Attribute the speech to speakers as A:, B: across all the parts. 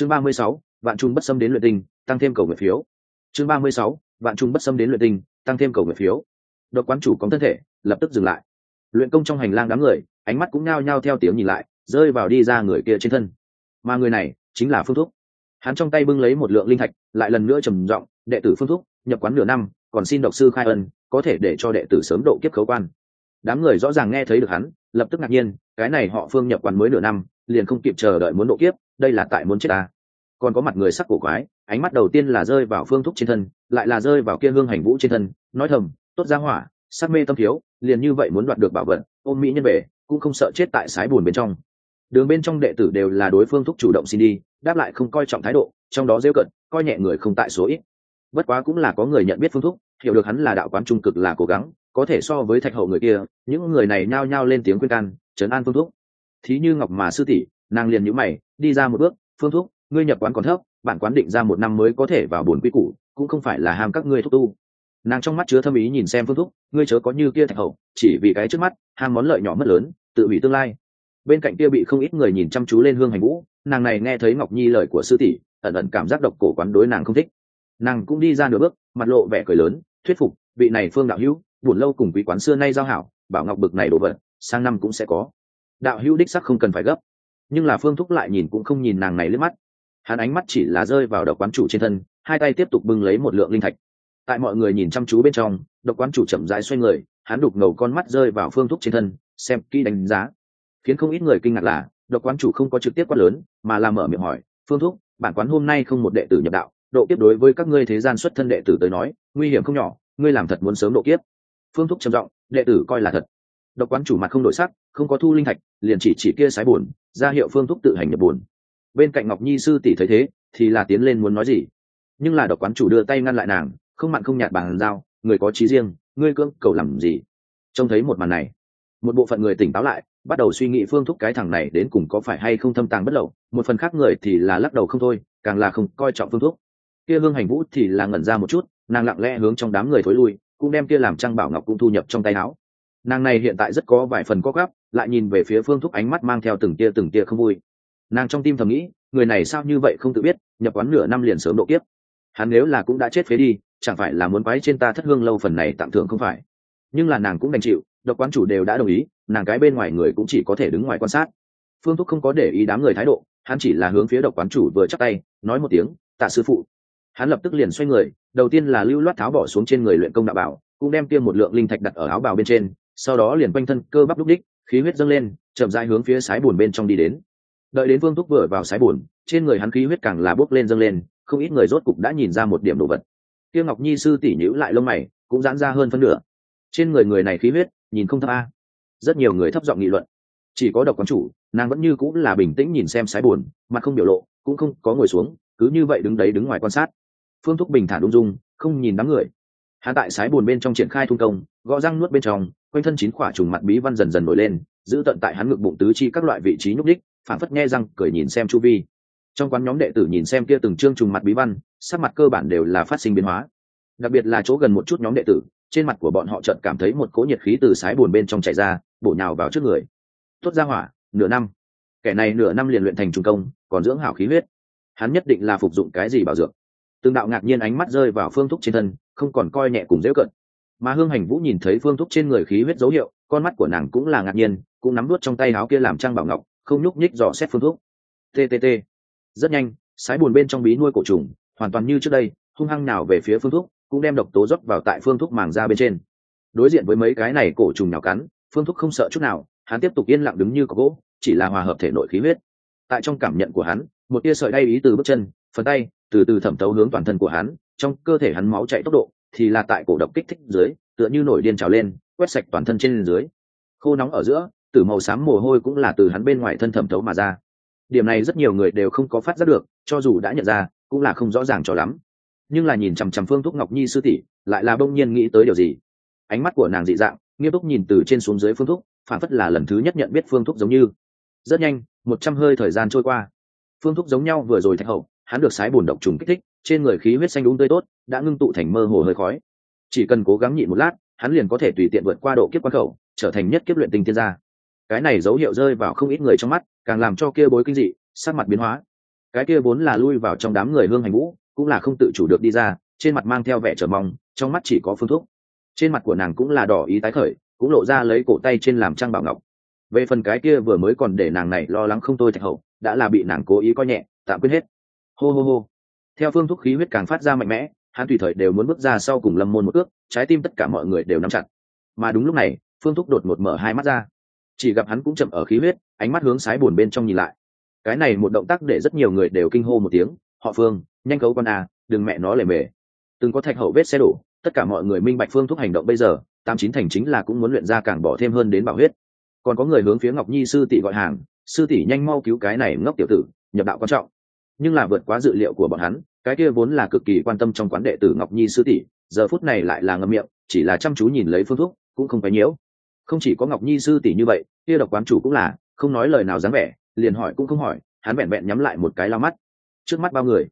A: chương ba mươi sáu, vạn trung bất xâm đến luyện tinh, tăng thêm cầu nguyện phiếu. Chương ba mươi sáu, vạn trung bất xâm đến luyện tinh, tăng thêm cầu nguyện phiếu. Độc quán chủ có thân thể, lập tức dừng lại. Luyện công trong hành lang đám người, ánh mắt cũng nao nhao theo tiếng nhìn lại, rơi vào đi ra người kia trên thân. Mà người này, chính là phương thúc. Hắn trong tay bưng lấy một lượng linh thạch, lại lần nữa trầm giọng, đệ tử phương thúc, nhập quán nửa năm, còn xin độc sư khai ân, có thể để cho đệ tử sớm độ kiếp khấu quan. Đám người rõ ràng nghe thấy được hắn lập tức ngạc nhiên, cái này họ phương nhập quán mới nửa năm, liền không kịp chờ đợi muốn độ kiếp, đây là tại muốn chết ta. Còn có mặt người sắc cổ quái, ánh mắt đầu tiên là rơi vào phương thúc trên thân, lại là rơi vào kia hương hành vũ trên thân, nói thầm, tốt ra hỏa, sắc mê tâm thiếu, liền như vậy muốn đoạt được bảo vật, ôm mỹ nhân về, cũng không sợ chết tại sái buồn bên trong. Đường bên trong đệ tử đều là đối phương thúc chủ động xin đi, đáp lại không coi trọng thái độ, trong đó rêu cận, coi nhẹ người không tại số ít. Bất quá cũng là có người nhận biết phương thúc, hiểu được hắn là đạo quán trung cực là cố gắng có thể so với thạch hậu người kia, những người này nhao nhao lên tiếng khuyên can, trấn an phương thúc. Thí như ngọc mà sư tỷ, nàng liền nhữ mày, đi ra một bước, phương thúc, ngươi nhập quán còn thấp, bản quán định ra một năm mới có thể vào bổn quy củ, cũng không phải là ham các ngươi thúc tu. Nàng trong mắt chứa thâm ý nhìn xem phương thúc, ngươi chớ có như kia thạch hậu, chỉ vì cái trước mắt, ham món lợi nhỏ mất lớn, tự hủy tương lai. Bên cạnh kia bị không ít người nhìn chăm chú lên hương hành vũ, nàng này nghe thấy ngọc nhi lời của sư tỷ, ẩn ẩn cảm giác độc cổ quán đối nàng không thích. Nàng cũng đi ra nửa bước, mặt lộ vẻ cười lớn, thuyết phục, vị này phương đạo hữu buồn lâu cùng quý quán xưa nay giao hảo, bảo ngọc bực này đổ vật, sang năm cũng sẽ có. Đạo hữu đích sắc không cần phải gấp. Nhưng là phương thúc lại nhìn cũng không nhìn nàng này lướt mắt. Hắn ánh mắt chỉ là rơi vào độc quán chủ trên thân, hai tay tiếp tục bưng lấy một lượng linh thạch. Tại mọi người nhìn chăm chú bên trong, độc quán chủ chậm rãi xoay người, hắn đục ngầu con mắt rơi vào phương thúc trên thân, xem kỹ đánh giá. Khiến không ít người kinh ngạc là, độc quán chủ không có trực tiếp quát lớn, mà làm mở miệng hỏi, phương thúc, bản quán hôm nay không một đệ tử nhập đạo, độ kiếp đối với các ngươi thế gian xuất thân đệ tử tới nói, nguy hiểm không nhỏ, ngươi làm thật muốn sớm độ kiếp phương thúc trầm giọng, đệ tử coi là thật. Độc quán chủ mặt không đổi sắc, không có thu linh thạch, liền chỉ chỉ kia sái buồn, ra hiệu phương thúc tự hành nhập buồn. Bên cạnh ngọc nhi sư tỷ thấy thế, thì là tiến lên muốn nói gì. Nhưng là độc quán chủ đưa tay ngăn lại nàng, không mặn không nhạt bàn giao người có trí riêng, ngươi cưỡng cầu làm gì? Trông thấy một màn này, một bộ phận người tỉnh táo lại, bắt đầu suy nghĩ phương thúc cái thằng này đến cùng có phải hay không thâm tàng bất lậu, một phần khác người thì là lắc đầu không thôi, càng là không coi trọng phương thúc kia hương hành vũ thì là ngẩn ra một chút, nàng lặng lẽ hướng trong đám người thối lui cũng đem kia làm trăng bảo ngọc cũng thu nhập trong tay áo. Nàng này hiện tại rất có vài phần có gấp lại nhìn về phía phương thúc ánh mắt mang theo từng tia từng tia không vui. Nàng trong tim thầm nghĩ, người này sao như vậy không tự biết, nhập quán nửa năm liền sớm độ kiếp. Hắn nếu là cũng đã chết phế đi, chẳng phải là muốn quái trên ta thất hương lâu phần này tạm thưởng không phải? Nhưng là nàng cũng đành chịu, độc quán chủ đều đã đồng ý, nàng cái bên ngoài người cũng chỉ có thể đứng ngoài quan sát. Phương thúc không có để ý đám người thái độ, hắn chỉ là hướng phía độc quán chủ vừa chắc tay, nói một tiếng, tạ sư phụ hắn lập tức liền xoay người, đầu tiên là lưu loát tháo bỏ xuống trên người luyện công đạo bảo, cũng đem tiêm một lượng linh thạch đặt ở áo bào bên trên, sau đó liền quanh thân cơ bắp lúc đích, khí huyết dâng lên, chậm rãi hướng phía sái bùn bên trong đi đến. Đợi đến vương thúc vừa vào sái bùn trên người hắn khí huyết càng là bốc lên dâng lên, không ít người rốt cục đã nhìn ra một điểm đồ vật. Tiêu ngọc nhi sư tỉ nhữ lại lông mày, cũng giãn ra hơn phân nửa. Trên người người này khí huyết, nhìn không thấp a. Rất nhiều người thấp giọng nghị luận. Chỉ có độc quán chủ, nàng vẫn như cũng là bình tĩnh nhìn xem sái buồn, mặt không biểu lộ, cũng không có ngồi xuống, cứ như vậy đứng đấy đứng ngoài quan sát phương thúc bình thản ung dung, không nhìn đám người. Hắn tại sái buồn bên trong triển khai thung công, gõ răng nuốt bên trong, quanh thân chín khỏa trùng mặt bí văn dần dần nổi lên, giữ tận tại hắn ngực bụng tứ chi các loại vị trí nhúc đích phản phất nghe răng, cười nhìn xem chu vi. Trong quán nhóm đệ tử nhìn xem kia từng chương trùng mặt bí văn, sắc mặt cơ bản đều là phát sinh biến hóa. Đặc biệt là chỗ gần một chút nhóm đệ tử, trên mặt của bọn họ chợt cảm thấy một cỗ nhiệt khí từ sái buồn bên trong chảy ra, bổ nhào vào trước người. Tốt ra hỏa, nửa năm. Kẻ này nửa năm liền luyện thành trung công, còn dưỡng hảo khí huyết. Hắn nhất định là phục dụng cái gì bảo dược? Tương đạo ngạc nhiên ánh mắt rơi vào phương thúc trên thân không còn coi nhẹ cùng dễ cận. Mà hương hành vũ nhìn thấy phương thúc trên người khí huyết dấu hiệu con mắt của nàng cũng là ngạc nhiên cũng nắm đuốt trong tay áo kia làm trang bảo ngọc không nhúc nhích dò xét phương thúc. Ttt rất nhanh sái buồn bên trong bí nuôi cổ trùng hoàn toàn như trước đây hung hăng nào về phía phương thúc, cũng đem độc tố dốc vào tại phương thúc màng ra bên trên. Đối diện với mấy cái này cổ trùng nào cắn phương thúc không sợ chút nào hắn tiếp tục yên lặng đứng như có gỗ chỉ là hòa hợp thể nội khí huyết. Tại trong cảm nhận của hắn một tia sợi đay ý từ bước chân phần tay từ từ thẩm tấu hướng toàn thân của hắn, trong cơ thể hắn máu chạy tốc độ thì là tại cổ độc kích thích dưới, tựa như nổi điên trào lên, quét sạch toàn thân trên dưới. Khô nóng ở giữa từ màu xám mồ hôi cũng là từ hắn bên ngoài thân thẩm thấu mà ra. Điểm này rất nhiều người đều không có phát giác được, cho dù đã nhận ra, cũng là không rõ ràng cho lắm. Nhưng là nhìn chằm chằm phương thúc ngọc nhi sư tỷ, lại là bỗng nhiên nghĩ tới điều gì. Ánh mắt của nàng dị dạng, nghiêm túc nhìn từ trên xuống dưới phương thúc, phản phất là lần thứ nhất nhận biết phương thúc giống như. Rất nhanh, một trăm hơi thời gian trôi qua. Phương thúc giống nhau vừa rồi thạch hậu hắn được sái bùn độc trùng kích thích, trên người khí huyết xanh đúng tươi tốt, đã ngưng tụ thành mơ hồ hơi khói. Chỉ cần cố gắng nhịn một lát, hắn liền có thể tùy tiện vượt qua độ kiếp quan khẩu, trở thành nhất kiếp luyện tinh thiên gia. Cái này dấu hiệu rơi vào không ít người trong mắt, càng làm cho kia bối kinh dị, sắc mặt biến hóa. Cái kia vốn là lui vào trong đám người hương hành vũ cũng là không tự chủ được đi ra, trên mặt mang theo vẻ chờ mong, trong mắt chỉ có phương thuốc. Trên mặt của nàng cũng là đỏ ý tái khởi, cũng lộ ra lấy cổ tay trên làm trang bảo ngọc. Về phần cái kia vừa mới còn để nàng này lo lắng không tôi thạch hậu, đã là bị nàng cố ý coi nhẹ, tạm quyết hết hô hô hô. Theo phương thuốc khí huyết càng phát ra mạnh mẽ, hắn tùy thời đều muốn bước ra sau cùng lâm môn một ước, trái tim tất cả mọi người đều nắm chặt. Mà đúng lúc này, phương thúc đột ngột mở hai mắt ra. Chỉ gặp hắn cũng chậm ở khí huyết, ánh mắt hướng sái buồn bên trong nhìn lại. Cái này một động tác để rất nhiều người đều kinh hô một tiếng, họ phương, nhanh cấu con a, đừng mẹ nó lề mề. Từng có thạch hậu vết xe đổ, tất cả mọi người minh bạch phương thúc hành động bây giờ, tám chín thành chính là cũng muốn luyện ra càng bỏ thêm hơn đến bảo huyết. Còn có người hướng phía ngọc nhi sư tỷ gọi hàng, sư tỷ nhanh mau cứu cái này ngốc tiểu tử, nhập đạo quan trọng nhưng là vượt quá dự liệu của bọn hắn, cái kia vốn là cực kỳ quan tâm trong quán đệ tử ngọc nhi sư tỷ, giờ phút này lại là ngậm miệng, chỉ là chăm chú nhìn lấy phương thúc cũng không phải nhiễu. Không chỉ có ngọc nhi sư tỷ như vậy, kia độc quán chủ cũng là, không nói lời nào dám vẻ, liền hỏi cũng không hỏi, hắn vẹn vẹn nhắm lại một cái lao mắt. Trước mắt bao người,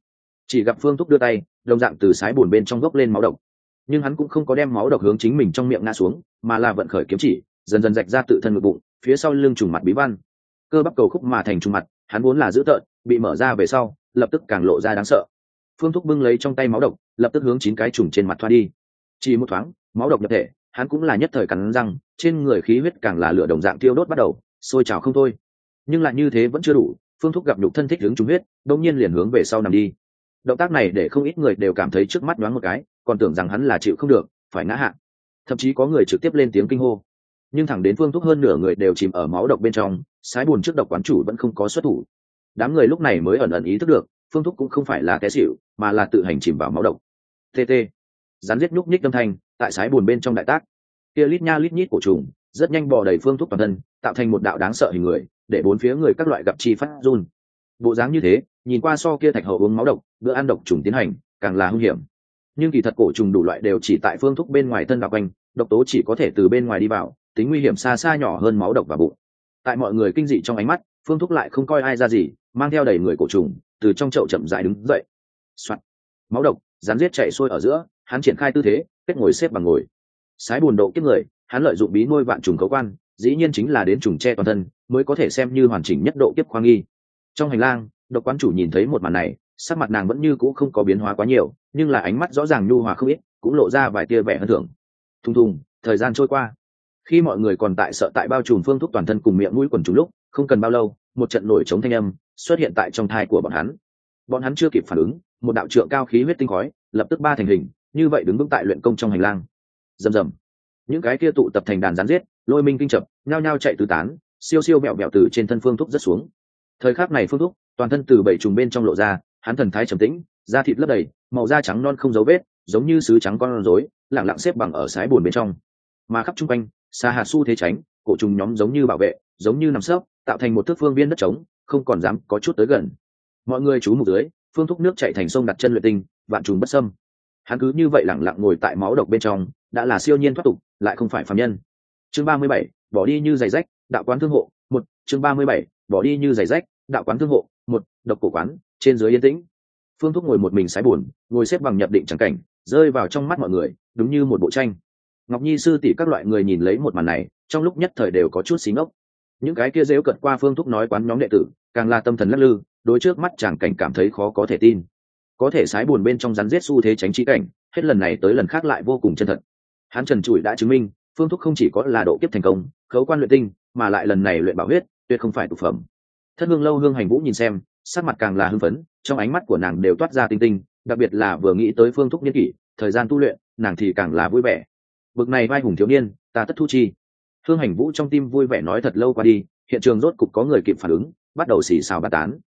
A: chỉ gặp phương thúc đưa tay, đồng dạng từ sái bùn bên trong gốc lên máu độc. Nhưng hắn cũng không có đem máu độc hướng chính mình trong miệng ngã xuống, mà là vận khởi kiếm chỉ, dần dần rạch ra tự thân ngực bụng, phía sau lưng trùng mặt bí văn. Cơ bắp cầu khúc mà thành trùng mặt, hắn vốn là dữ tợn bị mở ra về sau, lập tức càng lộ ra đáng sợ. Phương thúc bưng lấy trong tay máu độc, lập tức hướng chín cái trùng trên mặt thoa đi. Chỉ một thoáng, máu độc nhập thể, hắn cũng là nhất thời cắn răng, trên người khí huyết càng là lửa đồng dạng tiêu đốt bắt đầu, sôi trào không thôi. Nhưng lại như thế vẫn chưa đủ, phương thúc gặp nhục thân thích hướng trùng huyết đông nhiên liền hướng về sau nằm đi. Động tác này để không ít người đều cảm thấy trước mắt đoán một cái, còn tưởng rằng hắn là chịu không được, phải ngã hạ. Thậm chí có người trực tiếp lên tiếng kinh hô. Nhưng thẳng đến phương thúc hơn nửa người đều chìm ở máu độc bên trong, sái buồn trước độc quán chủ vẫn không có xuất thủ đám người lúc này mới ẩn ẩn ý thức được, phương thúc cũng không phải là té xịu mà là tự hành chìm vào máu độc. Tt rắn giết nhúc nhích âm thanh, tại sái buồn bên trong đại tác. Kia lít nha lít nhít cổ trùng, rất nhanh bò đầy phương thúc toàn thân, tạo thành một đạo đáng sợ hình người, để bốn phía người các loại gặp chi phát run. Bộ dáng như thế, nhìn qua so kia thạch hậu uống máu độc, bữa ăn độc trùng tiến hành, càng là hung hiểm. Nhưng kỳ thật cổ trùng đủ loại đều chỉ tại phương thúc bên ngoài thân và quanh, độc tố chỉ có thể từ bên ngoài đi vào, tính nguy hiểm xa xa nhỏ hơn máu độc và bụng. Tại mọi người kinh dị trong ánh mắt phương thúc lại không coi ai ra gì, mang theo đầy người cổ trùng, từ trong chậu chậm dài đứng dậy. Soạt. Máu độc, rắn giết chạy sôi ở giữa, hắn triển khai tư thế, kết ngồi xếp bằng ngồi. Sái bùn độ kiếp người, hắn lợi dụng bí nuôi vạn trùng cấu quan, dĩ nhiên chính là đến trùng tre toàn thân, mới có thể xem như hoàn chỉnh nhất độ kiếp khoa nghi. Trong hành lang, độc quán chủ nhìn thấy một màn này, sắc mặt nàng vẫn như cũ không có biến hóa quá nhiều, nhưng là ánh mắt rõ ràng nhu hòa không ít, cũng lộ ra vài tia vẻ hơn thưởng thùng thùng, thời gian trôi qua khi mọi người còn tại sợ tại bao trùm phương thuốc toàn thân cùng miệng mũi quần chúng lúc, không cần bao lâu, một trận nổi chống thanh âm xuất hiện tại trong thai của bọn hắn. Bọn hắn chưa kịp phản ứng, một đạo trượng cao khí huyết tinh khói lập tức ba thành hình, như vậy đứng vững tại luyện công trong hành lang. Rầm rầm. Những cái kia tụ tập thành đàn rán giết, lôi minh kinh chập, nhao nhao chạy tứ tán, siêu siêu mẹo mẹo từ trên thân phương thúc rất xuống. Thời khắc này phương thúc toàn thân từ bảy trùng bên trong lộ ra, hắn thần thái trầm tĩnh, da thịt lấp đầy, màu da trắng non không dấu vết, giống như sứ trắng con rối, lẳng lặng xếp bằng ở sái bùn bên trong. Mà khắp chung quanh xa hạt su thế tránh cổ trùng nhóm giống như bảo vệ, giống như nằm sấp, tạo thành một thước phương viên đất trống, không còn dám có chút tới gần. Mọi người chú mục dưới, phương thúc nước chạy thành sông đặt chân luyện tinh, vạn trùng bất sâm hắn cứ như vậy lẳng lặng ngồi tại máu độc bên trong, đã là siêu nhiên thoát tục, lại không phải phạm nhân. Chương ba mươi bảy, bỏ đi như giày rách, đạo quán thương hộ, một. Chương ba mươi bảy, bỏ đi như giày rách, đạo quán thương hộ, một. Độc cổ quán, trên dưới yên tĩnh. Phương thúc ngồi một mình sái buồn, ngồi xếp bằng nhập định trắng cảnh, rơi vào trong mắt mọi người, đúng như một bộ tranh ngọc nhi sư tỷ các loại người nhìn lấy một màn này, trong lúc nhất thời đều có chút xí ngốc. Những cái kia dễu cận qua phương thúc nói quán nhóm đệ tử, càng là tâm thần lắc lư, đối trước mắt chàng cảnh cảm thấy khó có thể tin. Có thể sái buồn bên trong rắn rết xu thế tránh trí cảnh, hết lần này tới lần khác lại vô cùng chân thật. Hắn trần trụi đã chứng minh, phương thúc không chỉ có là độ kiếp thành công, khấu quan luyện tinh, mà lại lần này luyện bảo huyết, tuyệt không phải tục phẩm. Thất hương lâu hương hành vũ nhìn xem, sắc mặt càng là hưng phấn, trong ánh mắt của nàng đều toát ra tinh tinh, đặc biệt là vừa nghĩ tới phương thúc niên kỷ, thời gian tu luyện, nàng thì càng là vui vẻ bực này vai hùng thiếu niên, ta tất thu chi. Hương hành vũ trong tim vui vẻ nói thật lâu qua đi, hiện trường rốt cục có người kịp phản ứng, bắt đầu xì xào bát tán.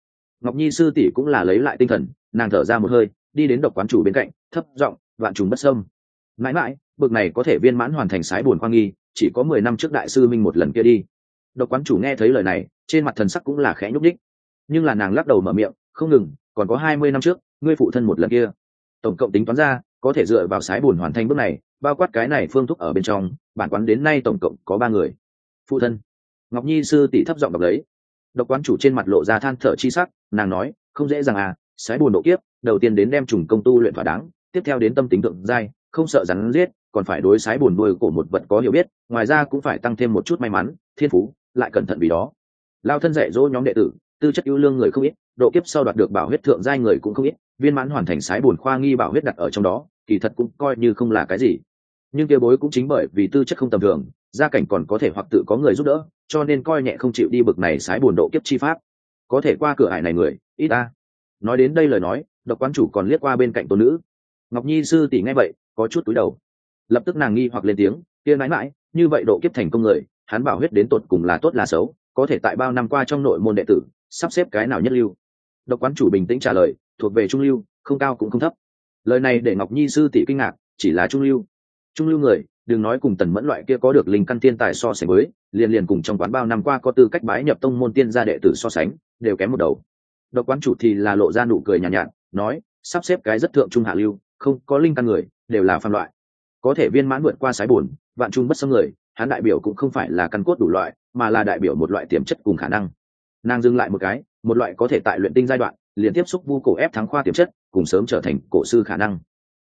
A: Ngọc nhi sư tỷ cũng là lấy lại tinh thần, nàng thở ra một hơi, đi đến độc quán chủ bên cạnh, thấp giọng, vạn trùng bất sâm mãi mãi, bực này có thể viên mãn hoàn thành sái buồn khoa nghi, chỉ có mười năm trước đại sư minh một lần kia đi. Độc quán chủ nghe thấy lời này, trên mặt thần sắc cũng là khẽ nhúc đích nhưng là nàng lắc đầu mở miệng, không ngừng, còn có hai mươi năm trước, ngươi phụ thân một lần kia. Tổng cộng tính toán ra, có thể dựa vào sái buồn hoàn thành bước này bao quát cái này phương thúc ở bên trong, bản quán đến nay tổng cộng có ba người. Phụ thân, ngọc nhi sư tỷ thấp giọng đọc lấy. Độc quán chủ trên mặt lộ ra than thở chi sắc, nàng nói, không dễ dàng à sái buồn độ kiếp, đầu tiên đến đem trùng công tu luyện thỏa đáng, tiếp theo đến tâm tính thượng giai, không sợ rắn giết, còn phải đối sái buồn đuôi của một vật có hiểu biết, ngoài ra cũng phải tăng thêm một chút may mắn, thiên phú, lại cẩn thận vì đó. Lao thân dạy dỗ nhóm đệ tử, tư chất ưu lương người không ít, độ kiếp sau đoạt được bảo huyết thượng giai người cũng không ít, viên mãn hoàn thành sái buồn khoa nghi bảo huyết đặt ở trong đó kỳ thật cũng coi như không là cái gì. Nhưng kia bối cũng chính bởi vì tư chất không tầm thường, gia cảnh còn có thể hoặc tự có người giúp đỡ, cho nên coi nhẹ không chịu đi bực này sái bùn độ kiếp chi pháp. Có thể qua cửa hải này người, ít ta. Nói đến đây lời nói, độc quán chủ còn liếc qua bên cạnh tôn nữ. Ngọc nhi sư tỷ nghe vậy, có chút túi đầu. Lập tức nàng nghi hoặc lên tiếng, kia mãi mãi như vậy độ kiếp thành công người, hắn bảo huyết đến tột cùng là tốt là xấu, có thể tại bao năm qua trong nội môn đệ tử, sắp xếp cái nào nhất lưu? Độc quán chủ bình tĩnh trả lời, thuộc về trung lưu, không cao cũng không thấp lời này để ngọc nhi sư tỷ kinh ngạc chỉ là trung lưu. Trung lưu người đừng nói cùng tần mẫn loại kia có được linh căn tiên tài so sánh mới liền liền cùng trong quán bao năm qua có tư cách bái nhập tông môn tiên gia đệ tử so sánh đều kém một đầu. Độc quán chủ thì là lộ ra nụ cười nhàn nhạt, nhạt nói sắp xếp cái rất thượng trung hạ lưu không có linh căn người đều là phân loại. Có thể viên mãn vượt qua sái bổn vạn trung bất xâm người hắn đại biểu cũng không phải là căn cốt đủ loại mà là đại biểu một loại tiềm chất cùng khả năng. Nàng dừng lại một cái một loại có thể tại luyện tinh giai đoạn liền tiếp xúc vu cổ ép thắng khoa tiềm chất cùng sớm trở thành cổ sư khả năng.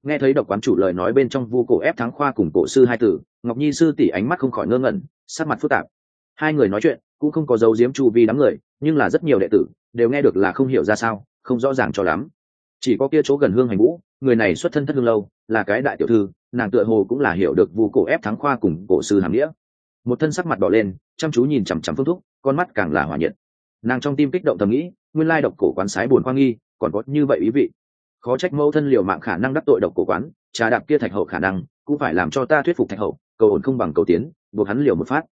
A: Nghe thấy độc quán chủ lời nói bên trong vu cổ ép thắng khoa cùng cổ sư hai tử, ngọc nhi sư tỷ ánh mắt không khỏi ngơ ngẩn, sắc mặt phức tạp. Hai người nói chuyện, cũng không có dấu diếm chu vi đám người, nhưng là rất nhiều đệ tử, đều nghe được là không hiểu ra sao, không rõ ràng cho lắm. Chỉ có kia chỗ gần hương hành vũ, người này xuất thân thất hương lâu, là cái đại tiểu thư, nàng tựa hồ cũng là hiểu được vu cổ ép thắng khoa cùng cổ sư hàm nghĩa. Một thân sắc mặt đỏ lên, chăm chú nhìn chằm chằm phương thúc, con mắt càng là hỏa nhiệt. Nàng trong tim kích động thầm nghĩ, nguyên lai độc cổ quán sái buồn khoa nghi, còn có như vậy ý vị khó trách mẫu thân liều mạng khả năng đắc tội độc cổ quán, trà đạp kia thạch hậu khả năng, cũng phải làm cho ta thuyết phục thạch hậu, cầu ổn không bằng cầu tiến, buộc hắn liều một phát.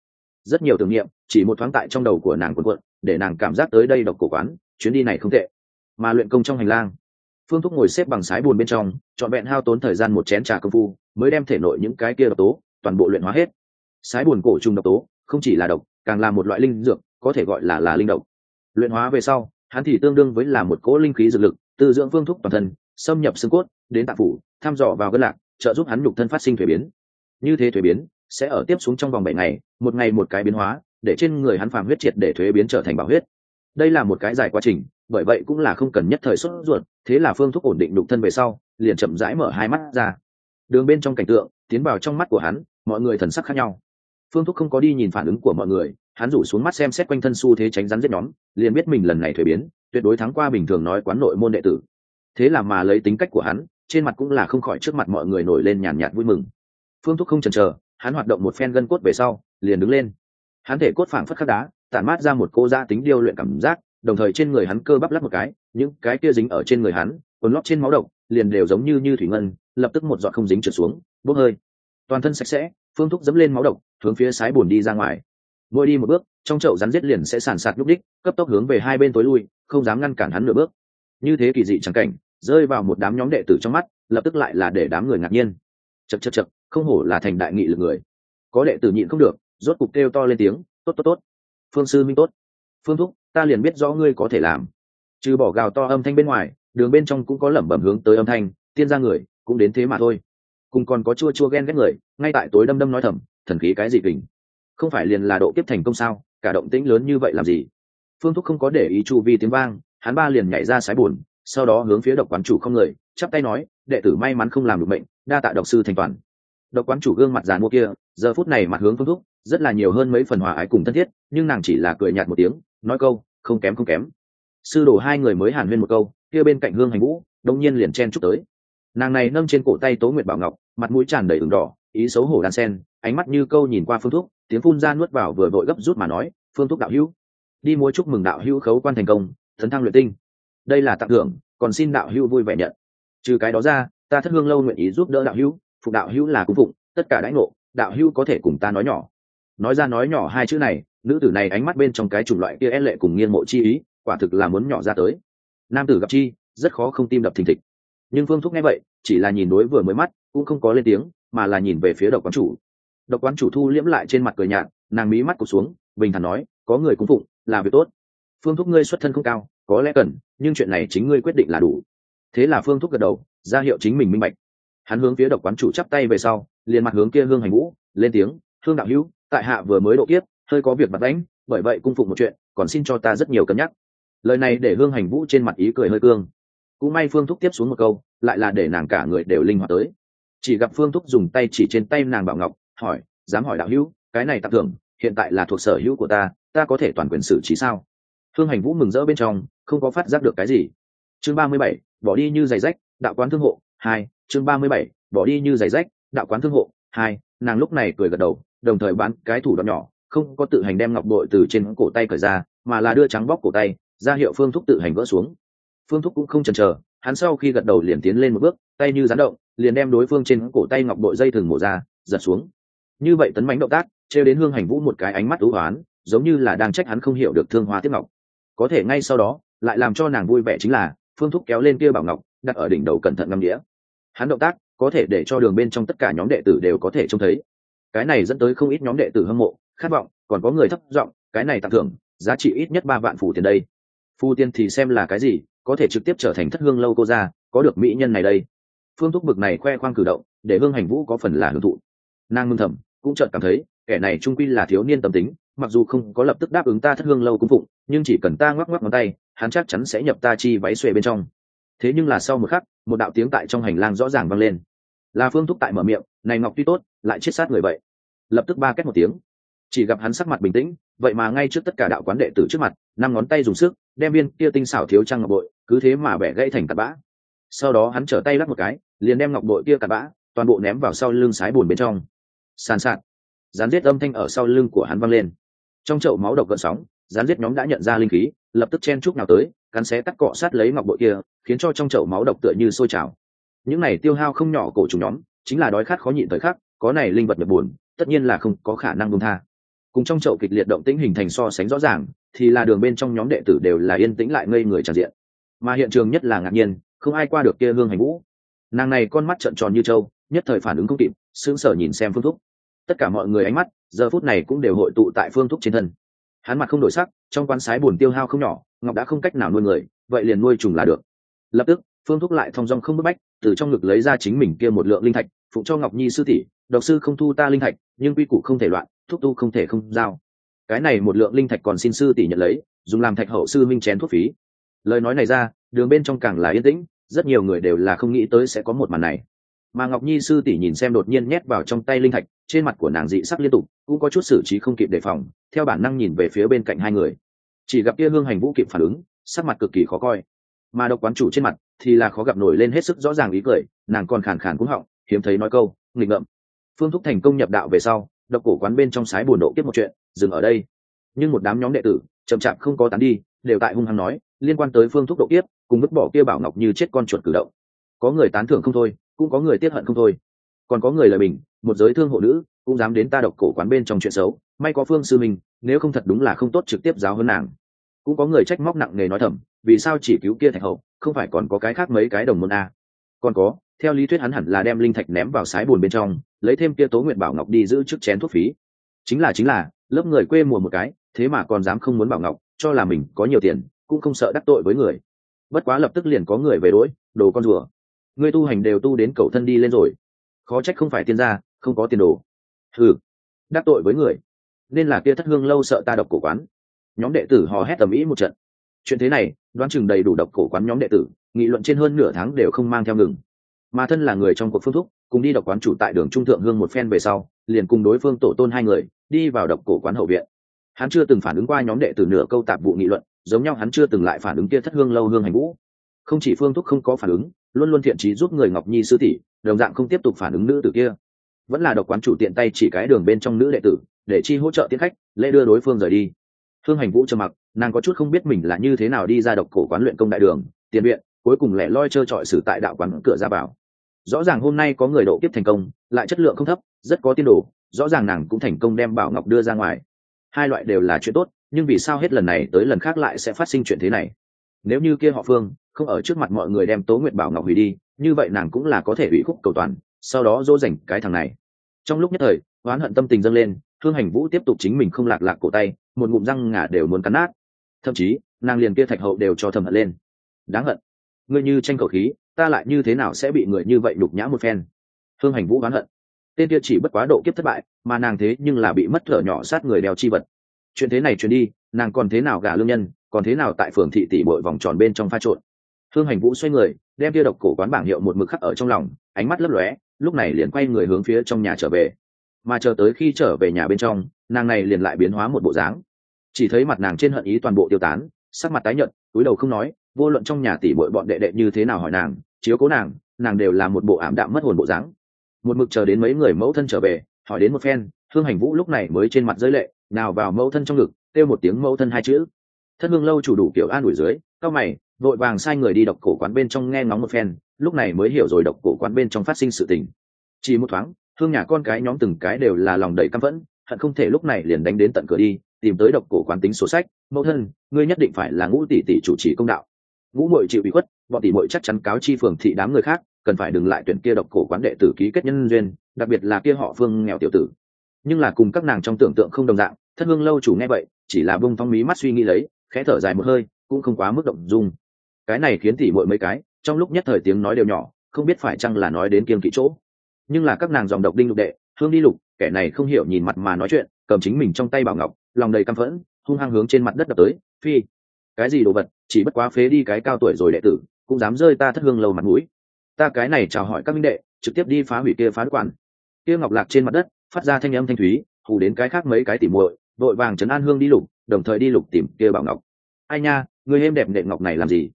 A: Rất nhiều tưởng niệm, chỉ một thoáng tại trong đầu của nàng quần quận để nàng cảm giác tới đây độc cổ quán, chuyến đi này không tệ. Mà luyện công trong hành lang, phương thúc ngồi xếp bằng sái buồn bên trong, trọn vẹn hao tốn thời gian một chén trà công phu, mới đem thể nội những cái kia độc tố, toàn bộ luyện hóa hết. Sái buồn cổ trùng độc tố, không chỉ là độc, càng là một loại linh dược, có thể gọi là là linh độc. Luyện hóa về sau, hắn thì tương đương với là một cỗ linh khí dược lực từ dưỡng phương thúc toàn thân, xâm nhập xương cốt, đến tạp phủ, thăm dò vào gân lạc, trợ giúp hắn nhục thân phát sinh thuế biến. Như thế thuế biến sẽ ở tiếp xuống trong vòng bảy ngày, một ngày một cái biến hóa, để trên người hắn phàm huyết triệt để thuế biến trở thành bảo huyết. Đây là một cái dài quá trình, bởi vậy cũng là không cần nhất thời xuất ruột, thế là phương thúc ổn định đục thân về sau, liền chậm rãi mở hai mắt ra. Đường bên trong cảnh tượng, tiến vào trong mắt của hắn, mọi người thần sắc khác nhau phương thúc không có đi nhìn phản ứng của mọi người, hắn rủ xuống mắt xem xét quanh thân xu thế tránh rắn giết nhóm, liền biết mình lần này thuế biến, tuyệt đối thắng qua bình thường nói quán nội môn đệ tử. Thế là mà lấy tính cách của hắn, trên mặt cũng là không khỏi trước mặt mọi người nổi lên nhàn nhạt vui mừng. Phương thúc không chần chờ, hắn hoạt động một phen gân cốt về sau, liền đứng lên. Hắn thể cốt phảng phất khắc đá, tản mát ra một cô gia tính điêu luyện cảm giác, đồng thời trên người hắn cơ bắp lắp một cái, những cái kia dính ở trên người hắn quần lót trên máu độc, liền đều giống như như thủy ngân, lập tức một giọt không dính trượt xuống, bốc hơi toàn thân sạch sẽ, phương thúc dẫm lên máu độc, hướng phía sái bùn đi ra ngoài. Mỗi đi một bước, trong chậu rắn giết liền sẽ sàn sạt nhúc đích, cấp tốc hướng về hai bên tối lui, không dám ngăn cản hắn nửa bước. Như thế kỳ dị chẳng cảnh, rơi vào một đám nhóm đệ tử trong mắt, lập tức lại là để đám người ngạc nhiên. Chật chật chật không hổ là thành đại nghị lực người. Có đệ tử nhịn không được, rốt cục kêu to lên tiếng, tốt tốt tốt. Phương sư minh tốt. Phương thúc, ta liền biết rõ ngươi có thể làm. Trừ bỏ gào to âm thanh bên ngoài, đường bên trong cũng có lẩm bẩm hướng tới âm thanh, tiên ra người, cũng đến thế mà thôi cùng còn có chua chua ghen ghét người, ngay tại tối đâm đâm nói thầm, thần khí cái gì kình? Không phải liền là độ kiếp thành công sao? Cả động tĩnh lớn như vậy làm gì? Phương thúc không có để ý chu vi tiếng vang, hắn ba liền nhảy ra sái buồn, sau đó hướng phía độc quán chủ không người, chắp tay nói, đệ tử may mắn không làm được bệnh đa tạ độc sư thành toàn. Độc quán chủ gương mặt giàn mua kia, giờ phút này mặt hướng phương thúc, rất là nhiều hơn mấy phần hòa ái cùng thân thiết, nhưng nàng chỉ là cười nhạt một tiếng, nói câu, không kém không kém. Sư đổ hai người mới hàn huyên một câu, kia bên cạnh hương hành vũ đông nhiên liền chen chúc tới. Nàng này nâng trên cổ tay tố nguyệt bảo ngọc mặt mũi tràn đầy ửng đỏ, ý xấu hổ đan sen, ánh mắt như câu nhìn qua phương thúc tiếng phun ra nuốt vào vừa vội gấp rút mà nói, phương thúc đạo hữu, đi mua chúc mừng đạo hữu khấu quan thành công thấn thăng luyện tinh. Đây là tặng thưởng, còn xin đạo hữu vui vẻ nhận. Trừ cái đó ra, ta thất hương lâu nguyện ý giúp đỡ đạo hữu phục đạo hữu là cung phụng, tất cả đãi ngộ, đạo hữu có thể cùng ta nói nhỏ. Nói ra nói nhỏ hai chữ này, nữ tử này ánh mắt bên trong cái chủng loại kia e lệ cùng nghiêng mộ chi ý, quả thực là muốn nhỏ ra tới. Nam tử gặp chi, rất khó không tim đập thình thịch. Nhưng phương thúc nghe vậy, chỉ là nhìn đối vừa mới mắt cũng không có lên tiếng, mà là nhìn về phía độc quán chủ. Độc quán chủ thu liễm lại trên mặt cười nhạt, nàng mí mắt cụt xuống, bình thản nói, có người cung phụng, là việc tốt. Phương thúc ngươi xuất thân không cao, có lẽ cần, nhưng chuyện này chính ngươi quyết định là đủ. Thế là phương thúc gật đầu, ra hiệu chính mình minh bạch. Hắn hướng phía độc quán chủ chắp tay về sau, liền mặt hướng kia hương hành vũ, lên tiếng hương đạo hữu, tại hạ vừa mới độ kiếp, hơi có việc mặt đánh, bởi vậy cung phụng một chuyện, còn xin cho ta rất nhiều cân nhắc. Lời này để hương hành vũ trên mặt ý cười hơi cương. Cũng may phương thúc tiếp xuống một câu, lại là để nàng cả người đều linh hoạt tới chỉ gặp phương thúc dùng tay chỉ trên tay nàng bảo ngọc, hỏi, dám hỏi đạo hữu, cái này tặng thưởng, hiện tại là thuộc sở hữu của ta ta có thể toàn quyền xử trí sao? Phương hành vũ mừng rỡ bên trong, không có phát giác được cái gì. Chương ba mươi bảy, bỏ đi như giày rách, đạo quán thương hộ, hai, chương ba mươi bảy, bỏ đi như giày rách, đạo quán thương hộ, hai, nàng lúc này cười gật đầu, đồng thời bán cái thủ đoạn nhỏ, không có tự hành đem ngọc bội từ trên cổ tay cởi ra, mà là đưa trắng bóc cổ tay, ra hiệu phương thúc tự hành vỡ xuống. Phương thúc cũng không chần chờ, hắn sau khi gật đầu liền tiến lên một bước tay như gián động, liền đem đối phương trên cổ tay ngọc bội dây thừng mổ ra, giật xuống. Như vậy tấn bánh động tác, trêu đến hương hành vũ một cái ánh mắt ưu hoán, giống như là đang trách hắn không hiểu được thương hoa tiếp ngọc. Có thể ngay sau đó, lại làm cho nàng vui vẻ chính là, phương thúc kéo lên kia bảo ngọc, đặt ở đỉnh đầu cẩn thận ngâm đĩa. Hắn động tác, có thể để cho đường bên trong tất cả nhóm đệ tử đều có thể trông thấy. Cái này dẫn tới không ít nhóm đệ tử hâm mộ, khát vọng, còn có người thấp giọng, cái này tặng thưởng, giá trị ít nhất ba vạn phủ tiền đây. Phu tiên thì xem là cái gì, có thể trực tiếp trở thành thất hương lâu cô ra có được mỹ nhân này đây phương thúc bực này khoe khoang cử động, để hương hành vũ có phần là hưởng thụ. Nàng ngưng thầm, cũng chợt cảm thấy, kẻ này trung quy là thiếu niên tâm tính, mặc dù không có lập tức đáp ứng ta thất hương lâu cung phụng, nhưng chỉ cần ta ngoắc ngoắc ngón tay, hắn chắc chắn sẽ nhập ta chi váy xuề bên trong. Thế nhưng là sau một khắc, một đạo tiếng tại trong hành lang rõ ràng vang lên. Là phương thúc tại mở miệng, này ngọc tuy tốt, lại chết sát người vậy. Lập tức ba két một tiếng. Chỉ gặp hắn sắc mặt bình tĩnh, vậy mà ngay trước tất cả đạo quán đệ tử trước mặt, năm ngón tay dùng sức, đem viên kia tinh xảo thiếu trăng ngọc bội, cứ thế mà bẻ gãy thành tạt bã sau đó hắn trở tay lắc một cái, liền đem ngọc bội kia tạt bã, toàn bộ ném vào sau lưng sái bùn bên trong. Sàn sạt. Rán giết âm thanh ở sau lưng của hắn văng lên. Trong chậu máu độc gợn sóng rán giết nhóm đã nhận ra linh khí, lập tức chen chúc nào tới, cắn xé cắt cọ sát lấy ngọc bội kia, khiến cho trong chậu máu độc tựa như sôi trào. Những này tiêu hao không nhỏ cổ trùng nhóm, chính là đói khát khó nhịn thời khắc, có này linh vật nhập buồn, tất nhiên là không có khả năng buông tha. Cùng trong chậu kịch liệt động tĩnh hình thành so sánh rõ ràng, thì là đường bên trong nhóm đệ tử đều là yên tĩnh lại ngây người tràn diện. Mà hiện trường nhất là ngạc nhiên không ai qua được kia hương hành vũ. Nàng này con mắt trợn tròn như trâu, nhất thời phản ứng không kịp, sững sờ nhìn xem phương thúc. Tất cả mọi người ánh mắt, giờ phút này cũng đều hội tụ tại phương thúc trên thân. Hắn mặt không đổi sắc, trong quan sái buồn tiêu hao không nhỏ, ngọc đã không cách nào nuôi người, vậy liền nuôi trùng là được. Lập tức, phương thúc lại thong dong không bức bách, từ trong ngực lấy ra chính mình kia một lượng linh thạch phụ cho ngọc nhi sư tỷ, độc sư không thu ta linh thạch, nhưng quy củ không thể loạn thuốc tu không thể không giao. Cái này một lượng linh thạch còn xin sư tỷ nhận lấy, dùng làm thạch hậu sư minh chén thuốc phí. Lời nói này ra, đường bên trong càng là yên tĩnh rất nhiều người đều là không nghĩ tới sẽ có một màn này. Mà ngọc nhi sư tỷ nhìn xem đột nhiên nhét vào trong tay linh thạch, trên mặt của nàng dị sắc liên tục, cũng có chút xử trí không kịp đề phòng, theo bản năng nhìn về phía bên cạnh hai người. Chỉ gặp kia hương hành vũ kịp phản ứng, sắc mặt cực kỳ khó coi. Mà độc quán chủ trên mặt thì là khó gặp nổi lên hết sức rõ ràng ý cười, nàng còn khàn khàn cũng họng, hiếm thấy nói câu, nghịch ngợm. Phương thúc thành công nhập đạo về sau, độc cổ quán bên trong sái buồn độ tiếp một chuyện, dừng ở đây. Nhưng một đám nhóm đệ tử chậm chạp không có tán đi đều tại hung hăng nói, liên quan tới phương thuốc độ tiếp cùng vứt bỏ kia bảo ngọc như chết con chuột cử động. Có người tán thưởng không thôi, cũng có người tiết hận không thôi. Còn có người lời bình, một giới thương hộ nữ, cũng dám đến ta độc cổ quán bên trong chuyện xấu, may có phương sư mình nếu không thật đúng là không tốt trực tiếp giáo hơn nàng. Cũng có người trách móc nặng nề nói thầm, vì sao chỉ cứu kia thạch hậu, không phải còn có cái khác mấy cái đồng môn a? Còn có, theo lý thuyết hắn hẳn là đem linh thạch ném vào sái bùn bên trong, lấy thêm kia tố nguyện bảo ngọc đi giữ trước chén thuốc phí. Chính là chính là, lớp người quê mùa một cái, thế mà còn dám không muốn bảo ngọc cho là mình có nhiều tiền, cũng không sợ đắc tội với người. Bất quá lập tức liền có người về đỗi đồ con rùa. Người tu hành đều tu đến cầu thân đi lên rồi. Khó trách không phải tiên gia, không có tiền đồ. Ừ đắc tội với người, nên là kia thất hương lâu sợ ta độc cổ quán. Nhóm đệ tử hò hét tầm ý một trận. Chuyện thế này, đoán chừng đầy đủ độc cổ quán nhóm đệ tử, nghị luận trên hơn nửa tháng đều không mang theo ngừng. Mà thân là người trong cuộc phương thúc, cùng đi độc quán chủ tại đường trung thượng hương một phen về sau, liền cùng đối phương tổ tôn hai người, đi vào độc cổ quán hậu viện hắn chưa từng phản ứng qua nhóm đệ tử nửa câu tạp vụ nghị luận, giống nhau hắn chưa từng lại phản ứng kia thất hương lâu hương hành vũ. Không chỉ phương thúc không có phản ứng, luôn luôn thiện trí giúp người ngọc nhi sư tỷ, đồng dạng không tiếp tục phản ứng nữ tử kia. Vẫn là độc quán chủ tiện tay chỉ cái đường bên trong nữ đệ tử, để chi hỗ trợ tiến khách, lễ đưa đối phương rời đi. Hương hành vũ trầm mặc, nàng có chút không biết mình là như thế nào đi ra độc cổ quán luyện công đại đường, tiền viện, cuối cùng lẻ loi trơ trọi xử tại đạo quán cửa ra vào. Rõ ràng hôm nay có người độ kiếp thành công, lại chất lượng không thấp, rất có tiên đồ, rõ ràng nàng cũng thành công đem bảo ngọc đưa ra ngoài hai loại đều là chuyện tốt, nhưng vì sao hết lần này tới lần khác lại sẽ phát sinh chuyện thế này? Nếu như kia họ phương không ở trước mặt mọi người đem tố nguyện bảo ngọc hủy đi, như vậy nàng cũng là có thể hủy khúc cầu toàn, sau đó dỗ dành cái thằng này. Trong lúc nhất thời, oán hận tâm tình dâng lên, thương hành vũ tiếp tục chính mình không lạc lạc cổ tay, một ngụm răng ngả đều muốn cắn nát. Thậm chí, nàng liền kia thạch hậu đều cho thầm hận lên. Đáng hận. Ngươi như tranh cầu khí, ta lại như thế nào sẽ bị người như vậy đục nhã một phen? Thương hành vũ oán hận tên kia chỉ bất quá độ kiếp thất bại, mà nàng thế nhưng là bị mất thở nhỏ sát người đeo chi vật. Chuyện thế này chuyển đi, nàng còn thế nào gả lương nhân, còn thế nào tại phường thị tỷ bội vòng tròn bên trong pha trộn. Hương hành vũ xoay người, đem kia độc cổ quán bảng hiệu một mực khắc ở trong lòng, ánh mắt lấp lóe, lúc này liền quay người hướng phía trong nhà trở về. Mà chờ tới khi trở về nhà bên trong, nàng này liền lại biến hóa một bộ dáng. Chỉ thấy mặt nàng trên hận ý toàn bộ tiêu tán, sắc mặt tái nhợt, túi đầu không nói, vô luận trong nhà tỷ bội bọn đệ đệ như thế nào hỏi nàng, chiếu cố nàng nàng đều là một bộ ảm đạm mất hồn bộ dáng một mực chờ đến mấy người mẫu thân trở về, hỏi đến một phen, hương hành vũ lúc này mới trên mặt giới lệ, nào vào mẫu thân trong ngực, kêu một tiếng mẫu thân hai chữ. Thân hương lâu chủ đủ kiểu an ủi dưới, cao mày, vội vàng sai người đi độc cổ quán bên trong nghe ngóng một phen, lúc này mới hiểu rồi độc cổ quán bên trong phát sinh sự tình. Chỉ một thoáng, hương nhà con cái nhóm từng cái đều là lòng đầy căm phẫn, hận không thể lúc này liền đánh đến tận cửa đi, tìm tới độc cổ quán tính sổ sách, mẫu thân, ngươi nhất định phải là ngũ tỷ tỷ chủ trì công đạo. Ngũ mội chịu bị khuất, bọn tỷ mội chắc chắn cáo chi phường thị đám người khác cần phải đừng lại tuyển kia độc cổ quán đệ tử ký kết nhân duyên, đặc biệt là kia họ phương nghèo tiểu tử. Nhưng là cùng các nàng trong tưởng tượng không đồng dạng, thất hương lâu chủ nghe vậy, chỉ là bông phong mí mắt suy nghĩ lấy, khẽ thở dài một hơi, cũng không quá mức động dung. Cái này khiến tỷ muội mấy cái, trong lúc nhất thời tiếng nói đều nhỏ, không biết phải chăng là nói đến kiên kỵ chỗ. Nhưng là các nàng dòng độc đinh lục đệ hương đi lục, kẻ này không hiểu nhìn mặt mà nói chuyện, cầm chính mình trong tay bảo ngọc, lòng đầy căm phẫn, hung hăng hướng trên mặt đất đập tới, phi. Cái gì đồ vật, chỉ bất quá phế đi cái cao tuổi rồi đệ tử, cũng dám rơi ta thất hương lâu mặt mũi ta cái này chào hỏi các minh đệ, trực tiếp đi phá hủy kia phá quản kia ngọc lạc trên mặt đất, phát ra thanh âm thanh thúy, hù đến cái khác mấy cái tỉ muội, vội vàng trấn an hương đi lục, đồng thời đi lục tìm kia bảo ngọc. Ai nha, người êm đẹp nệ ngọc này làm gì?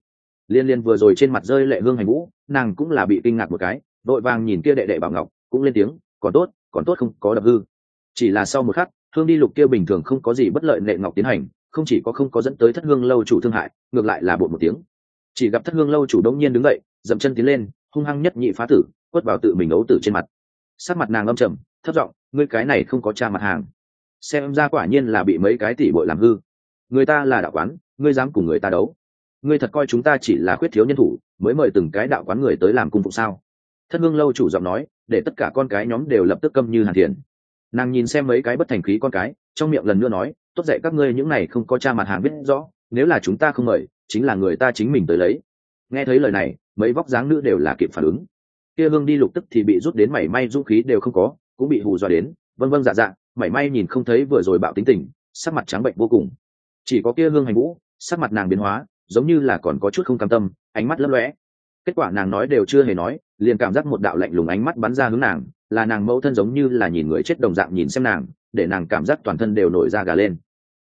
A: Liên liên vừa rồi trên mặt rơi lệ hương hành vũ, nàng cũng là bị kinh ngạc một cái, vội vàng nhìn kia đệ đệ bảo ngọc, cũng lên tiếng, còn tốt còn tốt không có đập hư. Chỉ là sau một khắc, hương đi lục kia bình thường không có gì bất lợi nệ ngọc tiến hành, không chỉ có không có dẫn tới thất hương lâu chủ thương hại, ngược lại là bột một tiếng. Chỉ gặp thất hương lâu chủ đông nhiên đứng dậy, dậm chân tiến lên hung hăng nhất nhị phá tử, quất vào tự mình ấu tử trên mặt. Sát mặt nàng âm trầm thất giọng, ngươi cái này không có cha mặt hàng. Xem ra quả nhiên là bị mấy cái tỷ bội làm hư. Người ta là đạo quán, ngươi dám cùng người ta đấu. Ngươi thật coi chúng ta chỉ là khuyết thiếu nhân thủ, mới mời từng cái đạo quán người tới làm cung phụ sao? Thất hương lâu chủ giọng nói, để tất cả con cái nhóm đều lập tức câm như hàn thiền. Nàng nhìn xem mấy cái bất thành khí con cái, trong miệng lần nữa nói, tốt dạy các ngươi những này không có cha mặt hàng biết rõ, nếu là chúng ta không mời, chính là người ta chính mình tới lấy. Nghe thấy lời này mấy vóc dáng nữ đều là kịp phản ứng. Kia hương đi lục tức thì bị rút đến mảy may dũng khí đều không có, cũng bị hù dọa đến vân vân dạ dạ mảy may nhìn không thấy vừa rồi bạo tính tình, sắc mặt trắng bệnh vô cùng. Chỉ có kia hương hành vũ, sắc mặt nàng biến hóa, giống như là còn có chút không cam tâm, ánh mắt lấp lóe. Kết quả nàng nói đều chưa hề nói, liền cảm giác một đạo lạnh lùng ánh mắt bắn ra hướng nàng, là nàng mẫu thân giống như là nhìn người chết đồng dạng nhìn xem nàng, để nàng cảm giác toàn thân đều nổi da gà lên.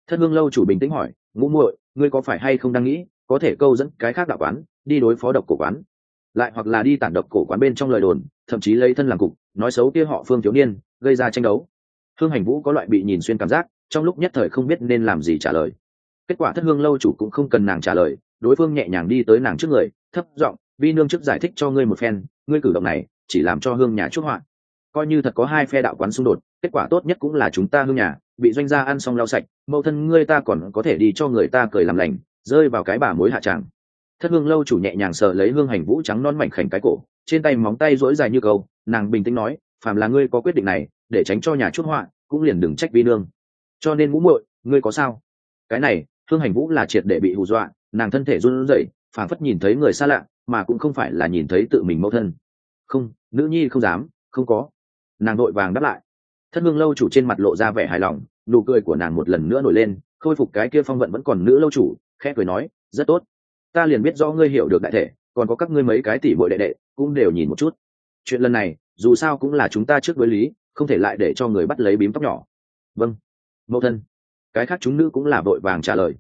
A: Thân hương lâu chủ bình tĩnh hỏi, ngũ muội, ngươi có phải hay không đang nghĩ, có thể câu dẫn cái khác đạo quán đi đối phó độc cổ quán. Lại hoặc là đi tản độc cổ quán bên trong lời đồn, thậm chí lấy thân làm cục, nói xấu kia họ phương thiếu niên, gây ra tranh đấu. Hương hành vũ có loại bị nhìn xuyên cảm giác, trong lúc nhất thời không biết nên làm gì trả lời. Kết quả thất hương lâu chủ cũng không cần nàng trả lời, đối phương nhẹ nhàng đi tới nàng trước người, thấp giọng, vi nương trước giải thích cho ngươi một phen, ngươi cử động này, chỉ làm cho hương nhà chút họa. Coi như thật có hai phe đạo quán xung đột, kết quả tốt nhất cũng là chúng ta hương nhà, bị doanh gia ăn xong lau sạch, mẫu thân ngươi ta còn có thể đi cho người ta cười làm lành, rơi vào cái bà mối hạ tràng thất hương lâu chủ nhẹ nhàng sờ lấy hương hành vũ trắng non mảnh khảnh cái cổ, trên tay móng tay rỗi dài như câu, nàng bình tĩnh nói, phàm là ngươi có quyết định này, để tránh cho nhà chút họa, cũng liền đừng trách vi nương. Cho nên ngũ muội, ngươi có sao? Cái này, hương hành vũ là triệt để bị hù dọa, nàng thân thể run rẩy, phảng phất nhìn thấy người xa lạ, mà cũng không phải là nhìn thấy tự mình mẫu thân. Không, nữ nhi không dám, không có. Nàng đội vàng đáp lại. Thất hương lâu chủ trên mặt lộ ra vẻ hài lòng, nụ cười của nàng một lần nữa nổi lên, khôi phục cái kia phong vận vẫn còn nữ lâu chủ, khẽ cười nói, rất tốt ta liền biết rõ ngươi hiểu được đại thể, còn có các ngươi mấy cái tỷ bội đệ đệ, cũng đều nhìn một chút. Chuyện lần này, dù sao cũng là chúng ta trước đối lý, không thể lại để cho người bắt lấy bím tóc nhỏ. Vâng. Mẫu thân. Cái khác chúng nữ cũng là vội vàng trả lời.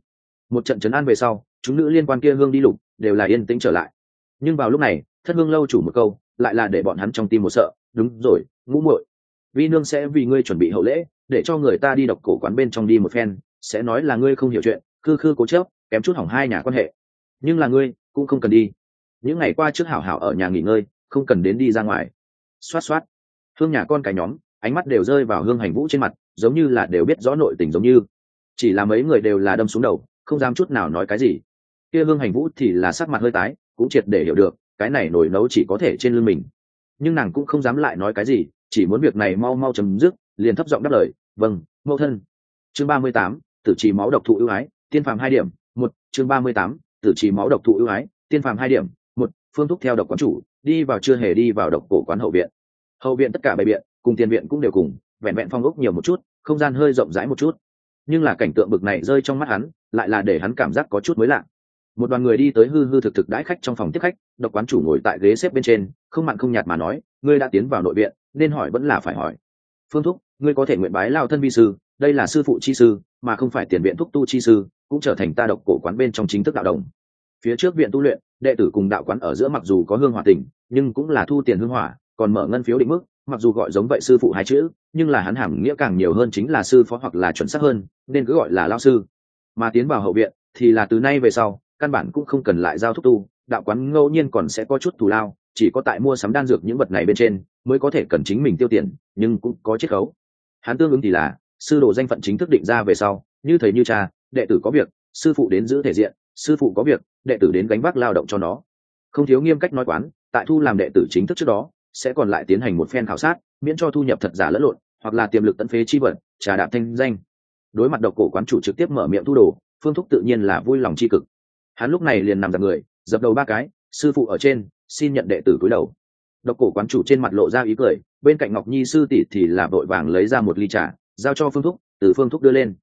A: Một trận trấn an về sau, chúng nữ liên quan kia hương đi lục, đều là yên tĩnh trở lại. Nhưng vào lúc này, thất hương lâu chủ một câu, lại là để bọn hắn trong tim một sợ. Đúng rồi, ngũ muội. Vi nương sẽ vì ngươi chuẩn bị hậu lễ, để cho người ta đi độc cổ quán bên trong đi một phen, sẽ nói là ngươi không hiểu chuyện, khư khư cố chớp kém chút hỏng hai nhà quan hệ nhưng là ngươi, cũng không cần đi. Những ngày qua trước hảo hảo ở nhà nghỉ ngơi, không cần đến đi ra ngoài. Xoát xoát. Hương nhà con cái nhóm, ánh mắt đều rơi vào hương hành vũ trên mặt, giống như là đều biết rõ nội tình giống như. Chỉ là mấy người đều là đâm xuống đầu, không dám chút nào nói cái gì. Kia hương hành vũ thì là sắc mặt hơi tái, cũng triệt để hiểu được, cái này nổi nấu chỉ có thể trên lưng mình. Nhưng nàng cũng không dám lại nói cái gì, chỉ muốn việc này mau mau chấm dứt, liền thấp giọng đáp lời vâng mẫu thân. Chương ba mươi tám, tử trì máu độc thụ ưu ái, tiên phàm hai điểm, một, chương ba mươi tám tử trì máu độc thụ ưu ái, tiên phàm hai điểm. Một, phương thúc theo độc quán chủ, đi vào chưa hề đi vào độc cổ quán hậu viện. Hậu viện tất cả bài biện, cùng tiền viện cũng đều cùng, vẹn vẹn phong ốc nhiều một chút, không gian hơi rộng rãi một chút. Nhưng là cảnh tượng bực này rơi trong mắt hắn, lại là để hắn cảm giác có chút mới lạ. Một đoàn người đi tới hư hư thực thực đãi khách trong phòng tiếp khách, độc quán chủ ngồi tại ghế xếp bên trên, không mặn không nhạt mà nói, ngươi đã tiến vào nội viện, nên hỏi vẫn là phải hỏi. Phương thúc, ngươi có thể nguyện bái lao thân vi sư, đây là sư phụ chi sư, mà không phải tiền viện thúc tu chi sư cũng trở thành ta độc cổ quán bên trong chính thức đạo đồng. Phía trước viện tu luyện, đệ tử cùng đạo quán ở giữa mặc dù có hương hỏa tình, nhưng cũng là thu tiền hương hỏa, còn mở ngân phiếu định mức, mặc dù gọi giống vậy sư phụ hai chữ, nhưng là hắn hàm nghĩa càng nhiều hơn chính là sư phó hoặc là chuẩn xác hơn, nên cứ gọi là lao sư. Mà tiến vào hậu viện, thì là từ nay về sau, căn bản cũng không cần lại giao thúc tu, đạo quán ngẫu nhiên còn sẽ có chút thù lao, chỉ có tại mua sắm đan dược những vật này bên trên, mới có thể cần chính mình tiêu tiền, nhưng cũng có chiết khấu. Hắn tương ứng thì là, sư đồ danh phận chính thức định ra về sau, như thầy như cha đệ tử có việc, sư phụ đến giữ thể diện, sư phụ có việc, đệ tử đến gánh vác lao động cho nó. Không thiếu nghiêm cách nói quán, tại thu làm đệ tử chính thức trước đó, sẽ còn lại tiến hành một phen khảo sát, miễn cho thu nhập thật giả lẫn lộn, hoặc là tiềm lực tận phế chi vật, trà đạp thanh danh. Đối mặt độc cổ quán chủ trực tiếp mở miệng thu đồ, phương thúc tự nhiên là vui lòng c h i cực. Hắn lúc này liền nằm giặc người, dập đầu ba cái, sư phụ ở trên, xin nhận đệ tử cúi đầu. Độc cổ quán chủ trên mặt lộ ra ý cười, bên cạnh ngọc nhi sư tỷ thì là vội vàng lấy ra một ly trà, giao cho phương thúc, từ phương thúc đưa lên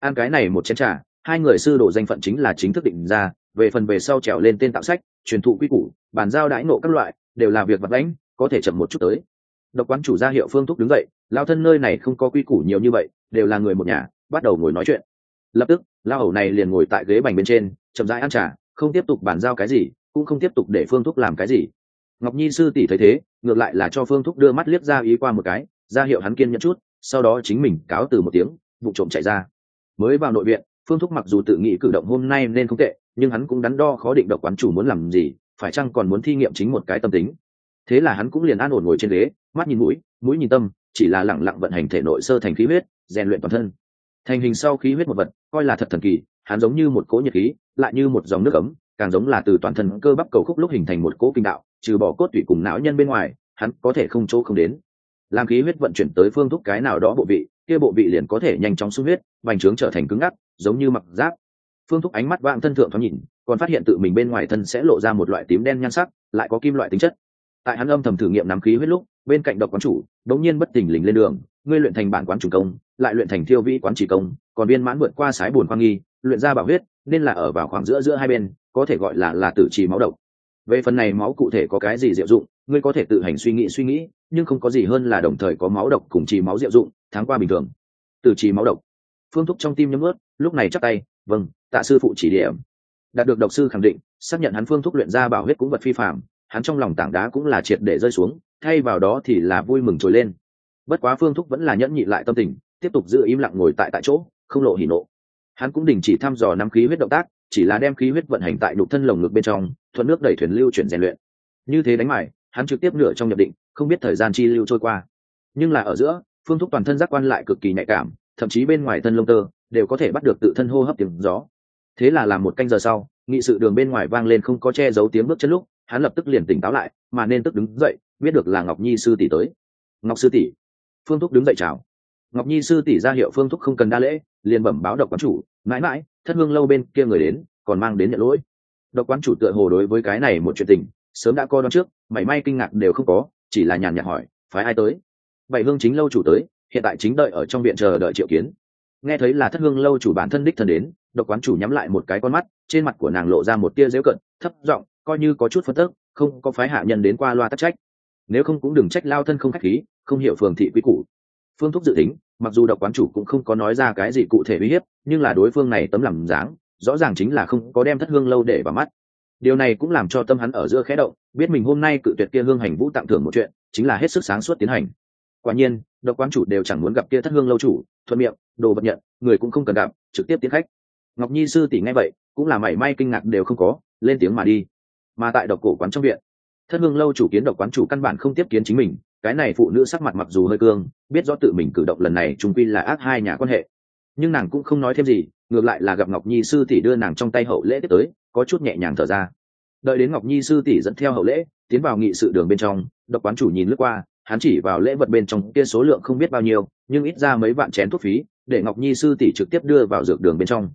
A: ăn cái này một chén trà, hai người sư đồ danh phận chính là chính thức định ra, về phần về sau trèo lên tên tạo sách, truyền thụ quy củ, bàn giao đãi nộ các loại, đều là việc vật lãnh có thể chậm một chút tới. Độc quán chủ gia hiệu phương thúc đứng dậy, lao thân nơi này không có quy củ nhiều như vậy, đều là người một nhà, bắt đầu ngồi nói chuyện. Lập tức, lao hầu này liền ngồi tại ghế bành bên trên, chậm rãi ăn trà, không tiếp tục bàn giao cái gì, cũng không tiếp tục để phương thúc làm cái gì. Ngọc nhi sư tỷ thấy thế, ngược lại là cho phương thúc đưa mắt liếc ra ý qua một cái, ra hiệu hắn kiên nhẫn chút, sau đó chính mình cáo từ một tiếng, vụ trộm chạy ra mới vào nội viện, phương thúc mặc dù tự nghĩ cử động hôm nay nên không tệ, nhưng hắn cũng đắn đo khó định độc quán chủ muốn làm gì, phải chăng còn muốn thi nghiệm chính một cái tâm tính. Thế là hắn cũng liền an ổn ngồi trên ghế, mắt nhìn mũi mũi nhìn tâm, chỉ là lẳng lặng vận hành thể nội sơ thành khí huyết, rèn luyện toàn thân. Thành hình sau khí huyết một vật, coi là thật thần kỳ, hắn giống như một cỗ nhiệt khí, lại như một dòng nước ấm, càng giống là từ toàn thân cơ bắp cầu khúc lúc hình thành một cỗ kinh đạo, trừ bỏ cốt tủy cùng não nhân bên ngoài, hắn có thể không chỗ không đến. Làm khí huyết vận chuyển tới phương thúc cái nào đó bộ vị kia bộ vị liền có thể nhanh chóng sung huyết bành trướng trở thành cứng ngắc, giống như mặc giáp. Phương thúc ánh mắt vạng thân thượng thoáng nhìn, còn phát hiện tự mình bên ngoài thân sẽ lộ ra một loại tím đen nhan sắc, lại có kim loại tính chất. Tại hắn âm thầm thử nghiệm nắm khí huyết lúc, bên cạnh độc quán chủ, đống nhiên bất tỉnh lình lên đường, ngươi luyện thành bản quán chủ công, lại luyện thành thiêu vĩ quán chỉ công, còn viên mãn vượt qua sái buồn quang nghi, luyện ra bảo huyết, nên là ở vào khoảng giữa giữa hai bên, có thể gọi là là tử trì máu độc. Về phần này máu cụ thể có cái gì diệu dụng, ngươi có thể tự hành suy nghĩ suy nghĩ nhưng không có gì hơn là đồng thời có máu độc cùng trì máu diệu dụng tháng qua bình thường. Từ trì máu độc. Phương thúc trong tim nhấm ướt, lúc này chắc tay vâng tạ sư phụ chỉ điểm. Đạt được độc sư khẳng định, xác nhận hắn phương thúc luyện ra bảo huyết cũng vật phi phạm hắn trong lòng tảng đá cũng là triệt để rơi xuống, thay vào đó thì là vui mừng trồi lên. Bất quá phương thúc vẫn là nhẫn nhị lại tâm tình, tiếp tục giữ im lặng ngồi tại tại chỗ, không lộ hỉ nộ. Hắn cũng đình chỉ thăm dò năm khí huyết động tác, chỉ là đem khí huyết vận hành tại đục thân lồng ngực bên trong, thuận nước đẩy thuyền lưu chuyển rèn luyện. Như thế đánh mải hắn trực tiếp nửa trong nhập định không biết thời gian chi lưu trôi qua. Nhưng là ở giữa, phương thúc toàn thân giác quan lại cực kỳ nhạy cảm, thậm chí bên ngoài thân lông tơ đều có thể bắt được tự thân hô hấp tiếng gió. Thế là làm một canh giờ sau, nghị sự đường bên ngoài vang lên không có che giấu tiếng bước chân lúc, hắn lập tức liền tỉnh táo lại, mà nên tức đứng dậy, biết được là ngọc nhi sư tỷ tới. Ngọc sư tỷ. Phương thúc đứng dậy chào. Ngọc nhi sư tỷ ra hiệu phương thúc không cần đa lễ, liền bẩm báo độc quán chủ, mãi mãi, thất hương lâu bên kia người đến, còn mang đến nhận lỗi. Độc quán chủ tựa hồ đối với cái này một chuyện tình, sớm đã coi đón trước, mảy may kinh ngạc đều không có chỉ là nhàn nhạt hỏi, phái ai tới? Bảy hương chính lâu chủ tới, hiện tại chính đợi ở trong viện chờ đợi triệu kiến. Nghe thấy là thất hương lâu chủ bản thân đích thân đến, độc quán chủ nhắm lại một cái con mắt, trên mặt của nàng lộ ra một tia dễu cận, thấp giọng, coi như có chút phân tức, không có phái hạ nhân đến qua loa tắc trách. Nếu không cũng đừng trách lao thân không khách khí, không hiểu phường thị quy củ. Phương thúc dự tính, mặc dù độc quán chủ cũng không có nói ra cái gì cụ thể uy hiếp, nhưng là đối phương này tấm làm dáng, rõ ràng chính là không có đem thất hương lâu để vào mắt điều này cũng làm cho tâm hắn ở giữa khẽ động, biết mình hôm nay cự tuyệt kia hương hành vũ tặng thưởng một chuyện, chính là hết sức sáng suốt tiến hành. Quả nhiên, độc quán chủ đều chẳng muốn gặp kia thất hương lâu chủ, thuận miệng, đồ vật nhận, người cũng không cần gặp, trực tiếp tiến khách. Ngọc nhi sư tỷ nghe vậy, cũng là mảy may kinh ngạc đều không có, lên tiếng mà đi. Mà tại độc cổ quán trong viện, thất hương lâu chủ kiến độc quán chủ căn bản không tiếp kiến chính mình, cái này phụ nữ sắc mặt mặc dù hơi cương, biết rõ tự mình cử động lần này trung quy là ác hai nhà quan hệ nhưng nàng cũng không nói thêm gì, ngược lại là gặp ngọc nhi sư tỷ đưa nàng trong tay hậu lễ tiếp tới, có chút nhẹ nhàng thở ra. Đợi đến ngọc nhi sư tỷ dẫn theo hậu lễ, tiến vào nghị sự đường bên trong, độc quán chủ nhìn lướt qua, hắn chỉ vào lễ vật bên trong kia số lượng không biết bao nhiêu, nhưng ít ra mấy vạn chén thuốc phí, để ngọc nhi sư tỷ trực tiếp đưa vào dược đường bên trong.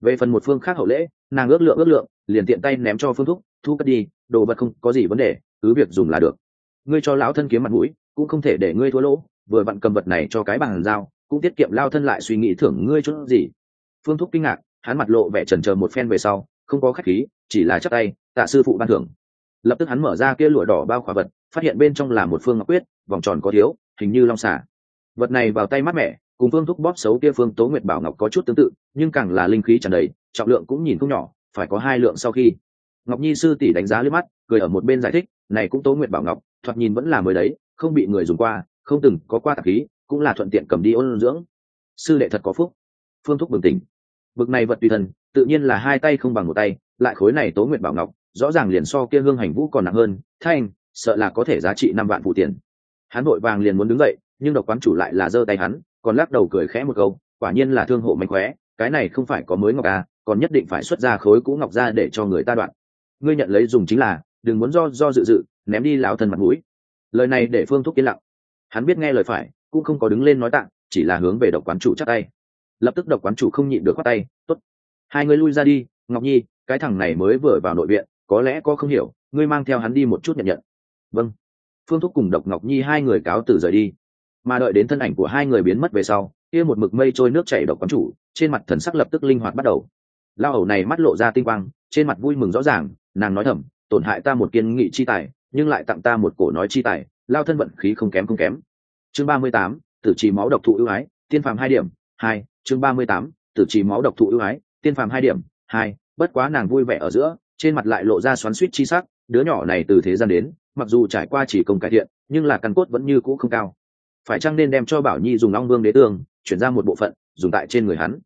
A: Về phần một phương khác hậu lễ, nàng ước lượng ước lượng, liền tiện tay ném cho phương thúc, thu cất đi, đồ vật không có gì vấn đề, cứ việc dùng là được. Ngươi cho lão thân kiếm mặt mũi, cũng không thể để ngươi thua lỗ, vừa vặn cầm vật này cho cái bàn giao cũng tiết kiệm lao thân lại suy nghĩ thưởng ngươi chút gì. Phương thúc kinh ngạc, hắn mặt lộ vẻ trần chờ một phen về sau, không có khách khí, chỉ là chắc tay, tạ sư phụ ban thưởng. Lập tức hắn mở ra kia lụa đỏ bao khỏa vật, phát hiện bên trong là một phương ngọc quyết, vòng tròn có thiếu, hình như long xả vật này vào tay mát mẻ, cùng phương thúc bóp xấu kia phương tố nguyệt bảo ngọc có chút tương tự, nhưng càng là linh khí tràn đầy, trọng lượng cũng nhìn không nhỏ, phải có hai lượng sau khi. Ngọc nhi sư tỷ đánh giá lướt mắt, cười ở một bên giải thích, này cũng tố nguyệt bảo ngọc, thoạt nhìn vẫn là mới đấy, không bị người dùng qua, không từng có qua tạp khí cũng là thuận tiện cầm đi ôn dưỡng. Sư đệ thật có phúc. Phương thúc bừng tỉnh. Bực này vật tùy thần, tự nhiên là hai tay không bằng một tay, lại khối này tố nguyệt bảo ngọc, rõ ràng liền so kia hương hành vũ còn nặng hơn, thanh, sợ là có thể giá trị năm vạn phụ tiền. Hắn vội vàng liền muốn đứng dậy, nhưng độc quán chủ lại là giơ tay hắn, còn lắc đầu cười khẽ một câu, quả nhiên là thương hộ mạnh khóe, cái này không phải có mới ngọc à còn nhất định phải xuất ra khối cũ ngọc ra để cho người ta đoạn. Ngươi nhận lấy dùng chính là, đừng muốn do do dự dự, ném đi lão thân mặt mũi. Lời này để phương thúc yên lặng. Hắn biết nghe lời phải cũng không có đứng lên nói tạng, chỉ là hướng về độc quán chủ chắc tay. Lập tức độc quán chủ không nhịn được khoát tay, tốt, hai người lui ra đi, ngọc nhi, cái thằng này mới vừa vào nội viện, có lẽ có không hiểu, ngươi mang theo hắn đi một chút nhận nhận. Vâng. Phương thúc cùng độc ngọc nhi hai người cáo từ rời đi. Mà đợi đến thân ảnh của hai người biến mất về sau, kia một mực mây trôi nước chảy độc quán chủ, trên mặt thần sắc lập tức linh hoạt bắt đầu. Lao ẩu này mắt lộ ra tinh quang, trên mặt vui mừng rõ ràng, nàng nói thầm, tổn hại ta một kiên nghị chi tài, nhưng lại tặng ta một cổ nói chi tài, lao thân vận khí không kém không kém chương ba mươi tám, tử trì máu độc thụ ưu ái, tiên phàm hai điểm, hai, chương ba mươi tám, tử trì máu độc thụ ưu ái, tiên phàm hai điểm, hai, bất quá nàng vui vẻ ở giữa, trên mặt lại lộ ra xoắn suýt chi sắc, đứa nhỏ này từ thế gian đến, mặc dù trải qua chỉ công cải thiện, nhưng là căn cốt vẫn như cũ không cao. Phải chăng nên đem cho bảo nhi dùng long vương đế tương, chuyển ra một bộ phận, dùng tại trên người hắn?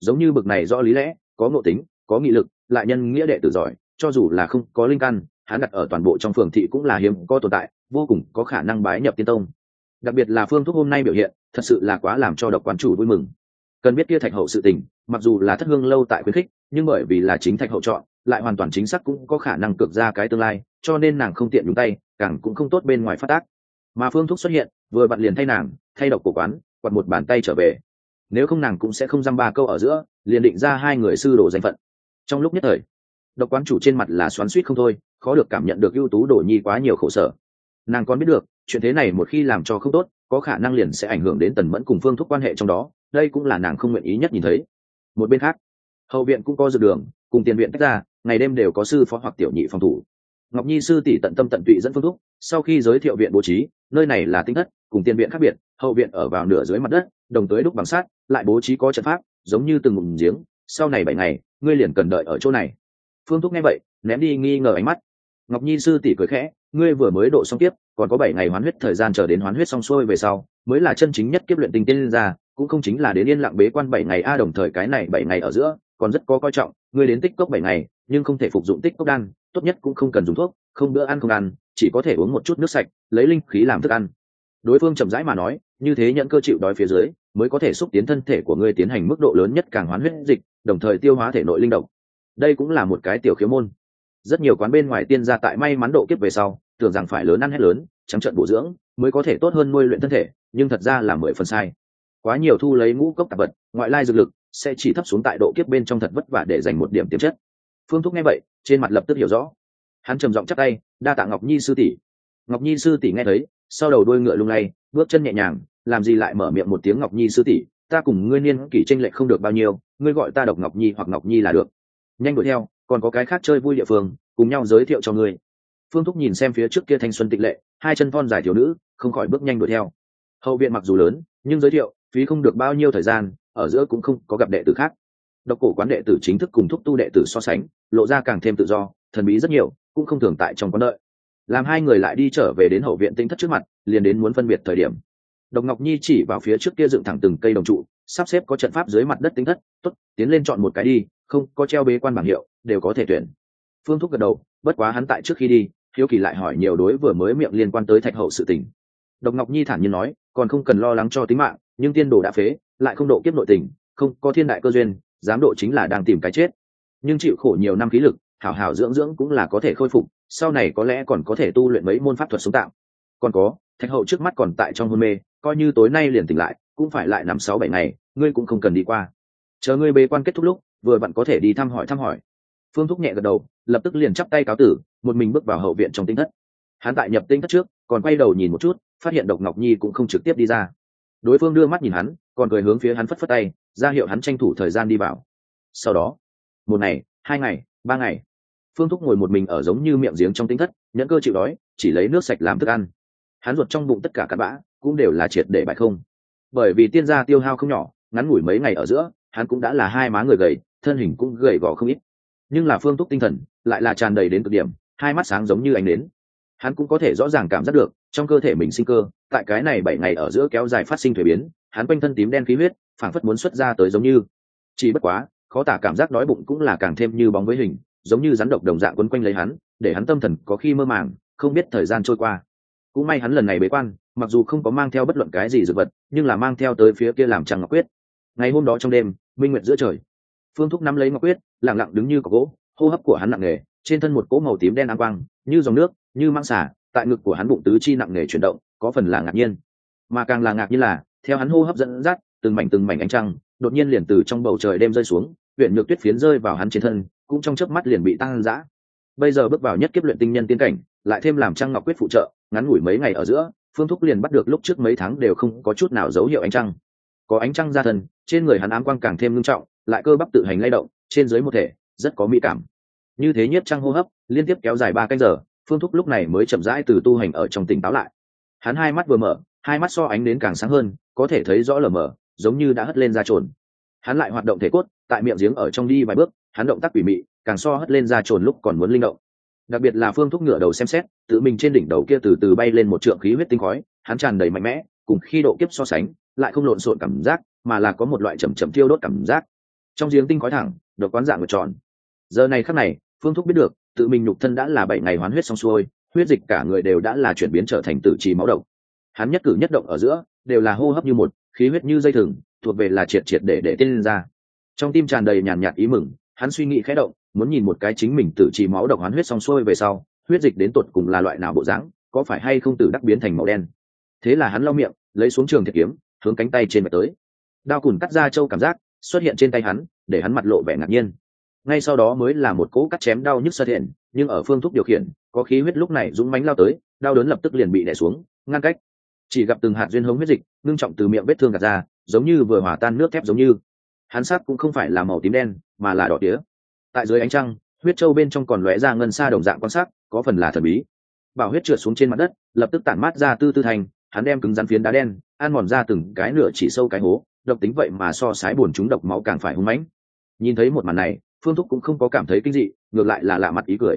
A: Giống như bực này rõ lý lẽ, có ngộ tính, có nghị lực, lại nhân nghĩa đệ tử giỏi, cho dù là không có linh căn, hắn đặt ở toàn bộ trong phường thị cũng là hiếm có tồn tại, vô cùng có khả năng bái nhập tiên tông đặc biệt là phương thuốc hôm nay biểu hiện, thật sự là quá làm cho độc quan chủ vui mừng. Cần biết kia thạch hậu sự tình, mặc dù là thất hương lâu tại khuyến khích, nhưng bởi vì là chính thạch hậu chọn, lại hoàn toàn chính xác cũng có khả năng cược ra cái tương lai, cho nên nàng không tiện nhúng tay, càng cũng không tốt bên ngoài phát tác. Mà phương thuốc xuất hiện, vừa bạn liền thay nàng, thay độc cổ quán quặt một bàn tay trở về. Nếu không nàng cũng sẽ không dăm ba câu ở giữa, liền định ra hai người sư đồ danh phận. Trong lúc nhất thời, độc quán chủ trên mặt là xoắn suýt không thôi, khó được cảm nhận được ưu tú đồ nhi quá nhiều khổ sở. Nàng còn biết được chuyện thế này một khi làm cho không tốt, có khả năng liền sẽ ảnh hưởng đến tần mẫn cùng phương thúc quan hệ trong đó, đây cũng là nàng không nguyện ý nhất nhìn thấy. Một bên khác, hậu viện cũng có dược đường, cùng tiền viện tách ra, ngày đêm đều có sư phó hoặc tiểu nhị phòng thủ. Ngọc nhi sư tỷ tận tâm tận tụy dẫn phương thúc, sau khi giới thiệu viện bố trí, nơi này là tinh thất, cùng tiền viện khác biệt, hậu viện ở vào nửa dưới mặt đất, đồng tới đúc bằng sát lại bố trí có trận pháp, giống như từng ngụm giếng, sau này bảy ngày, ngươi liền cần đợi ở chỗ này. Phương thúc nghe vậy, ném đi nghi ngờ ánh mắt. Ngọc nhi sư tỷ cười khẽ ngươi vừa mới độ xong tiếp còn có bảy ngày hoán huyết thời gian chờ đến hoán huyết xong xuôi về sau, mới là chân chính nhất kiếp luyện tinh tiên ra, cũng không chính là đến yên lặng bế quan bảy ngày a đồng thời cái này bảy ngày ở giữa, còn rất có coi trọng, ngươi đến tích cốc bảy ngày, nhưng không thể phục dụng tích cốc đan, tốt nhất cũng không cần dùng thuốc, không bữa ăn không ăn, chỉ có thể uống một chút nước sạch, lấy linh khí làm thức ăn đối phương chậm rãi mà nói, như thế nhận cơ chịu đói phía dưới, mới có thể xúc tiến thân thể của ngươi tiến hành mức độ lớn nhất càng hoán huyết dịch, đồng thời tiêu hóa thể nội linh động. đây cũng là một cái tiểu khiếu môn rất nhiều quán bên ngoài tiên gia tại may mắn độ kiếp về sau tưởng rằng phải lớn ăn hết lớn, trắng trận bổ dưỡng, mới có thể tốt hơn nuôi luyện thân thể, nhưng thật ra là mười phần sai. Quá nhiều thu lấy ngũ cốc tạp vật, ngoại lai dược lực sẽ chỉ thấp xuống tại độ kiếp bên trong thật vất vả để dành một điểm tiềm chất. Phương thúc nghe vậy, trên mặt lập tức hiểu rõ. Hắn trầm giọng chắc tay, đa tạ ngọc nhi sư tỷ. Ngọc nhi sư tỷ nghe thấy, sau đầu đôi ngựa lung lay, bước chân nhẹ nhàng, làm gì lại mở miệng một tiếng ngọc nhi sư tỷ, ta cùng ngươi niên kỷ tranh lệch không được bao nhiêu, ngươi gọi ta độc ngọc nhi hoặc ngọc nhi là được. Nhanh đuổi theo, còn có cái khác chơi vui địa phương, cùng nhau giới thiệu cho ngươi phương thúc nhìn xem phía trước kia thanh xuân tịch lệ, hai chân thon dài thiếu nữ, không khỏi bước nhanh đuổi theo. Hậu viện mặc dù lớn, nhưng giới thiệu, phí không được bao nhiêu thời gian, ở giữa cũng không có gặp đệ tử khác. Độc cổ quán đệ tử chính thức cùng thúc tu đệ tử so sánh, lộ ra càng thêm tự do, thần bí rất nhiều, cũng không thường tại trong quán đợi. Làm hai người lại đi trở về đến hậu viện tinh thất trước mặt, liền đến muốn phân biệt thời điểm. Độc ngọc nhi chỉ vào phía trước kia dựng thẳng từng cây đồng trụ, sắp xếp có trận pháp dưới mặt đất tinh thất t ố t tiến lên chọn một cái đi, không có treo bế quan bảng hiệu, đều có thể tuyển. Phương thúc gật đầu bất quá hắn tại trước khi đi, hiếu kỳ lại hỏi nhiều đối vừa mới miệng liên quan tới thạch hậu sự tình. Độc ngọc nhi thản nhiên nói, còn không cần lo lắng cho tính mạng, nhưng tiên đồ đã phế, lại không độ kiếp nội tình, không có thiên đại cơ duyên dám độ chính là đang tìm cái chết. Nhưng chịu khổ nhiều năm khí lực, hảo hảo dưỡng dưỡng cũng là có thể khôi phục, sau này có lẽ còn có thể tu luyện mấy môn pháp thuật sống tạo. còn có, thạch hậu trước mắt còn tại trong hôn mê, coi như tối nay liền tỉnh lại, cũng phải lại nằm sáu bảy ngày, ngươi cũng không cần đi qua. Chờ ngươi bế quan kết thúc lúc, vừa bạn có thể đi thăm hỏi thăm hỏi phương thúc nhẹ gật đầu, lập tức liền chắp tay cáo tử, một mình bước vào hậu viện trong tinh thất. Hắn tại nhập tinh thất trước, còn quay đầu nhìn một chút, phát hiện độc ngọc nhi cũng không trực tiếp đi ra. Đối phương đưa mắt nhìn hắn, còn cười hướng phía hắn phất phất tay, ra hiệu hắn tranh thủ thời gian đi vào. Sau đó, một ngày, hai ngày, ba ngày, phương thúc ngồi một mình ở giống như miệng giếng trong tinh thất, nhẫn cơ chịu đói, chỉ lấy nước sạch làm thức ăn. Hắn ruột trong bụng tất cả cặn bã, cũng đều là triệt để bại không. Bởi vì tiên gia tiêu hao không nhỏ, ngắn ngủi mấy ngày ở giữa, hắn cũng đã là hai má người gầy, thân hình cũng gầy gò không ít nhưng là phương túc tinh thần lại là tràn đầy đến cực điểm, hai mắt sáng giống như ánh nến. Hắn cũng có thể rõ ràng cảm giác được, trong cơ thể mình sinh cơ, tại cái này bảy ngày ở giữa kéo dài phát sinh thuế biến, hắn quanh thân tím đen khí huyết, phảng phất muốn xuất ra tới giống như. Chỉ bất quá, khó tả cảm giác đói bụng cũng là càng thêm như bóng với hình, giống như rắn độc đồng dạng quấn quanh lấy hắn, để hắn tâm thần có khi mơ màng, không biết thời gian trôi qua. Cũng may hắn lần này bế quan, mặc dù không có mang theo bất luận cái gì dược vật, nhưng là mang theo tới phía kia làm trăng ngọc quyết. Ngày hôm đó trong đêm, minh nguyệt giữa trời phương thúc nắm lấy ngọc quyết, lẳng lặng đứng như có gỗ, hô hấp của hắn nặng nề, trên thân một cỗ màu tím đen áng quang, như dòng nước, như mang xả tại ngực của hắn bụng tứ chi nặng nề chuyển động, có phần là ngạc nhiên. Mà càng là ngạc nhiên là, theo hắn hô hấp dẫn dắt, từng mảnh từng mảnh ánh trăng, đột nhiên liền từ trong bầu trời đêm rơi xuống, huyện nhược tuyết phiến rơi vào hắn trên thân, cũng trong chớp mắt liền bị tăng giã bây giờ bước vào nhất kiếp luyện tinh nhân tiên cảnh, lại thêm làm trăng ngọc quyết phụ trợ, ngắn ngủi mấy ngày ở giữa, phương thúc liền bắt được lúc trước mấy tháng đều không có chút nào dấu hiệu ánh trăng. Có ánh trăng ra thân, trên người hắn ám quang càng thêm ngưng trọng lại cơ bắp tự hành lay động, trên dưới một thể, rất có mỹ cảm. Như thế nhất trăng hô hấp, liên tiếp kéo dài ba canh giờ, phương thúc lúc này mới chậm rãi từ tu hành ở trong tỉnh táo lại. Hắn hai mắt vừa mở, hai mắt so ánh đến càng sáng hơn, có thể thấy rõ lờ mờ, giống như đã hất lên ra trồn. Hắn lại hoạt động thể cốt, tại miệng giếng ở trong đi vài bước, hắn động tác quỷ mị, càng so hất lên ra trồn lúc còn muốn linh động. Đặc biệt là phương thúc ngựa đầu xem xét, tự mình trên đỉnh đầu kia từ từ bay lên một trượng khí huyết tinh khói, hắn tràn đầy mạnh mẽ, cùng khi độ kiếp so sánh, lại không lộn xộn cảm giác, mà là có một loại chầm chầm thiêu đốt cảm giác trong giếng tinh khói thẳng được quán dạng một tròn. Giờ này khắc này, phương thúc biết được, tự mình nhục thân đã là bảy ngày hoán huyết xong xuôi, huyết dịch cả người đều đã là chuyển biến trở thành tử trì máu độc. Hắn nhất cử nhất động ở giữa, đều là hô hấp như một, khí huyết như dây thừng, thuộc về là triệt triệt để để tên lên ra. Trong tim tràn đầy nhàn nhạt ý mừng, hắn suy nghĩ khẽ động, muốn nhìn một cái chính mình tử trì máu độc hoán huyết xong xuôi về sau, huyết dịch đến tột cùng là loại nào bộ dáng, có phải hay không tử đắc biến thành màu đen. Thế là hắn lau miệng, lấy xuống trường thiệt kiếm, hướng cánh tay trên mặt tới. Đao cùn cắt ra châu cảm giác xuất hiện trên tay hắn, để hắn mặt lộ vẻ ngạc nhiên. Ngay sau đó mới là một cỗ cắt chém đau nhức xuất hiện nhưng ở phương thúc điều khiển, có khí huyết lúc này dũng mánh lao tới, đau đớn lập tức liền bị đẻ xuống, ngăn cách. Chỉ gặp từng hạt duyên hống huyết dịch, ngưng trọng từ miệng vết thương gạt ra, giống như vừa hòa tan nước thép giống như. Hắn sắc cũng không phải là màu tím đen, mà là đỏ tía. Tại dưới ánh trăng, huyết trâu bên trong còn lóe ra ngân xa đồng dạng quan sát có phần là thần bí. Bảo huyết trượt xuống trên mặt đất, lập tức tản mát ra tư tư thành, hắn đem cứng rắn phiến đá đen, ăn mòn ra từng cái nửa chỉ sâu cái hố độc tính vậy mà so sánh buồn chúng độc máu càng phải hung mãnh. Nhìn thấy một màn này phương thúc cũng không có cảm thấy kinh dị ngược lại là lạ mặt ý cười.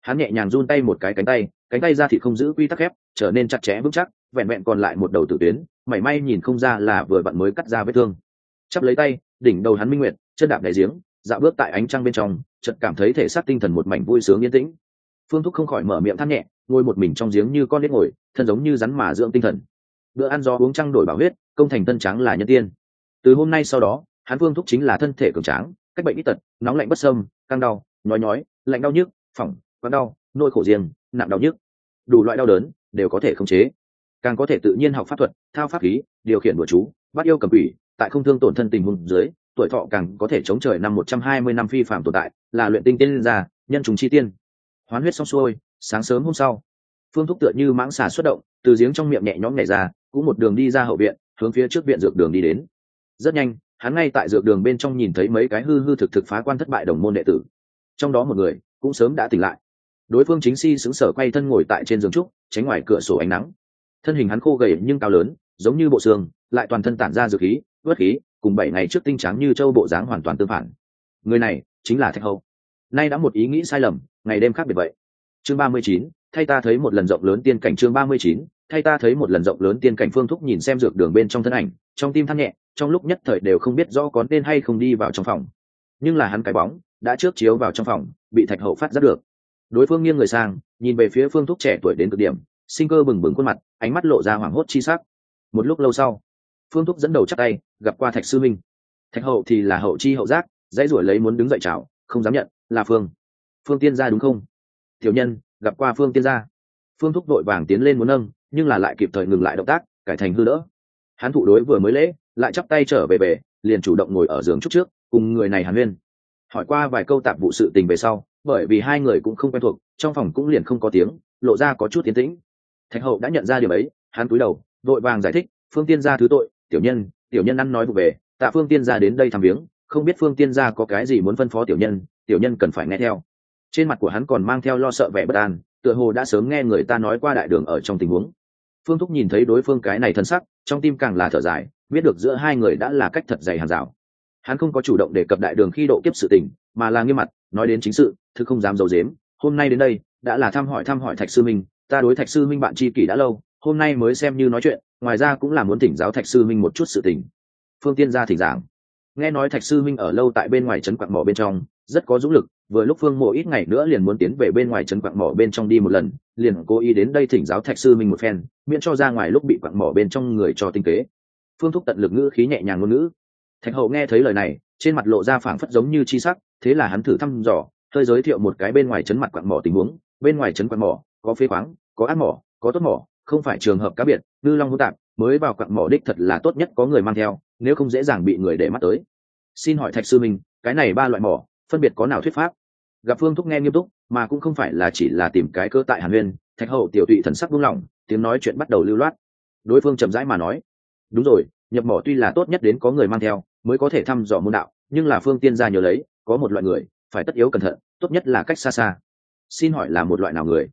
A: Hắn nhẹ nhàng run tay một cái cánh tay cánh tay ra thì không giữ quy tắc ép trở nên chặt chẽ vững chắc vẹn vẹn còn lại một đầu tử tuyến mảy may nhìn không ra là vừa vặn mới cắt ra vết thương. Chắp lấy tay đỉnh đầu hắn minh nguyệt, chân đạp đại giếng dạo bước tại ánh trăng bên trong chợt cảm thấy thể xác tinh thần một mảnh vui sướng yên tĩnh. Phương thúc không khỏi mở miệng than nhẹ ngồi một mình trong giếng như con nết ngồi thân giống như rắn mà dưỡng tinh thần. Bữa ăn do uống trăng đổi bảo huyết công thành tân trắng là nhân tiên từ hôm nay sau đó, hắn phương thúc chính là thân thể cường tráng, cách bệnh ít tật, nóng lạnh bất sâm, căng đau, nhói nhói, lạnh đau nhức, phỏng quặn đau, nỗi khổ riêng, nặng đau nhức. Đủ loại đau đớn đều có thể khống chế. Càng có thể tự nhiên học pháp thuật, thao pháp khí, điều khiển bữa chú, bắt yêu cầm quỷ, tại không thương tổn thân tình hùng dưới, tuổi thọ càng có thể chống trời năm một trăm hai mươi năm phi phạm tồn tại, là luyện tinh tiên gia, nhân trùng chi tiên. Hoán huyết xong xuôi, sáng sớm hôm sau, phương thúc tựa như mãng xà xuất động, từ giếng trong miệng nhẹ nhõm nhảy ra, cũng một đường đi ra hậu viện, hướng phía trước viện dược đường đi đến rất nhanh, hắn ngay tại dược đường bên trong nhìn thấy mấy cái hư hư thực thực phá quan thất bại đồng môn đệ tử. Trong đó một người cũng sớm đã tỉnh lại. Đối phương chính si xứng sở quay thân ngồi tại trên giường trúc, tránh ngoài cửa sổ ánh nắng. Thân hình hắn khô gầy nhưng cao lớn, giống như bộ xương, lại toàn thân tản ra dược khí vớt khí, cùng bảy ngày trước tinh trắng như châu bộ dáng hoàn toàn tương phản. Người này chính là thạch hậu nay đã một ý nghĩ sai lầm, ngày đêm khác biệt vậy. Chương ba mươi chín, thay ta thấy một lần rộng lớn tiên cảnh chương ba mươi chín thay ta thấy một lần rộng lớn tiên cảnh phương thúc nhìn xem dược đường bên trong thân ảnh, trong tim thắt nhẹ, trong lúc nhất thời đều không biết rõ có nên hay không đi vào trong phòng. Nhưng là hắn cái bóng, đã trước chiếu vào trong phòng, bị thạch hậu phát giác được. Đối phương nghiêng người sang, nhìn về phía phương thúc trẻ tuổi đến cực điểm, sinh cơ bừng bừng khuôn mặt, ánh mắt lộ ra hoảng hốt chi sắc. Một lúc lâu sau, phương thúc dẫn đầu chắc tay, gặp qua thạch sư minh. Thạch hậu thì là hậu chi hậu giác, dãy ruổi lấy muốn đứng dậy chào, không dám nhận, là phương. Phương tiên gia đúng không? Tiểu nhân, gặp qua phương tiên gia. Phương thúc đội vàng tiến lên muốn nâng nhưng là lại kịp thời ngừng lại động tác, cải thành hư đỡ. Hắn thụ đối vừa mới lễ, lại chắp tay trở về về liền chủ động ngồi ở giường chút trước, cùng người này hàn huyên. Hỏi qua vài câu tạp vụ sự tình về sau, bởi vì hai người cũng không quen thuộc, trong phòng cũng liền không có tiếng, lộ ra có chút tiến tĩnh. Thạch hậu đã nhận ra điều ấy, hắn cúi đầu, vội vàng giải thích, phương tiên gia thứ tội, tiểu nhân tiểu nhân ăn nói vụ về, tạ phương tiên gia đến đây thăm viếng, không biết phương tiên gia có cái gì muốn phân phó tiểu nhân tiểu nhân cần phải nghe theo. Trên mặt của hắn còn mang theo lo sợ vẻ bất an, tựa hồ đã sớm nghe người ta nói qua đại đường ở trong tình huống phương thúc nhìn thấy đối phương cái này thân sắc, trong tim càng là thở dài, biết được giữa hai người đã là cách thật dày hàng rào. Hắn không có chủ động đề cập đại đường khi độ kiếp sự tình, mà là nghiêm mặt, nói đến chính sự, thứ không dám d i ấ u dếm hôm nay đến đây, đã là thăm hỏi thăm hỏi thạch sư minh, ta đối thạch sư minh bạn tri kỷ đã lâu, hôm nay mới xem như nói chuyện, ngoài ra cũng là muốn thỉnh giáo thạch sư minh một chút sự tình. Phương tiên gia thỉnh giảng. Nghe nói thạch sư minh ở lâu tại bên ngoài trấn quặng mỏ bên trong rất có dũng lực, vừa lúc phương mộ ít ngày nữa liền muốn tiến về bên ngoài trấn quặng mỏ bên trong đi một lần, liền cố ý đến đây thỉnh giáo thạch sư minh một phen, miễn cho ra ngoài lúc bị quặng mỏ bên trong người cho tinh tế phương thúc tận lực ngữ khí nhẹ nhàng ngôn ngữ. Thạch hậu nghe thấy lời này, trên mặt lộ ra phảng phất giống như chi sắc, thế là hắn thử thăm dò, hơi giới thiệu một cái bên ngoài chấn mặt quặng mỏ tình huống. Bên ngoài chấn quặng mỏ, có phế khoáng, có ác mỏ, có tốt mỏ, không phải trường hợp cá biệt, ngư long hỗn tạp, mới vào quặng mỏ đích thật là tốt nhất có người mang theo, nếu không dễ dàng bị người để mắt tới. Xin hỏi thạch sư minh, cái này ba loại mỏ phân biệt có nào thuyết pháp. Gặp phương thúc nghe nghiêm túc, mà cũng không phải là chỉ là tìm cái cơ tại hàn huyên thạch hậu tiểu tụy thần sắc buông lỏng, tiếng nói chuyện bắt đầu lưu loát. Đối phương chậm rãi mà nói, đúng rồi, nhập mỏ tuy là tốt nhất đến có người mang theo, mới có thể thăm dò môn đạo, nhưng là phương tiên gia nhớ lấy, có một loại người, phải tất yếu cẩn thận, tốt nhất là cách xa xa. Xin hỏi là một loại nào người?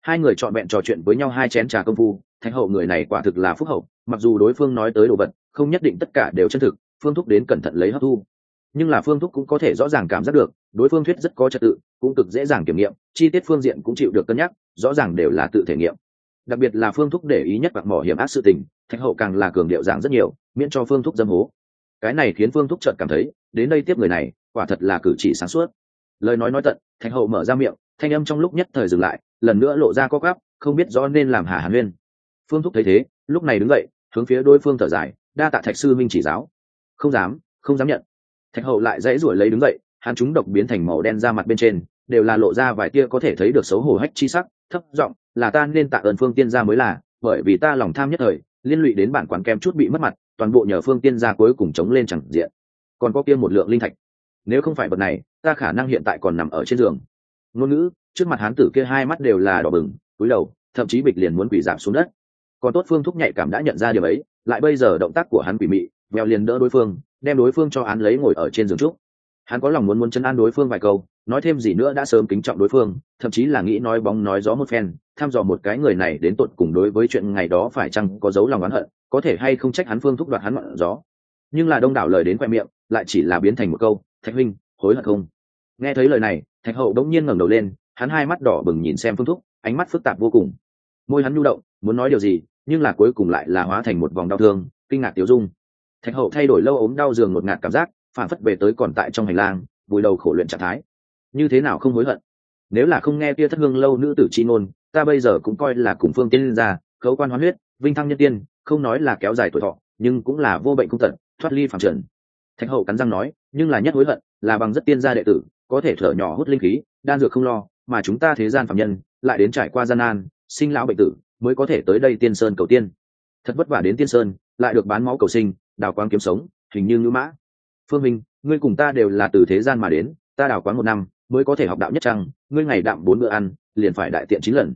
A: Hai người chọn vẹn trò chuyện với nhau hai chén trà công phu, thạch hậu người này quả thực là phúc hậu, mặc dù đối phương nói tới đồ vật, không nhất định tất cả đều chân thực, phương thúc đến cẩn thận lấy hấp thu nhưng là phương thúc cũng có thể rõ ràng cảm giác được, đối phương thuyết rất có trật tự, cũng cực dễ dàng kiểm nghiệm, chi tiết phương diện cũng chịu được cân nhắc, rõ ràng đều là tự thể nghiệm. Đặc biệt là phương thúc để ý nhất bạc mỏ hiểm ác sự tình, thạch hậu càng là cường điệu giảng rất nhiều, miễn cho phương thúc dâm hố. Cái này khiến phương thúc chợt cảm thấy, đến đây tiếp người này, quả thật là cử chỉ sáng suốt. Lời nói nói tận, thạch hậu mở ra miệng, thanh âm trong lúc nhất thời dừng lại, lần nữa lộ ra có gắp không biết rõ nên làm hà hàn nguyên phương thúc thấy thế, lúc này đứng dậy, hướng phía đối phương thở dài, đa tạ thạch sư minh chỉ giáo. Không dám không dám nhận thạch hậu lại dãy ruổi lấy đứng dậy, hắn chúng độc biến thành màu đen ra mặt bên trên, đều là lộ ra vài tia có thể thấy được xấu hổ hách chi sắc, thấp giọng, là ta nên tạ ơn phương tiên gia mới là, bởi vì ta lòng tham nhất thời, liên lụy đến bản quán kem chút bị mất mặt, toàn bộ nhờ phương tiên gia cuối cùng chống lên chẳng diện. Còn có kia một lượng linh thạch. Nếu không phải bậc này, ta khả năng hiện tại còn nằm ở trên giường. Ngôn ngữ, trước mặt hán tử kia hai mắt đều là đỏ bừng, cúi đầu, thậm chí bịch liền muốn quỷ giảm xuống đất. Còn tốt phương thúc nhạy cảm đã nhận ra điều ấy, lại bây giờ động tác của hắn quỷ mị mèo liền đỡ đối phương đem đối phương cho án lấy ngồi ở trên giường trúc hắn có lòng muốn muốn chân an đối phương vài câu, nói thêm gì nữa đã sớm kính trọng đối phương, thậm chí là nghĩ nói bóng nói gió một phen, thăm dò một cái người này đến tột cùng đối với chuyện ngày đó phải chăng có dấu lòng oán hận, có thể hay không trách hắn phương thúc đoạt hắn ngọn gió. Nhưng là đông đảo lời đến khoe miệng, lại chỉ là biến thành một câu, thạch huynh, hối hận không? Nghe thấy lời này, thạch hậu đống nhiên ngẩng đầu lên, hắn hai mắt đỏ bừng nhìn xem phương thúc, ánh mắt phức tạp vô cùng. Môi hắn nhu động, muốn nói điều gì, nhưng là cuối cùng lại là hóa thành một vòng đau thương, kinh ngạc tiêu dung thạch hậu thay đổi lâu ốm đau giường một ngạt cảm giác, phản phất về tới còn tại trong hành lang, vùi đầu khổ luyện trạng thái. Như thế nào không hối hận? Nếu là không nghe kia thất hương lâu nữ tử chi ngôn, ta bây giờ cũng coi là cùng phương tiên gia, khấu quan hoán huyết, vinh thăng nhân tiên, không nói là kéo dài tuổi thọ, nhưng cũng là vô bệnh không tận, thoát ly phạm trần. Thạch hậu cắn răng nói, nhưng là nhất hối hận, là bằng rất tiên gia đệ tử, có thể thở nhỏ hút linh khí, đan dược không lo, mà chúng ta thế gian phạm nhân, lại đến trải qua gian nan, sinh lão bệnh tử, mới có thể tới đây tiên sơn cầu tiên. Thật vất vả đến tiên sơn, lại được bán máu cầu sinh đào quang kiếm sống, hình như ngữ mã. Phương minh, ngươi cùng ta đều là từ thế gian mà đến, ta đào quán một năm mới có thể học đạo nhất trăng, ngươi ngày đạm bốn bữa ăn, liền phải đại tiện chín lần.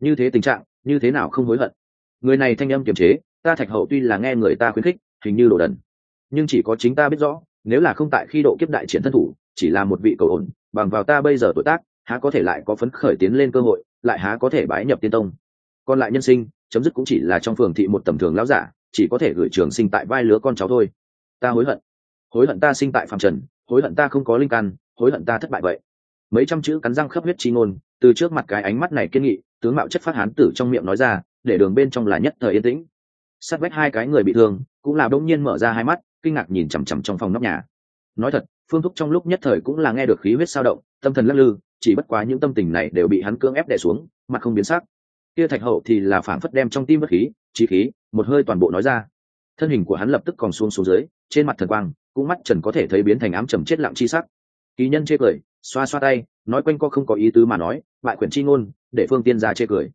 A: Như thế tình trạng, như thế nào không hối hận? Người này thanh âm kiềm chế, ta thạch hậu tuy là nghe người ta khuyến khích, hình như đồ đần. Nhưng chỉ có chính ta biết rõ, nếu là không tại khi độ kiếp đại triển thân thủ, chỉ là một vị cầu ổn, bằng vào ta bây giờ tuổi tác, há có thể lại có phấn khởi tiến lên cơ hội, lại há có thể bái nhập tiên tông. Còn lại nhân sinh, chấm dứt cũng chỉ là trong phường thị một tầm thường lão giả chỉ có thể gửi trường sinh tại vai lứa con cháu thôi. Ta hối hận. Hối hận ta sinh tại phạm trần, hối hận ta không có linh căn, hối hận ta thất bại vậy. Mấy trăm chữ cắn răng khấp huyết chi ngôn, từ trước mặt cái ánh mắt này kiên nghị, tướng mạo chất phát hán tử trong miệng nói ra, để đường bên trong là nhất thời yên tĩnh. Sát vách hai cái người bị thương, cũng là đông nhiên mở ra hai mắt, kinh ngạc nhìn chằm chằm trong phòng nóc nhà. Nói thật, phương thúc trong lúc nhất thời cũng là nghe được khí huyết sao động, tâm thần lắc lư, chỉ bất quá những tâm tình này đều bị hắn cưỡng ép đè xuống, mặt không biến sắc. Kia thạch hậu thì là phảng phất đem trong tim bất khí trí khí, một hơi toàn bộ nói ra. Thân hình của hắn lập tức còn xuống xuống dưới, trên mặt thần quang, cũng mắt trần có thể thấy biến thành ám trầm chết lặng chi sắc. Kỳ nhân chê cười, xoa xoa tay, nói quanh co không có ý tứ mà nói, bại quyển chi ngôn, để phương tiên ra chê cười.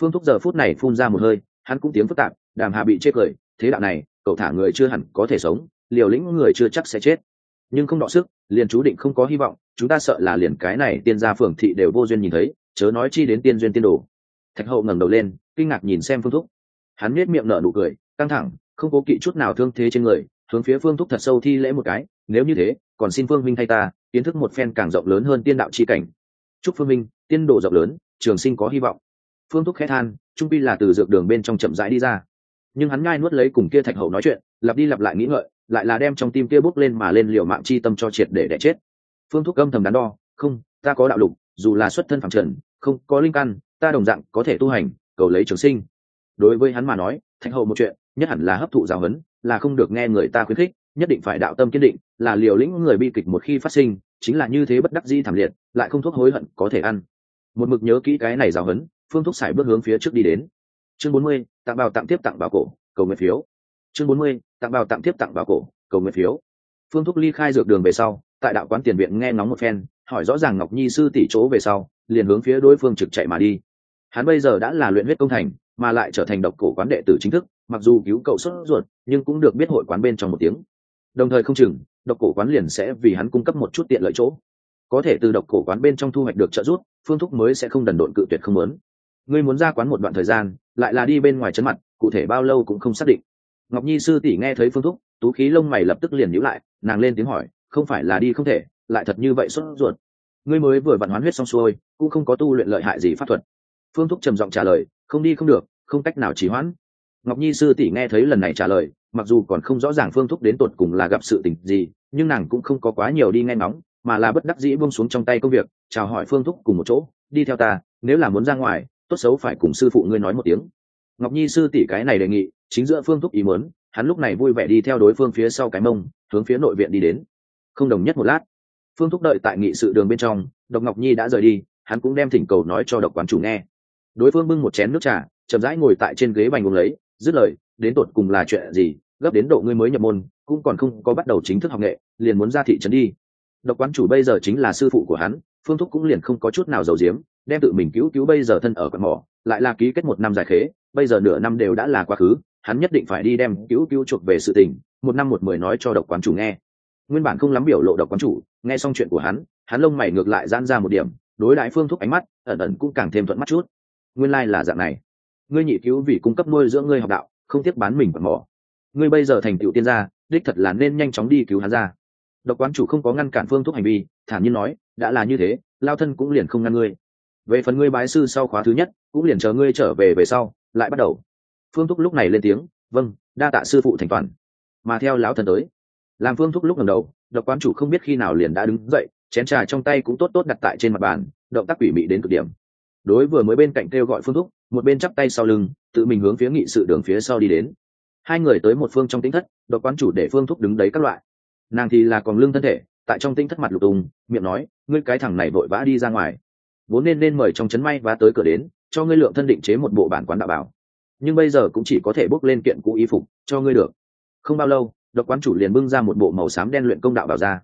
A: Phương thúc giờ phút này phun ra một hơi, hắn cũng tiếng phức tạp, đàm hạ bị chê cười, thế đạo này, cậu thả người chưa hẳn có thể sống, liều lĩnh người chưa chắc sẽ chết. Nhưng không đọ sức, liền chú định không có hy vọng, chúng ta sợ là liền cái này tiên gia phường thị đều vô duyên nhìn thấy, chớ nói chi đến tiên duyên tiên đồ. Thạch hậu ngẩng đầu lên, kinh ngạc nhìn xem phương thúc hắn nết miệng nở nụ cười, căng thẳng, không cố kỵ chút nào thương thế trên người, hướng phía phương thúc thật sâu thi lễ một cái, nếu như thế, còn xin phương minh thay ta, kiến thức một phen càng rộng lớn hơn tiên đạo chi cảnh. Chúc phương minh, tiên độ rộng lớn, trường sinh có hy vọng. Phương thúc khẽ than, trung pi là từ dược đường bên trong chậm rãi đi ra. Nhưng hắn ngai nuốt lấy cùng kia thạch hậu nói chuyện, lặp đi lặp lại nghĩ ngợi, lại là đem trong tim kia bốc lên mà lên liều mạng chi tâm cho triệt để đẻ chết. Phương thúc âm thầm đắn đo, không, ta có đạo lục, dù là xuất thân phẳng trần, không có linh căn, ta đồng dạng có thể tu hành, cầu lấy trường sinh đối với hắn mà nói, thạch hậu một chuyện, nhất hẳn là hấp thụ giáo huấn, là không được nghe người ta khuyến khích, nhất định phải đạo tâm kiên định, là liều lĩnh người bi kịch một khi phát sinh, chính là như thế bất đắc di thảm liệt, lại không thuốc hối hận có thể ăn. Một mực nhớ kỹ cái này giáo huấn, phương thúc xài bước hướng phía trước đi đến. Chương bốn mươi, tặng bảo tặng tiếp tặng bảo cổ, cầu nguyện phiếu. Chương bốn mươi, tặng bảo tặng tiếp tặng bảo cổ, cầu nguyện phiếu. Phương thúc ly khai dược đường về sau, tại đạo quán tiền viện nghe ngóng một phen, hỏi rõ ràng ngọc nhi sư tỷ chỗ về sau, liền hướng phía đối phương trực chạy mà đi. Hắn bây giờ đã là luyện huyết công thành mà lại trở thành độc cổ quán đệ tử chính thức, mặc dù cứu cậu xuất ruột, nhưng cũng được biết hội quán bên trong một tiếng. Đồng thời không chừng, độc cổ quán liền sẽ vì hắn cung cấp một chút tiện lợi chỗ. Có thể từ độc cổ quán bên trong thu hoạch được trợ giúp, phương thúc mới sẽ không đần độn cự tuyệt không muốn. Ngươi muốn ra quán một đoạn thời gian, lại là đi bên ngoài chân mặt, cụ thể bao lâu cũng không xác định. Ngọc nhi sư tỷ nghe thấy phương thúc, tú khí lông mày lập tức liền nhíu lại, nàng lên tiếng hỏi, không phải là đi không thể, lại thật như vậy xuất ruột? Ngươi mới vừa vận hoán huyết xong xuôi, cũng không có tu luyện lợi hại gì pháp thuật. Phương thúc trầm giọng trả lời, không đi không được không cách nào trì hoãn. Ngọc nhi sư tỷ nghe thấy lần này trả lời, mặc dù còn không rõ ràng phương thúc đến tột cùng là gặp sự tình gì, nhưng nàng cũng không có quá nhiều đi nghe ngóng, mà là bất đắc dĩ buông xuống trong tay công việc, chào hỏi phương thúc cùng một chỗ, đi theo ta, nếu là muốn ra ngoài, tốt xấu phải cùng sư phụ ngươi nói một tiếng. Ngọc nhi sư tỷ cái này đề nghị, chính giữa phương thúc ý muốn, hắn lúc này vui vẻ đi theo đối phương phía sau cái mông, hướng phía nội viện đi đến. Không đồng nhất một lát, phương thúc đợi tại nghị sự đường bên trong, độc ngọc nhi đã rời đi, hắn cũng đem thỉnh cầu nói cho độc quán chủ nghe. Đối phương bưng một chén nước trà chậm rãi ngồi tại trên ghế bành uống lấy, dứt lời, đến tột cùng là chuyện gì, gấp đến độ ngươi mới nhập môn, cũng còn không có bắt đầu chính thức học nghệ, liền muốn ra thị trấn đi. Độc quán chủ bây giờ chính là sư phụ của hắn, phương thúc cũng liền không có chút nào giàu diếm đem tự mình cứu cứu bây giờ thân ở quận mỏ, lại là ký kết một năm dài khế, bây giờ nửa năm đều đã là quá khứ, hắn nhất định phải đi đem cứu cứu chuộc về sự tình, một năm một mười nói cho độc quán chủ nghe. Nguyên bản không lắm biểu lộ độc quán chủ, nghe xong chuyện của hắn hắn lông mày ngược lại giãn ra một điểm, đối đại phương thúc ánh mắt, ẩn ẩn cũng càng thêm thuận mắt chút. Nguyên lai、like、là dạng này ngươi nhị cứu vì cung cấp nuôi dưỡng ngươi học đạo, không tiếc bán mình quạt mỏ. Ngươi bây giờ thành tựu tiên gia, đích thật là nên nhanh chóng đi cứu hắn ra. Độc quán chủ không có ngăn cản phương thúc hành vi, thản nhiên nói, đã là như thế, lao thân cũng liền không ngăn ngươi. Về phần ngươi bái sư sau khóa thứ nhất, cũng liền chờ ngươi trở về về sau, lại bắt đầu. Phương thúc lúc này lên tiếng vâng đa tạ sư phụ thành toàn. Mà theo lão thần tới, làm phương thúc lúc lần đầu, độc quán chủ không biết khi nào liền đã đứng dậy, chén trà trong tay cũng tốt tốt đặt tại trên mặt bàn, động tác quỷ mị đến cực điểm. Đối vừa mới bên cạnh kêu gọi phương thúc một bên chắp tay sau lưng, tự mình hướng phía nghị sự đường phía sau đi đến. Hai người tới một phương trong tính thất, độc quán chủ để phương thúc đứng đấy các loại. Nàng thì là còn lương thân thể, tại trong tinh thất mặt lục tùng, miệng nói, ngươi cái thằng này vội vã đi ra ngoài. Vốn nên nên mời trong chấn may và tới cửa đến, cho ngươi lượng thân định chế một bộ bản quán đạo bảo. Nhưng bây giờ cũng chỉ có thể bước lên kiện cũ y phục, cho ngươi được. Không bao lâu, độc quán chủ liền bưng ra một bộ màu xám đen luyện công đạo bảo ra.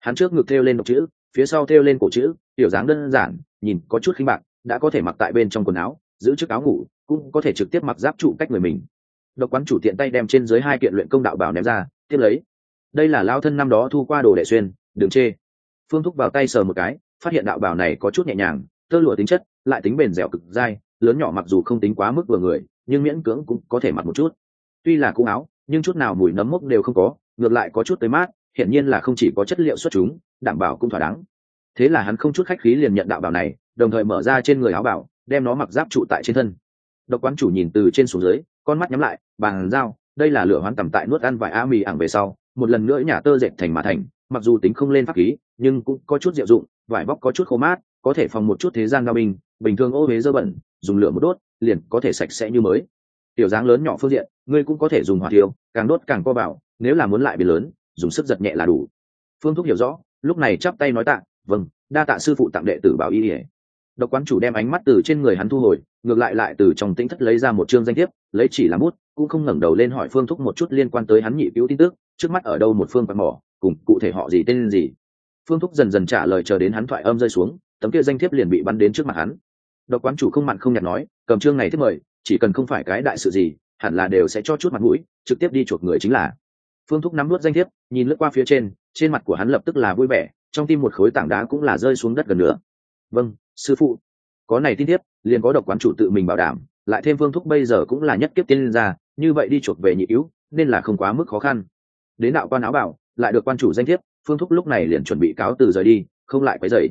A: Hắn trước ngực thêu lên độc chữ, phía sau thêu lên cổ chữ tiểu dáng đơn giản, nhìn có chút khinh bạc, đã có thể mặc tại bên trong quần áo giữ chiếc áo ngủ, cũng có thể trực tiếp mặc giáp trụ cách người mình. Độc quán chủ tiện tay đem trên dưới hai kiện luyện công đạo bảo ném ra, tiếp lấy. Đây là lao thân năm đó thu qua đồ đệ xuyên, đừng chê. Phương thúc vào tay sờ một cái, phát hiện đạo bảo này có chút nhẹ nhàng, tơ lụa tính chất, lại tính bền dẻo cực dai, lớn nhỏ mặc dù không tính quá mức vừa người, nhưng miễn cưỡng cũng có thể mặc một chút. Tuy là cung áo, nhưng chút nào mùi nấm mốc đều không có, ngược lại có chút tới mát, hiển nhiên là không chỉ có chất liệu xuất chúng, đảm bảo cũng thỏa đáng. Thế là hắn không chút khách khí liền nhận đạo bảo này, đồng thời mở ra trên người áo bảo đem nó mặc giáp trụ tại trên thân. Độc quán chủ nhìn từ trên xuống dưới, con mắt nhắm lại, bàn dao đây là lửa hoán tầm tại nuốt ăn vài a mì ảng về sau, một lần nữa nhà tơ dệt thành mà thành, mặc dù tính không lên pháp khí, nhưng cũng có chút diệu dụng, vải bóc có chút khô mát, có thể phòng một chút thế gian ngao binh, bình thường ô huế dơ bẩn, dùng lửa một đốt, liền có thể sạch sẽ như mới. Tiểu dáng lớn nhỏ phương diện, ngươi cũng có thể dùng hỏa thiêu, càng đốt càng co bảo, nếu là muốn lại bị lớn, dùng sức giật nhẹ là đủ. Phương thúc hiểu rõ, lúc này chắp tay nói tạ vâng đa tạ sư phụ tặng đệ tử bảo y ỉa độc quán chủ đem ánh mắt từ trên người hắn thu hồi, ngược lại lại từ trong tĩnh thất lấy ra một chương danh thiếp, lấy chỉ làm bút, cũng không ngẩng đầu lên hỏi phương thúc một chút liên quan tới hắn nhị cứu tin tức, trước mắt ở đâu một phương bạc mỏ, cùng cụ thể họ gì tên gì. Phương thúc dần dần trả lời chờ đến hắn thoại âm rơi xuống, tấm kia danh thiếp liền bị bắn đến trước mặt hắn. Độc quán chủ không mặn không nhạt nói, cầm chương này thiết mời, chỉ cần không phải cái đại sự gì, hẳn là đều sẽ cho chút mặt mũi, trực tiếp đi chuộc người chính là. Phương thúc nắm nuốt danh thiếp, nhìn lướt qua phía trên trên mặt của hắn lập tức là vui vẻ, trong tim một khối tảng đá cũng là rơi xuống đất gần nữa. Vâng sư phụ. Có này tin tiếp liền có độc quán chủ tự mình bảo đảm, lại thêm phương thúc bây giờ cũng là nhất kiếp tiên ra như vậy đi chuộc về nhị yếu nên là không quá mức khó khăn. Đến đạo quan áo bảo, lại được quan chủ danh thiếp phương thúc lúc này liền chuẩn bị cáo từ rời đi, không lại quấy dậy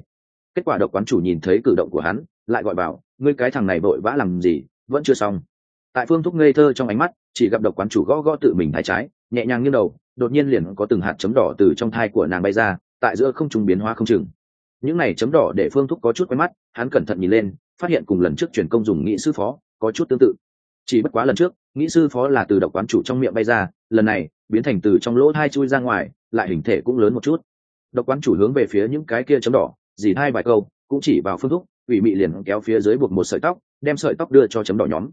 A: kết quả độc quán chủ nhìn thấy cử động của hắn, lại gọi bảo, ngươi cái thằng này vội vã làm gì, vẫn chưa xong. Tại phương thúc ngây thơ trong ánh mắt, chỉ gặp độc quán chủ gõ gõ tự mình thái trái, nhẹ nhàng như đầu, đột nhiên liền có từng hạt chấm đỏ từ trong thai của nàng bay ra, tại giữa không trùng biến hóa không chừng những này chấm đỏ để phương thúc có chút quen mắt, hắn cẩn thận nhìn lên, phát hiện cùng lần trước chuyển công dùng nghị sư phó, có chút tương tự. Chỉ bất quá lần trước nghĩ sư phó là từ độc quán chủ trong miệng bay ra, lần này, biến thành từ trong lỗ thai chui ra ngoài, lại hình thể cũng lớn một chút. Độc quán chủ hướng về phía những cái kia chấm đỏ, dì hai vài câu, cũng chỉ vào phương thúc, ủy mị liền kéo phía dưới buộc một sợi tóc, đem sợi tóc đưa cho chấm đỏ nhóm.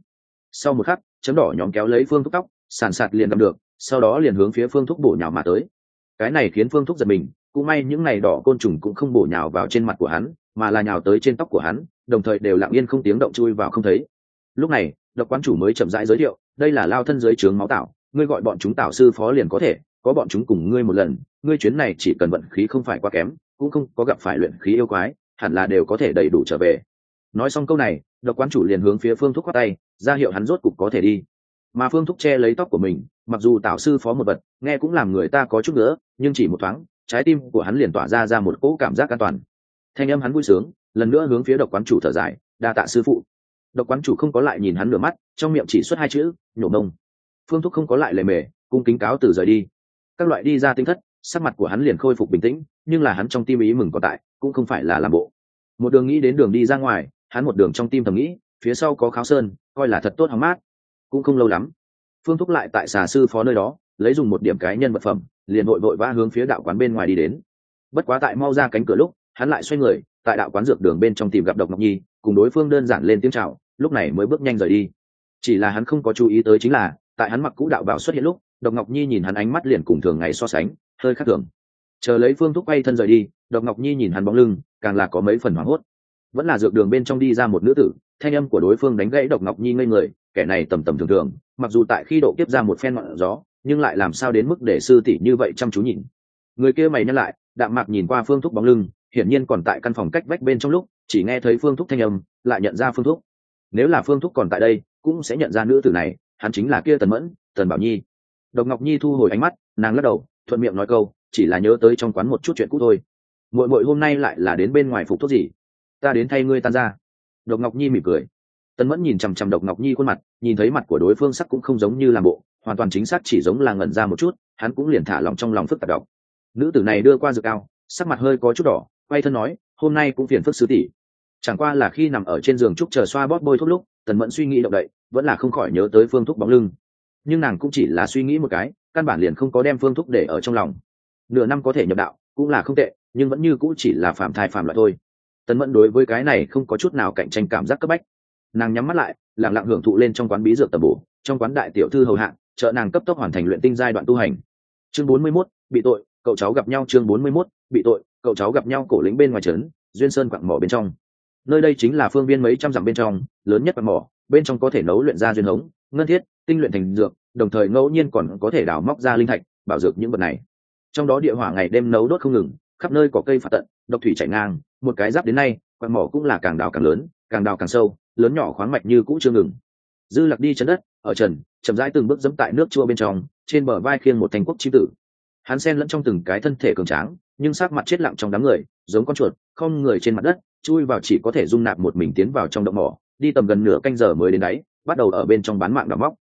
A: Sau một khắc, chấm đỏ nhóm kéo lấy phương thúc tóc, sàn sạt liền gặp được, sau đó liền hướng phía phương thúc bổ nhào mà tới. Cái này khiến phương thúc giật mình cũng may những ngày đỏ côn trùng cũng không bổ nhào vào trên mặt của hắn, mà là nhào tới trên tóc của hắn, đồng thời đều lặng yên không tiếng động chui vào không thấy. Lúc này, độc quán chủ mới chậm rãi giới thiệu, đây là lao thân dưới trướng máu tạo ngươi gọi bọn chúng tạo sư phó liền có thể, có bọn chúng cùng ngươi một lần, ngươi chuyến này chỉ cần vận khí không phải quá kém, cũng không có gặp phải luyện khí yêu quái, hẳn là đều có thể đầy đủ trở về. Nói xong câu này, độc quán chủ liền hướng phía phương thúc khoác tay, ra hiệu hắn rốt cục có thể đi. Mà phương thúc che lấy tóc của mình, mặc dù tạo sư phó một vật, nghe cũng làm người ta có chút nữa nhưng chỉ một thoáng trái tim của hắn liền tỏa ra ra một cỗ cảm giác an toàn. Thanh âm hắn vui sướng, lần nữa hướng phía độc quán chủ thở dài, đa tạ sư phụ. Độc quán chủ không có lại nhìn hắn nửa mắt, trong miệng chỉ xuất hai chữ, nhổ mông. Phương thúc không có lại lề mề, cung kính cáo từ rời đi. Các loại đi ra tinh thất, sắc mặt của hắn liền khôi phục bình tĩnh, nhưng là hắn trong tim ý mừng còn tại, cũng không phải là làm bộ. Một đường nghĩ đến đường đi ra ngoài, hắn một đường trong tim thầm nghĩ, phía sau có kháo sơn, coi là thật tốt hóng mát. Cũng không lâu lắm, phương thúc lại tại xà sư phó nơi đó, lấy dùng một điểm cái nhân vật phẩm liền vội vội vã hướng phía đạo quán bên ngoài đi đến. Bất quá tại mau ra cánh cửa lúc, hắn lại xoay người, tại đạo quán dược đường bên trong tìm gặp độc ngọc nhi, cùng đối phương đơn giản lên tiếng chào, lúc này mới bước nhanh rời đi. Chỉ là hắn không có chú ý tới chính là, tại hắn mặc cũ đạo bảo xuất hiện lúc, độc ngọc nhi nhìn hắn ánh mắt liền cùng thường ngày so sánh, hơi khác thường. Chờ lấy phương thúc quay thân rời đi, độc ngọc nhi nhìn hắn bóng lưng, càng là có mấy phần hoảng hốt. Vẫn là dược đường bên trong đi ra một nữ tử, thanh âm của đối phương đánh gãy độc ngọc nhi ngây người, kẻ này tầm tầm thường thường, mặc dù tại khi độ kiếp ra một phen ngọn gió nhưng lại làm sao đến mức để sư tỷ như vậy chăm chú nhìn? Người kia mày nhắc lại, đạm mạc nhìn qua phương thúc bóng lưng, hiển nhiên còn tại căn phòng cách vách bên trong lúc, chỉ nghe thấy phương thúc thanh âm, lại nhận ra phương thúc. Nếu là phương thúc còn tại đây, cũng sẽ nhận ra nữ tử này, hắn chính là kia tần mẫn, tần bảo nhi. Độc ngọc nhi thu hồi ánh mắt, nàng lắc đầu, thuận miệng nói câu, chỉ là nhớ tới trong quán một chút chuyện cũ thôi. Muội muội hôm nay lại là đến bên ngoài phục thuốc gì? Ta đến thay ngươi tan ra. Độc ngọc nhi mỉm cười. Tần mẫn nhìn chằm chằm độc ngọc nhi khuôn mặt, nhìn thấy mặt của đối phương sắc cũng không giống như làm bộ hoàn toàn chính xác chỉ giống là ngẩn ra một chút, hắn cũng liền thả lòng trong lòng phức tạp đọc. Nữ tử này đưa qua dược cao, sắc mặt hơi có chút đỏ, quay thân nói, hôm nay cũng phiền phức sứ tỷ. Chẳng qua là khi nằm ở trên giường trúc chờ xoa bóp bôi thuốc lúc, tần mẫn suy nghĩ động đậy, vẫn là không khỏi nhớ tới phương thúc bóng lưng. Nhưng nàng cũng chỉ là suy nghĩ một cái, căn bản liền không có đem phương thúc để ở trong lòng. Nửa năm có thể nhập đạo, cũng là không tệ, nhưng vẫn như cũ chỉ là phạm thai phạm loại thôi. Tần mẫn đối với cái này không có chút nào cạnh tranh cảm giác cấp bách. Nàng nhắm mắt lại lẳng lặng hưởng thụ lên trong quán bí dược tầm bổ, trong quán đại tiểu thư hầu hạng trợ nàng cấp tốc hoàn thành luyện tinh giai đoạn tu hành. Chương bốn mươi 41, bị tội cậu cháu gặp nhau. Chương bốn mươi 41, bị tội cậu cháu gặp nhau cổ lĩnh bên ngoài trấn duyên sơn quặng mỏ bên trong. Nơi đây chính là phương viên mấy trăm dặm bên trong lớn nhất quặng mỏ bên trong có thể nấu luyện ra duyên hống ngân thiết tinh luyện thành dược đồng thời ngẫu nhiên còn có thể đào móc ra linh thạch bảo dược những vật này. Trong đó địa hỏa ngày đêm nấu đốt không ngừng khắp nơi có cây phạt tận độc thủy chảy ngang một cái giáp đến nay quặng mỏ cũng là càng đào càng lớn càng đào càng sâu lớn nhỏ khoáng mạch như cũ chưa ngừng dư lạc đi chân đất, ở trần, chậm rãi từng bước dẫm tại nước chua bên trong, trên bờ vai khiêng một thanh quốc chi tử. Hắn sen lẫn trong từng cái thân thể cường tráng, nhưng sát mặt chết lặng trong đám người, giống con chuột, không người trên mặt đất, chui vào chỉ có thể dung nạp một mình tiến vào trong động mỏ, đi tầm gần nửa canh giờ mới đến đáy, bắt đầu ở bên trong bán mạng đào móc.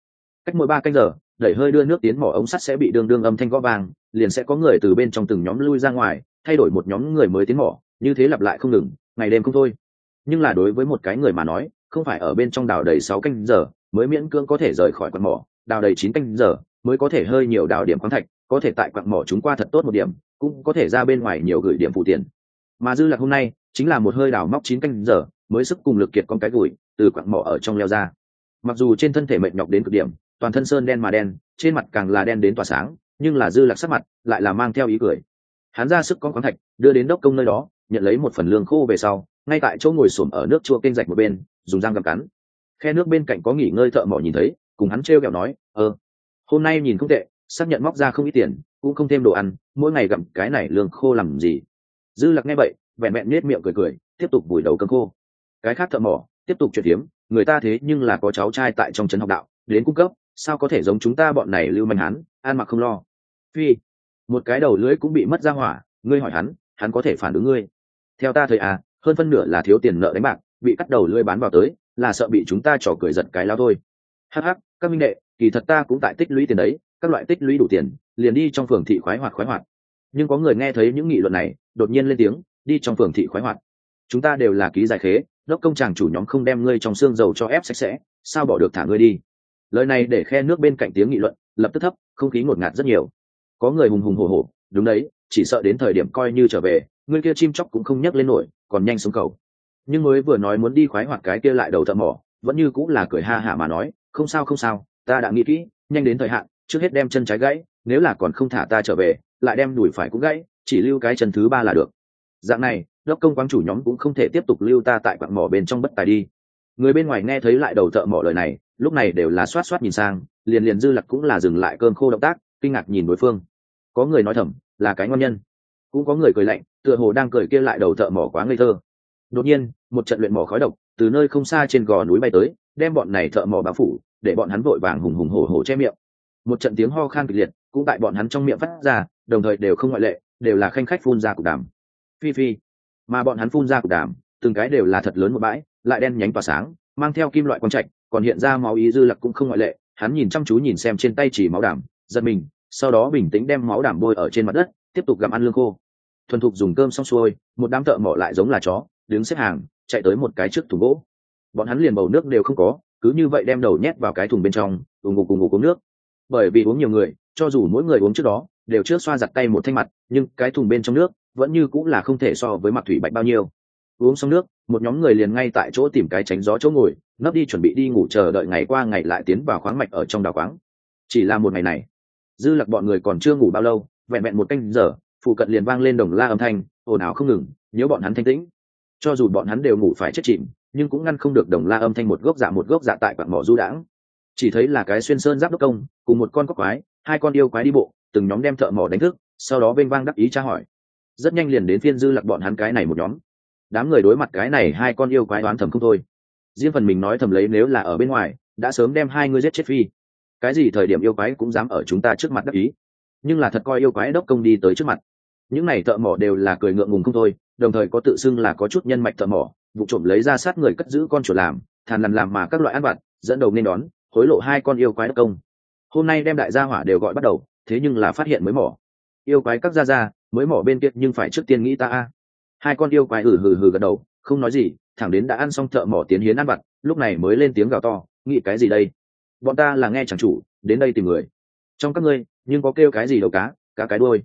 A: Cách mỗi ba canh giờ, đẩy hơi đưa nước tiến mỏ ống sắt sẽ bị đương đương âm thanh gõ vàng liền sẽ có người từ bên trong từng nhóm lui ra ngoài, thay đổi một nhóm người mới tiến mỏ, như thế lặp lại không ngừng, ngày đêm không thôi. Nhưng là đối với một cái người mà nói không phải ở bên trong đào đầy sáu canh giờ mới miễn cưỡng có thể rời khỏi quặng mỏ. Đào đầy chín canh giờ mới có thể hơi nhiều đào điểm khoáng thạch, có thể tại quặng mỏ chúng qua thật tốt một điểm, cũng có thể ra bên ngoài nhiều gửi điểm phụ tiền. Mà dư lạc hôm nay chính là một hơi đào móc chín canh giờ mới sức cùng lực kiệt con cái gửi từ quặng mỏ ở trong leo ra. Mặc dù trên thân thể mệt nhọc đến cực điểm, toàn thân sơn đen mà đen, trên mặt càng là đen đến tỏa sáng, nhưng là dư lạc sắc mặt lại là mang theo ý cười. Hắn ra sức con khoáng thạch, đưa đến đốc công nơi đó, nhận lấy một phần lương khô về sau ngay tại chỗ ngồi xổm ở nước chua kênh rạch một bên, dùng răng gặm cắn. Khe nước bên cạnh có nghỉ ngơi thợ mỏ nhìn thấy, cùng hắn trêu kẹo nói ờ hôm nay nhìn không tệ, xác nhận móc ra không ít tiền, cũng không thêm đồ ăn, mỗi ngày gặm cái này lương khô làm gì? Dư lặc nghe vậy, vẹn vẹn nết miệng cười cười, tiếp tục vùi đầu cơm khô. Cái khác thợ mỏ, tiếp tục chuyển hiếm, người ta thế nhưng là có cháu trai tại trong trấn học đạo, đến cung cấp, sao có thể giống chúng ta bọn này lưu manh hắn an mặc không lo. Phi, một cái đầu lưỡi cũng bị mất ra hỏa, ngươi hỏi hắn hắn có thể phản ứng ngươi. Theo ta thời à hơn phân nửa là thiếu tiền nợ đánh bạc, bị cắt đầu lưỡi bán vào tới, là sợ bị chúng ta trò cười giật cái lao thôi. Hh các minh đệ, kỳ thật ta cũng tại tích lũy tiền đấy, các loại tích lũy đủ tiền, liền đi trong phường thị khoái hoạt khoái hoạt. Nhưng có người nghe thấy những nghị luận này, đột nhiên lên tiếng, đi trong phường thị khoái hoạt. Chúng ta đều là ký giải khế, đốc công chàng chủ nhóm không đem ngươi trong xương dầu cho ép sạch sẽ, sao bỏ được thả ngươi đi? Lời này để khe nước bên cạnh tiếng nghị luận, lập tức thấp, không khí ngột ngạt rất nhiều. Có người hùng hùng hổ hổ, đúng đấy, chỉ sợ đến thời điểm coi như trở về, ngươi kia chim chóc cũng không nhắc lên nổi còn nhanh xuống cầu. Nhưng mới vừa nói muốn đi khoái hoạt cái kia lại đầu thợ mỏ, vẫn như cũng là cười ha hả mà nói, không sao không sao, ta đã nghĩ kỹ, nhanh đến thời hạn, trước hết đem chân trái gãy, nếu là còn không thả ta trở về, lại đem đùi phải cũng gãy, chỉ lưu cái chân thứ ba là được. Dạng này, đốc công quang chủ nhóm cũng không thể tiếp tục lưu ta tại quặng mỏ bên trong bất tài đi. Người bên ngoài nghe thấy lại đầu thợ mỏ lời này, lúc này đều là xoát xoát nhìn sang, liền liền dư lặc cũng là dừng lại cơn khô động tác, kinh ngạc nhìn đối phương. Có người nói thầm, là cái ngon nhân cũng có người cười lạnh, tựa hồ đang cười kia lại đầu thợ mỏ quá ngây thơ. Đột nhiên, một trận luyện mỏ khói độc từ nơi không xa trên gò núi bay tới, đem bọn này thợ mỏ báo phủ, để bọn hắn vội vàng hùng hùng hổ hổ che miệng. Một trận tiếng ho khan kịch liệt cũng tại bọn hắn trong miệng phát ra, đồng thời đều không ngoại lệ, đều là khanh khách phun ra cục đàm. Phi phi. Mà bọn hắn phun ra cục đàm, từng cái đều là thật lớn một bãi, lại đen nhánh tỏa sáng, mang theo kim loại quang trạch, còn hiện ra máu ý dư lặc cũng không ngoại lệ, hắn nhìn chăm chú nhìn xem trên tay chỉ máu đảm giật mình, sau đó bình tĩnh đem máu đảm bôi ở trên mặt đất, tiếp tục gặm ăn lương khô thuần thục dùng cơm xong xuôi, một đám thợ mỏ lại giống là chó, đứng xếp hàng, chạy tới một cái trước thùng gỗ. Bọn hắn liền bầu nước đều không có, cứ như vậy đem đầu nhét vào cái thùng bên trong ùng ngục cùng ngục uống nước. Bởi vì uống nhiều người, cho dù mỗi người uống trước đó, đều trước xoa giặt tay một thanh mặt, nhưng cái thùng bên trong nước vẫn như cũng là không thể so với mặt thủy bạch bao nhiêu. Uống xong nước, một nhóm người liền ngay tại chỗ tìm cái tránh gió chỗ ngồi, nấp đi chuẩn bị đi ngủ chờ đợi ngày qua ngày lại tiến vào khoáng mạch ở trong đào khoáng. Chỉ là một ngày này, dư lặc bọn người còn chưa ngủ bao lâu, vẹn vẹn một canh giờ phụ cận liền vang lên đồng la âm thanh, ồn ào không ngừng, nhớ bọn hắn thanh tĩnh. Cho dù bọn hắn đều ngủ phải chết chìm, nhưng cũng ngăn không được đồng la âm thanh một gốc dạ một gốc dạ tại quặng mỏ du đãng. Chỉ thấy là cái xuyên sơn giáp đốc công, cùng một con cóc quái, hai con yêu quái đi bộ, từng nhóm đem thợ mỏ đánh thức, sau đó vênh vang đắc ý tra hỏi. Rất nhanh liền đến phiên dư lặc bọn hắn cái này một nhóm. Đám người đối mặt cái này hai con yêu quái đoán thầm không thôi. Riêng phần mình nói thầm lấy nếu là ở bên ngoài, đã sớm đem hai ngươi giết chết phi. Cái gì thời điểm yêu quái cũng dám ở chúng ta trước mặt đắc ý. Nhưng là thật coi yêu quái đốc công đi tới trước mặt những này thợ mỏ đều là cười ngượng ngùng không thôi, đồng thời có tự xưng là có chút nhân mạch thợ mỏ, vụ trộm lấy ra sát người cất giữ con chuột làm, thàn lằn làm mà các loại ăn vặt, dẫn đầu nên đón, hối lộ hai con yêu quái đất công. Hôm nay đem đại gia hỏa đều gọi bắt đầu, thế nhưng là phát hiện mới mỏ. Yêu quái các gia ra mới mỏ bên kia nhưng phải trước tiên nghĩ ta a. Hai con yêu quái hừ hừ hừ gật đầu, không nói gì, thẳng đến đã ăn xong thợ mỏ tiến hiến ăn vặt, lúc này mới lên tiếng gào to, nghĩ cái gì đây? Bọn ta là nghe chẳng chủ, đến đây tìm người. Trong các ngươi, nhưng có kêu cái gì đầu cá cá cái đuôi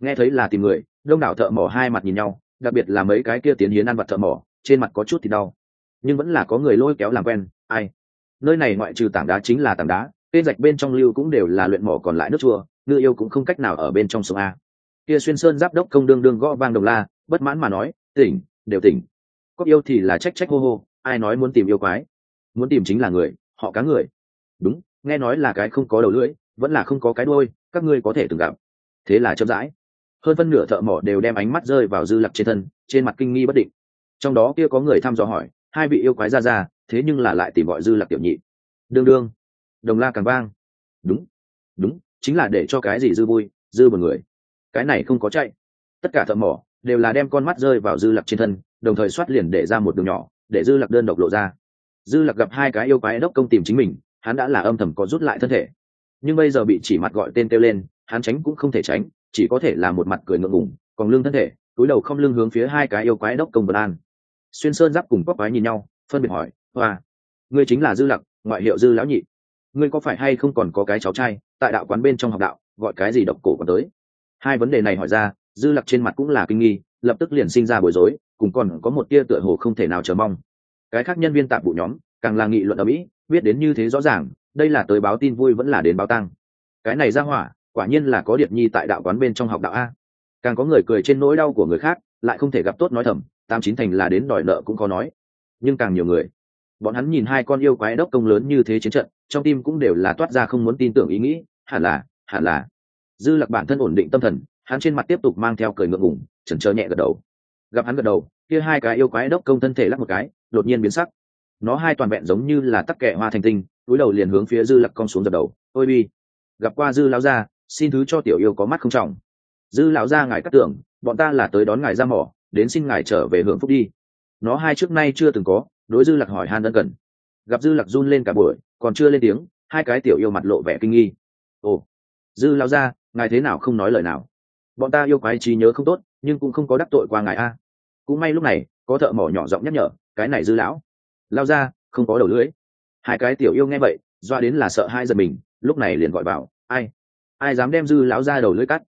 A: nghe thấy là tìm người, đông đảo thợ mỏ hai mặt nhìn nhau, đặc biệt là mấy cái kia tiến hiến ăn vặt thợ mỏ, trên mặt có chút thì đau. Nhưng vẫn là có người lôi kéo làm quen, ai? Nơi này ngoại trừ tảng đá chính là tảng đá, tên rạch bên trong lưu cũng đều là luyện mỏ còn lại nước chua, ngư yêu cũng không cách nào ở bên trong sông a. Kia xuyên sơn giáp đốc công đương đương gõ vang đồng la, bất mãn mà nói, tỉnh, đều tỉnh. Có yêu thì là trách trách hô hô, ai nói muốn tìm yêu quái? Muốn tìm chính là người, họ cá người. Đúng, nghe nói là cái không có đầu lưỡi, vẫn là không có cái đôi các ngươi có thể từng gặp. Thế là chậm rãi hơn phân nửa thợ mỏ đều đem ánh mắt rơi vào dư lặc trên thân, trên mặt kinh nghi bất định. Trong đó kia có người thăm dò hỏi, hai vị yêu quái ra ra, thế nhưng là lại tìm gọi dư lặc tiểu nhị. Đương đương. Đồng la càng vang. Đúng. Đúng, chính là để cho cái gì dư vui, dư một người. Cái này không có chạy. Tất cả thợ mỏ đều là đem con mắt rơi vào dư lặc trên thân, đồng thời xoát liền để ra một đường nhỏ, để dư lặc đơn độc lộ ra. Dư lặc gặp hai cái yêu quái đốc công tìm chính mình, hắn đã là âm thầm có rút lại thân thể. Nhưng bây giờ bị chỉ mặt gọi tên kêu lên, hắn tránh cũng không thể tránh chỉ có thể là một mặt cười ngượng ngùng, còn lương thân thể túi đầu không lưng hướng phía hai cái yêu quái đốc công vân an. Xuyên sơn giáp cùng bóc quái nhìn nhau phân biệt hỏi hoa ngươi chính là dư lặc ngoại hiệu dư lão nhị. Ngươi có phải hay không còn có cái cháu trai tại đạo quán bên trong học đạo gọi cái gì độc cổ còn tới? Hai vấn đề này hỏi ra dư lặc trên mặt cũng là kinh nghi lập tức liền sinh ra bối rối cùng còn có một tia tựa hồ không thể nào chờ mong. Cái khác nhân viên tạp vụ nhóm càng là nghị luận ở mỹ biết đến như thế rõ ràng đây là tới báo tin vui vẫn là đến báo tăng cái này ra hỏa quả nhiên là có điệp nhi tại đạo quán bên trong học đạo a. Càng có người cười trên nỗi đau của người khác, lại không thể gặp tốt nói thầm tam chín thành là đến đòi nợ cũng có nói. Nhưng càng nhiều người, bọn hắn nhìn hai con yêu quái đốc công lớn như thế chiến trận, trong tim cũng đều là toát ra không muốn tin tưởng ý nghĩ, hẳn là hẳn là. Dư lạc bản thân ổn định tâm thần, hắn trên mặt tiếp tục mang theo cười ngượng ngùng, chần chờ nhẹ gật đầu. Gặp hắn gật đầu, kia hai cái yêu quái đốc công thân thể lắc một cái, đột nhiên biến sắc. Nó hai toàn vẹn giống như là tắc kẹ hoa thành tinh, túi đầu liền hướng phía dư lạc cong xuống dập đầu. Ôi bi, gặp qua dư lão gia xin thứ cho tiểu yêu có mắt không trọng. Dư lão gia ngài cắt tưởng, bọn ta là tới đón ngài ra mỏ, đến xin ngài trở về hưởng phúc đi. Nó hai trước nay chưa từng có, đối dư lạc hỏi han ân cần. Gặp dư lạc run lên cả buổi, còn chưa lên tiếng, hai cái tiểu yêu mặt lộ vẻ kinh nghi. Ồ, dư lao ra ngài thế nào không nói lời nào? Bọn ta yêu quái trí nhớ không tốt, nhưng cũng không có đắc tội qua ngài a. Cũng may lúc này, có thợ mỏ nhỏ giọng nhắc nhở, cái này dư lão. Lao ra không có đầu lưới hai cái tiểu yêu nghe vậy, doa đến là sợ hai giật mình, lúc này liền gọi vào ai ai dám đem dư lão ra đầu lưỡi cắt?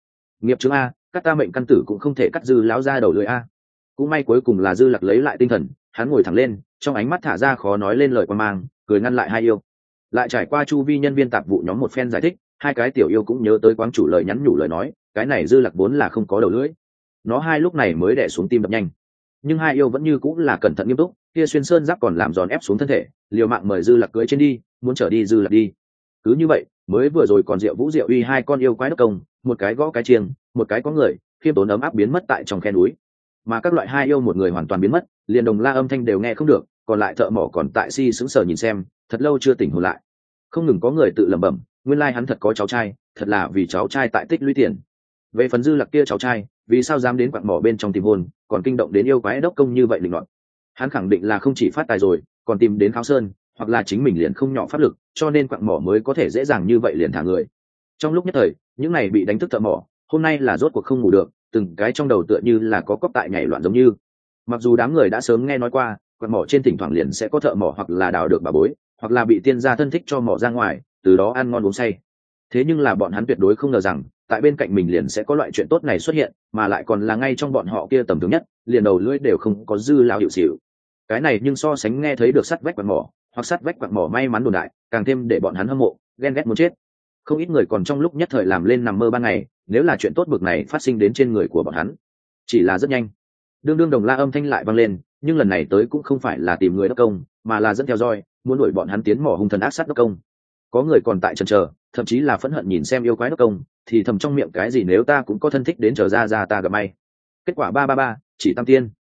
A: Nghiệp chứng a cắt ta mệnh căn tử cũng không thể cắt dư lão ra đầu lưỡi a. Cũng may cuối cùng là dư lặc lấy lại tinh thần, hắn ngồi thẳng lên, trong ánh mắt thả ra khó nói lên lời quan mang, cười ngăn lại hai yêu. Lại trải qua chu vi nhân viên tạp vụ nhóm một phen giải thích, hai cái tiểu yêu cũng nhớ tới quán chủ lời nhắn nhủ lời nói, cái này dư lặc vốn là không có đầu lưỡi. Nó hai lúc này mới đẻ xuống tim đập nhanh. Nhưng hai yêu vẫn như cũng là cẩn thận nghiêm túc, kia xuyên sơn giáp còn làm giòn ép xuống thân thể, liều mạng mời dư lặc cưới trên đi, muốn trở đi dư lặc đi. Cứ như vậy mới vừa rồi còn rượu vũ rượu uy hai con yêu quái đốc công, một cái gõ cái chiêng, một cái có người, khiêm tốn ấm áp biến mất tại trong khe núi. Mà các loại hai yêu một người hoàn toàn biến mất, liền đồng la âm thanh đều nghe không được, còn lại thợ mỏ còn tại si sững sờ nhìn xem, thật lâu chưa tỉnh hồn lại. Không ngừng có người tự lẩm bẩm, nguyên lai hắn thật có cháu trai, thật là vì cháu trai tại tích lũy tiền. Về phần dư lạc kia cháu trai, vì sao dám đến quặng mỏ bên trong tìm hôn còn kinh động đến yêu quái đốc công như vậy định luận hắn khẳng định là không chỉ phát tài rồi, còn tìm đến kháo sơn, hoặc là chính mình liền không nhỏ pháp lực cho nên quặng mỏ mới có thể dễ dàng như vậy liền thả người. Trong lúc nhất thời, những này bị đánh thức thợ mỏ, hôm nay là rốt cuộc không ngủ được, từng cái trong đầu tựa như là có cóc tại nhảy loạn giống như. Mặc dù đám người đã sớm nghe nói qua, quặng mỏ trên thỉnh thoảng liền sẽ có thợ mỏ hoặc là đào được bà bối, hoặc là bị tiên gia thân thích cho mỏ ra ngoài, từ đó ăn ngon uống say. Thế nhưng là bọn hắn tuyệt đối không ngờ rằng, tại bên cạnh mình liền sẽ có loại chuyện tốt này xuất hiện, mà lại còn là ngay trong bọn họ kia tầm thường nhất, liền đầu lưỡi đều không có dư lao hiệu xịu cái này nhưng so sánh nghe thấy được sắt vách quạt mỏ hoặc sắt vách quặng mỏ may mắn đồn đại, càng thêm để bọn hắn hâm mộ, ghen ghét muốn chết. Không ít người còn trong lúc nhất thời làm lên nằm mơ ban ngày, nếu là chuyện tốt bực này phát sinh đến trên người của bọn hắn. Chỉ là rất nhanh. Đương đương đồng la âm thanh lại vang lên, nhưng lần này tới cũng không phải là tìm người đốc công, mà là dẫn theo roi, muốn đuổi bọn hắn tiến mỏ hung thần ác sát đốc công. Có người còn tại trần chờ, thậm chí là phẫn hận nhìn xem yêu quái đốc công, thì thầm trong miệng cái gì nếu ta cũng có thân thích đến chờ ra ra ta gặp may. Kết quả ba ba ba, chỉ tam tiên.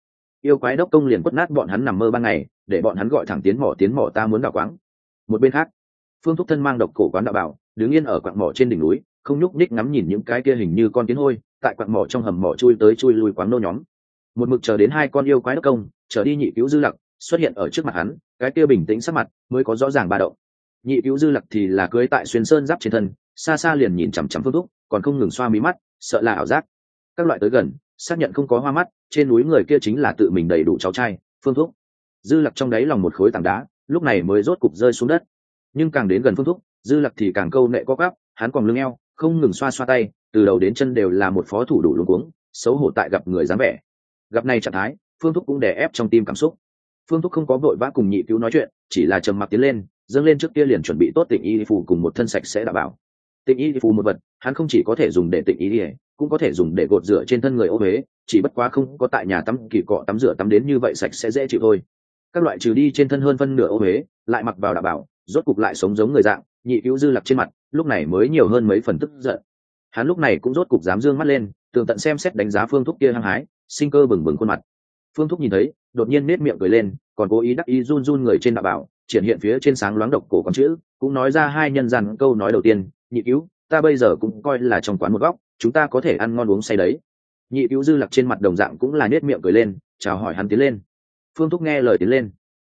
A: Yêu quái đốc công liền quất nát bọn hắn nằm mơ ban ngày để bọn hắn gọi thẳng tiến mỏ tiến mỏ ta muốn đào quáng. Một bên khác, phương thúc thân mang độc cổ quán đạo bảo, đứng yên ở quặng mỏ trên đỉnh núi, không nhúc nhích ngắm nhìn những cái kia hình như con kiến hôi, tại quặng mỏ trong hầm mỏ chui tới chui lui quáng nô nhóm. Một mực chờ đến hai con yêu quái đất công, trở đi nhị cứu dư lặc, xuất hiện ở trước mặt hắn, cái kia bình tĩnh sắc mặt mới có rõ ràng ba động. Nhị cứu dư lặc thì là cưới tại xuyên sơn giáp trên thân, xa xa liền nhìn chằm chằm phương thúc, còn không ngừng xoa mí mắt, sợ là ảo giác. Các loại tới gần, xác nhận không có hoa mắt, trên núi người kia chính là tự mình đầy đủ cháu trai, phương thúc dư lặc trong đáy lòng một khối tảng đá, lúc này mới rốt cục rơi xuống đất. Nhưng càng đến gần phương thúc, dư lặc thì càng câu nệ có gắp, hắn còn lưng eo, không ngừng xoa xoa tay, từ đầu đến chân đều là một phó thủ đủ luống cuống, xấu hổ tại gặp người dám vẻ. Gặp này trạng thái, phương thúc cũng đè ép trong tim cảm xúc. Phương thúc không có vội vã cùng nhị cứu nói chuyện, chỉ là trầm mặc tiến lên, dâng lên trước kia liền chuẩn bị tốt tịnh y phù cùng một thân sạch sẽ đảm bảo. Tịnh y phù một vật, hắn không chỉ có thể dùng để tịnh y, cũng có thể dùng để gột rửa trên thân người ô huế chỉ bất quá không có tại nhà tắm kỳ cọ tắm rửa tắm đến như vậy sạch sẽ dễ chịu thôi các loại trừ đi trên thân hơn phân nửa ô huế, lại mặc vào đạo bảo, rốt cục lại sống giống người dạng, nhị cứu dư lặc trên mặt, lúc này mới nhiều hơn mấy phần tức giận. Hắn lúc này cũng rốt cục dám dương mắt lên, tường tận xem xét đánh giá phương thúc kia hăng hái, sinh cơ bừng bừng khuôn mặt. Phương thúc nhìn thấy, đột nhiên nết miệng cười lên, còn cố ý đắc ý run run người trên đạo bảo, triển hiện phía trên sáng loáng độc cổ con chữ, cũng nói ra hai nhân gian câu nói đầu tiên, nhị cứu, ta bây giờ cũng coi là trong quán một góc, chúng ta có thể ăn ngon uống say đấy. Nhị cứu dư lặc trên mặt đồng dạng cũng là nết miệng cười lên, chào hỏi hắn tiến lên phương thúc nghe lời tiến lên.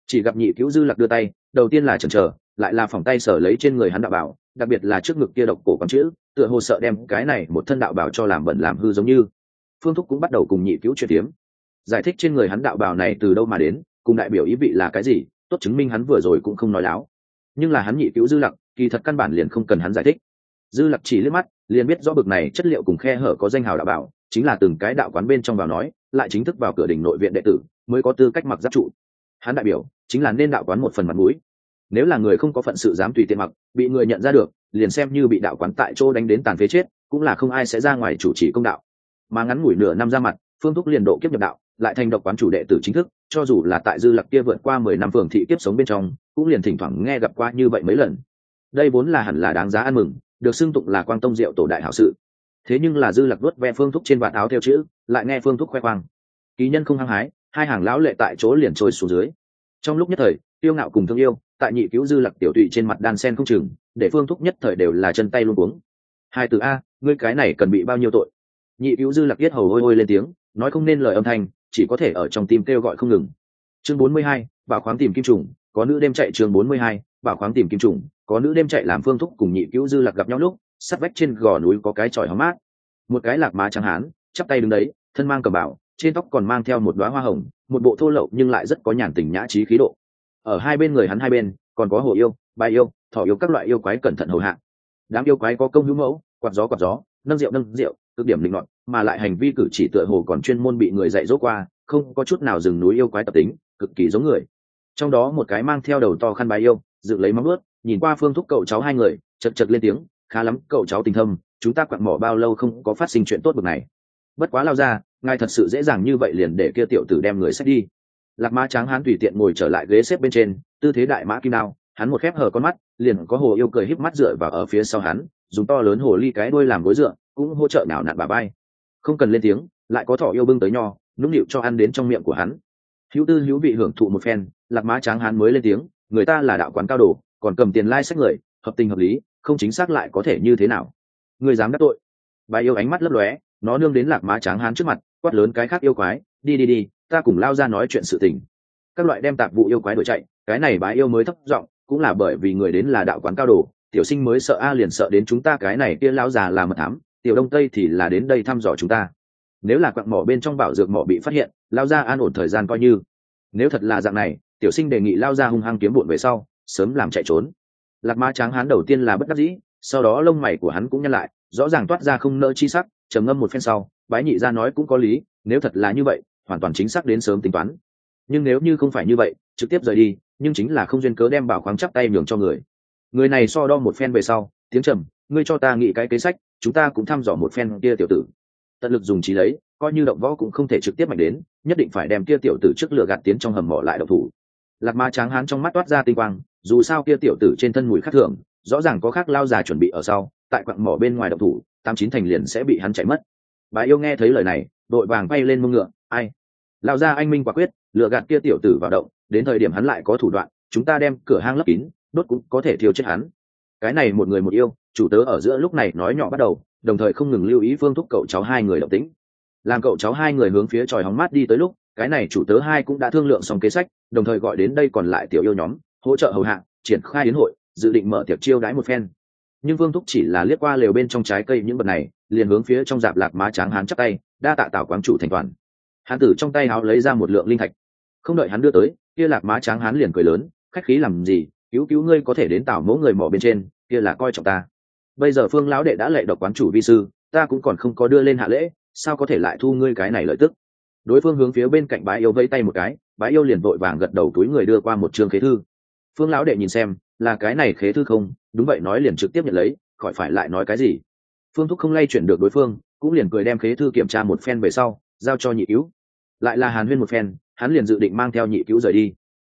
A: Chỉ gặp nhị cứu dư lạc đưa tay, đầu tiên là chần chờ, lại là phòng tay sở lấy trên người hắn đạo bảo, đặc biệt là trước ngực kia độc cổ con chữ, tựa hồ sợ đem cái này một thân đạo bảo cho làm bẩn làm hư giống như. Phương thúc cũng bắt đầu cùng nhị cứu chuyện tiếm giải thích trên người hắn đạo bảo này từ đâu mà đến, cùng đại biểu ý vị là cái gì, tốt chứng minh hắn vừa rồi cũng không nói láo. Nhưng là hắn nhị cứu dư lặc kỳ thật căn bản liền không cần hắn giải thích. Dư lặc chỉ liếc mắt, liền biết rõ bực này chất liệu cùng khe hở có danh hào đạo bảo, chính là từng cái đạo quán bên trong vào nói, lại chính thức vào cửa đỉnh nội viện đệ tử mới có tư cách mặc giáp trụ. Hắn đại biểu chính là nên đạo quán một phần mặt mũi. Nếu là người không có phận sự dám tùy tiện mặc, bị người nhận ra được, liền xem như bị đạo quán tại chỗ đánh đến tàn phế chết, cũng là không ai sẽ ra ngoài chủ trì công đạo. Mà ngắn ngủi nửa năm ra mặt, phương thúc liền độ kiếp nhập đạo, lại thành độc quán chủ đệ tử chính thức, cho dù là tại dư lặc kia vượt qua mười năm phường thị kiếp sống bên trong, cũng liền thỉnh thoảng nghe gặp qua như vậy mấy lần. Đây vốn là hẳn là đáng giá ăn mừng, được xưng tụng là quang tông diệu tổ đại hảo sự. Thế nhưng là dư lặc đuốt ve phương thúc trên vạt áo theo chữ, lại nghe phương thúc khoe khoang. Ký nhân không hăng hái hai hàng lão lệ tại chỗ liền trôi xuống dưới. Trong lúc nhất thời, tiêu ngạo cùng thương yêu, tại nhị cứu dư lặc tiểu tụy trên mặt đan sen không chừng, để phương thúc nhất thời đều là chân tay luôn cuống. Hai từ a, ngươi cái này cần bị bao nhiêu tội? Nhị cứu dư lặc yết hầu hôi hôi lên tiếng, nói không nên lời âm thanh, chỉ có thể ở trong tim kêu gọi không ngừng. Chương bốn mươi hai, bảo khoáng tìm kim trùng, có nữ đêm chạy chương bốn mươi hai, bảo khoáng tìm kim trùng, có nữ đêm chạy làm phương thúc cùng nhị cứu dư lạc gặp nhau lúc, sắt vách trên gò núi có cái tròi hóm mát. Một cái lạc má trắng hán, chắp tay đứng đấy, thân mang cầm bảo trên tóc còn mang theo một đoá hoa hồng, một bộ thô lậu nhưng lại rất có nhàn tình nhã trí khí độ. Ở hai bên người hắn hai bên, còn có hồ yêu, bài yêu, thỏ yêu các loại yêu quái cẩn thận hầu hạ. Đám yêu quái có công hữu mẫu, quạt gió quạt gió, nâng rượu nâng rượu, cực điểm linh loạn mà lại hành vi cử chỉ tựa hồ còn chuyên môn bị người dạy dỗ qua, không có chút nào rừng núi yêu quái tập tính, cực kỳ giống người. Trong đó một cái mang theo đầu to khăn bài yêu, dựng lấy móng ướt nhìn qua phương thúc cậu cháu hai người, chật chật lên tiếng, khá lắm, cậu cháu tình thâm, chúng ta quặn mỏ bao lâu không có phát sinh chuyện tốt bực này. Bất quá lao ra ngài thật sự dễ dàng như vậy liền để kia tiểu tử đem người xét đi. Lạc mã tráng hán tùy tiện ngồi trở lại ghế xếp bên trên, tư thế đại mã kim đao, hắn một khép hờ con mắt, liền có hồ yêu cười híp mắt dựa vào ở phía sau hắn, dùng to lớn hồ ly cái đuôi làm gối dựa, cũng hỗ trợ nào nặn bà bay không cần lên tiếng, lại có thỏ yêu bưng tới nho, nũng nịu cho ăn đến trong miệng của hắn. Hữu tư hữu vị hưởng thụ một phen, lạc má tráng hán mới lên tiếng, người ta là đạo quán cao đồ, còn cầm tiền lai、like、sách người, hợp tình hợp lý, không chính xác lại có thể như thế nào. Người dám đắc tội. Bà yêu ánh mắt lấp lóe, nó nương đến lạc má tráng hán trước mặt quát lớn cái khác yêu quái, đi đi đi, ta cùng lao ra nói chuyện sự tình. Các loại đem tạp vụ yêu quái đổi chạy, cái này bá yêu mới thấp giọng, cũng là bởi vì người đến là đạo quán cao đồ, tiểu sinh mới sợ a liền sợ đến chúng ta cái này kia lao già là mật thám, tiểu đông tây thì là đến đây thăm dò chúng ta. Nếu là quặng mỏ bên trong bảo dược mỏ bị phát hiện, lao ra an ổn thời gian coi như. Nếu thật là dạng này, tiểu sinh đề nghị lao ra hung hăng kiếm bụn về sau, sớm làm chạy trốn. Lạc ma tráng hán đầu tiên là bất đắc dĩ, sau đó lông mày của hắn cũng nhăn lại, rõ ràng toát ra không nỡ chi sắc trầm ngâm một phen sau, bái nhị ra nói cũng có lý, nếu thật là như vậy, hoàn toàn chính xác đến sớm tính toán. Nhưng nếu như không phải như vậy, trực tiếp rời đi, nhưng chính là không duyên cớ đem bảo khoáng chắc tay nhường cho người. Người này so đo một phen về sau, tiếng trầm, ngươi cho ta nghĩ cái kế sách, chúng ta cũng thăm dò một phen kia tiểu tử. Tận lực dùng trí lấy, coi như động võ cũng không thể trực tiếp mạnh đến, nhất định phải đem kia tiểu tử trước lửa gạt tiến trong hầm mỏ lại độc thủ. Lạc ma tráng hán trong mắt toát ra tinh quang, dù sao kia tiểu tử trên thân mùi khắc thường, rõ ràng có khác lao già chuẩn bị ở sau, tại quặng mỏ bên ngoài độc thủ tám chín thành liền sẽ bị hắn chạy mất. Bà yêu nghe thấy lời này, đội vàng bay lên mông ngựa, ai? Lao ra anh minh quả quyết, lựa gạt kia tiểu tử vào động, đến thời điểm hắn lại có thủ đoạn, chúng ta đem cửa hang lấp kín, đốt cũng có thể thiêu chết hắn. Cái này một người một yêu, chủ tớ ở giữa lúc này nói nhỏ bắt đầu, đồng thời không ngừng lưu ý phương thúc cậu cháu hai người động tĩnh. Làm cậu cháu hai người hướng phía tròi hóng mát đi tới lúc, cái này chủ tớ hai cũng đã thương lượng xong kế sách, đồng thời gọi đến đây còn lại tiểu yêu nhóm, hỗ trợ hầu hạ, triển khai đến hội, dự định mở tiệc chiêu đãi một phen nhưng vương thúc chỉ là liếc qua lều bên trong trái cây những vật này, liền hướng phía trong dạp lạc má trắng hắn chắc tay, đa tạ tào quán chủ thành toàn. Hán tử trong tay háo lấy ra một lượng linh thạch. Không đợi hắn đưa tới, kia lạc má trắng hắn liền cười lớn, khách khí làm gì, cứu cứu ngươi có thể đến tảo mẫu người mỏ bên trên, kia là coi trọng ta. Bây giờ phương lão đệ đã lệ độc quán chủ vi sư, ta cũng còn không có đưa lên hạ lễ, sao có thể lại thu ngươi cái này lợi tức? Đối phương hướng phía bên cạnh bái yêu vẫy tay một cái, bái yêu liền vội vàng gật đầu túi người đưa qua một chương khế thư. Phương lão đệ nhìn xem, là cái này khế thư không đúng vậy, nói liền trực tiếp nhận lấy, khỏi phải lại nói cái gì? Phương thúc không lay chuyển được đối phương, cũng liền cười đem khế thư kiểm tra một phen về sau, giao cho nhị cứu. Lại là hàn huyên một phen, hắn liền dự định mang theo nhị cứu rời đi.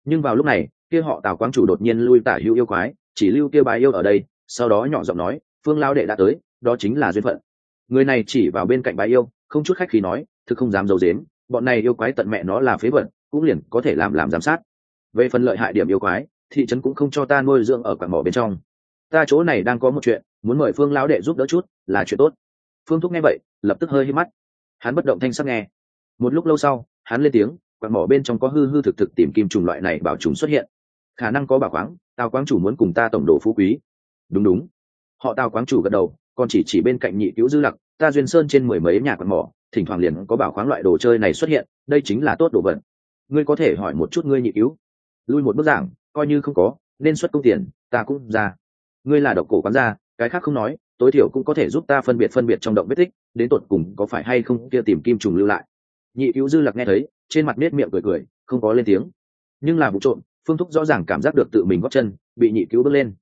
A: Nhưng vào lúc này, kia họ tào quang chủ đột nhiên lui tả hữu yêu quái, chỉ lưu kia bài yêu ở đây, sau đó nhỏ giọng nói, phương lao đệ đã tới, đó chính là duyên phận. Người này chỉ vào bên cạnh bài yêu, không chút khách khi nói, thực không dám d i ấ u dếm bọn này yêu quái tận mẹ nó là phế vật, cũng liền có thể làm làm giám sát. Về phần lợi hại điểm yêu quái, thị trấn cũng không cho ta nuôi dưỡng ở quảng mỏ bên trong ta chỗ này đang có một chuyện, muốn mời phương lão đệ giúp đỡ chút, là chuyện tốt. Phương thúc nghe vậy, lập tức hơi hít mắt. Hắn bất động thanh sắc nghe. Một lúc lâu sau, hắn lên tiếng, quạt mỏ bên trong có hư hư thực thực tìm kim trùng loại này bảo chúng xuất hiện. Khả năng có bảo quáng, tào quáng chủ muốn cùng ta tổng đồ phú quý. Đúng đúng. Họ tào quáng chủ gật đầu, còn chỉ chỉ bên cạnh nhị cứu dư lặc, ta duyên sơn trên mười mấy nhà quạt mỏ, thỉnh thoảng liền có bảo khoáng loại đồ chơi này xuất hiện, đây chính là tốt đồ vật. Ngươi có thể hỏi một chút ngươi nhị cứu. Lui một bức giảng, coi như không có, nên xuất công tiền, ta cũng ra ngươi là độc cổ quán gia, cái khác không nói, tối thiểu cũng có thể giúp ta phân biệt phân biệt trong động vết tích, đến tột cùng có phải hay không kia tìm kim trùng lưu lại. Nhị cứu dư lặc nghe thấy, trên mặt nết miệng cười cười, không có lên tiếng. Nhưng là vụ trộm, phương thúc rõ ràng cảm giác được tự mình góp chân, bị nhị cứu bước lên.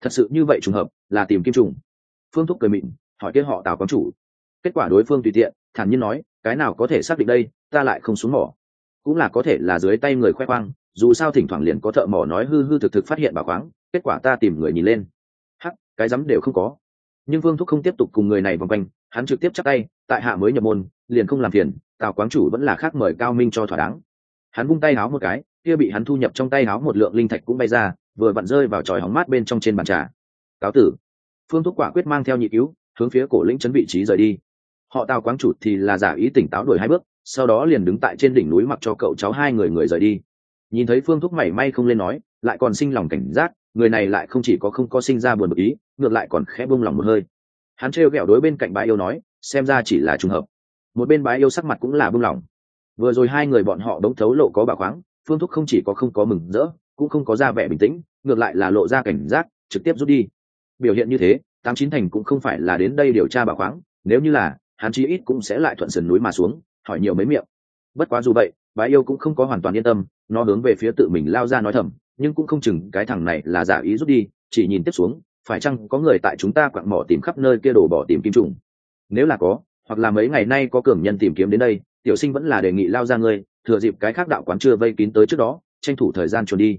A: Thật sự như vậy trùng hợp, là tìm kim trùng. Phương thúc cười mịn hỏi kia họ tào quán chủ. Kết quả đối phương tùy tiện, thản nhiên nói, cái nào có thể xác định đây, ta lại không xuống mỏ. Cũng là có thể là dưới tay người khoe khoang, dù sao thỉnh thoảng liền có thợ mỏ nói hư hư thực thực phát hiện bảo khoáng, kết quả ta tìm người nhìn lên cái rắm đều không có. Nhưng vương thúc không tiếp tục cùng người này vòng quanh, hắn trực tiếp chắc tay, tại hạ mới nhập môn, liền không làm phiền, tào quán chủ vẫn là khác mời cao minh cho thỏa đáng. Hắn vung tay háo một cái, kia bị hắn thu nhập trong tay háo một lượng linh thạch cũng bay ra, vừa vặn rơi vào tròi hóng mát bên trong trên bàn trà. Cáo tử. Phương thúc quả quyết mang theo nhị cứu, hướng phía cổ lĩnh chấn vị trí rời đi. Họ tào quán chủ thì là giả ý tỉnh táo đuổi hai bước, sau đó liền đứng tại trên đỉnh núi mặc cho cậu cháu hai người người rời đi. Nhìn thấy phương thúc mảy may không lên nói, lại còn sinh lòng cảnh giác người này lại không chỉ có không có sinh ra buồn bực ý, ngược lại còn khẽ bông lòng một hơi. Hắn trêu ghẹo đối bên cạnh bái yêu nói, xem ra chỉ là trùng hợp. Một bên bái yêu sắc mặt cũng là bông lòng. Vừa rồi hai người bọn họ đống thấu lộ có bà khoáng, phương thúc không chỉ có không có mừng rỡ, cũng không có ra vẻ bình tĩnh, ngược lại là lộ ra cảnh giác, trực tiếp rút đi. Biểu hiện như thế, tám chín thành cũng không phải là đến đây điều tra bà khoáng, nếu như là, hắn chí ít cũng sẽ lại thuận sườn núi mà xuống, hỏi nhiều mấy miệng. Bất quá dù vậy bái yêu cũng không có hoàn toàn yên tâm, nó hướng về phía tự mình lao ra nói thầm nhưng cũng không chừng cái thằng này là giả ý rút đi, chỉ nhìn tiếp xuống, phải chăng có người tại chúng ta quặng mỏ tìm khắp nơi kia đổ bỏ tìm kim trùng? Nếu là có, hoặc là mấy ngày nay có cường nhân tìm kiếm đến đây, tiểu sinh vẫn là đề nghị lao ra ngươi, thừa dịp cái khác đạo quán chưa vây kín tới trước đó, tranh thủ thời gian trốn đi.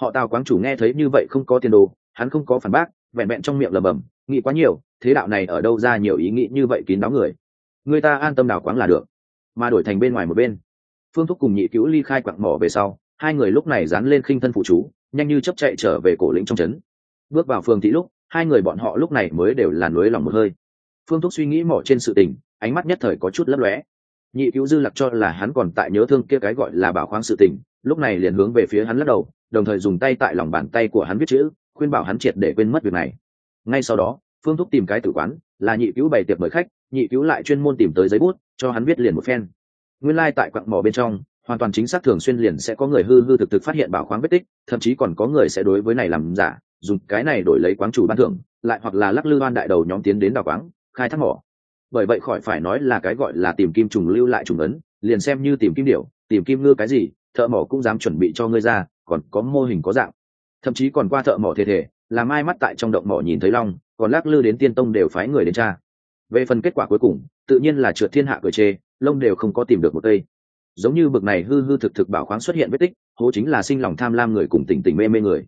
A: Họ tào quán chủ nghe thấy như vậy không có tiền đồ, hắn không có phản bác, vẹn vẹn trong miệng lầm bầm nghĩ quá nhiều, thế đạo này ở đâu ra nhiều ý nghĩ như vậy kín đáo người? Người ta an tâm đào quáng là được. Mà đổi thành bên ngoài một bên, phương thúc cùng nhị cứu ly khai quặng mỏ về sau hai người lúc này dán lên khinh thân phụ chú, nhanh như chấp chạy trở về cổ lĩnh trong trấn. Bước vào phường thị lúc, hai người bọn họ lúc này mới đều là nối lòng một hơi. Phương thúc suy nghĩ mỏ trên sự tình, ánh mắt nhất thời có chút lấp lóe. Nhị cứu dư lặc cho là hắn còn tại nhớ thương kia cái gọi là bảo khoáng sự tình, lúc này liền hướng về phía hắn lắc đầu, đồng thời dùng tay tại lòng bàn tay của hắn viết chữ, khuyên bảo hắn triệt để quên mất việc này. Ngay sau đó, phương thúc tìm cái tử quán, là nhị cứu bày tiệc mời khách, nhị cứu lại chuyên môn tìm tới giấy bút, cho hắn viết liền một phen. Nguyên lai、like、tại quặng mỏ bên trong hoàn toàn chính xác thường xuyên liền sẽ có người hư hư thực thực phát hiện bảo khoáng vết tích, thậm chí còn có người sẽ đối với này làm giả, dùng cái này đổi lấy quán chủ ban thưởng, lại hoặc là lắc lư đoan đại đầu nhóm tiến đến đào quáng, khai thác mỏ. Bởi vậy khỏi phải nói là cái gọi là tìm kim trùng lưu lại trùng ấn, liền xem như tìm kim điểu, tìm kim ngư cái gì, thợ mỏ cũng dám chuẩn bị cho ngươi ra, còn có mô hình có dạng. Thậm chí còn qua thợ mỏ thể thể làm ai mắt tại trong động mỏ nhìn thấy long, còn lắc lư đến tiên tông đều phái người đến tra. Về phần kết quả cuối cùng, tự nhiên là trượt thiên hạ cười chê, lông đều không có tìm được một cây giống như bực này hư hư thực thực bảo khoáng xuất hiện vết tích, hố chính là sinh lòng tham lam người cùng tỉnh tỉnh mê mê người.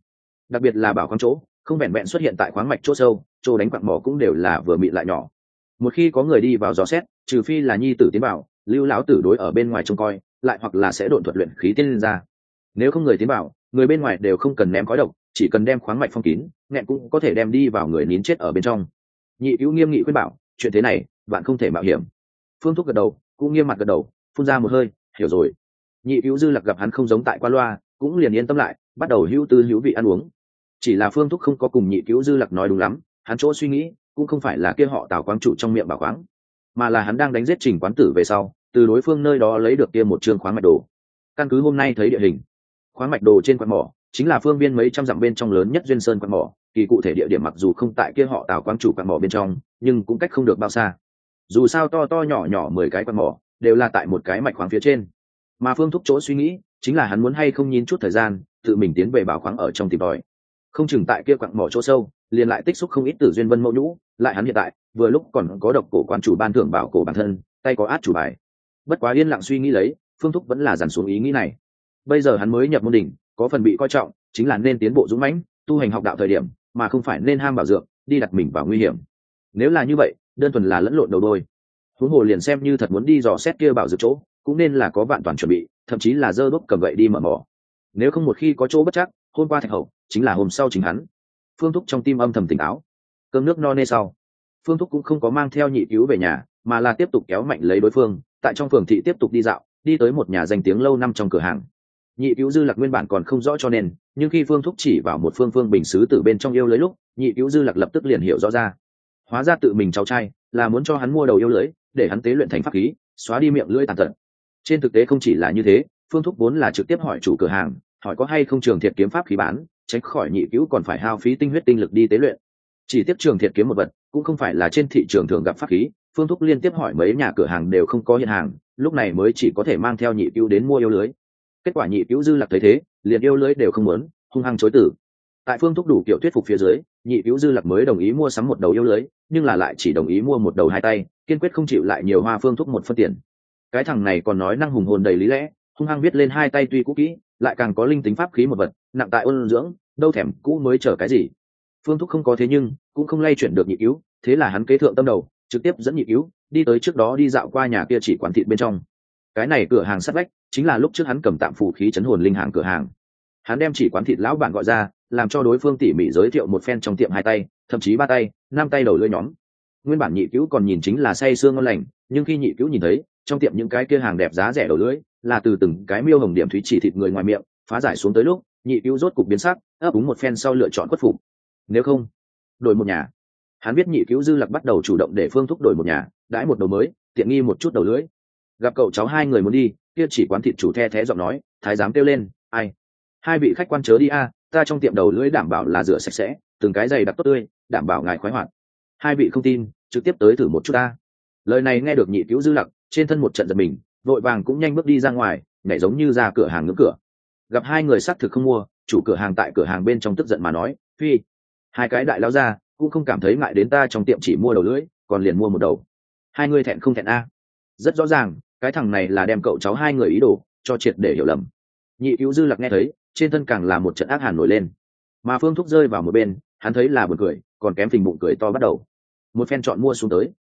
A: Đặc biệt là bảo khoáng chỗ, không vẹn vẹn xuất hiện tại khoáng mạch chỗ sâu, chỗ đánh quặng mỏ cũng đều là vừa mị lại nhỏ. Một khi có người đi vào dò xét, trừ phi là nhi tử tiến bảo lưu lão tử đối ở bên ngoài trông coi, lại hoặc là sẽ độn thuật luyện khí tiên lên ra. Nếu không người tiến bảo người bên ngoài đều không cần ném khói độc, chỉ cần đem khoáng mạch phong kín, nghẹn cũng có thể đem đi vào người nín chết ở bên trong. Nhị cứu nghiêm nghị khuyên bảo, chuyện thế này, bạn không thể mạo hiểm. Phương thúc gật đầu, cũng nghiêm mặt gật đầu, phun ra một hơi hiểu rồi. Nhị hữu dư lạc gặp hắn không giống tại qua loa, cũng liền yên tâm lại, bắt đầu hữu tư hữu vị ăn uống. Chỉ là phương thúc không có cùng nhị cứu dư lạc nói đúng lắm, hắn chỗ suy nghĩ cũng không phải là kia họ tào quang trụ trong miệng bảo khoáng mà là hắn đang đánh giết trình quán tử về sau, từ đối phương nơi đó lấy được kia một chương khoáng mạch đồ. Căn cứ hôm nay thấy địa hình, khoáng mạch đồ trên quạt mỏ chính là phương biên mấy trăm dặm bên trong lớn nhất duyên sơn quạt mỏ, kỳ cụ thể địa điểm mặc dù không tại kia họ tào quang chủ quạt mỏ bên trong, nhưng cũng cách không được bao xa. Dù sao to to nhỏ nhỏ mười cái quạt mỏ đều là tại một cái mạch khoáng phía trên. Mà phương thúc chỗ suy nghĩ, chính là hắn muốn hay không nhìn chút thời gian, tự mình tiến về bảo khoáng ở trong tìm tòi. Không chừng tại kia quặng mỏ chỗ sâu, liền lại tích xúc không ít tử duyên vân mẫu nhũ, lại hắn hiện tại, vừa lúc còn có độc cổ quan chủ ban thưởng bảo cổ bản thân, tay có át chủ bài. Bất quá yên lặng suy nghĩ lấy, phương thúc vẫn là dằn xuống ý nghĩ này. Bây giờ hắn mới nhập môn đỉnh, có phần bị coi trọng, chính là nên tiến bộ dũng mãnh, tu hành học đạo thời điểm, mà không phải nên ham bảo dược, đi đặt mình vào nguy hiểm. Nếu là như vậy, đơn thuần là lẫn lộn đầu đôi huống hồ liền xem như thật muốn đi dò xét kia bảo dược chỗ, cũng nên là có vạn toàn chuẩn bị, thậm chí là dơ đốt cầm gậy đi mở mỏ. Nếu không một khi có chỗ bất chắc hôm qua thạch hậu, chính là hôm sau chính hắn. Phương thúc trong tim âm thầm tỉnh táo. Cơm nước no nê sau. Phương thúc cũng không có mang theo nhị cứu về nhà, mà là tiếp tục kéo mạnh lấy đối phương, tại trong phường thị tiếp tục đi dạo, đi tới một nhà danh tiếng lâu năm trong cửa hàng. Nhị cứu dư lạc nguyên bản còn không rõ cho nên, nhưng khi phương thúc chỉ vào một phương phương bình xứ từ bên trong yêu lưới lúc, nhị cứu dư lạc lập tức liền hiểu rõ ra. Hóa ra tự mình cháu trai, là muốn cho hắn mua đầu yêu lưới để hắn tế luyện thành pháp khí, xóa đi miệng lưỡi tàn tật. Trên thực tế không chỉ là như thế, phương thúc vốn là trực tiếp hỏi chủ cửa hàng, hỏi có hay không trường thiệt kiếm pháp khí bán, tránh khỏi nhị cứu còn phải hao phí tinh huyết tinh lực đi tế luyện. Chỉ tiếp trường thiệt kiếm một vật, cũng không phải là trên thị trường thường gặp pháp khí, phương thúc liên tiếp hỏi mấy nhà cửa hàng đều không có hiện hàng, lúc này mới chỉ có thể mang theo nhị cứu đến mua yêu lưới. Kết quả nhị cứu dư lạc thấy thế, liền yêu lưới đều không muốn, hung hăng chối tử tại phương thúc đủ kiểu thuyết phục phía dưới, nhị cứu dư lạc mới đồng ý mua sắm một đầu yêu lưới, nhưng là lại chỉ đồng ý mua một đầu hai tay, kiên quyết không chịu lại nhiều hoa phương thúc một phân tiền. Cái thằng này còn nói năng hùng hồn đầy lý lẽ, hung hăng viết lên hai tay tuy cũ kỹ, lại càng có linh tính pháp khí một vật, nặng tại ôn dưỡng, đâu thèm cũ mới chờ cái gì. Phương thúc không có thế nhưng, cũng không lay chuyển được nhị cứu thế là hắn kế thượng tâm đầu, trực tiếp dẫn nhị cứu đi tới trước đó đi dạo qua nhà kia chỉ quán thịt bên trong. Cái này cửa hàng sắt vách, chính là lúc trước hắn cầm tạm phù khí chấn hồn linh hàng cửa hàng. Hắn đem chỉ quán thịt lão bản gọi ra làm cho đối phương tỉ mỉ giới thiệu một phen trong tiệm hai tay, thậm chí ba tay, năm tay đầu lưỡi nhóm. Nguyên bản nhị cứu còn nhìn chính là say xương ngon lành, nhưng khi nhị cứu nhìn thấy, trong tiệm những cái kia hàng đẹp giá rẻ đầu lưỡi, là từ từng cái miêu hồng điểm thúy chỉ thịt người ngoài miệng, phá giải xuống tới lúc, nhị cứu rốt cục biến sắc, ấp úng một phen sau lựa chọn khuất phục. Nếu không, đổi một nhà. Hắn biết nhị cứu dư lặc bắt đầu chủ động để phương thúc đổi một nhà, đãi một đầu mới, tiện nghi một chút đầu lưới gặp cậu cháu hai người muốn đi, kia chỉ quán thịt chủ the thé giọng nói, thái giám kêu lên, ai? Hai vị khách quan chớ đi a ta trong tiệm đầu lưỡi đảm bảo là rửa sạch sẽ, từng cái giày đặc tốt tươi, đảm bảo ngài khoái hoạt. Hai vị không tin, trực tiếp tới thử một chút ta. Lời này nghe được nhị cứu dư lặc, trên thân một trận giật mình, vội vàng cũng nhanh bước đi ra ngoài, nhảy giống như ra cửa hàng ngưỡng cửa. Gặp hai người xác thực không mua, chủ cửa hàng tại cửa hàng bên trong tức giận mà nói, phi, hai cái đại lao ra cũng không cảm thấy ngại đến ta trong tiệm chỉ mua đầu lưỡi, còn liền mua một đầu. Hai người thẹn không thẹn a. Rất rõ ràng, cái thằng này là đem cậu cháu hai người ý đồ cho triệt để hiểu lầm. Nhị cứu dư lặc nghe thấy trên thân càng là một trận ác hàn nổi lên. Mà phương thúc rơi vào một bên, hắn thấy là buồn cười, còn kém phình bụng cười to bắt đầu. Một phen chọn mua xuống tới.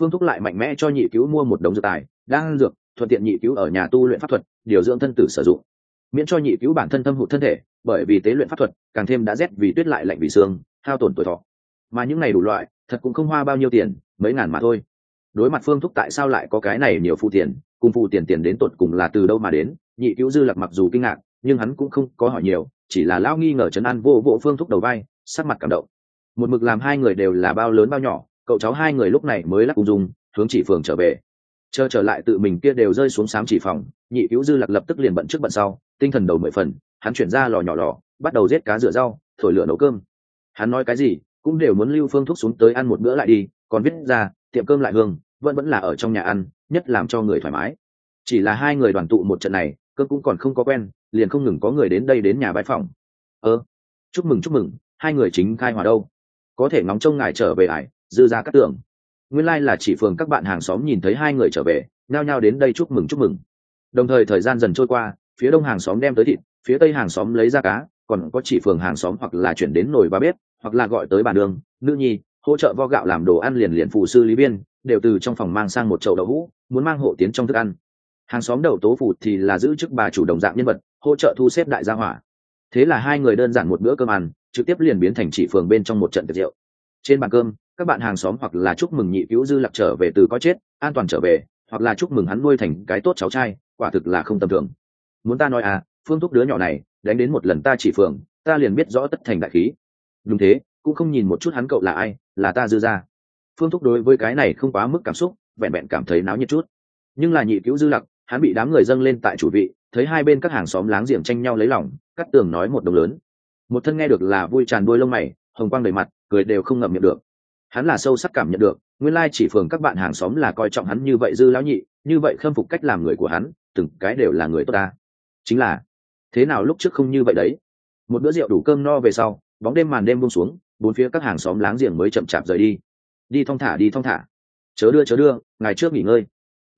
A: Phương thúc lại mạnh mẽ cho nhị cứu mua một đống dược tài đang dược, thuận tiện nhị cứu ở nhà tu luyện pháp thuật, điều dưỡng thân tử sử dụng. Miễn cho nhị cứu bản thân thâm hụt thân thể, bởi vì tế luyện pháp thuật, càng thêm đã rét vì tuyết lại lạnh vì xương hao tổn tuổi thọ. Mà những này đủ loại, thật cũng không hoa bao nhiêu tiền, mấy ngàn mà thôi. Đối mặt phương thúc tại sao lại có cái này nhiều phụ tiền, cùng phụ tiền tiền đến tột cùng là từ đâu mà đến, nhị cứu dư lập mặc dù kinh ngạc nhưng hắn cũng không có hỏi nhiều, chỉ là lão nghi ngờ trấn an vô vô phương thúc đầu vai, sắc mặt cảm động. Một mực làm hai người đều là bao lớn bao nhỏ, cậu cháu hai người lúc này mới lắc ung dung hướng chỉ phường trở về. Chờ trở lại tự mình kia đều rơi xuống sám chỉ phòng, nhị cứu dư lạc lập tức liền bận trước bận sau, tinh thần đầu mười phần, hắn chuyển ra lò nhỏ lò, bắt đầu giết cá rửa rau, thổi lửa nấu cơm. Hắn nói cái gì, cũng đều muốn lưu phương thuốc xuống tới ăn một bữa lại đi, còn viết ra, tiệm cơm lại hương, vẫn vẫn là ở trong nhà ăn, nhất làm cho người thoải mái. Chỉ là hai người đoàn tụ một trận này, cơm cũng còn không có quen liền không ngừng có người đến đây đến nhà bãi phòng. Ơ, chúc mừng chúc mừng, hai người chính khai hòa đâu? Có thể ngóng trông ngài trở về ải, dư ra các tưởng nguyên lai、like、là chỉ phường các bạn hàng xóm nhìn thấy hai người trở về nao nhao đến đây chúc mừng chúc mừng. Đồng thời thời gian dần trôi qua, phía đông hàng xóm đem tới thịt, phía tây hàng xóm lấy ra cá, còn có chỉ phường hàng xóm hoặc là chuyển đến nồi ba bếp, hoặc là gọi tới bàn đường nữ nhi, hỗ trợ vo gạo làm đồ ăn liền liền phụ sư lý biên, đều từ trong phòng mang sang một chậu đậu hũ, muốn mang hộ tiến trong thức ăn. Hàng xóm đầu tố phụ thì là giữ chức bà chủ đồng dạng nhân vật hỗ trợ thu xếp đại gia hỏa. Thế là hai người đơn giản một bữa cơm ăn, trực tiếp liền biến thành chỉ phường bên trong một trận tiệc rượu. Trên bàn cơm, các bạn hàng xóm hoặc là chúc mừng nhị cứu dư lạc trở về từ có chết, an toàn trở về, hoặc là chúc mừng hắn nuôi thành cái tốt cháu trai, quả thực là không tầm thường. Muốn ta nói à phương thúc đứa nhỏ này, đánh đến một lần ta chỉ phường, ta liền biết rõ tất thành đại khí. Đúng thế, cũng không nhìn một chút hắn cậu là ai, là ta dư ra. Phương thúc đối với cái này không quá mức cảm xúc, vẹn vẹn cảm thấy náo nhiệt chút. Nhưng là nhị cứu dư lặc, hắn bị đám người dâng lên tại chủ vị thấy hai bên các hàng xóm láng giềng tranh nhau lấy lòng, cắt tường nói một đồng lớn. Một thân nghe được là vui tràn đuôi lông mày, hồng quang đầy mặt, cười đều không ngậm miệng được. Hắn là sâu sắc cảm nhận được, nguyên lai chỉ phường các bạn hàng xóm là coi trọng hắn như vậy dư lão nhị, như vậy khâm phục cách làm người của hắn, từng cái đều là người tốt ta. Chính là, thế nào lúc trước không như vậy đấy? Một bữa rượu đủ cơm no về sau, bóng đêm màn đêm buông xuống, bốn phía các hàng xóm láng giềng mới chậm chạp rời đi. Đi thong thả, đi thong thả. Chớ đưa chớ đưa, ngày trước nghỉ ngơi.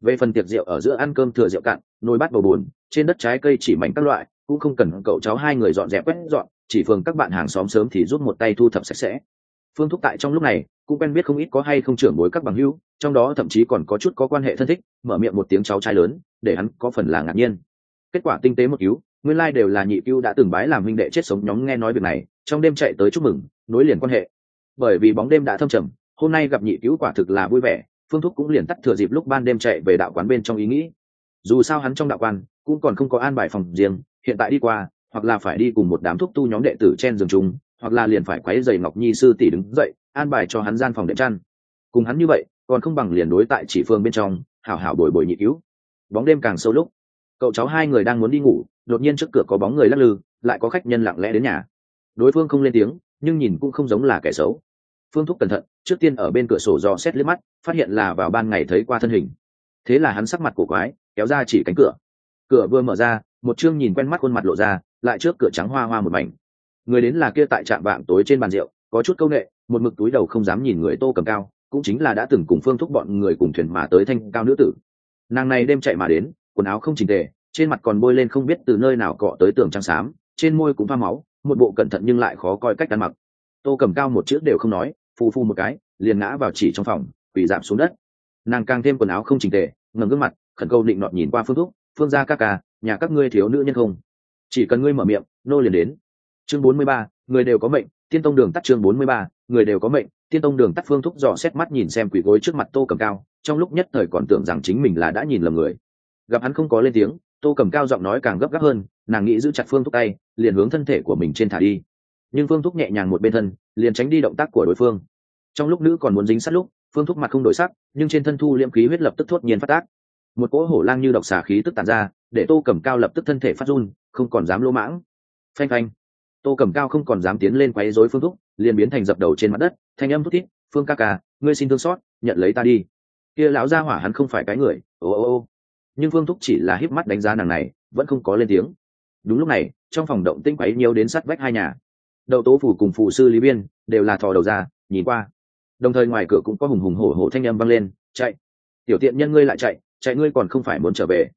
A: Về phần tiệc rượu ở giữa ăn cơm thừa rượu cạn, nồi bát bầu buồn trên đất trái cây chỉ mảnh các loại, cũng không cần cậu cháu hai người dọn dẹp quét dọn, chỉ phường các bạn hàng xóm sớm thì rút một tay thu thập sạch sẽ. Phương thúc tại trong lúc này, cũng quen biết không ít có hay không trưởng bối các bằng hữu, trong đó thậm chí còn có chút có quan hệ thân thích, mở miệng một tiếng cháu trai lớn, để hắn có phần là ngạc nhiên. Kết quả tinh tế một cứu, nguyên lai đều là nhị cứu đã từng bái làm huynh đệ chết sống nhóm nghe nói việc này, trong đêm chạy tới chúc mừng, nối liền quan hệ. Bởi vì bóng đêm đã thâm trầm, hôm nay gặp nhị cứu quả thực là vui vẻ, phương thúc cũng liền tắt thừa dịp lúc ban đêm chạy về đạo quán bên trong ý nghĩ. Dù sao hắn trong đạo quan cũng còn không có an bài phòng riêng, hiện tại đi qua, hoặc là phải đi cùng một đám thuốc tu nhóm đệ tử trên giường chung, hoặc là liền phải quấy giày ngọc nhi sư tỷ đứng dậy, an bài cho hắn gian phòng đệm chăn. Cùng hắn như vậy, còn không bằng liền đối tại chỉ phương bên trong, hảo hảo bồi bồi nhị cứu. Bóng đêm càng sâu lúc, cậu cháu hai người đang muốn đi ngủ, đột nhiên trước cửa có bóng người lắc lư, lại có khách nhân lặng lẽ đến nhà. Đối phương không lên tiếng, nhưng nhìn cũng không giống là kẻ xấu. Phương thúc cẩn thận, trước tiên ở bên cửa sổ dò xét liếc mắt, phát hiện là vào ban ngày thấy qua thân hình. Thế là hắn sắc mặt cổ quái, kéo ra chỉ cánh cửa cửa vừa mở ra, một chương nhìn quen mắt khuôn mặt lộ ra, lại trước cửa trắng hoa hoa một mảnh. Người đến là kia tại trạm vạng tối trên bàn rượu, có chút câu ệ một mực túi đầu không dám nhìn người tô cầm cao, cũng chính là đã từng cùng phương thúc bọn người cùng thuyền mà tới thanh cao nữ tử. Nàng này đêm chạy mà đến, quần áo không chỉnh tề, trên mặt còn bôi lên không biết từ nơi nào cọ tới tường trắng xám, trên môi cũng pha máu, một bộ cẩn thận nhưng lại khó coi cách ăn mặc. Tô cầm cao một chữ đều không nói, phu phu một cái, liền ngã vào chỉ trong phòng, quỳ giảm xuống đất. Nàng càng thêm quần áo không chỉnh tề, ngẩng gương mặt, khẩn câu định nọt nhìn qua phương thúc phương gia ca ca, nhà các ngươi thiếu nữ nhân không? Chỉ cần ngươi mở miệng, nô liền đến. Chương bốn mươi ba, người đều có mệnh, tiên tông đường tắt chương bốn mươi ba, người đều có mệnh, tiên tông đường tắt phương thúc dò xét mắt nhìn xem quỷ gối trước mặt tô cầm cao, trong lúc nhất thời còn tưởng rằng chính mình là đã nhìn lầm người. Gặp hắn không có lên tiếng, tô cầm cao giọng nói càng gấp gáp hơn, nàng nghĩ giữ chặt phương thúc tay, liền hướng thân thể của mình trên thả đi. Nhưng phương thúc nhẹ nhàng một bên thân, liền tránh đi động tác của đối phương. Trong lúc nữ còn muốn dính sát lúc, phương thúc mặt không đổi sắc, nhưng trên thân thu liễm khí huyết lập tức thốt nhiên phát tác một cỗ hổ lang như độc xà khí tức tàn ra, để tô cầm cao lập tức thân thể phát run, không còn dám lỗ mãng. Phanh phanh. Tô cầm cao không còn dám tiến lên quấy rối phương thúc liền biến thành dập đầu trên mặt đất, thanh âm thút thít, phương ca ca, ngươi xin thương xót, nhận lấy ta đi. Kia lão gia hỏa hắn không phải cái người, ô ô ô. Nhưng phương thúc chỉ là híp mắt đánh giá nàng này, vẫn không có lên tiếng. Đúng lúc này, trong phòng động tinh quấy nhiều đến sắt vách hai nhà. Đậu tố phủ cùng phụ sư lý biên đều là thò đầu ra, nhìn qua. Đồng thời ngoài cửa cũng có hùng hùng hổ hổ thanh âm vang lên, chạy. Tiểu tiện nhân ngươi lại chạy chạy ngươi còn không phải muốn trở về.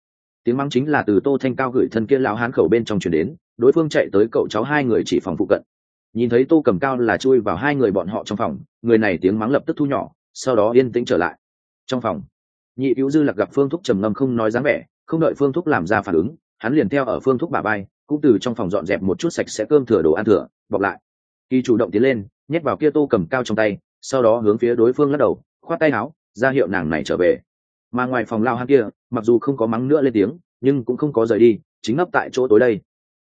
A: Tiếng mắng chính là từ tô thanh cao gửi thân kia lão hán khẩu bên trong chuyển đến, đối phương chạy tới cậu cháu hai người chỉ phòng phụ cận. Nhìn thấy tô cầm cao là chui vào hai người bọn họ trong phòng, người này tiếng mắng lập tức thu nhỏ, sau đó yên tĩnh trở lại. Trong phòng, nhị cứu dư lạc gặp phương thúc trầm ngâm không nói dáng vẻ, không đợi phương thúc làm ra phản ứng, hắn liền theo ở phương thúc bà bay cũng từ trong phòng dọn dẹp một chút sạch sẽ cơm thừa đồ ăn thừa, bọc lại. Kỳ chủ động tiến lên, nhét vào kia tô cầm cao trong tay, sau đó hướng phía đối phương lắc đầu, khoát tay áo, ra hiệu nàng này trở về mà ngoài phòng lao hang kia mặc dù không có mắng nữa lên tiếng nhưng cũng không có rời đi chính ngấp tại chỗ tối đây.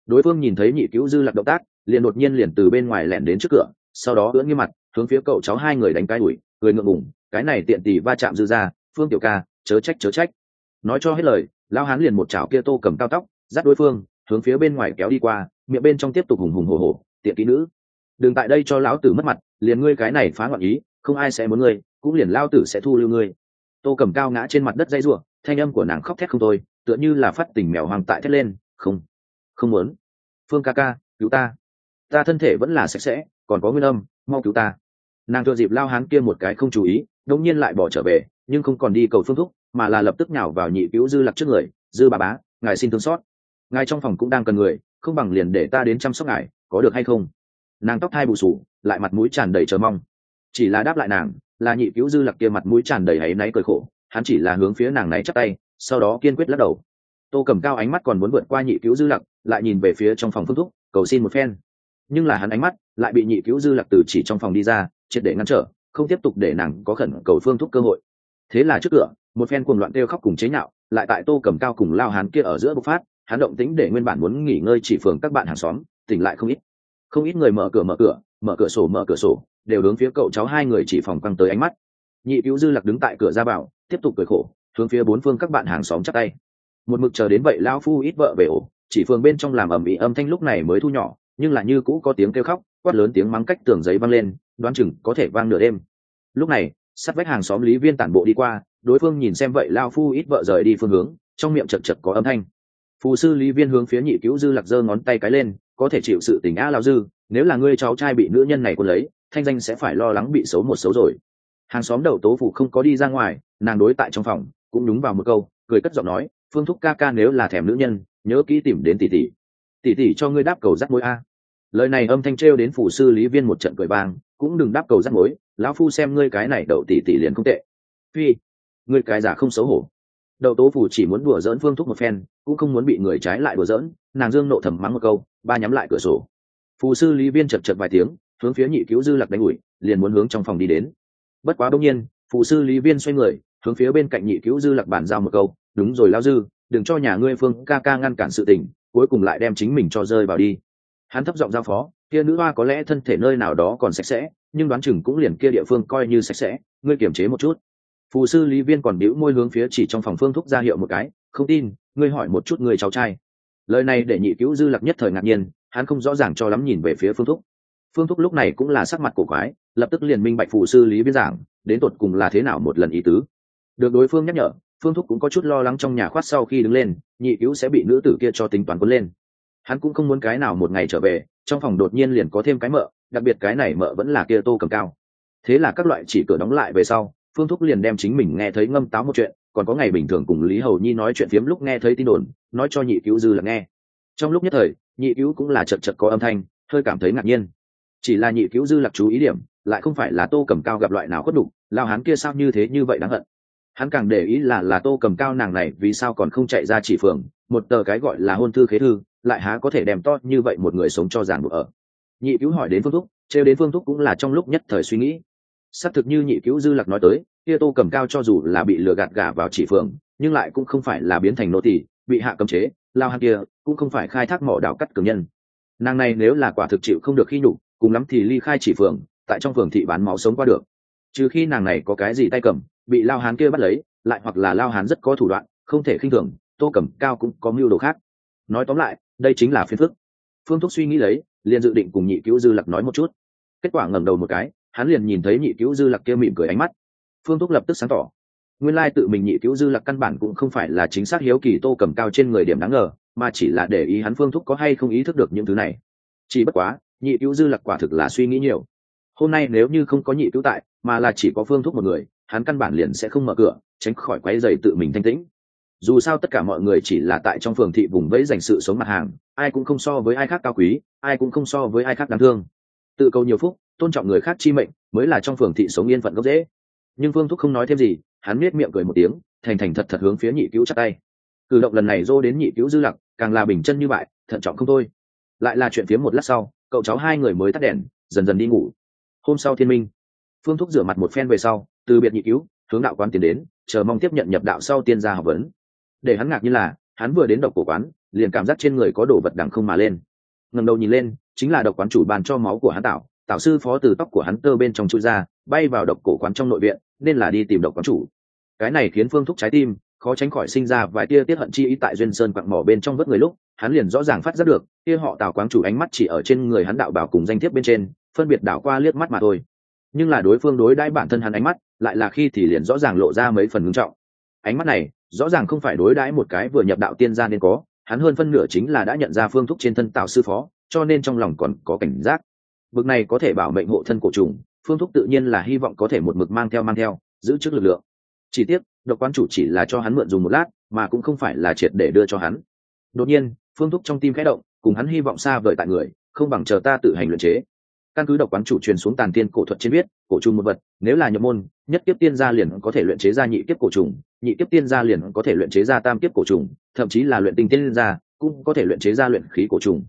A: Đối phương nhìn thấy nhị cứu dư lạc động tác liền đột nhiên liền từ bên ngoài lẻn đến trước cửa sau đó ưỡn nghiêm mặt hướng phía cậu cháu hai người đánh cái ủi, cười ngượng ngùng cái này tiện tì va chạm dư ra phương tiểu ca chớ trách chớ trách. Nói cho hết lời lao hán liền một chảo kia tô cầm cao tóc dắt đối phương hướng phía bên ngoài kéo đi qua miệng bên trong tiếp tục hùng hùng hồ hồ tiện kỹ nữ đừng tại đây cho lão tử mất mặt liền ngươi cái này phá ngọn ý không ai sẽ muốn ngươi cũng liền lao tử sẽ thu lưu ngươi tô cầm cao ngã trên mặt đất dây ruộng thanh âm của nàng khóc thét không thôi, tựa như là phát tình mèo hoàng tại thét lên, không không muốn. Phương ca ca, cứu ta. Ta thân thể vẫn là sạch sẽ, còn có nguyên âm, mau cứu ta. Nàng thừa dịp lao hán kia một cái không chú ý đông nhiên lại bỏ trở về, nhưng không còn đi cầu phương thúc, mà là lập tức nhào vào nhị cứu dư lặc trước người, dư bà bá, ngài xin thương xót. Ngài trong phòng cũng đang cần người, không bằng liền để ta đến chăm sóc ngài, có được hay không? Nàng tóc hai bù sù, lại mặt mũi tràn đầy chờ mong. Chỉ là đáp lại nàng là nhị cứu dư lặc kia mặt mũi tràn đầy áy náy cười khổ, hắn chỉ là hướng phía nàng này chắc tay, sau đó kiên quyết lắc đầu. Tô cầm cao ánh mắt còn muốn vượt qua nhị cứu dư lặc lại nhìn về phía trong phòng phương thúc, cầu xin một phen. Nhưng là hắn ánh mắt lại bị nhị cứu dư lặc từ chỉ trong phòng đi ra, triệt để ngăn trở, không tiếp tục để nàng có khẩn cầu phương thúc cơ hội. Thế là trước cửa, một phen cuồng loạn kêu khóc cùng chế nhạo, lại tại tô cầm cao cùng lao hắn kia ở giữa bộc phát, hắn động tính để nguyên bản muốn nghỉ ngơi chỉ phường các bạn hàng xóm, tỉnh lại không ít. Không ít người mở cửa mở cửa mở cửa sổ, mở cửa sổ đều hướng phía cậu cháu hai người chỉ phòng căng tới ánh mắt. Nhị cứu dư lạc đứng tại cửa ra bảo tiếp tục cười khổ, hướng phía bốn phương các bạn hàng xóm chắc tay. Một mực chờ đến vậy lao phu ít vợ về ổ, chỉ phường bên trong làm ẩm ĩ âm thanh lúc này mới thu nhỏ, nhưng là như cũ có tiếng kêu khóc, quát lớn tiếng mắng cách tường giấy văng lên, đoán chừng có thể vang nửa đêm. Lúc này, sát vách hàng xóm lý viên tản bộ đi qua, đối phương nhìn xem vậy lao phu ít vợ rời đi phương hướng, trong miệng chật chật có âm thanh. Phù sư lý viên hướng phía nhị cứu dư lạc giơ ngón tay cái lên, có thể chịu sự tình a lao dư, nếu là ngươi cháu trai bị nữ nhân này quân lấy thanh danh sẽ phải lo lắng bị xấu một xấu rồi. Hàng xóm đầu tố phụ không có đi ra ngoài, nàng đối tại trong phòng, cũng đúng vào một câu, cười cất giọng nói, phương thúc ca ca nếu là thèm nữ nhân, nhớ kỹ tìm đến tỷ tỷ. Tỷ tỷ cho ngươi đáp cầu rắc mối a. Lời này âm thanh trêu đến phủ sư lý viên một trận cười vang, cũng đừng đáp cầu rắc mối, lão phu xem ngươi cái này đậu tỷ tỷ liền không tệ. Phi, ngươi cái giả không xấu hổ. Đậu tố phủ chỉ muốn đùa dỡn phương thúc một phen, cũng không muốn bị người trái lại đùa dỡn nàng dương nộ thầm mắng một câu, ba nhắm lại cửa sổ. Phù sư lý viên chật chật vài tiếng hướng phía nhị cứu dư lạc đánh ủi, liền muốn hướng trong phòng đi đến. Bất quá bỗng nhiên, phụ sư lý viên xoay người, hướng phía bên cạnh nhị cứu dư lạc bàn giao một câu, đúng rồi lao dư, đừng cho nhà ngươi phương ca ca ngăn cản sự tình, cuối cùng lại đem chính mình cho rơi vào đi. Hắn thấp giọng giao phó, kia nữ hoa có lẽ thân thể nơi nào đó còn sạch sẽ, nhưng đoán chừng cũng liền kia địa phương coi như sạch sẽ, ngươi kiềm chế một chút. Phụ sư lý viên còn bĩu môi hướng phía chỉ trong phòng phương thúc ra hiệu một cái, không tin, ngươi hỏi một chút người cháu trai. Lời này để nhị cứu dư lạc nhất thời ngạc nhiên, hắn không rõ ràng cho lắm nhìn về phía phương thúc phương thúc lúc này cũng là sắc mặt cổ quái, lập tức liền minh bạch phụ sư lý viên giảng, đến tột cùng là thế nào một lần ý tứ. Được đối phương nhắc nhở, phương thúc cũng có chút lo lắng trong nhà khoát sau khi đứng lên, nhị cứu sẽ bị nữ tử kia cho tính toán quấn lên. Hắn cũng không muốn cái nào một ngày trở về, trong phòng đột nhiên liền có thêm cái mợ, đặc biệt cái này mợ vẫn là kia tô cầm cao. Thế là các loại chỉ cửa đóng lại về sau, phương thúc liền đem chính mình nghe thấy ngâm táo một chuyện, còn có ngày bình thường cùng lý hầu nhi nói chuyện phiếm lúc nghe thấy tin đồn, nói cho nhị cứu dư là nghe. Trong lúc nhất thời, nhị cứu cũng là chật chật có âm thanh, hơi cảm thấy ngạc nhiên chỉ là nhị cứu dư lạc chú ý điểm, lại không phải là tô cầm cao gặp loại nào khuất đục lao hắn kia sao như thế như vậy đáng hận? Hắn càng để ý là là tô cầm cao nàng này vì sao còn không chạy ra chỉ phường, một tờ cái gọi là hôn thư khế thư, lại há có thể đem to như vậy một người sống cho giàn buộc ở. Nhị cứu hỏi đến phương thúc, trêu đến phương thúc cũng là trong lúc nhất thời suy nghĩ. Xác thực như nhị cứu dư lạc nói tới, kia tô cầm cao cho dù là bị lừa gạt gà vào chỉ phường, nhưng lại cũng không phải là biến thành nô tỳ, bị hạ cấm chế, lao hắn kia cũng không phải khai thác mỏ đào cắt cường nhân. Nàng này nếu là quả thực chịu không được khi nhục cùng lắm thì ly khai chỉ phường, tại trong phường thị bán máu sống qua được. Trừ khi nàng này có cái gì tay cầm, bị lao hán kia bắt lấy, lại hoặc là lao hán rất có thủ đoạn, không thể khinh thường, tô cầm cao cũng có mưu đồ khác. Nói tóm lại, đây chính là phiên phức. Phương thúc suy nghĩ lấy, liền dự định cùng nhị cứu dư lặc nói một chút. Kết quả ngẩng đầu một cái, hắn liền nhìn thấy nhị cứu dư lặc kia mỉm cười ánh mắt. Phương thúc lập tức sáng tỏ. Nguyên lai tự mình nhị cứu dư lặc căn bản cũng không phải là chính xác hiếu kỳ tô cầm cao trên người điểm đáng ngờ, mà chỉ là để ý hắn phương thúc có hay không ý thức được những thứ này. Chỉ bất quá nhị cứu dư lặc quả thực là suy nghĩ nhiều. Hôm nay nếu như không có nhị cứu tại, mà là chỉ có phương thúc một người, hắn căn bản liền sẽ không mở cửa, tránh khỏi quấy dày tự mình thanh tĩnh. Dù sao tất cả mọi người chỉ là tại trong phường thị vùng vẫy dành sự sống mặt hàng, ai cũng không so với ai khác cao quý, ai cũng không so với ai khác đáng thương. Tự cầu nhiều phúc, tôn trọng người khác chi mệnh, mới là trong phường thị sống yên phận gốc dễ nhưng phương thúc không nói thêm gì, hắn miết miệng cười một tiếng, thành thành thật thật hướng phía nhị cứu chắc tay. Cử động lần này dô đến nhị cứu dư lặc càng là bình chân như bại, thận trọng không thôi. Lại là chuyện phía một lát sau cậu cháu hai người mới tắt đèn, dần dần đi ngủ. Hôm sau thiên minh, phương thúc rửa mặt một phen về sau, từ biệt nhị cứu, hướng đạo quán tiến đến, chờ mong tiếp nhận nhập đạo sau tiên gia học vấn. Để hắn ngạc như là, hắn vừa đến độc cổ quán, liền cảm giác trên người có đồ vật đằng không mà lên. Ngầm đầu nhìn lên, chính là độc quán chủ bàn cho máu của hắn tạo. Tạo sư phó từ tóc của hắn tơ bên trong chui ra, bay vào độc cổ quán trong nội viện, nên là đi tìm độc quán chủ. Cái này khiến phương thúc trái tim khó tránh khỏi sinh ra vài tia tiết hận chi ý tại duyên sơn quặng mỏ bên trong vớt người lúc hắn liền rõ ràng phát giác được, kia họ tào quáng chủ ánh mắt chỉ ở trên người hắn đạo bảo cùng danh thiếp bên trên, phân biệt đảo qua liếc mắt mà thôi. Nhưng là đối phương đối đãi bản thân hắn ánh mắt, lại là khi thì liền rõ ràng lộ ra mấy phần ngưng trọng. Ánh mắt này, rõ ràng không phải đối đãi một cái vừa nhập đạo tiên gia nên có, hắn hơn phân nửa chính là đã nhận ra phương thúc trên thân tào sư phó, cho nên trong lòng còn có cảnh giác. Bực này có thể bảo mệnh hộ thân cổ trùng, phương thúc tự nhiên là hy vọng có thể một mực mang theo mang theo, giữ chức lực lượng. Chỉ tiếc, độc quán chủ chỉ là cho hắn mượn dùng một lát, mà cũng không phải là triệt để đưa cho hắn. Đột nhiên phương thúc trong tim khẽ động, cùng hắn hy vọng xa vời tại người, không bằng chờ ta tự hành luyện chế. Căn cứ độc quán chủ truyền xuống tàn tiên cổ thuật trên biết cổ trùng một vật, nếu là nhập môn, nhất kiếp tiên gia liền có thể luyện chế ra nhị kiếp cổ trùng, nhị kiếp tiên gia liền có thể luyện chế ra tam kiếp cổ trùng, thậm chí là luyện tinh tiên gia cũng có thể luyện chế ra luyện khí cổ trùng.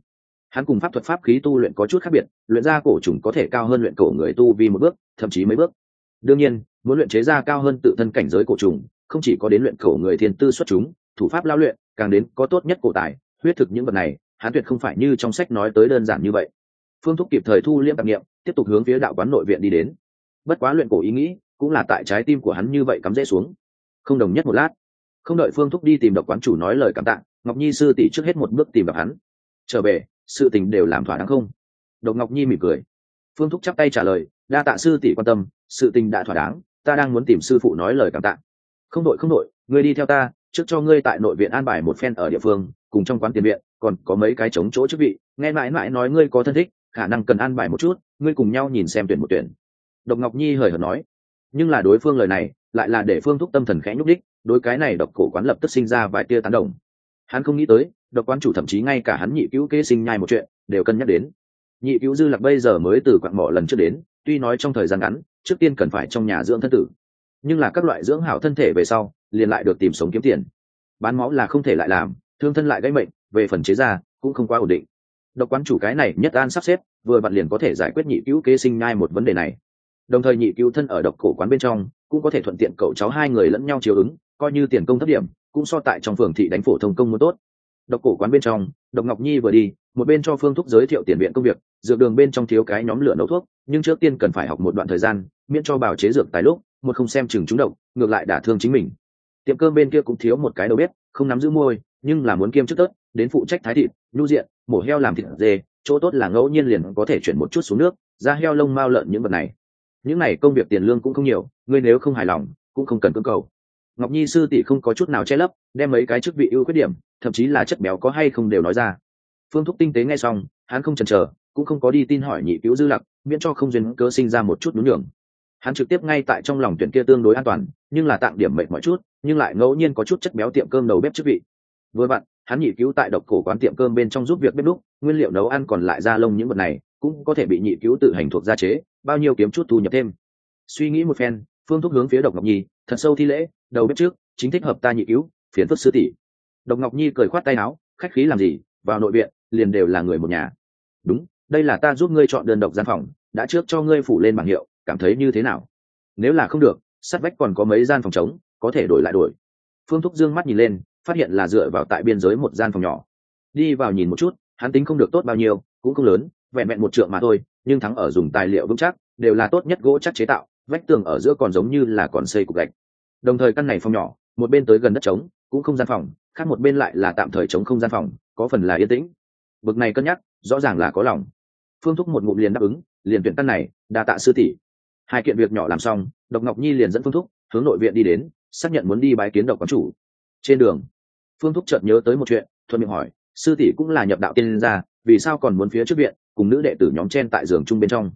A: Hắn cùng pháp thuật pháp khí tu luyện có chút khác biệt, luyện ra cổ trùng có thể cao hơn luyện cổ người tu vì một bước, thậm chí mấy bước. Đương nhiên, muốn luyện chế ra cao hơn tự thân cảnh giới cổ trùng, không chỉ có đến luyện cổ người thiên tư xuất chúng, thủ pháp lao luyện, càng đến có tốt nhất cổ tài huyết thực những vật này, hắn tuyệt không phải như trong sách nói tới đơn giản như vậy. Phương thúc kịp thời thu liêm tạp nghiệm tiếp tục hướng phía đạo quán nội viện đi đến. Bất quá luyện cổ ý nghĩ, cũng là tại trái tim của hắn như vậy cắm rễ xuống. Không đồng nhất một lát, không đợi phương thúc đi tìm độc quán chủ nói lời cảm tạ, ngọc nhi sư tỷ trước hết một bước tìm gặp hắn. Trở về, sự tình đều làm thỏa đáng không? Độc ngọc nhi mỉm cười. Phương thúc chắp tay trả lời, đa tạ sư tỷ quan tâm, sự tình đã thỏa đáng, ta đang muốn tìm sư phụ nói lời cảm tạ. Không đội không đội, ngươi đi theo ta, trước cho ngươi tại nội viện an bài một phen ở địa phương cùng trong quán tiền viện, còn có mấy cái chống chỗ chức vị. Nghe mãi mãi nói ngươi có thân thích, khả năng cần an bài một chút, ngươi cùng nhau nhìn xem tuyển một tuyển. Độc ngọc nhi hời hợt nói. Nhưng là đối phương lời này, lại là để phương thúc tâm thần khẽ nhúc đích đối cái này độc cổ quán lập tức sinh ra vài tia tán đồng. Hắn không nghĩ tới, độc quán chủ thậm chí ngay cả hắn nhị cứu kế sinh nhai một chuyện, đều cân nhắc đến. Nhị cứu dư lạc bây giờ mới từ quặng mỏ lần trước đến, tuy nói trong thời gian ngắn, trước tiên cần phải trong nhà dưỡng thân tử. Nhưng là các loại dưỡng hảo thân thể về sau, liền lại được tìm sống kiếm tiền. Bán máu là không thể lại làm thương thân lại gây mệnh, về phần chế ra cũng không quá ổn định. Độc quán chủ cái này nhất an sắp xếp, vừa vặn liền có thể giải quyết nhị cứu kế sinh nhai một vấn đề này. Đồng thời nhị cứu thân ở độc cổ quán bên trong, cũng có thể thuận tiện cậu cháu hai người lẫn nhau chiều ứng, coi như tiền công thấp điểm, cũng so tại trong phường thị đánh phổ thông công muốn tốt. Độc cổ quán bên trong, độc ngọc nhi vừa đi, một bên cho phương thúc giới thiệu tiền viện công việc, dược đường bên trong thiếu cái nhóm lửa nấu thuốc, nhưng trước tiên cần phải học một đoạn thời gian, miễn cho bào chế dược tài lúc, một không xem chừng trúng độc, ngược lại đả thương chính mình. Tiệm cơm bên kia cũng thiếu một cái đầu bếp, không nắm giữ môi nhưng là muốn kiêm chức tớt đến phụ trách thái thịt, nhu diện, mổ heo làm thịt dê, chỗ tốt là ngẫu nhiên liền có thể chuyển một chút xuống nước ra heo lông mao lợn những vật này. Những này công việc tiền lương cũng không nhiều, ngươi nếu không hài lòng, cũng không cần cưỡng cầu. Ngọc nhi sư tỷ không có chút nào che lấp, đem mấy cái chức vị ưu khuyết điểm, thậm chí là chất béo có hay không đều nói ra. Phương thúc tinh tế nghe xong, hắn không chần chờ, cũng không có đi tin hỏi nhị cứu dư lặc, miễn cho không duyên cơ sinh ra một chút đúng nhường. Hắn trực tiếp ngay tại trong lòng tuyển kia tương đối an toàn, nhưng là tạm điểm mệnh mọi chút, nhưng lại ngẫu nhiên có chút chất béo tiệm cơm đầu bếp chức vị vừa vặn hắn nhị cứu tại độc cổ quán tiệm cơm bên trong giúp việc bếp lúc nguyên liệu nấu ăn còn lại ra lông những vật này, cũng có thể bị nhị cứu tự hành thuộc gia chế, bao nhiêu kiếm chút thu nhập thêm. Suy nghĩ một phen, phương thúc hướng phía độc ngọc nhi, thật sâu thi lễ, đầu bếp trước, chính thích hợp ta nhị cứu phiến phức sư tỷ. Độc ngọc nhi cười khoát tay áo, khách khí làm gì, vào nội viện, liền đều là người một nhà. Đúng, đây là ta giúp ngươi chọn đơn độc gian phòng, đã trước cho ngươi phủ lên bảng hiệu, cảm thấy như thế nào? Nếu là không được sát vách còn có mấy gian phòng trống, có thể đổi lại đổi. Phương thúc dương mắt nhìn lên phát hiện là dựa vào tại biên giới một gian phòng nhỏ. Đi vào nhìn một chút, hắn tính không được tốt bao nhiêu, cũng không lớn, vẹn vẹn một trượng mà thôi, nhưng thắng ở dùng tài liệu vững chắc, đều là tốt nhất gỗ chắc chế tạo, vách tường ở giữa còn giống như là còn xây cục gạch. Đồng thời căn này phòng nhỏ, một bên tới gần đất trống, cũng không gian phòng, khác một bên lại là tạm thời chống không gian phòng, có phần là yên tĩnh. Bực này cân nhắc, rõ ràng là có lòng. Phương thúc một ngụm liền đáp ứng, liền tuyển căn này, đa tạ sư tỷ. Hai kiện việc nhỏ làm xong, độc ngọc nhi liền dẫn phương thúc hướng nội viện đi đến, xác nhận muốn đi bái kiến độc quán chủ. Trên đường phương thúc chợt nhớ tới một chuyện, thuận miệng hỏi, sư tỷ cũng là nhập đạo tiên gia, vì sao còn muốn phía trước viện, cùng nữ đệ tử nhóm chen tại giường chung bên trong?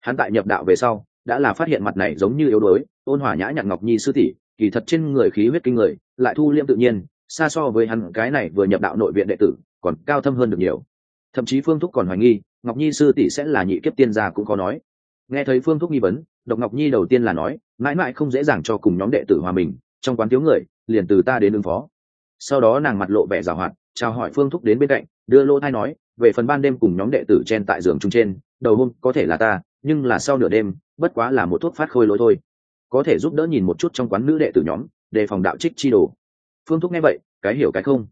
A: Hắn tại nhập đạo về sau, đã là phát hiện mặt này giống như yếu đuối, ôn hòa nhã nhặn ngọc nhi sư tỷ, kỳ thật trên người khí huyết kinh người, lại thu liêm tự nhiên, xa so với hắn cái này vừa nhập đạo nội viện đệ tử, còn cao thâm hơn được nhiều. Thậm chí phương thúc còn hoài nghi, ngọc nhi sư tỷ sẽ là nhị kiếp tiên gia cũng có nói. Nghe thấy phương thúc nghi vấn, độc ngọc nhi đầu tiên là nói, mãi mãi không dễ dàng cho cùng nhóm đệ tử hòa mình, trong quán thiếu người, liền từ ta đến ứng phó sau đó nàng mặt lộ vẻ giảo hoạt, chào hỏi phương thúc đến bên cạnh, đưa lô thai nói, về phần ban đêm cùng nhóm đệ tử chen tại giường chung trên, đầu hôm có thể là ta, nhưng là sau nửa đêm, bất quá là một thuốc phát khôi lỗi thôi. Có thể giúp đỡ nhìn một chút trong quán nữ đệ tử nhóm, đề phòng đạo trích chi đồ. Phương thúc nghe vậy, cái hiểu cái không.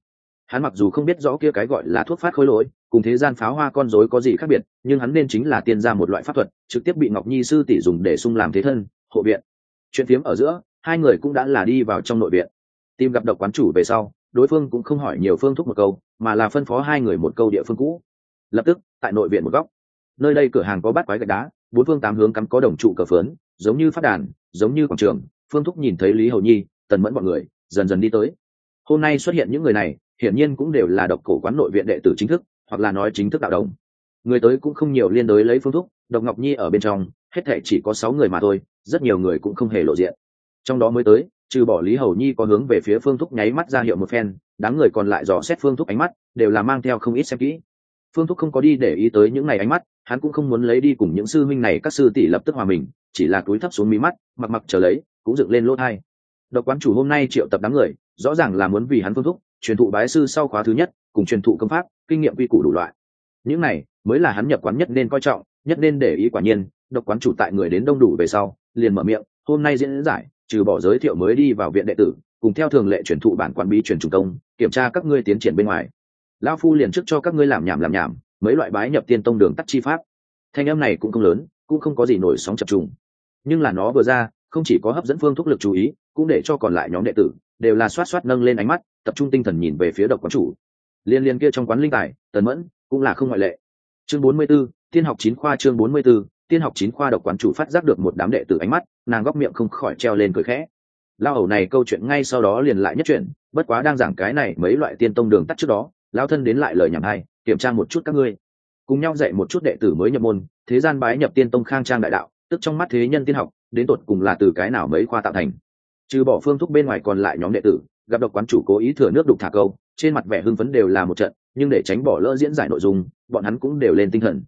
A: Hắn mặc dù không biết rõ kia cái gọi là thuốc phát khối lỗi, cùng thế gian pháo hoa con rối có gì khác biệt, nhưng hắn nên chính là tiên ra một loại pháp thuật, trực tiếp bị ngọc nhi sư tỷ dùng để sung làm thế thân, hộ viện. Chuyện phiếm ở giữa, hai người cũng đã là đi vào trong nội viện. Tìm gặp độc quán chủ về sau đối phương cũng không hỏi nhiều phương thúc một câu, mà là phân phó hai người một câu địa phương cũ. Lập tức, tại nội viện một góc. Nơi đây cửa hàng có bát quái gạch đá, bốn phương tám hướng cắm có đồng trụ cờ phớn giống như phát đàn, giống như quảng trường. Phương thúc nhìn thấy lý hầu nhi, tần mẫn bọn người, dần dần đi tới. Hôm nay xuất hiện những người này, hiển nhiên cũng đều là độc cổ quán nội viện đệ tử chính thức, hoặc là nói chính thức đạo đồng. Người tới cũng không nhiều liên đối lấy phương thúc, độc ngọc nhi ở bên trong, hết thể chỉ có sáu người mà thôi, rất nhiều người cũng không hề lộ diện. Trong đó mới tới trừ bỏ lý hầu nhi có hướng về phía phương thúc nháy mắt ra hiệu một phen, đám người còn lại dò xét phương thúc ánh mắt, đều là mang theo không ít xem kỹ. Phương thúc không có đi để ý tới những ngày ánh mắt, hắn cũng không muốn lấy đi cùng những sư huynh này các sư tỷ lập tức hòa mình, chỉ là túi thấp xuống mí mắt, mặc mặc trở lấy, cũng dựng lên lỗ thai. Độc quán chủ hôm nay triệu tập đám người, rõ ràng là muốn vì hắn phương thúc truyền thụ bái sư sau khóa thứ nhất, cùng truyền thụ công pháp, kinh nghiệm quy củ đủ loại. Những này mới là hắn nhập quán nhất nên coi trọng, nhất nên để ý quả nhiên, độc quán chủ tại người đến đông đủ về sau, liền mở miệng, hôm nay diễn giải trừ bỏ giới thiệu mới đi vào viện đệ tử cùng theo thường lệ truyền thụ bản quản bí truyền chủ công kiểm tra các ngươi tiến triển bên ngoài. Lão phu liền trước cho các ngươi làm nhảm làm nhảm mấy loại bái nhập tiên tông đường tắt chi pháp. Thanh âm này cũng không lớn cũng không có gì nổi sóng chập trùng. Nhưng là nó vừa ra không chỉ có hấp dẫn phương thúc lực chú ý cũng để cho còn lại nhóm đệ tử đều là xoát xoát nâng lên ánh mắt tập trung tinh thần nhìn về phía độc quán chủ. Liên liên kia trong quán linh tài tần mẫn cũng là không ngoại lệ. Chương bốn mươi 44, tiên học chín khoa chương bốn mươi 44, tiên học chín khoa độc quán chủ phát giác được một đám đệ tử ánh mắt nàng góc miệng không khỏi treo lên cười khẽ. Lao hầu này câu chuyện ngay sau đó liền lại nhất chuyện bất quá đang giảng cái này mấy loại tiên tông đường tắt trước đó lao thân đến lại lời nhảm hay kiểm tra một chút các ngươi. Cùng nhau dạy một chút đệ tử mới nhập môn, thế gian bái nhập tiên tông khang trang đại đạo, tức trong mắt thế nhân tiên học, đến tột cùng là từ cái nào mấy khoa tạo thành. Trừ bỏ phương thúc bên ngoài còn lại nhóm đệ tử, gặp độc quán chủ cố ý thừa nước đục thả câu, trên mặt vẻ hưng phấn đều là một trận, nhưng để tránh bỏ lỡ diễn giải nội dung, bọn hắn cũng đều lên tinh thần.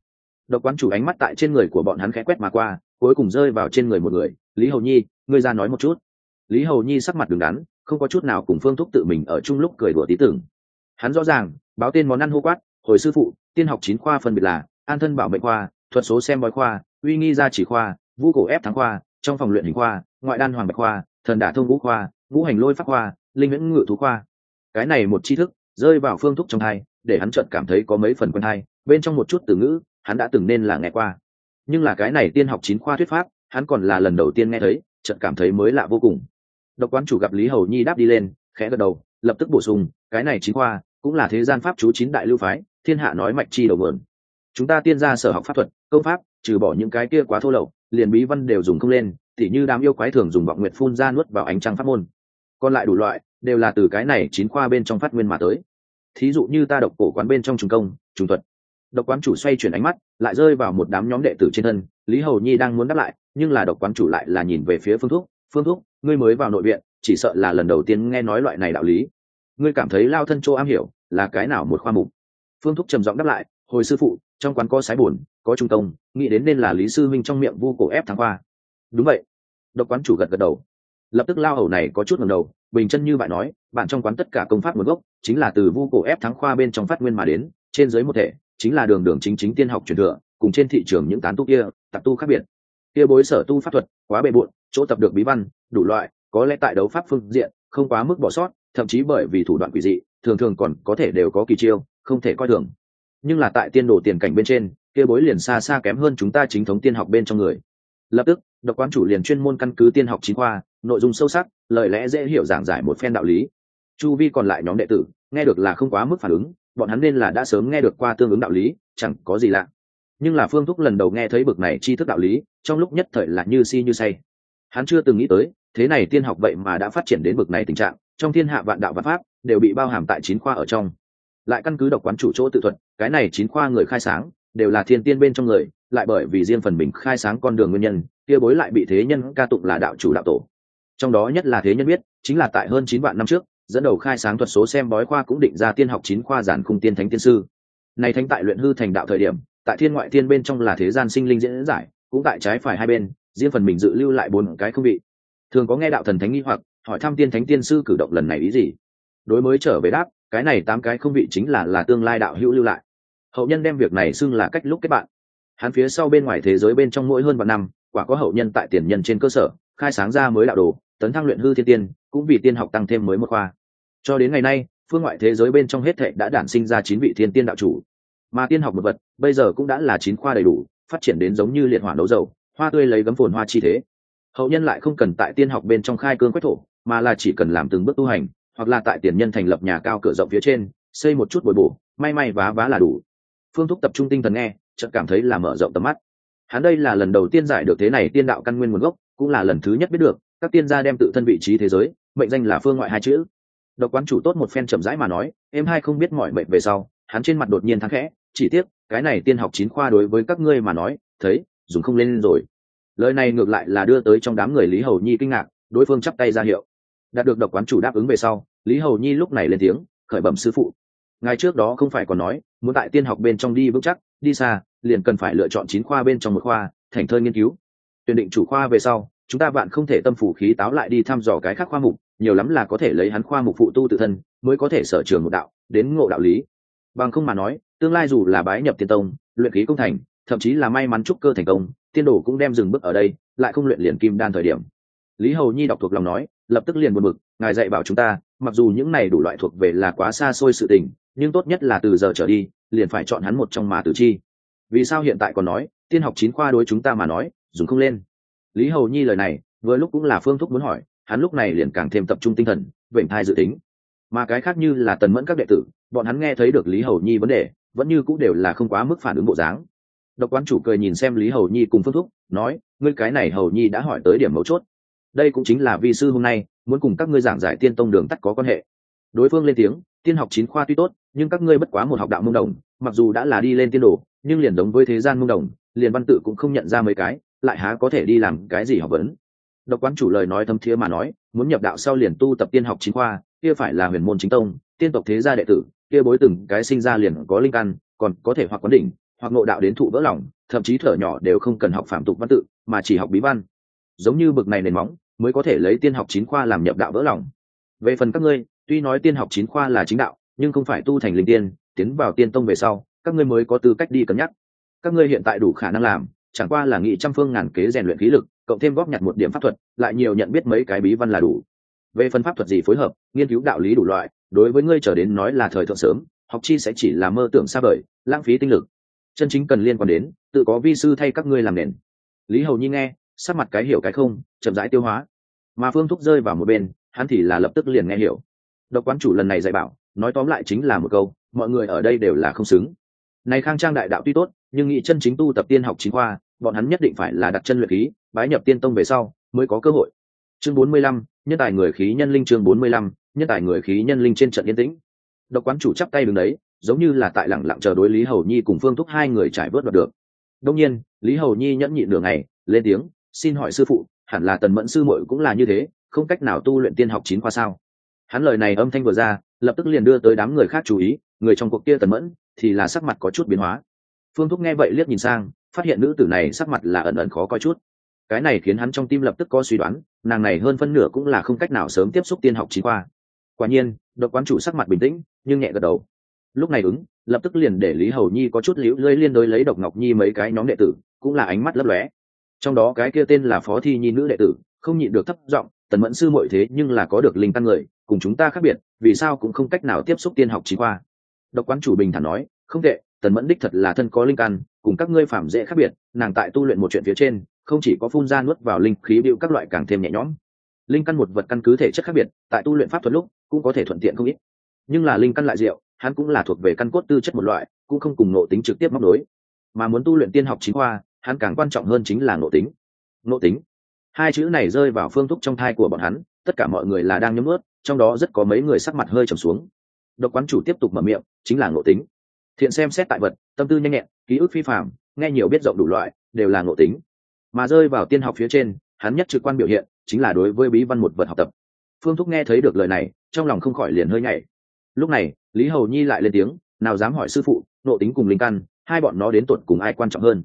A: Độc quán chủ ánh mắt tại trên người của bọn hắn khẽ quét mà qua cuối cùng rơi vào trên người một người, lý hầu nhi, ngươi ra nói một chút. Lý hầu nhi sắc mặt đứng đắn, không có chút nào cùng phương thúc tự mình ở chung lúc cười đùa tí tưởng. Hắn rõ ràng, báo tên món ăn hô quát, hồi sư phụ, tiên học chín khoa phân biệt là, an thân bảo mệnh khoa, thuật số xem bói khoa, uy nghi gia chỉ khoa, vũ cổ ép thắng khoa, trong phòng luyện hình khoa, ngoại đan hoàng bạch khoa, thần đả thông vũ khoa, vũ hành lôi pháp khoa, linh viễn ngự thú khoa. Cái này một tri thức, rơi vào phương thúc trong hai, để hắn chợt cảm thấy có mấy phần quen hai bên trong một chút từ ngữ, hắn đã từng nên là nghe qua nhưng là cái này tiên học chín khoa thuyết pháp, hắn còn là lần đầu tiên nghe thấy, chợt cảm thấy mới lạ vô cùng. Độc quán chủ gặp lý hầu nhi đáp đi lên, khẽ gật đầu, lập tức bổ sung, cái này chín khoa cũng là thế gian pháp chú chín đại lưu phái, thiên hạ nói mạch chi đầu vườn chúng ta tiên ra sở học pháp thuật, công pháp, trừ bỏ những cái kia quá thô lậu, liền bí văn đều dùng không lên, tỉ như đám yêu quái thường dùng vọng nguyệt phun ra nuốt vào ánh trăng pháp môn. Còn lại đủ loại, đều là từ cái này chín khoa bên trong phát nguyên mà tới. Thí dụ như ta độc cổ quán bên trong trùng công, trùng thuật. Độc quán chủ xoay chuyển ánh mắt lại rơi vào một đám nhóm đệ tử trên thân, lý hầu nhi đang muốn đáp lại, nhưng là độc quán chủ lại là nhìn về phía phương thúc phương thúc, ngươi mới vào nội viện, chỉ sợ là lần đầu tiên nghe nói loại này đạo lý. Ngươi cảm thấy lao thân chỗ am hiểu là cái nào một khoa mục? Phương thúc trầm giọng đáp lại, hồi sư phụ, trong quán có sái bổn có trung công nghĩ đến nên là lý sư minh trong miệng vu cổ ép thắng khoa đúng vậy. Độc quán chủ gật gật đầu. Lập tức lao hầu này có chút ngầm đầu, bình chân như bạn nói, bạn trong quán tất cả công pháp nguồn gốc chính là từ vu cổ ép thắng khoa bên trong phát nguyên mà đến trên dưới một thể, chính là đường đường chính chính tiên học truyền thừa, cùng trên thị trường những tán tu kia, tạp tu khác biệt. Kia bối sở tu pháp thuật, quá bề bộn, chỗ tập được bí văn, đủ loại, có lẽ tại đấu pháp phương diện, không quá mức bỏ sót, thậm chí bởi vì thủ đoạn quỷ dị, thường thường còn có thể đều có kỳ chiêu, không thể coi thường. Nhưng là tại tiên đồ tiền cảnh bên trên, kia bối liền xa xa kém hơn chúng ta chính thống tiên học bên trong người. Lập tức, độc quán chủ liền chuyên môn căn cứ tiên học chính khoa, nội dung sâu sắc, lời lẽ dễ hiểu giảng giải một phen đạo lý. Chu vi còn lại nhóm đệ tử, nghe được là không quá mức phản ứng bọn hắn nên là đã sớm nghe được qua tương ứng đạo lý, chẳng có gì lạ. Nhưng là phương thúc lần đầu nghe thấy bực này tri thức đạo lý, trong lúc nhất thời là như si như say. Hắn chưa từng nghĩ tới, thế này tiên học vậy mà đã phát triển đến bực này tình trạng, trong thiên hạ vạn đạo văn pháp đều bị bao hàm tại chín khoa ở trong. Lại căn cứ độc quán chủ chỗ tự thuật, cái này chín khoa người khai sáng đều là thiên tiên bên trong người, lại bởi vì riêng phần mình khai sáng con đường nguyên nhân, kia bối lại bị thế nhân ca tụng là đạo chủ đạo tổ. Trong đó nhất là thế nhân biết, chính là tại hơn chín vạn năm trước dẫn đầu khai sáng thuật số xem bói khoa cũng định ra tiên học chín khoa giản khung tiên thánh tiên sư. Này thánh tại luyện hư thành đạo thời điểm, tại thiên ngoại thiên bên trong là thế gian sinh linh diễn giải, cũng tại trái phải hai bên, riêng phần mình dự lưu lại bốn cái không vị. Thường có nghe đạo thần thánh nghi hoặc, hỏi thăm tiên thánh tiên sư cử động lần này ý gì. Đối mới trở về đáp, cái này tám cái không vị chính là là tương lai đạo hữu lưu lại. Hậu nhân đem việc này xưng là cách lúc kết bạn. Hắn phía sau bên ngoài thế giới bên trong mỗi hơn vạn năm quả có hậu nhân tại tiền nhân trên cơ sở, khai sáng ra mới đạo đồ, tấn thăng luyện hư thiên tiên, cũng vì tiên học tăng thêm mới một khoa. Cho đến ngày nay, phương ngoại thế giới bên trong hết thệ đã đản sinh ra chín vị thiên tiên đạo chủ. Mà tiên học một vật, bây giờ cũng đã là chín khoa đầy đủ, phát triển đến giống như liệt hỏa nấu dầu, hoa tươi lấy gấm phồn hoa chi thế. Hậu nhân lại không cần tại tiên học bên trong khai cương quách thổ, mà là chỉ cần làm từng bước tu hành, hoặc là tại tiền nhân thành lập nhà cao cửa rộng phía trên, xây một chút bồi bổ, may may vá vá là đủ. Phương thúc tập trung tinh thần nghe, chợt cảm thấy là mở rộng tầm mắt hắn đây là lần đầu tiên giải được thế này tiên đạo căn nguyên nguồn gốc, cũng là lần thứ nhất biết được, các tiên gia đem tự thân vị trí thế giới, mệnh danh là phương ngoại hai chữ. Độc quán chủ tốt một phen chậm rãi mà nói, em hai không biết mọi mệnh về sau, hắn trên mặt đột nhiên thắng khẽ, chỉ tiếc, cái này tiên học chín khoa đối với các ngươi mà nói, thấy, dùng không lên rồi. Lời này ngược lại là đưa tới trong đám người lý hầu nhi kinh ngạc, đối phương chắp tay ra hiệu. Đạt được độc quán chủ đáp ứng về sau, lý hầu nhi lúc này lên tiếng, khởi bẩm sư phụ. Ngài trước đó không phải còn nói, muốn tại tiên học bên trong đi vững chắc, đi xa liền cần phải lựa chọn chín khoa bên trong một khoa, thành thơi nghiên cứu. Tuyển định chủ khoa về sau, chúng ta bạn không thể tâm phủ khí táo lại đi thăm dò cái khác khoa mục, nhiều lắm là có thể lấy hắn khoa mục phụ tu tự thân, mới có thể sở trường một đạo, đến ngộ đạo lý. Bằng không mà nói, tương lai dù là bái nhập tiên tông, luyện khí công thành, thậm chí là may mắn trúc cơ thành công, tiên đồ cũng đem dừng bước ở đây, lại không luyện liền kim đan thời điểm. Lý hầu nhi đọc thuộc lòng nói, lập tức liền buồn bực, ngài dạy bảo chúng ta, mặc dù những này đủ loại thuộc về là quá xa xôi sự tình, nhưng tốt nhất là từ giờ trở đi, liền phải chọn hắn một trong mà tử chi vì sao hiện tại còn nói, tiên học chín khoa đối chúng ta mà nói, dùng không lên? Lý hầu nhi lời này, vừa lúc cũng là phương thúc muốn hỏi, hắn lúc này liền càng thêm tập trung tinh thần, vểnh thai dự tính. Mà cái khác như là tần mẫn các đệ tử, bọn hắn nghe thấy được lý hầu nhi vấn đề, vẫn như cũng đều là không quá mức phản ứng bộ dáng. Độc quán chủ cười nhìn xem lý hầu nhi cùng phương thúc nói, ngươi cái này hầu nhi đã hỏi tới điểm mấu chốt. Đây cũng chính là vi sư hôm nay, muốn cùng các ngươi giảng giải tiên tông đường tắt có quan hệ. Đối phương lên tiếng, tiên học chín khoa tuy tốt nhưng các ngươi bất quá một học đạo mông đồng, mặc dù đã là đi lên tiên đồ, nhưng liền giống với thế gian mông đồng, liền văn tự cũng không nhận ra mấy cái, lại há có thể đi làm cái gì học vấn. Độc quán chủ lời nói thâm thiế mà nói, muốn nhập đạo sau liền tu tập tiên học chính khoa, kia phải là huyền môn chính tông, tiên tộc thế gia đệ tử, kia bối từng cái sinh ra liền có linh căn, còn có thể hoặc quán đỉnh, hoặc ngộ đạo đến thụ vỡ lòng, thậm chí thở nhỏ đều không cần học phạm tục văn tự, mà chỉ học bí văn. Giống như bực này nền móng, mới có thể lấy tiên học chín khoa làm nhập đạo vỡ lòng. Về phần các ngươi, tuy nói tiên học chín khoa là chính đạo nhưng không phải tu thành linh tiên, tiến vào tiên tông về sau, các ngươi mới có tư cách đi cân nhắc. Các ngươi hiện tại đủ khả năng làm, chẳng qua là nghị trăm phương ngàn kế rèn luyện khí lực, cộng thêm góp nhặt một điểm pháp thuật, lại nhiều nhận biết mấy cái bí văn là đủ. Về phần pháp thuật gì phối hợp, nghiên cứu đạo lý đủ loại, đối với ngươi trở đến nói là thời thượng sớm, học chi sẽ chỉ là mơ tưởng xa vời, lãng phí tinh lực. Chân chính cần liên quan đến, tự có vi sư thay các ngươi làm nền. Lý hầu nhi nghe, sắc mặt cái hiểu cái không, chậm rãi tiêu hóa. Mà phương thúc rơi vào một bên, hắn thì là lập tức liền nghe hiểu. Độc quán chủ lần này dạy bảo nói tóm lại chính là một câu, mọi người ở đây đều là không xứng. Này khang trang đại đạo tuy tốt, nhưng nghị chân chính tu tập tiên học chính khoa, bọn hắn nhất định phải là đặt chân luyện khí, bái nhập tiên tông về sau mới có cơ hội. Chương bốn mươi lăm, nhân tài người khí nhân linh chương bốn mươi lăm, nhân tài người khí nhân linh trên trận yên tĩnh. Độc quán chủ chắp tay đứng đấy, giống như là tại lẳng lặng chờ đối lý hầu nhi cùng phương thúc hai người trải vớt đoạt được. Đông nhiên, lý hầu nhi nhẫn nhịn nửa ngày, lên tiếng, xin hỏi sư phụ, hẳn là tần mẫn sư muội cũng là như thế, không cách nào tu luyện tiên học chín khoa sao? Hắn lời này âm thanh vừa ra lập tức liền đưa tới đám người khác chú ý, người trong cuộc kia tần mẫn thì là sắc mặt có chút biến hóa. Phương thúc nghe vậy liếc nhìn sang, phát hiện nữ tử này sắc mặt là ẩn ẩn khó coi chút. Cái này khiến hắn trong tim lập tức có suy đoán, nàng này hơn phân nửa cũng là không cách nào sớm tiếp xúc tiên học chính khoa. Quả nhiên, độc quán chủ sắc mặt bình tĩnh, nhưng nhẹ gật đầu. Lúc này ứng, lập tức liền để lý hầu nhi có chút liễu lơi liên đối lấy độc ngọc nhi mấy cái nhóm đệ tử, cũng là ánh mắt lấp lóe. Trong đó cái kia tên là phó thi nhi nữ đệ tử, không nhịn được thấp giọng, tần mẫn sư muội thế nhưng là có được linh căn người cùng chúng ta khác biệt, vì sao cũng không cách nào tiếp xúc tiên học trí khoa. Độc quán chủ bình thản nói, không tệ, tần mẫn đích thật là thân có linh căn, cùng các ngươi phạm dễ khác biệt, nàng tại tu luyện một chuyện phía trên, không chỉ có phun ra nuốt vào linh khí bịu các loại càng thêm nhẹ nhõm. Linh căn một vật căn cứ thể chất khác biệt, tại tu luyện pháp thuật lúc, cũng có thể thuận tiện không ít. Nhưng là linh căn lại diệu, hắn cũng là thuộc về căn cốt tư chất một loại, cũng không cùng nộ tính trực tiếp móc nối. mà muốn tu luyện tiên học chính khoa, hắn càng quan trọng hơn chính là nộ tính. Nộ tính. Hai chữ này rơi vào phương thúc trong thai của bọn hắn, tất cả mọi người là đang nhấm ướt trong đó rất có mấy người sắc mặt hơi trầm xuống. Độc quán chủ tiếp tục mở miệng, chính là ngộ tính. Thiện xem xét tại vật, tâm tư nhanh nhẹn, ký ức phi phạm nghe nhiều biết rộng đủ loại, đều là ngộ tính. Mà rơi vào tiên học phía trên, hắn nhất trực quan biểu hiện, chính là đối với bí văn một vật học tập. Phương thúc nghe thấy được lời này, trong lòng không khỏi liền hơi nhảy. Lúc này, lý hầu nhi lại lên tiếng, nào dám hỏi sư phụ, ngộ tính cùng linh căn, hai bọn nó đến tuột cùng ai quan trọng hơn?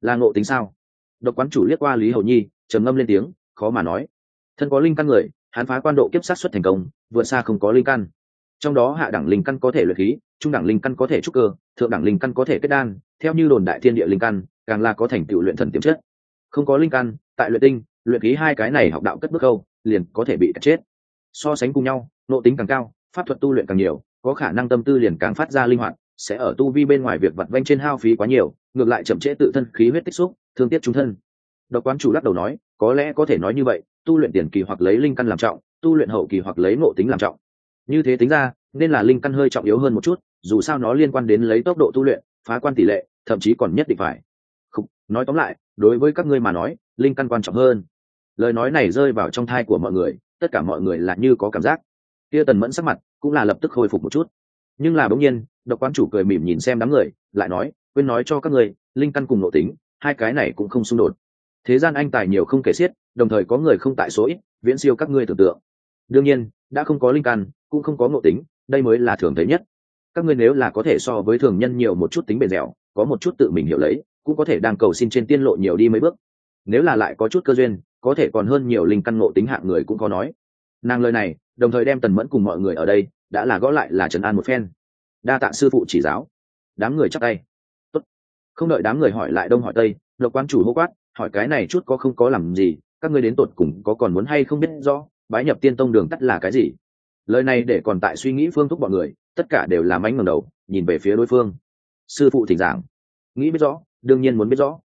A: Là ngộ tính sao? Độc quán chủ liếc qua lý hầu nhi, trầm ngâm lên tiếng, khó mà nói. Thân có linh căn người hắn phá quan độ kiếp sát xuất thành công, vượt xa không có linh căn. Trong đó hạ đẳng linh căn có thể luyện khí, trung đẳng linh căn có thể trúc cơ, thượng đẳng linh căn có thể kết đan, theo như đồn đại thiên địa linh căn, càng là có thành tựu luyện thần tiềm chất. Không có linh căn, tại luyện tinh, luyện khí hai cái này học đạo cất bước câu, liền có thể bị chết. So sánh cùng nhau nộ tính càng cao, pháp thuật tu luyện càng nhiều, có khả năng tâm tư liền càng phát ra linh hoạt, sẽ ở tu vi bên ngoài việc vặt vanh trên hao phí quá nhiều, ngược lại chậm trễ tự thân khí huyết tích xúc, thương tiếc trung thân. Độc quán chủ lắc đầu nói có lẽ có thể nói như vậy tu luyện tiền kỳ hoặc lấy linh căn làm trọng tu luyện hậu kỳ hoặc lấy ngộ tính làm trọng. Như thế tính ra nên là linh căn hơi trọng yếu hơn một chút dù sao nó liên quan đến lấy tốc độ tu luyện phá quan tỷ lệ thậm chí còn nhất định phải. Không, nói tóm lại đối với các ngươi mà nói linh căn quan trọng hơn. Lời nói này rơi vào trong thai của mọi người tất cả mọi người là như có cảm giác. Kia tần mẫn sắc mặt cũng là lập tức hồi phục một chút. Nhưng là bỗng nhiên độc quán chủ cười mỉm nhìn xem đám người lại nói quên nói cho các người linh căn cùng nội tính hai cái này cũng không xung đột thế gian anh tài nhiều không kể xiết, đồng thời có người không tại số ít, viễn siêu các ngươi tưởng tượng. Đương nhiên, đã không có linh căn, cũng không có ngộ tính, đây mới là thường thấy nhất. Các ngươi nếu là có thể so với thường nhân nhiều một chút tính bền dẻo, có một chút tự mình hiểu lấy, cũng có thể đang cầu xin trên tiên lộ nhiều đi mấy bước. Nếu là lại có chút cơ duyên, có thể còn hơn nhiều linh căn ngộ tính hạng người cũng có nói. Nàng lời này, đồng thời đem tần mẫn cùng mọi người ở đây, đã là gõ lại là trần an một phen. Đa tạ sư phụ chỉ giáo. Đám người chắc tay. Tốt. không đợi đám người hỏi lại đông hỏi tây, lộc quan chủ hô quát hỏi cái này chút có không có làm gì, các ngươi đến tột cùng có còn muốn hay không biết rõ, bái nhập tiên tông đường tắt là cái gì? Lời này để còn tại suy nghĩ phương thúc bọn người, tất cả đều làm ánh ngầm đầu, nhìn về phía đối phương. Sư phụ thỉnh giảng. Nghĩ biết rõ, đương nhiên muốn biết rõ.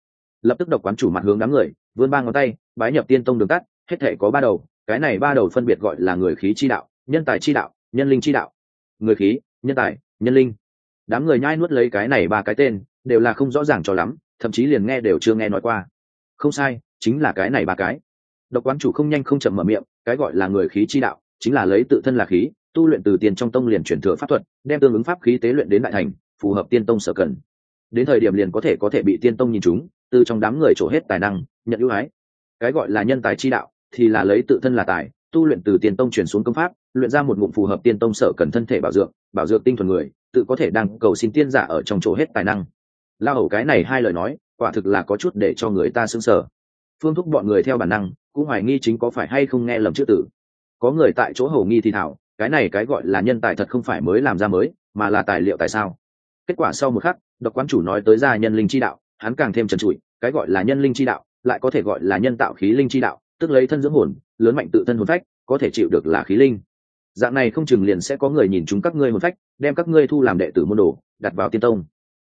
A: Lập tức độc quán chủ mặt hướng đám người, vươn ba ngón tay, bái nhập tiên tông đường tắt, hết thể có ba đầu, cái này ba đầu phân biệt gọi là người khí chi đạo, nhân tài chi đạo, nhân linh chi đạo. Người khí, nhân tài, nhân linh. Đám người nhai nuốt lấy cái này ba cái tên, đều là không rõ ràng cho lắm, thậm chí liền nghe đều chưa nghe nói qua không sai, chính là cái này ba cái. Độc quán chủ không nhanh không chậm mở miệng, cái gọi là người khí chi đạo, chính là lấy tự thân là khí, tu luyện từ tiền trong tông liền chuyển thừa pháp thuật, đem tương ứng pháp khí tế luyện đến đại thành, phù hợp tiên tông sở cần. Đến thời điểm liền có thể có thể bị tiên tông nhìn chúng, từ trong đám người trổ hết tài năng, nhận ưu ái. Cái gọi là nhân tài chi đạo, thì là lấy tự thân là tài, tu luyện từ tiền tông chuyển xuống công pháp, luyện ra một ngụm phù hợp tiên tông sở cần thân thể bảo dược bảo dược tinh thuần người, tự có thể đang cầu xin tiên giả ở trong chỗ hết tài năng. La hầu cái này hai lời nói quả thực là có chút để cho người ta sững sờ. Phương thúc bọn người theo bản năng, cũng hoài nghi chính có phải hay không nghe lầm chữ tử. Có người tại chỗ hầu nghi thì thảo, cái này cái gọi là nhân tài thật không phải mới làm ra mới, mà là tài liệu tại sao. Kết quả sau một khắc, độc quán chủ nói tới ra nhân linh chi đạo, hắn càng thêm trần trụi, cái gọi là nhân linh chi đạo, lại có thể gọi là nhân tạo khí linh chi đạo, tức lấy thân dưỡng hồn, lớn mạnh tự thân hồn phách, có thể chịu được là khí linh. Dạng này không chừng liền sẽ có người nhìn chúng các ngươi hồn phách, đem các ngươi thu làm đệ tử môn đồ, đặt vào tiên tông.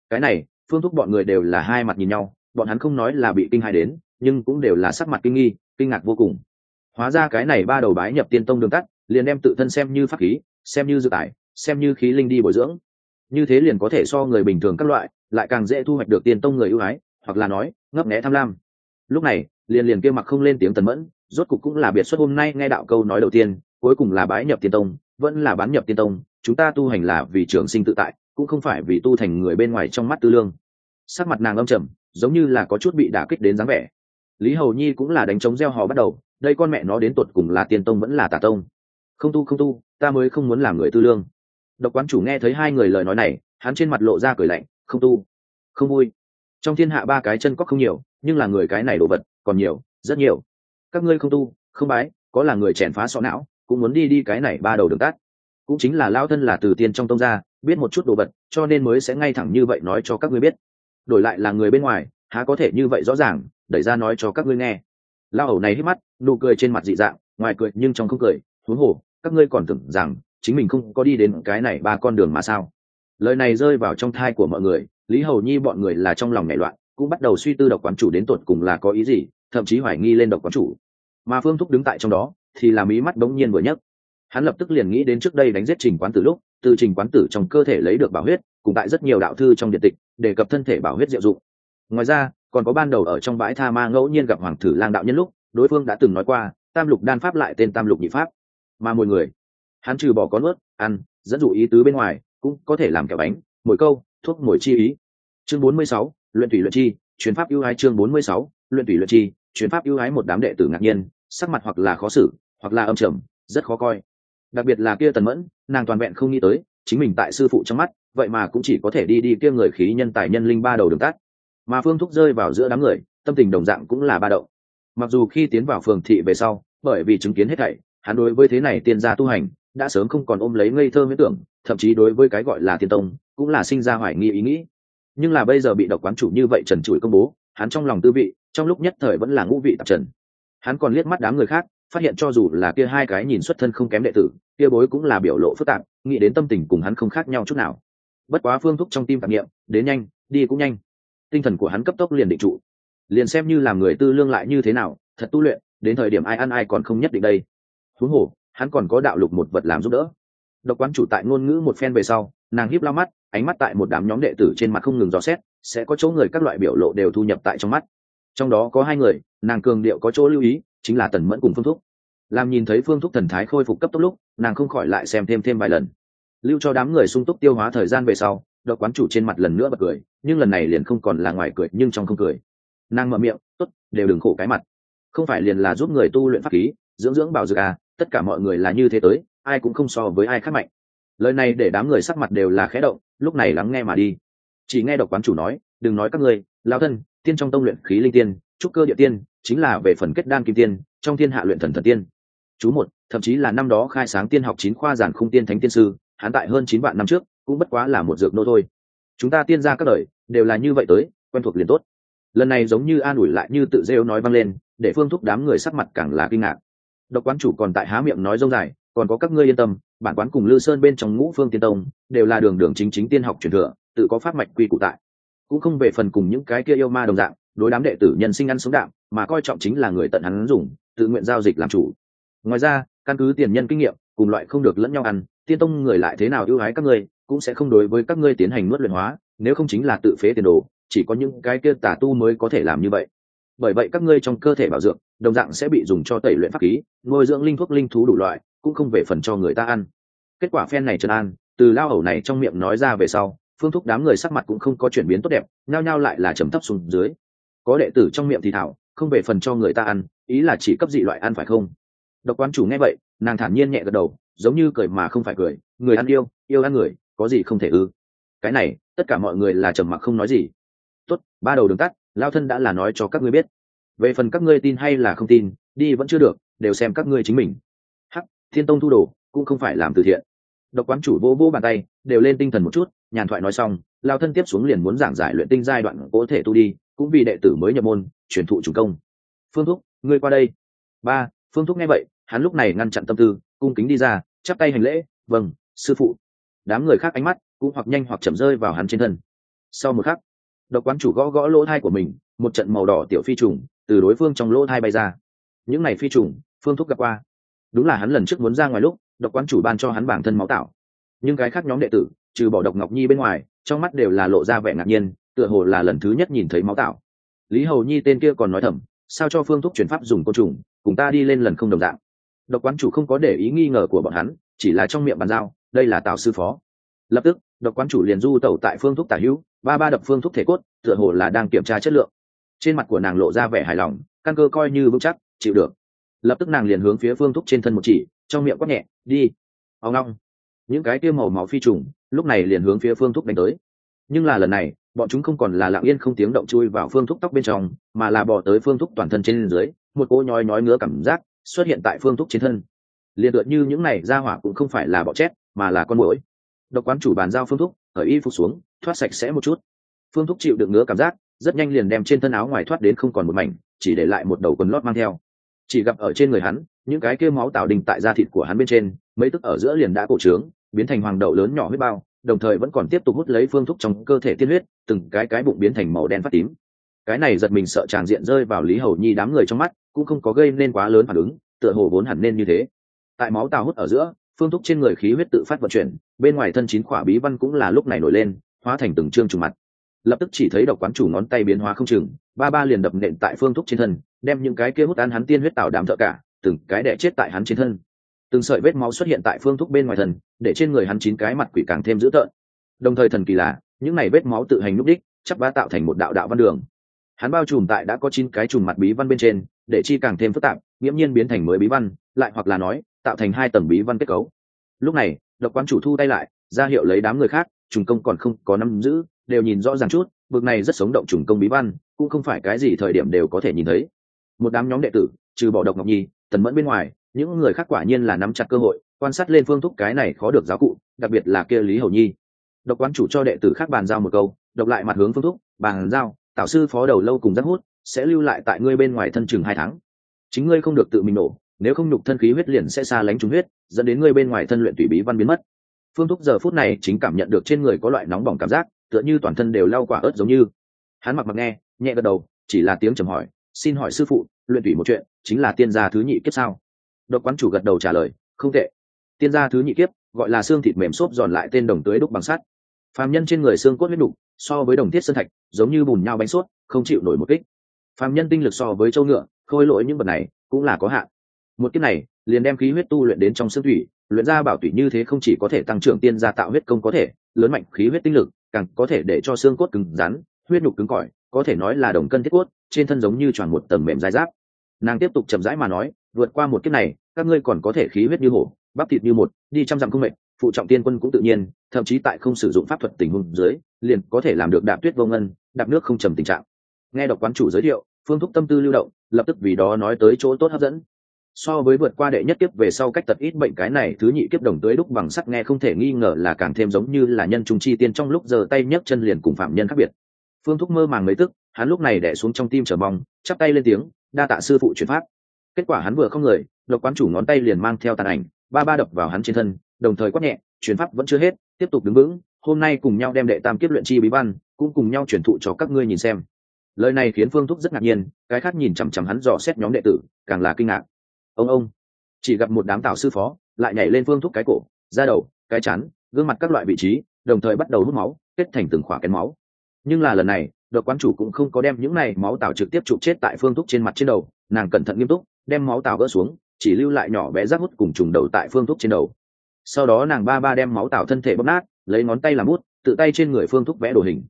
A: Cái này phương thúc bọn người đều là hai mặt nhìn nhau, bọn hắn không nói là bị kinh hai đến, nhưng cũng đều là sắc mặt kinh nghi, kinh ngạc vô cùng. Hóa ra cái này ba đầu bái nhập tiên tông đường tắt, liền đem tự thân xem như pháp khí, xem như dự tải xem như khí linh đi bồi dưỡng. Như thế liền có thể so người bình thường các loại, lại càng dễ thu hoạch được tiên tông người ưu ái, hoặc là nói, ngấp nghé tham lam. Lúc này, liền liền kia mặc không lên tiếng tần mẫn, rốt cục cũng là biệt xuất hôm nay nghe đạo câu nói đầu tiên, cuối cùng là bái nhập tiên tông, vẫn là bán nhập tiên tông, chúng ta tu hành là vì trường sinh tự tại cũng không phải vì tu thành người bên ngoài trong mắt tư lương. Sắc mặt nàng âm trầm, giống như là có chút bị đả kích đến dáng vẻ. Lý hầu nhi cũng là đánh trống gieo hò bắt đầu, đây con mẹ nó đến tột cùng là tiên tông vẫn là tà tông. Không tu không tu, ta mới không muốn làm người tư lương. Độc quán chủ nghe thấy hai người lời nói này, hắn trên mặt lộ ra cười lạnh, không tu, không vui. Trong thiên hạ ba cái chân cóc không nhiều, nhưng là người cái này đồ vật, còn nhiều, rất nhiều. Các ngươi không tu, không bái, có là người chèn phá sọ não, cũng muốn đi đi cái này ba đầu đường tắt. Cũng chính là lao thân là từ tiên trong tông ra biết một chút đồ vật, cho nên mới sẽ ngay thẳng như vậy nói cho các ngươi biết. Đổi lại là người bên ngoài, há có thể như vậy rõ ràng, đẩy ra nói cho các ngươi nghe. Lao hầu này hít mắt, nụ cười trên mặt dị dạng, ngoài cười nhưng trong không cười, huống hồ, các ngươi còn tưởng rằng chính mình không có đi đến cái này ba con đường mà sao? Lời này rơi vào trong thai của mọi người, lý hầu nhi bọn người là trong lòng nảy loạn, cũng bắt đầu suy tư độc quán chủ đến tột cùng là có ý gì, thậm chí hoài nghi lên độc quán chủ. Mà phương thúc đứng tại trong đó, thì làm ý mắt bỗng nhiên vừa nhấc hắn lập tức liền nghĩ đến trước đây đánh giết trình quán tử lúc, từ trình quán tử trong cơ thể lấy được bảo huyết, cùng tại rất nhiều đạo thư trong điện tịch, đề cập thân thể bảo huyết diệu dụng. Ngoài ra, còn có ban đầu ở trong bãi tha ma ngẫu nhiên gặp hoàng thử lang đạo nhân lúc, đối phương đã từng nói qua, tam lục đan pháp lại tên tam lục nhị pháp. Mà mỗi người, hắn trừ bỏ có nuốt, ăn, dẫn dụ ý tứ bên ngoài, cũng có thể làm kẹo bánh mỗi câu, thuốc mỗi chi ý. Chương bốn mươi sáu, luyện thủy luyện chi chuyến pháp ưu ái chương bốn mươi sáu, luyện thủy luyện chi chuyến pháp ưu ái một đám đệ tử ngạc nhiên, sắc mặt hoặc là khó xử, hoặc là âm trầm, rất khó coi đặc biệt là kia tần mẫn, nàng toàn vẹn không nghĩ tới, chính mình tại sư phụ trong mắt, vậy mà cũng chỉ có thể đi đi kia người khí nhân tài nhân linh ba đầu đường tắt. Mà phương thúc rơi vào giữa đám người, tâm tình đồng dạng cũng là ba động. Mặc dù khi tiến vào phường thị về sau, bởi vì chứng kiến hết thảy, hắn đối với thế này tiên gia tu hành, đã sớm không còn ôm lấy ngây thơ miễn tưởng, thậm chí đối với cái gọi là tiên tông, cũng là sinh ra hoài nghi ý nghĩ. Nhưng là bây giờ bị độc quán chủ như vậy trần trụi công bố, hắn trong lòng tư vị, trong lúc nhất thời vẫn là ngũ vị tạp trần. Hắn còn liếc mắt đám người khác phát hiện cho dù là kia hai cái nhìn xuất thân không kém đệ tử, kia bối cũng là biểu lộ phức tạp, nghĩ đến tâm tình cùng hắn không khác nhau chút nào. Bất quá phương thúc trong tim tạp nghiệm đến nhanh, đi cũng nhanh. Tinh thần của hắn cấp tốc liền định trụ. Liền xem như làm người tư lương lại như thế nào, thật tu luyện, đến thời điểm ai ăn ai còn không nhất định đây. Huống hồ, hắn còn có đạo lục một vật làm giúp đỡ. Độc quán chủ tại ngôn ngữ một phen về sau, nàng híp lao mắt, ánh mắt tại một đám nhóm đệ tử trên mặt không ngừng dò xét, sẽ có chỗ người các loại biểu lộ đều thu nhập tại trong mắt. Trong đó có hai người, nàng cường điệu có chỗ lưu ý chính là tần mẫn cùng phương thúc. Làm nhìn thấy phương thúc thần thái khôi phục cấp tốc lúc, nàng không khỏi lại xem thêm thêm vài lần. Lưu cho đám người sung túc tiêu hóa thời gian về sau, độc quán chủ trên mặt lần nữa bật cười, nhưng lần này liền không còn là ngoài cười, nhưng trong không cười. Nàng mở miệng t ố t đều đừng khổ cái mặt. Không phải liền là giúp người tu luyện pháp khí, dưỡng dưỡng bảo dược à tất cả mọi người là như thế tới, ai cũng không so với ai khác mạnh. Lời này để đám người sắc mặt đều là khẽ động, lúc này lắng nghe mà đi. Chỉ nghe độc quán chủ nói, đừng nói các ngươi lao thân, tiên trong tông luyện khí linh tiên trúc cơ địa tiên, chính là về phần kết đan kim tiên, trong thiên hạ luyện thần thần tiên. Chú một, thậm chí là năm đó khai sáng tiên học chín khoa giản khung tiên thánh tiên sư hán tại hơn chín vạn năm trước, cũng bất quá là một dược nô thôi. Chúng ta tiên ra các đời, đều là như vậy tới, quen thuộc liền tốt. Lần này giống như an ủi lại như tự rêu nói vang lên, để phương thúc đám người sắc mặt càng là kinh ngạc. Độc quán chủ còn tại há miệng nói dông dài, còn có các ngươi yên tâm, bản quán cùng lư sơn bên trong ngũ phương tiên tông, đều là đường đường chính chính tiên học truyền thừa, tự có pháp mạch quy cụ tại. Cũng không về phần cùng những cái kia yêu ma đồng dạng đối đám đệ tử nhân sinh ăn sống đạm, mà coi trọng chính là người tận hắn dùng, tự nguyện giao dịch làm chủ. Ngoài ra, căn cứ tiền nhân kinh nghiệm, cùng loại không được lẫn nhau ăn, tiên tông người lại thế nào ưu ái các ngươi, cũng sẽ không đối với các ngươi tiến hành nuốt luyện hóa, nếu không chính là tự phế tiền đồ, chỉ có những cái kia tà tu mới có thể làm như vậy. Bởi vậy các ngươi trong cơ thể bảo dưỡng, đồng dạng sẽ bị dùng cho tẩy luyện pháp khí, nuôi dưỡng linh thuốc linh thú đủ loại, cũng không về phần cho người ta ăn. Kết quả phen này trần an, từ lao hầu này trong miệng nói ra về sau, phương thúc đám người sắc mặt cũng không có chuyển biến tốt đẹp, nhao nhao lại là trầm thấp xuống dưới có đệ tử trong miệng thì thảo, không về phần cho người ta ăn, ý là chỉ cấp dị loại ăn phải không? Độc quan chủ nghe vậy, nàng thản nhiên nhẹ gật đầu, giống như cười mà không phải cười, người ăn yêu yêu ăn người, có gì không thể ư? Cái này, tất cả mọi người là trầm mặc không nói gì. Tốt, ba đầu đường tắt, lao thân đã là nói cho các ngươi biết. Về phần các ngươi tin hay là không tin, đi vẫn chưa được, đều xem các ngươi chính mình. Hắc, thiên tông thu đồ, cũng không phải làm từ thiện. Độc quán chủ vô vô bàn tay, đều lên tinh thần một chút, nhàn thoại nói xong, lao thân tiếp xuống liền muốn giảng giải luyện tinh giai đoạn có thể tu đi cũng vì đệ tử mới nhập môn, truyền thụ chủ công. Phương thúc, ngươi qua đây. Ba, phương thúc nghe vậy, hắn lúc này ngăn chặn tâm tư, cung kính đi ra, chắp tay hành lễ vâng sư phụ. Đám người khác ánh mắt cũng hoặc nhanh hoặc chậm rơi vào hắn trên thân. Sau một khắc, độc quán chủ gõ gõ lỗ thai của mình, một trận màu đỏ tiểu phi trùng từ đối phương trong lỗ thai bay ra. Những ngày phi trùng, phương thúc gặp qua. Đúng là hắn lần trước muốn ra ngoài lúc, độc quán chủ ban cho hắn bản thân máu tạo. Nhưng cái khác nhóm đệ tử, trừ bỏ độc ngọc nhi bên ngoài, trong mắt đều là lộ ra vẻ ngạc nhiên tựa hồ là lần thứ nhất nhìn thấy máu tạo lý hầu nhi tên kia còn nói thầm, sao cho phương thuốc chuyển pháp dùng côn trùng, cùng ta đi lên lần không đồng dạng. Độc quán chủ không có để ý nghi ngờ của bọn hắn, chỉ là trong miệng bàn giao, đây là tào sư phó. Lập tức, độc quán chủ liền du tẩu tại phương thuốc tả hữu, ba ba đập phương thuốc thể cốt, tựa hồ là đang kiểm tra chất lượng. Trên mặt của nàng lộ ra vẻ hài lòng, căn cơ coi như vững chắc, chịu được. Lập tức nàng liền hướng phía phương thuốc trên thân một chỉ, trong miệng quát nhẹ, đi. Ao ngong. Những cái tiêu màu máu phi trùng, lúc này liền hướng phía phương thuốc đánh tới nhưng là lần này, bọn chúng không còn là lặng yên không tiếng động chui vào phương thúc tóc bên trong, mà là bỏ tới phương thúc toàn thân trên dưới, một cỗ nhói nhói ngứa cảm giác xuất hiện tại phương thúc trên thân. Liền tựa như những này ra hỏa cũng không phải là bọ chét, mà là con mũi độc quán chủ bàn giao phương thúc ở y phục xuống, thoát sạch sẽ một chút. Phương thúc chịu được ngứa cảm giác, rất nhanh liền đem trên thân áo ngoài thoát đến không còn một mảnh, chỉ để lại một đầu quần lót mang theo. Chỉ gặp ở trên người hắn, những cái kêu máu tạo đình tại da thịt của hắn bên trên, mấy tức ở giữa liền đã cổ trướng, biến thành hoàng đậu lớn nhỏ huyết bao đồng thời vẫn còn tiếp tục hút lấy phương thúc trong cơ thể tiên huyết, từng cái cái bụng biến thành màu đen phát tím. Cái này giật mình sợ tràn diện rơi vào lý hầu nhi đám người trong mắt, cũng không có gây nên quá lớn phản ứng, tựa hồ vốn hẳn nên như thế. Tại máu tào hút ở giữa, phương thúc trên người khí huyết tự phát vận chuyển, bên ngoài thân chín khỏa bí văn cũng là lúc này nổi lên, hóa thành từng trương trùng mặt. Lập tức chỉ thấy độc quán chủ ngón tay biến hóa không chừng, ba ba liền đập nện tại phương thúc trên thân, đem những cái kia hút ăn hắn tiên huyết tạo đàm thợ cả, từng cái đẻ chết tại hắn trên thân từng sợi vết máu xuất hiện tại phương thúc bên ngoài thần, để trên người hắn chín cái mặt quỷ càng thêm dữ tợn. Đồng thời thần kỳ là, những này vết máu tự hành núp đích, chắc ba tạo thành một đạo đạo văn đường. Hắn bao trùm tại đã có chín cái trùng mặt bí văn bên trên, để chi càng thêm phức tạp, nghiễm nhiên biến thành mới bí văn, lại hoặc là nói, tạo thành hai tầng bí văn kết cấu. Lúc này, độc quan chủ thu tay lại, ra hiệu lấy đám người khác, trùng công còn không có nắm giữ, đều nhìn rõ ràng chút vực này rất sống động trùng công bí văn, cũng không phải cái gì thời điểm đều có thể nhìn thấy. Một đám nhóm đệ tử, trừ bỏ độc ngọc nhi, tần mẫn bên ngoài những người khác quả nhiên là nắm chặt cơ hội, quan sát lên phương thúc cái này khó được giáo cụ, đặc biệt là kia lý hầu nhi. Độc quán chủ cho đệ tử khác bàn giao một câu, độc lại mặt hướng phương thúc, bàn giao tạo sư phó đầu lâu cùng rất hút, sẽ lưu lại tại ngươi bên ngoài thân chừng hai tháng. Chính ngươi không được tự mình nổ, nếu không nhục thân khí huyết liền sẽ xa lánh trúng huyết, dẫn đến ngươi bên ngoài thân luyện tùy bí văn biến mất. Phương thúc giờ phút này chính cảm nhận được trên người có loại nóng bỏng cảm giác, tựa như toàn thân đều lau quả ớt giống như. Hắn mặc mặc nghe, nhẹ gật đầu, chỉ là tiếng trầm hỏi, xin hỏi sư phụ, luyện tùy một chuyện, chính là tiên gia thứ nhị kiếp sao? Độc quán chủ gật đầu trả lời, không tệ. Tiên gia thứ nhị kiếp, gọi là xương thịt mềm xốp giòn lại tên đồng tưới đúc bằng sắt. Phàm nhân trên người xương cốt huyết đục so với đồng thiết sơn thạch, giống như bùn nhau bánh suốt không chịu nổi một kích. Phàm nhân tinh lực so với châu ngựa, khôi lỗi những vật này cũng là có hạn. Một kiếp này, liền đem khí huyết tu luyện đến trong xương thủy, luyện ra bảo thủy như thế không chỉ có thể tăng trưởng tiên gia tạo huyết công có thể, lớn mạnh khí huyết tinh lực, càng có thể để cho xương cốt cứng rắn, huyết nhục cứng cỏi, có thể nói là đồng cân thiết cốt, trên thân giống như tròn một tầng mềm dai giáp nàng tiếp tục chậm rãi mà nói vượt qua một kiếp này, các ngươi còn có thể khí huyết như hổ, bắp thịt như một, đi trăm dặm không mệt phụ trọng tiên quân cũng tự nhiên, thậm chí tại không sử dụng pháp thuật tình huống dưới, liền có thể làm được đạp tuyết vô ngân, đạp nước không trầm tình trạng. Nghe đọc quán chủ giới thiệu, phương thúc tâm tư lưu động, lập tức vì đó nói tới chỗ tốt hấp dẫn. So với vượt qua đệ nhất kiếp về sau cách tật ít bệnh cái này, thứ nhị kiếp đồng tới đúc bằng sắt nghe không thể nghi ngờ là càng thêm giống như là nhân trung chi tiên trong lúc giờ tay nhấc chân liền cùng phạm nhân khác biệt. Phương thúc mơ màng mấy tức, hắn lúc này đẻ xuống trong tim trở mong, chắp tay lên tiếng, đa tạ sư phụ chuyển pháp kết quả hắn vừa không người độc quán chủ ngón tay liền mang theo tàn ảnh ba ba đập vào hắn trên thân đồng thời quát nhẹ chuyển pháp vẫn chưa hết tiếp tục đứng vững hôm nay cùng nhau đem đệ tam kiếp luyện chi bí văn cũng cùng nhau truyền thụ cho các ngươi nhìn xem. Lời này khiến phương thúc rất ngạc nhiên cái khác nhìn chằm chằm hắn dò xét nhóm đệ tử càng là kinh ngạc. Ông ông. Chỉ gặp một đám tào sư phó lại nhảy lên phương thúc cái cổ da đầu cái chắn, gương mặt các loại vị trí đồng thời bắt đầu hút máu kết thành từng khỏa kén máu. Nhưng là lần này độc quán chủ cũng không có đem những này máu tào trực tiếp chụp chết tại phương thúc trên mặt trên đầu nàng cẩn thận nghiêm túc đem máu tào gỡ xuống, chỉ lưu lại nhỏ bé rác hút cùng trùng đầu tại phương thúc trên đầu. Sau đó nàng ba ba đem máu tào thân thể bóp nát, lấy ngón tay làm bút, tự tay trên người phương thúc vẽ đồ hình.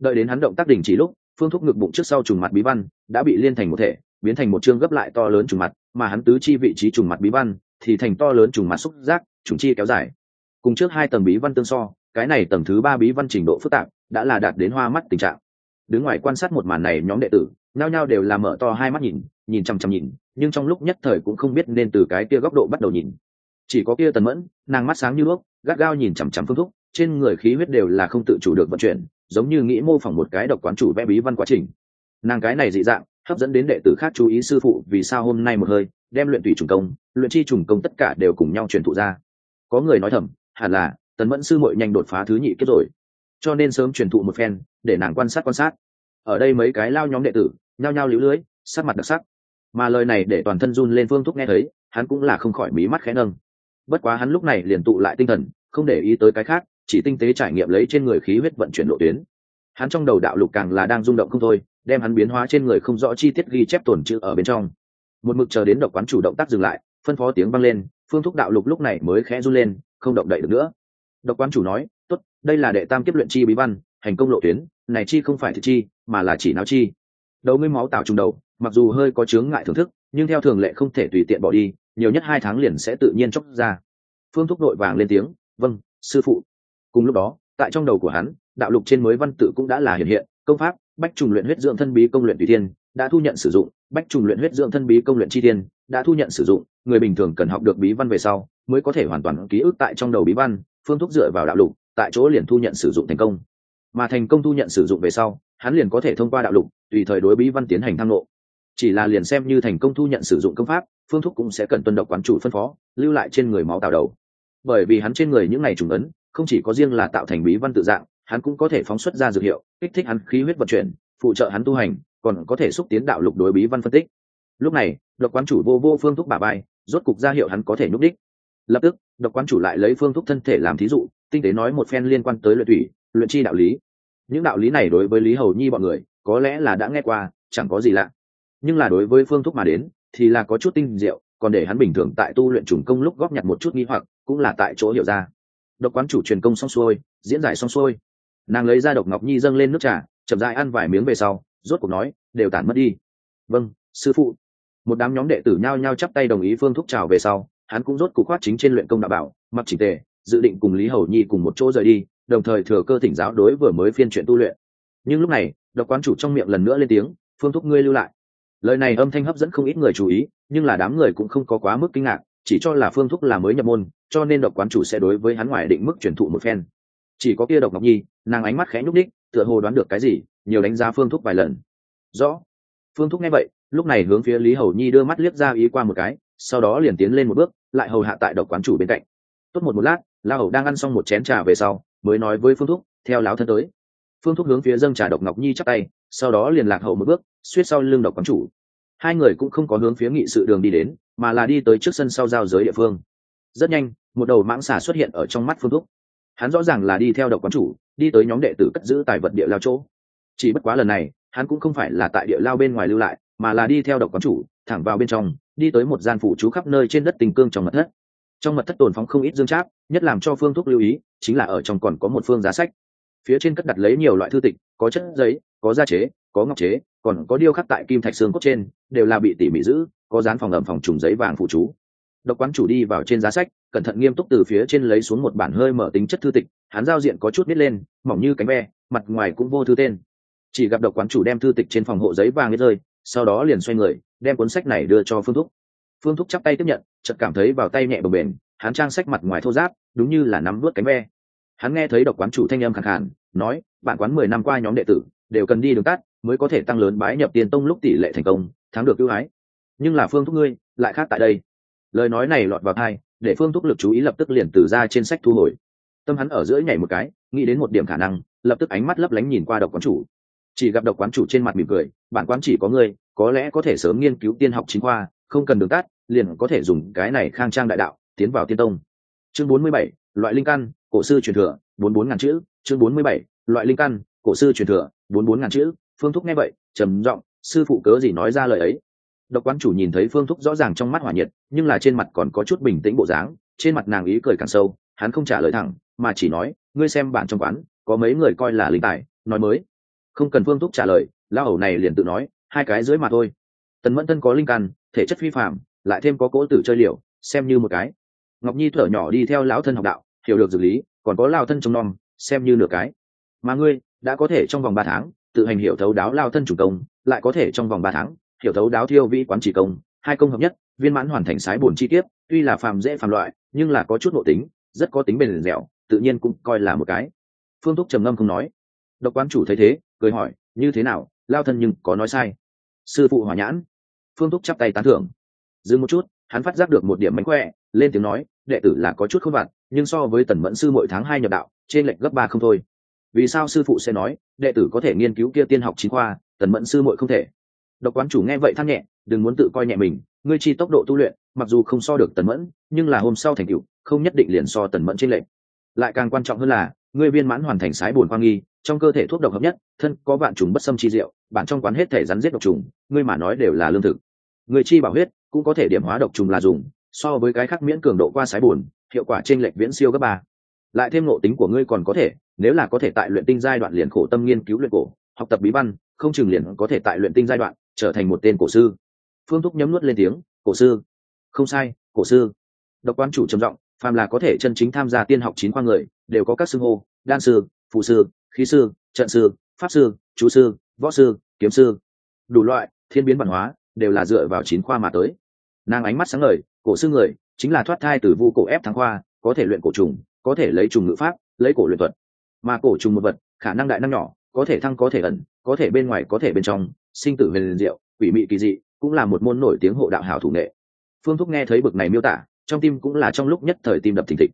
A: Đợi đến hắn động tác đỉnh chỉ lúc, phương thúc ngực bụng trước sau trùng mặt bí văn đã bị liên thành một thể, biến thành một chương gấp lại to lớn trùng mặt, mà hắn tứ chi vị trí trùng mặt bí văn thì thành to lớn trùng mặt xúc giác, trùng chi kéo dài. Cùng trước hai tầng bí văn tương so, cái này tầng thứ ba bí văn trình độ phức tạp đã là đạt đến hoa mắt tình trạng. Đứng ngoài quan sát một màn này nhóm đệ tử, nhao nhao đều là mở to hai mắt nhìn nhìn chăm chăm nhìn, nhưng trong lúc nhất thời cũng không biết nên từ cái kia góc độ bắt đầu nhìn. Chỉ có kia tần mẫn, nàng mắt sáng như đuốc gắt gao nhìn chằm chằm phương thúc trên người khí huyết đều là không tự chủ được vận chuyển, giống như nghĩ mô phỏng một cái độc quán chủ vẽ bí văn quá trình. Nàng cái này dị dạng, hấp dẫn đến đệ tử khác chú ý sư phụ vì sao hôm nay một hơi, đem luyện tùy trùng công, luyện chi trùng công tất cả đều cùng nhau truyền thụ ra. Có người nói thầm, hẳn là, tần mẫn sư mội nhanh đột phá thứ nhị kết rồi. Cho nên sớm truyền thụ một phen, để nàng quan sát quan sát. Ở đây mấy cái lao nhóm đệ tử, nhao nhao lũ lưới, sắc mặt đặc sắc mà lời này để toàn thân run lên phương thúc nghe thấy, hắn cũng là không khỏi mí mắt khẽ nâng. Bất quá hắn lúc này liền tụ lại tinh thần, không để ý tới cái khác, chỉ tinh tế trải nghiệm lấy trên người khí huyết vận chuyển lộ tuyến. Hắn trong đầu đạo lục càng là đang rung động không thôi, đem hắn biến hóa trên người không rõ chi tiết ghi chép tổn chữ ở bên trong. Một mực chờ đến độc quán chủ động tác dừng lại, phân phó tiếng vang lên, phương thúc đạo lục lúc này mới khẽ run lên, không động đậy được nữa. Độc quán chủ nói, tốt, đây là đệ tam kiếp luyện chi bí văn, hành công lộ tuyến, này chi không phải thực chi, mà là chỉ não chi. Đầu ngươi máu tạo trùng đầu mặc dù hơi có chướng ngại thưởng thức, nhưng theo thường lệ không thể tùy tiện bỏ đi, nhiều nhất hai tháng liền sẽ tự nhiên chốc ra. Phương thúc đội vàng lên tiếng vâng sư phụ. Cùng lúc đó, tại trong đầu của hắn, đạo lục trên mới văn tự cũng đã là hiện hiện, công pháp, bách trùng luyện huyết dưỡng thân bí công luyện tùy thiên, đã thu nhận sử dụng, bách trùng luyện huyết dưỡng thân bí công luyện chi tiên đã thu nhận sử dụng, người bình thường cần học được bí văn về sau, mới có thể hoàn toàn ký ức tại trong đầu bí văn, phương thúc dựa vào đạo lục, tại chỗ liền thu nhận sử dụng thành công. Mà thành công thu nhận sử dụng về sau, hắn liền có thể thông qua đạo lục, tùy thời đối bí văn tiến hành thăng lộ chỉ là liền xem như thành công thu nhận sử dụng công pháp, phương thúc cũng sẽ cần tuân độc quán chủ phân phó, lưu lại trên người máu tạo đầu. Bởi vì hắn trên người những này trùng ấn, không chỉ có riêng là tạo thành bí văn tự dạng, hắn cũng có thể phóng xuất ra dược hiệu, kích thích hắn khí huyết vận chuyển, phụ trợ hắn tu hành, còn có thể xúc tiến đạo lục đối bí văn phân tích. Lúc này, độc quán chủ vô vô phương thúc bà bay rốt cục ra hiệu hắn có thể nhúc đích. Lập tức, độc quán chủ lại lấy phương thúc thân thể làm thí dụ, tinh tế nói một phen liên quan tới luyện thủy, luyện chi đạo lý. Những đạo lý này đối với lý hầu nhi bọn người, có lẽ là đã nghe qua, chẳng có gì lạ nhưng là đối với phương thúc mà đến, thì là có chút tinh diệu, còn để hắn bình thường tại tu luyện trùng công lúc góp nhặt một chút nghi hoặc, cũng là tại chỗ hiểu ra. Độc quán chủ truyền công xong xuôi, diễn giải xong xuôi. Nàng lấy ra độc ngọc nhi dâng lên nước trà, chậm dại ăn vài miếng về sau, rốt cuộc nói, đều tản mất đi. Vâng sư phụ. Một đám nhóm đệ tử nhao nhao chắp tay đồng ý phương thúc trào về sau, hắn cũng rốt cuộc khoát chính trên luyện công đạo bảo, mặc chỉnh tề, dự định cùng lý hầu nhi cùng một chỗ rời đi, đồng thời thừa cơ thỉnh giáo đối vừa mới phiên chuyện tu luyện. Nhưng lúc này, độc quán chủ trong miệng lần nữa lên tiếng, phương thúc ngươi lưu lại lời này âm thanh hấp dẫn không ít người chú ý, nhưng là đám người cũng không có quá mức kinh ngạc, chỉ cho là phương thúc là mới nhập môn, cho nên độc quán chủ sẽ đối với hắn ngoài định mức truyền thụ một phen. Chỉ có kia độc ngọc nhi, nàng ánh mắt khẽ nhúc ních tựa hồ đoán được cái gì, nhiều đánh giá phương thúc vài lần. Rõ. Phương thúc nghe vậy, lúc này hướng phía lý hầu nhi đưa mắt liếc ra ý qua một cái, sau đó liền tiến lên một bước, lại hầu hạ tại độc quán chủ bên cạnh. Tốt một một lát, la hầu đang ăn xong một chén trà về sau, mới nói với phương thúc, theo láo thân tới. Phương thúc hướng phía dâng trà độc ngọc nhi chắc tay sau đó liền lạc hậu một bước, suýt sau lưng độc quán chủ. Hai người cũng không có hướng phía nghị sự đường đi đến, mà là đi tới trước sân sau giao giới địa phương. Rất nhanh, một đầu mãng xà xuất hiện ở trong mắt phương thúc. Hắn rõ ràng là đi theo độc quán chủ, đi tới nhóm đệ tử cất giữ tài vật địa lao chỗ. Chỉ bất quá lần này, hắn cũng không phải là tại địa lao bên ngoài lưu lại, mà là đi theo độc quán chủ, thẳng vào bên trong, đi tới một gian phủ trú khắp nơi trên đất tình cương trong mật thất. Trong mật thất tồn phóng không ít dương tráp nhất làm cho phương thúc lưu ý, chính là ở trong còn có một phương giá sách. Phía trên cất đặt lấy nhiều loại thư tịch có chất giấy, có da chế, có ngọc chế, còn có điêu khắc tại kim thạch xương cốt trên, đều là bị tỉ mỉ giữ, có dán phòng ẩm phòng trùng giấy vàng phụ chú. Độc quán chủ đi vào trên giá sách, cẩn thận nghiêm túc từ phía trên lấy xuống một bản hơi mở tính chất thư tịch, hắn giao diện có chút nít lên, mỏng như cánh ve, mặt ngoài cũng vô thư tên. Chỉ gặp độc quán chủ đem thư tịch trên phòng hộ giấy vàng rơi, sau đó liền xoay người, đem cuốn sách này đưa cho phương thúc. Phương thúc chắp tay tiếp nhận, chợt cảm thấy vào tay nhẹ bờ bền hắn trang sách mặt ngoài thô giáp đúng như là nắm vớt cánh ve. Hắn nghe thấy độc quán chủ thanh âm khẳng khàn nói, bạn quán mười năm qua nhóm đệ tử, đều cần đi đường tắt, mới có thể tăng lớn bái nhập tiền tông lúc tỷ lệ thành công, thắng được ưu ái. Nhưng là phương thúc ngươi, lại khác tại đây. Lời nói này lọt vào thai để phương thúc lực chú ý lập tức liền từ ra trên sách thu hồi. Tâm hắn ở giữa nhảy một cái, nghĩ đến một điểm khả năng, lập tức ánh mắt lấp lánh nhìn qua độc quán chủ. Chỉ gặp độc quán chủ trên mặt mỉm cười bản quán chỉ có ngươi, có lẽ có thể sớm nghiên cứu tiên học chính khoa, không cần đường tắt, liền có thể dùng cái này khang trang đại đạo, tiến vào tiên tông. Chương bốn mươi bảy, loại linh căn, cổ sư truyền thừa, bốn bốn ngàn chữ chương bốn mươi bảy, loại linh căn, cổ sư truyền thừa, bốn bốn ngàn chữ, phương thúc nghe vậy, trầm giọng, sư phụ cớ gì nói ra lời ấy? Độc quán chủ nhìn thấy phương thúc rõ ràng trong mắt hỏa nhiệt, nhưng là trên mặt còn có chút bình tĩnh bộ dáng, trên mặt nàng ý cười càng sâu, hắn không trả lời thẳng, mà chỉ nói, ngươi xem bạn trong quán, có mấy người coi là linh tài, nói mới. Không cần phương thúc trả lời lao hầu này liền tự nói, hai cái dưới mà thôi. Tần mẫn thân có linh căn, thể chất phi phạm lại thêm có cỗ tử chơi liều, xem như một cái. Ngọc nhi thở nhỏ đi theo lão thân học đạo, hiểu được dược lý, còn có lao thân trông nom xem như nửa cái. Mà ngươi, đã có thể trong vòng ba tháng, tự hành hiểu thấu đáo lao thân chủ công, lại có thể trong vòng ba tháng, hiểu thấu đáo thiêu vĩ quán chỉ công. Hai công hợp nhất, viên mãn hoàn thành sái bổn chi tiết tuy là phàm dễ phàm loại, nhưng là có chút nội tính, rất có tính bền dẻo, tự nhiên cũng coi là một cái. Phương thúc trầm ngâm không nói. Độc quán chủ thấy thế, cười hỏi, như thế nào? Lao thân nhưng có nói sai. Sư phụ hỏa nhãn. Phương thúc chắp tay tán thưởng. Dừng một chút, hắn phát giác được một điểm mánh khỏe, lên tiếng nói, đệ tử là có chút không vặt nhưng so với tần mẫn sư mỗi tháng hai nhập đạo, trên lệnh gấp ba không thôi. Vì sao sư phụ sẽ nói, đệ tử có thể nghiên cứu kia tiên học chính khoa, tần mẫn sư muội không thể? Độc quán chủ nghe vậy than nhẹ, đừng muốn tự coi nhẹ mình, ngươi chi tốc độ tu luyện, mặc dù không so được tần mẫn, nhưng là hôm sau thành cựu không nhất định liền so tần mẫn trên lệnh lại càng quan trọng hơn là, ngươi viên mãn hoàn thành sái bổn quang nghi, trong cơ thể thuốc độc hợp nhất, thân có vạn trùng bất xâm chi diệu bản trong quán hết thể rắn giết độc trùng, ngươi mà nói đều là lương thực. Người chi bảo huyết, cũng có thể điểm hóa độc trùng là dùng, so với cái khác miễn cường độ qua sái bổn hiệu quả trên lệch viễn siêu gấp ba. Lại thêm ngộ tính của ngươi còn có thể, nếu là có thể tại luyện tinh giai đoạn liền khổ tâm nghiên cứu luyện cổ, học tập bí văn, không chừng liền có thể tại luyện tinh giai đoạn trở thành một tên cổ sư. Phương thúc nhấm nuốt lên tiếng, cổ sư? Không sai, cổ sư. Độc quan chủ trầm giọng, phàm là có thể chân chính tham gia tiên học chín khoa người, đều có các sư hô, đan sư, phụ sư, khí sư, trận sư, pháp sư, chú sư, võ sư, kiếm sư. Đủ loại, thiên biến văn hóa, đều là dựa vào chín khoa mà tới. Nàng ánh mắt sáng ngời, cổ sư người chính là thoát thai từ vu cổ ép thắng khoa, có thể luyện cổ trùng, có thể lấy trùng ngữ pháp, lấy cổ luyện thuật. Mà cổ trùng một vật, khả năng đại năng nhỏ, có thể thăng có thể ẩn, có thể bên ngoài, có thể bên trong, sinh tử huyền diệu, quỷ mị kỳ dị, cũng là một môn nổi tiếng hộ đạo hảo thủ nghệ. Phương thúc nghe thấy bực này miêu tả, trong tim cũng là trong lúc nhất thời tim đập thình thịch.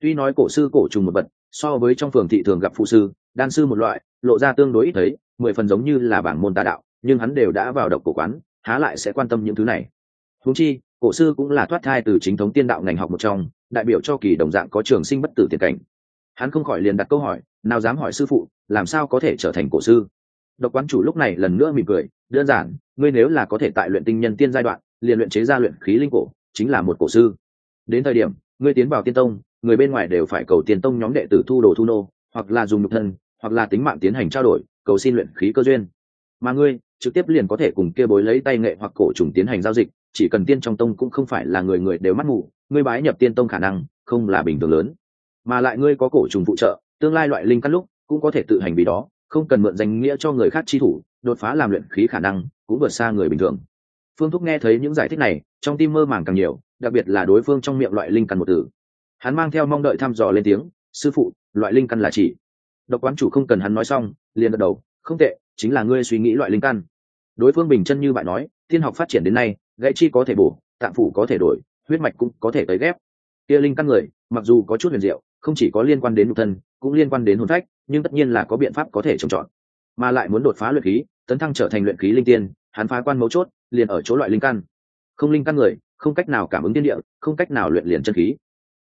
A: Tuy nói cổ sư cổ trùng một vật, so với trong phường thị thường gặp phụ sư, đan sư một loại, lộ ra tương đối ít thấy, mười phần giống như là bảng môn tà đạo, nhưng hắn đều đã vào độc cổ quán, há lại sẽ quan tâm những thứ này. Huống chi cổ sư cũng là thoát thai từ chính thống tiên đạo ngành học một trong, đại biểu cho kỳ đồng dạng có trường sinh bất tử tiền cảnh. Hắn không khỏi liền đặt câu hỏi, nào dám hỏi sư phụ, làm sao có thể trở thành cổ sư? Độc quán chủ lúc này lần nữa mỉm cười, đơn giản, ngươi nếu là có thể tại luyện tinh nhân tiên giai đoạn, liền luyện chế ra luyện khí linh cổ, chính là một cổ sư. Đến thời điểm, ngươi tiến vào tiên tông, người bên ngoài đều phải cầu tiên tông nhóm đệ tử thu đồ thu nô, hoặc là dùng nhục thân, hoặc là tính mạng tiến hành trao đổi, cầu xin luyện khí cơ duyên. Mà ngươi, trực tiếp liền có thể cùng kia bối lấy tay nghệ hoặc cổ trùng tiến hành giao dịch chỉ cần tiên trong tông cũng không phải là người người đều mắt ngủ ngươi bái nhập tiên tông khả năng không là bình thường lớn. Mà lại ngươi có cổ trùng phụ trợ, tương lai loại linh căn lúc cũng có thể tự hành vì đó, không cần mượn danh nghĩa cho người khác chi thủ, đột phá làm luyện khí khả năng cũng vượt xa người bình thường. Phương thúc nghe thấy những giải thích này, trong tim mơ màng càng nhiều, đặc biệt là đối phương trong miệng loại linh căn một từ. Hắn mang theo mong đợi thăm dò lên tiếng, sư phụ, loại linh căn là chỉ. Độc quán chủ không cần hắn nói xong, liền gật đầu, không tệ, chính là ngươi suy nghĩ loại linh căn. Đối phương bình chân như bạn nói thiên học phát triển đến nay gãy chi có thể bổ, tạng phủ có thể đổi, huyết mạch cũng có thể tấy ghép. Kia linh căn người, mặc dù có chút huyền diệu, không chỉ có liên quan đến nhục thân, cũng liên quan đến hồn phách, nhưng tất nhiên là có biện pháp có thể trồng trọt. Mà lại muốn đột phá luyện khí, tấn thăng trở thành luyện khí linh tiên, hắn phá quan mấu chốt, liền ở chỗ loại linh căn. Không linh căn người, không cách nào cảm ứng tiên địa, không cách nào luyện liền chân khí.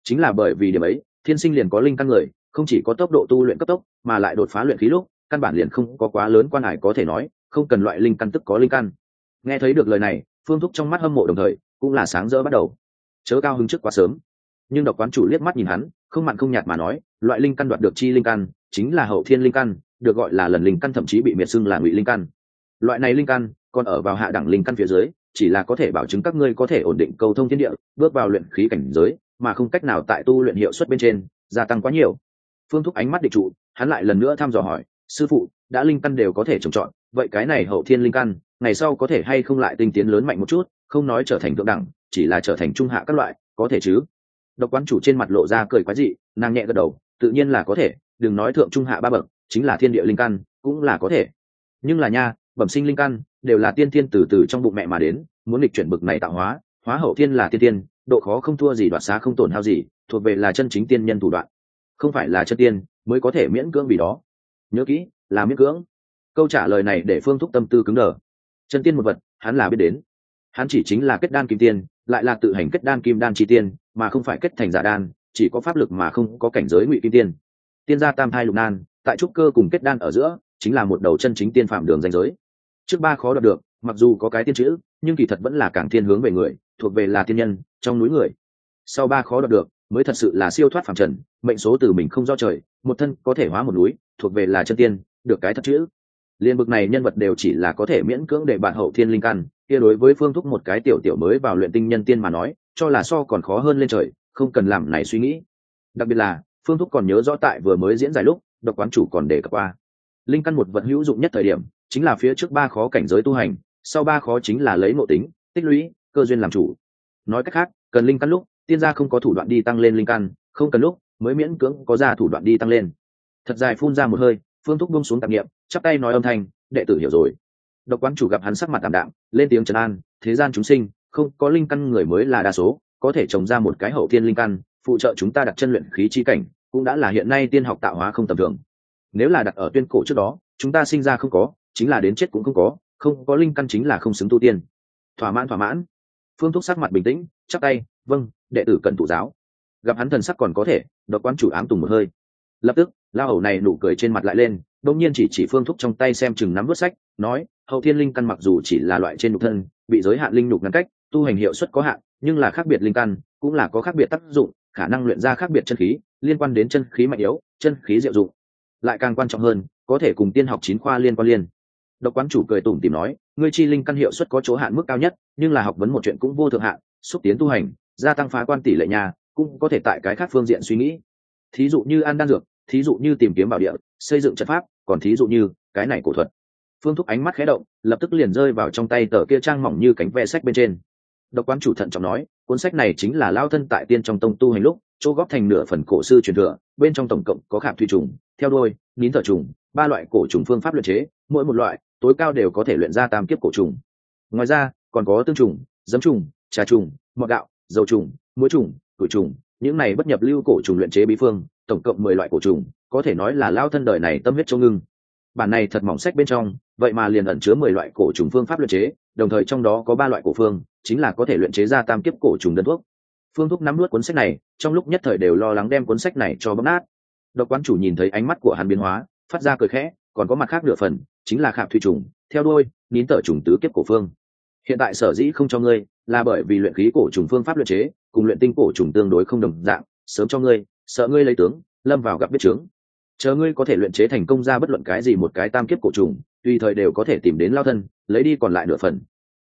A: Chính là bởi vì điểm ấy, thiên sinh liền có linh căn người, không chỉ có tốc độ tu luyện cấp tốc, mà lại đột phá luyện khí lúc, căn bản liền không có quá lớn quan hải có thể nói, không cần loại linh căn tức có linh căn. Nghe thấy được lời này phương thúc trong mắt hâm mộ đồng thời, cũng là sáng rỡ bắt đầu. Chớ cao hứng trước quá sớm. Nhưng độc quán chủ liếc mắt nhìn hắn, không mặn không nhạt mà nói, loại linh căn đoạt được chi linh căn, chính là hậu thiên linh căn, được gọi là lần linh căn thậm chí bị miệt xưng là ngụy linh căn. Loại này linh căn, còn ở vào hạ đẳng linh căn phía dưới, chỉ là có thể bảo chứng các ngươi có thể ổn định cầu thông thiên địa, bước vào luyện khí cảnh giới, mà không cách nào tại tu luyện hiệu suất bên trên, gia tăng quá nhiều. Phương thúc ánh mắt định trụ, hắn lại lần nữa thăm dò hỏi, sư phụ, đã linh căn đều có thể trồng trọt vậy cái này hậu thiên linh căn, ngày sau có thể hay không lại tinh tiến lớn mạnh một chút, không nói trở thành thượng đẳng, chỉ là trở thành trung hạ các loại, có thể chứ? Độc quán chủ trên mặt lộ ra cười quái dị, nàng nhẹ gật đầu, tự nhiên là có thể, đừng nói thượng trung hạ ba bậc, chính là thiên địa linh căn, cũng là có thể. Nhưng là nha, bẩm sinh linh căn, đều là tiên thiên từ từ trong bụng mẹ mà đến, muốn lịch chuyển bực này tạo hóa hóa hậu thiên là tiên tiên độ khó không thua gì, đoạt xá không tổn hao gì, thuộc về là chân chính tiên nhân thủ đoạn. Không phải là chân tiên, mới có thể miễn cưỡng vì đó. Nhớ kỹ, là miễn cưỡng câu trả lời này để phương thúc tâm tư cứng đờ. Chân tiên một vật, hắn là biết đến. Hắn chỉ chính là kết đan kim tiên, lại là tự hành kết đan kim đan chi tiên, mà không phải kết thành giả đan, chỉ có pháp lực mà không có cảnh giới ngụy kim tiên. Tiên gia tam thai lục nan, tại trúc cơ cùng kết đan ở giữa, chính là một đầu chân chính tiên phạm đường danh giới. Trước ba khó đoạt được, mặc dù có cái tiên chữ, nhưng kỳ thật vẫn là càng thiên hướng về người, thuộc về là tiên nhân, trong núi người. Sau ba khó đoạt được, mới thật sự là siêu thoát phạm trần, mệnh số từ mình không do trời, một thân có thể hóa một núi, thuộc về là chân tiên, được cái thật chữ liên bực này nhân vật đều chỉ là có thể miễn cưỡng để bạn hậu thiên linh căn, kia đối với phương thúc một cái tiểu tiểu mới vào luyện tinh nhân tiên mà nói, cho là so còn khó hơn lên trời, không cần làm này suy nghĩ. Đặc biệt là, phương thúc còn nhớ rõ tại vừa mới diễn giải lúc, độc quán chủ còn để cập qua. Linh căn một vật hữu dụng nhất thời điểm, chính là phía trước ba khó cảnh giới tu hành, sau ba khó chính là lấy ngộ tính, tích lũy, cơ duyên làm chủ. Nói cách khác, cần linh căn lúc, tiên gia không có thủ đoạn đi tăng lên linh căn, không cần lúc, mới miễn cưỡng có ra thủ đoạn đi tăng lên. Thật dài phun ra một hơi phương thúc buông xuống tạp nghiệm chắp tay nói âm thanh, đệ tử hiểu rồi. Độc quán chủ gặp hắn sắc mặt tạm đạm, lên tiếng trấn an, thế gian chúng sinh, không, có linh căn người mới là đa số, có thể trồng ra một cái hậu thiên linh căn, phụ trợ chúng ta đặt chân luyện khí chi cảnh, cũng đã là hiện nay tiên học tạo hóa không tầm thường. Nếu là đặt ở tuyên cổ trước đó, chúng ta sinh ra không có, chính là đến chết cũng không có không, có linh căn chính là không xứng tu tiên. Thỏa mãn thỏa mãn. Phương thúc sắc mặt bình tĩnh chắc tay vâng đệ tử cần tụ giáo. Gặp hắn thần sắc còn có thể, độc quan chủ ám tùng một hơi lập tức lao hầu này nụ cười trên mặt lại lên đông nhiên chỉ chỉ phương thúc trong tay xem chừng nắm vớt sách, nói, hậu thiên linh căn mặc dù chỉ là loại trên nhục thân, bị giới hạn linh nhục ngăn cách, tu hành hiệu suất có hạn, nhưng là khác biệt linh căn, cũng là có khác biệt tác dụng, khả năng luyện ra khác biệt chân khí, liên quan đến chân khí mạnh yếu, chân khí diệu dụng. Lại càng quan trọng hơn, có thể cùng tiên học chín khoa liên quan liên. Độc quán chủ cười tủm tìm nói, ngươi chi linh căn hiệu suất có chỗ hạn mức cao nhất, nhưng là học vấn một chuyện cũng vô thượng hạn, xúc tiến tu hành, gia tăng phá quan tỷ lệ nhà, cũng có thể tại cái khác phương diện suy nghĩ thí dụ như ăn đan dược, thí dụ như tìm kiếm bảo địa, xây dựng trận pháp, còn thí dụ như cái này cổ thuật. Phương thúc ánh mắt khé động, lập tức liền rơi vào trong tay tờ kia trang mỏng như cánh ve sách bên trên. Độc quán chủ thận trọng nói, cuốn sách này chính là lao thân tại tiên trong tông tu hành lúc, chỗ góp thành nửa phần cổ sư truyền thừa, bên trong tổng cộng có khảm thủy trùng, theo đôi nín thở trùng, ba loại cổ trùng phương pháp luyện chế, mỗi một loại, tối cao đều có thể luyện ra tam kiếp cổ trùng. Ngoài ra, còn có tương trùng, giấm trùng, trà trùng, mọt gạo, dầu trùng, muối trùng củi trùng những này bất nhập lưu cổ trùng luyện chế bí phương, tổng cộng mười loại cổ trùng, có thể nói là lao thân đời này tâm huyết châu ngưng. Bản này thật mỏng sách bên trong, vậy mà liền ẩn chứa mười loại cổ trùng phương pháp luyện chế, đồng thời trong đó có ba loại cổ phương, chính là có thể luyện chế ra tam kiếp cổ trùng đơn thuốc. Phương thúc nắm nuốt cuốn sách này, trong lúc nhất thời đều lo lắng đem cuốn sách này cho bấm nát. Độc quán chủ nhìn thấy ánh mắt của hắn biến hóa, phát ra cười khẽ, còn có mặt khác nửa phần, chính là khảm thủy trùng, theo đuôi, nín tở trùng tứ kiếp cổ phương. Hiện tại sở dĩ không cho ngươi, là bởi vì luyện khí cổ trùng phương pháp luyện chế cùng luyện tinh cổ trùng tương đối không đồng dạng, sớm cho ngươi, sợ ngươi lấy tướng, lâm vào gặp biết trướng chờ ngươi có thể luyện chế thành công ra bất luận cái gì một cái tam kiếp cổ trùng, tùy thời đều có thể tìm đến lao thân, lấy đi còn lại nửa phần.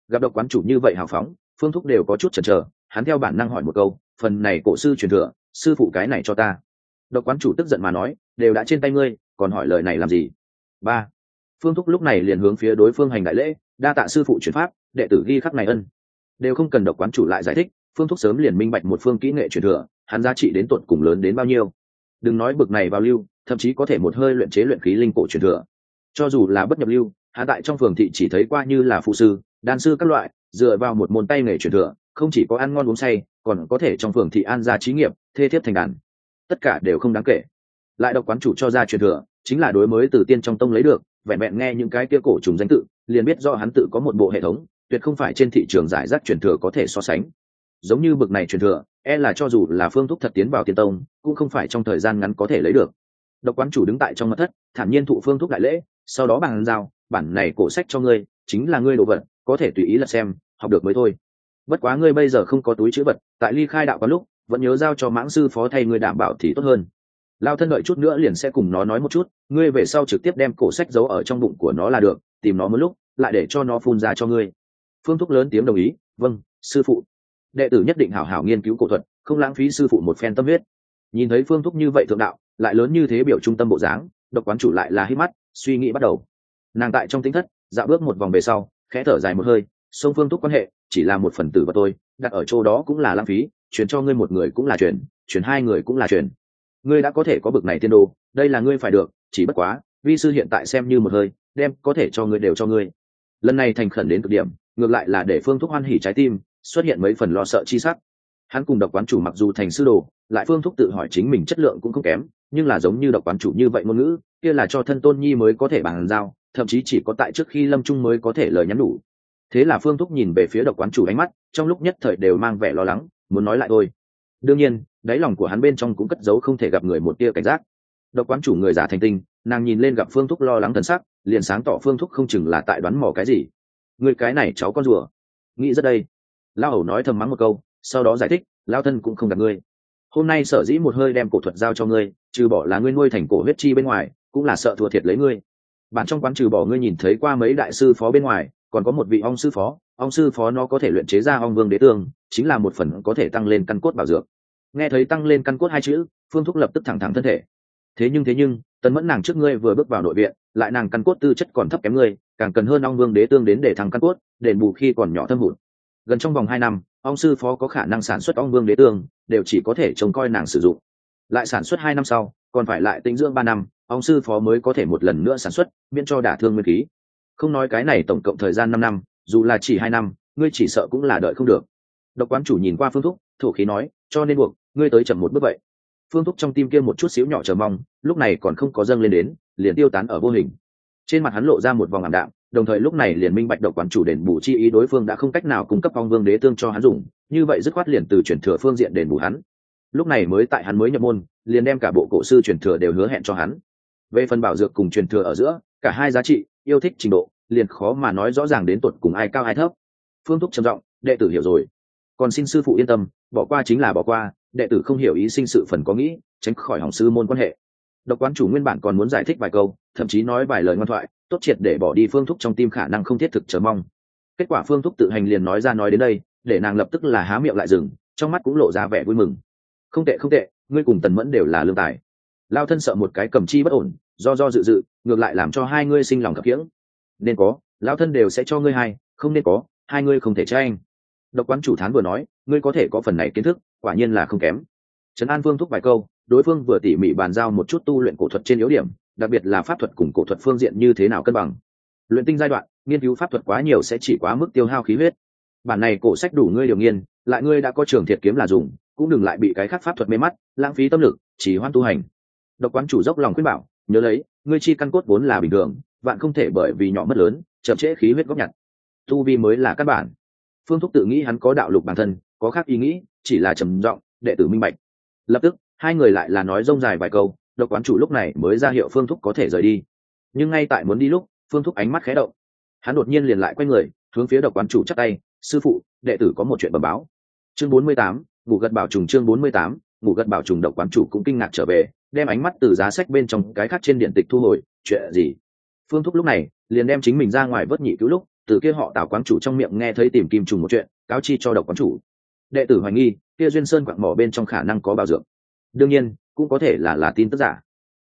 A: Gặp độc quán chủ như vậy hào phóng, phương thúc đều có chút chần chờ, hắn theo bản năng hỏi một câu, phần này cổ sư truyền thừa, sư phụ cái này cho ta. Độc quán chủ tức giận mà nói, đều đã trên tay ngươi, còn hỏi lời này làm gì? Ba. Phương thúc lúc này liền hướng phía đối phương hành đại lễ, đa tạ sư phụ chuyển pháp, đệ tử ghi khắc này ân. Đều không cần độc quán chủ lại giải thích phương thúc sớm liền minh bạch một phương kỹ nghệ truyền thừa, hắn giá trị đến tột cùng lớn đến bao nhiêu. Đừng nói bực này vào lưu, thậm chí có thể một hơi luyện chế luyện khí linh cổ truyền thừa. Cho dù là bất nhập lưu hạ tại trong phường thị chỉ thấy qua như là phụ sư, đan sư các loại, dựa vào một môn tay nghề truyền thừa, không chỉ có ăn ngon uống say, còn có thể trong phường thị an gia trí nghiệp, thê thiếp thành đàn. Tất cả đều không đáng kể. Lại độc quán chủ cho ra truyền thừa, chính là đối mới từ tiên trong tông lấy được, vẹn vẹn nghe những cái kia cổ trùng danh tự, liền biết do hắn tự có một bộ hệ thống, tuyệt không phải trên thị trường giải rác truyền thừa có thể so sánh giống như bực này truyền thừa e là cho dù là phương thúc thật tiến vào tiên tông, cũng không phải trong thời gian ngắn có thể lấy được. Độc quán chủ đứng tại trong mật thất, thản nhiên thụ phương thúc đại lễ, sau đó bàn giao, bản này cổ sách cho ngươi, chính là ngươi đồ vật, có thể tùy ý là xem, học được mới thôi. Bất quá ngươi bây giờ không có túi chữ vật, tại ly khai đạo có lúc, vẫn nhớ giao cho mãng sư phó thay ngươi đảm bảo thì tốt hơn. Lao thân đợi chút nữa liền sẽ cùng nó nói một chút, ngươi về sau trực tiếp đem cổ sách giấu ở trong bụng của nó là được, tìm nó một lúc, lại để cho nó phun ra cho ngươi. Phương thúc lớn tiếng đồng ý vâng sư phụ đệ tử nhất định hảo hảo nghiên cứu cổ thuật, không lãng phí sư phụ một phen tâm huyết. Nhìn thấy phương thúc như vậy thượng đạo, lại lớn như thế biểu trung tâm bộ dáng, độc quán chủ lại là hít mắt, suy nghĩ bắt đầu. Nàng tại trong tính thất, dạo bước một vòng về sau, khẽ thở dài một hơi, sông phương thúc quan hệ, chỉ là một phần tử và tôi đặt ở chỗ đó cũng là lãng phí, chuyển cho ngươi một người cũng là chuyển chuyển hai người cũng là chuyển. Ngươi đã có thể có bực này tiên đồ, đây là ngươi phải được, chỉ bất quá, vi sư hiện tại xem như một hơi, đem có thể cho ngươi đều cho ngươi. Lần này thành khẩn đến cực điểm, ngược lại là để phương thúc hoan hỉ trái tim xuất hiện mấy phần lo sợ chi sắc. Hắn cùng độc quán chủ mặc dù thành sư đồ, lại phương thúc tự hỏi chính mình chất lượng cũng không kém, nhưng là giống như độc quán chủ như vậy ngôn ngữ, kia là cho thân tôn nhi mới có thể bàn giao, thậm chí chỉ có tại trước khi lâm trung mới có thể lời nhắn đủ. Thế là phương thúc nhìn về phía độc quán chủ ánh mắt, trong lúc nhất thời đều mang vẻ lo lắng, muốn nói lại thôi. Đương nhiên, đáy lòng của hắn bên trong cũng cất giấu không thể gặp người một tia cảnh giác. Độc quán chủ người giả thành tinh, nàng nhìn lên gặp phương thúc lo lắng thần sắc, liền sáng tỏ phương thúc không chừng là tại đoán mò cái gì. Người cái này cháu con rùa. Nghĩ rất đây lao hầu nói thầm mắng một câu, sau đó giải thích lao thân cũng không gặp ngươi. Hôm nay sở dĩ một hơi đem cổ thuật giao cho ngươi, trừ bỏ là ngươi nuôi thành cổ huyết chi bên ngoài, cũng là sợ thua thiệt lấy ngươi. Bản trong quán trừ bỏ ngươi nhìn thấy qua mấy đại sư phó bên ngoài, còn có một vị ong sư phó, ong sư phó nó có thể luyện chế ra ong vương đế tương, chính là một phần có thể tăng lên căn cốt bảo dược. Nghe thấy tăng lên căn cốt hai chữ, phương thúc lập tức thẳng thẳng thân thể. Thế nhưng thế nhưng, tần mẫn nàng trước ngươi vừa bước vào nội viện, lại nàng căn cốt tư chất còn thấp kém ngươi, càng cần hơn ong vương đế tương đến để thăng căn cốt, đền bù khi còn nhỏ thâm hụt gần trong vòng hai năm ong sư phó có khả năng sản xuất ong vương đế tương, đều chỉ có thể trông coi nàng sử dụng. Lại sản xuất hai năm sau, còn phải lại tinh dưỡng ba năm ong sư phó mới có thể một lần nữa sản xuất, miễn cho đả thương nguyên khí. Không nói cái này tổng cộng thời gian năm năm, dù là chỉ hai năm, ngươi chỉ sợ cũng là đợi không được. Độc quán chủ nhìn qua phương thúc, thổ khí nói, cho nên buộc, ngươi tới chậm một bước vậy. Phương thúc trong tim kia một chút xíu nhỏ chờ mong, lúc này còn không có dâng lên đến, liền tiêu tán ở vô hình. Trên mặt hắn lộ ra một vòng ảm đạm đồng thời lúc này liền minh bạch độc quán chủ đền bù chi ý đối phương đã không cách nào cung cấp phong vương đế tương cho hắn dùng, như vậy dứt khoát liền từ chuyển thừa phương diện đền bù hắn. Lúc này mới tại hắn mới nhập môn, liền đem cả bộ cổ sư truyền thừa đều hứa hẹn cho hắn. Về phần bảo dược cùng truyền thừa ở giữa, cả hai giá trị, yêu thích trình độ, liền khó mà nói rõ ràng đến tuột cùng ai cao ai thấp. Phương thúc trầm giọng, đệ tử hiểu rồi. Còn xin sư phụ yên tâm, bỏ qua chính là bỏ qua, đệ tử không hiểu ý sinh sự phần có nghĩ, tránh khỏi hỏng sư môn quan hệ. Độc quán chủ nguyên bản còn muốn giải thích vài câu, thậm chí nói vài lời ngoan thoại tốt triệt để bỏ đi phương thúc trong tim khả năng không thiết thực chờ mong. Kết quả phương thúc tự hành liền nói ra nói đến đây, để nàng lập tức là há miệng lại dừng, trong mắt cũng lộ ra vẻ vui mừng. Không tệ không tệ, ngươi cùng tần mẫn đều là lương tài. Lao thân sợ một cái cầm chi bất ổn, do do dự dự, ngược lại làm cho hai ngươi sinh lòng khập khiễng nên có lao thân đều sẽ cho ngươi hai không nên có, hai ngươi không thể tranh độc quán chủ thán vừa nói, ngươi có thể có phần này kiến thức, quả nhiên là không kém. Trấn an phương thúc vài câu, đối phương vừa tỉ mỉ bàn giao một chút tu luyện cổ thuật trên yếu điểm đặc biệt là pháp thuật cùng cổ thuật phương diện như thế nào cân bằng. Luyện tinh giai đoạn, nghiên cứu pháp thuật quá nhiều sẽ chỉ quá mức tiêu hao khí huyết. Bản này cổ sách đủ ngươi điều nghiên, lại ngươi đã có trường thiệt kiếm là dùng, cũng đừng lại bị cái khác pháp thuật mê mắt, lãng phí tâm lực, chỉ hoan tu hành. Độc quán chủ dốc lòng khuyên bảo, nhớ lấy, ngươi chi căn cốt vốn là bình thường bạn không thể bởi vì nhỏ mất lớn, chậm trễ khí huyết góp nhặt. Tu vi mới là căn bản. Phương thúc tự nghĩ hắn có đạo lục bản thân, có khác ý nghĩ, chỉ là trầm giọng, đệ tử minh bạch. Lập tức, hai người lại là nói rông dài vài câu độc quán chủ lúc này mới ra hiệu phương thúc có thể rời đi. Nhưng ngay tại muốn đi lúc, phương thúc ánh mắt khé động. Hắn đột nhiên liền lại quay người, hướng phía độc quán chủ chắc tay, sư phụ, đệ tử có một chuyện bẩm báo. Chương bốn mươi tám, ngủ gật bảo trùng chương bốn mươi tám, ngủ gật bảo trùng độc quán chủ cũng kinh ngạc trở về, đem ánh mắt từ giá sách bên trong cái khác trên điện tịch thu hồi, chuyện gì? Phương thúc lúc này liền đem chính mình ra ngoài vớt nhị cứu lúc, từ kia họ tào quán chủ trong miệng nghe thấy tìm kim trùng một chuyện, cáo chi cho độc quán chủ. Đệ tử hoài nghi, kia duyên sơn quặng mỏ bên trong khả năng có bảo dưỡng. Đương nhiên cũng có thể là là tin tức giả.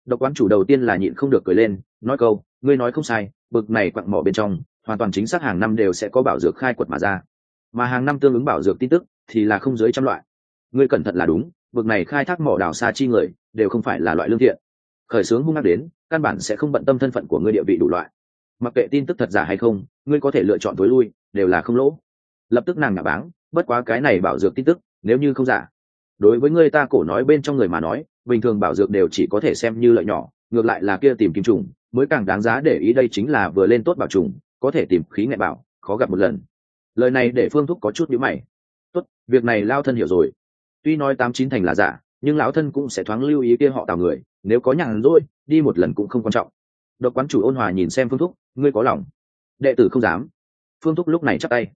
A: Độc quán chủ đầu tiên là nhịn không được cười lên, nói câu, ngươi nói không sai, bực này quặng mỏ bên trong, hoàn toàn chính xác hàng năm đều sẽ có bảo dược khai quật mà ra. Mà hàng năm tương ứng bảo dược tin tức thì là không dưới trăm loại. Ngươi cẩn thận là đúng, bực này khai thác mỏ đào xa chi người, đều không phải là loại lương thiện. Khởi xướng hung ác đến, căn bản sẽ không bận tâm thân phận của ngươi địa vị đủ loại. Mặc kệ tin tức thật giả hay không, ngươi có thể lựa chọn tối lui, đều là không lỗ. Lập tức nàng ngả báng, bất quá cái này bảo dược tin tức, nếu như không giả, đối với ngươi ta cổ nói bên trong người mà nói bình thường bảo dược đều chỉ có thể xem như lợi nhỏ, ngược lại là kia tìm kim trùng, mới càng đáng giá để ý đây chính là vừa lên tốt bảo trùng, có thể tìm khí ngại bảo, khó gặp một lần. Lời này để phương thúc có chút nhữ mày. Tốt, việc này lao thân hiểu rồi. Tuy nói tám chín thành là giả, nhưng lão thân cũng sẽ thoáng lưu ý kia họ tào người, nếu có nhàn rỗi, đi một lần cũng không quan trọng. Độc quán chủ ôn hòa nhìn xem phương thúc, ngươi có lòng? Đệ tử không dám. Phương thúc lúc này chắc tay.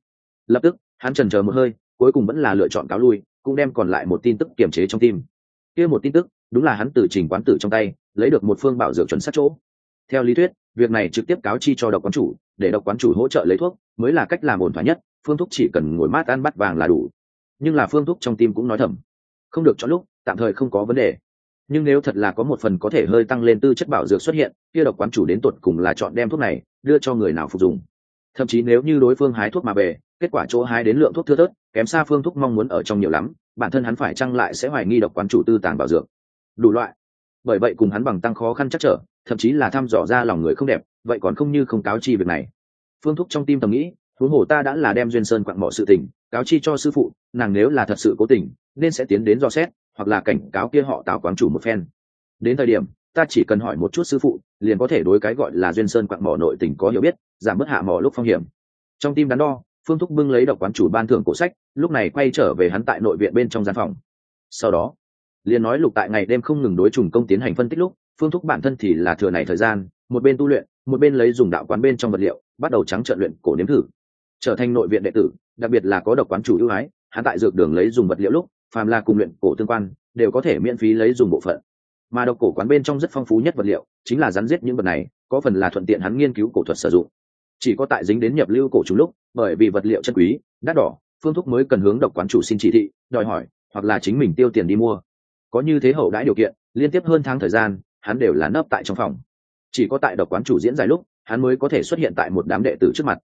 A: Lập tức, hắn trần chờ một hơi, cuối cùng vẫn là lựa chọn cáo lui, cũng đem còn lại một tin tức kiềm chế trong tim. Kia một tin tức đúng là hắn từ trình quán tử trong tay, lấy được một phương bảo dược chuẩn xác chỗ. Theo lý thuyết, việc này trực tiếp cáo chi cho độc quán chủ, để độc quán chủ hỗ trợ lấy thuốc, mới là cách làm ổn thỏa nhất, phương thúc chỉ cần ngồi mát ăn bắt vàng là đủ. Nhưng là phương thúc trong tim cũng nói thầm, không được cho lúc, tạm thời không có vấn đề. Nhưng nếu thật là có một phần có thể hơi tăng lên tư chất bảo dược xuất hiện, kia độc quán chủ đến tột cùng là chọn đem thuốc này, đưa cho người nào phục dùng thậm chí nếu như đối phương hái thuốc mà về, kết quả chỗ hái đến lượng thuốc thưa thớt, kém xa phương thuốc mong muốn ở trong nhiều lắm, bản thân hắn phải chăng lại sẽ hoài nghi độc quán chủ tư tàng bảo dược đủ loại. Bởi vậy cùng hắn bằng tăng khó khăn chắc trở, thậm chí là thăm dò ra lòng người không đẹp, vậy còn không như không cáo chi việc này. Phương thúc trong tim tầm nghĩ, huống hồ ta đã là đem duyên sơn quặng bỏ sự tình, cáo chi cho sư phụ, nàng nếu là thật sự cố tình, nên sẽ tiến đến do xét, hoặc là cảnh cáo kia họ tào quán chủ một phen. Đến thời điểm, ta chỉ cần hỏi một chút sư phụ, liền có thể đối cái gọi là duyên sơn quặng mỏ nội tình có hiểu biết, giảm bớt hạ mỏ lúc phong hiểm. Trong tim đắn đo, phương thúc bưng lấy đọc quán chủ ban thưởng cổ sách, lúc này quay trở về hắn tại nội viện bên trong gian phòng. Sau đó liền nói lục tại ngày đêm không ngừng đối trùng công tiến hành phân tích lúc, phương thúc bản thân thì là thừa này thời gian, một bên tu luyện, một bên lấy dùng đạo quán bên trong vật liệu, bắt đầu trắng trợn luyện cổ nếm thử. Trở thành nội viện đệ tử, đặc biệt là có độc quán chủ ưu ái, hắn tại dược đường lấy dùng vật liệu lúc, phàm là cùng luyện cổ tương quan, đều có thể miễn phí lấy dùng bộ phận. Mà độc cổ quán bên trong rất phong phú nhất vật liệu, chính là rắn giết những vật này, có phần là thuận tiện hắn nghiên cứu cổ thuật sử dụng. Chỉ có tại dính đến nhập lưu cổ trùng lúc, bởi vì vật liệu chân quý, đắt đỏ, phương thúc mới cần hướng độc quán chủ xin chỉ thị, đòi hỏi, hoặc là chính mình tiêu tiền đi mua có như thế hậu đãi điều kiện, liên tiếp hơn tháng thời gian, hắn đều là nấp tại trong phòng. Chỉ có tại độc quán chủ diễn dài lúc, hắn mới có thể xuất hiện tại một đám đệ tử trước mặt.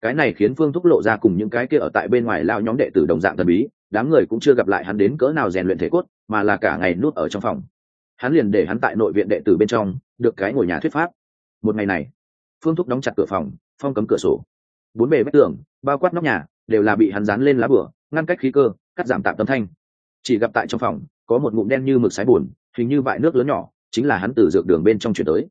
A: Cái này khiến phương thúc lộ ra cùng những cái kia ở tại bên ngoài lao nhóm đệ tử đồng dạng thần bí, đám người cũng chưa gặp lại hắn đến cỡ nào rèn luyện thể cốt, mà là cả ngày nuốt ở trong phòng. Hắn liền để hắn tại nội viện đệ tử bên trong, được cái ngồi nhà thuyết pháp. Một ngày này, phương thúc đóng chặt cửa phòng, phong cấm cửa sổ. Bốn bề vách tường, bao quát nóc nhà, đều là bị hắn dán lên lá bửa ngăn cách khí cơ, cắt giảm tạm tâm thanh chỉ gặp tại trong phòng, có một ngụm đen như mực sái bùn hình như vại nước lớn nhỏ, chính là hắn từ dược đường bên trong chuyển tới.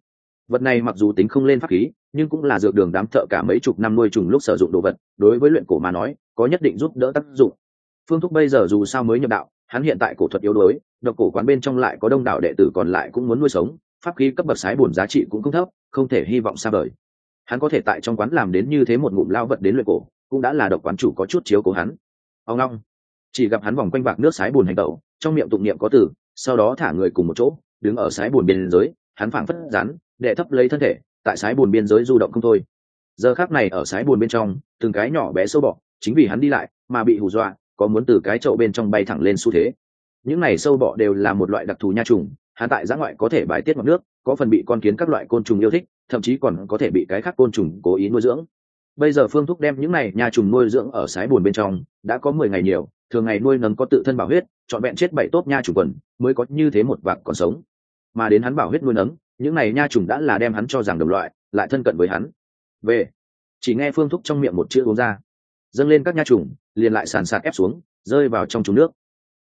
A: Vật này mặc dù tính không lên pháp khí, nhưng cũng là dược đường đám thợ cả mấy chục năm nuôi trùng lúc sử dụng đồ vật, đối với luyện cổ mà nói, có nhất định giúp đỡ tác dụng. Phương thúc bây giờ dù sao mới nhập đạo, hắn hiện tại cổ thuật yếu đuối, độc cổ quán bên trong lại có đông đảo đệ tử còn lại cũng muốn nuôi sống, pháp khí cấp bậc sái bùn giá trị cũng không thấp, không thể hy vọng xa vời. Hắn có thể tại trong quán làm đến như thế một ngụm lao vật đến luyện cổ, cũng đã là độc quán chủ có chút chiếu cố hắn. Ông long chỉ gặp hắn vòng quanh bạc nước sái bùn hành tẩu, trong miệng tụng niệm có từ, sau đó thả người cùng một chỗ, đứng ở sái bùn biên giới, hắn phảng phất rắn, đệ thấp lấy thân thể, tại sái bùn biên giới du động không thôi. Giờ khác này ở sái bùn bên trong, từng cái nhỏ bé sâu bọ, chính vì hắn đi lại mà bị hù dọa, có muốn từ cái chậu bên trong bay thẳng lên xu thế. Những này sâu bọ đều là một loại đặc thù nha trùng, hắn tại giã ngoại có thể bài tiết ngọt nước, có phần bị con kiến các loại côn trùng yêu thích, thậm chí còn có thể bị cái khác côn trùng cố ý nuôi dưỡng. Bây giờ phương thúc đem những này nha trùng nuôi dưỡng ở sái bùn bên trong, đã có mười ngày nhiều thường ngày nuôi nấm có tự thân bảo huyết, trọn vẹn chết bảy tốt nha trùng quần, mới có như thế một vạc còn sống. Mà đến hắn bảo huyết nuôi nấm những này nha trùng đã là đem hắn cho rằng đồng loại, lại thân cận với hắn. Về, chỉ nghe phương thúc trong miệng một chữ uống ra. Dâng lên các nha trùng liền lại sàn sạt ép xuống, rơi vào trong trúng nước.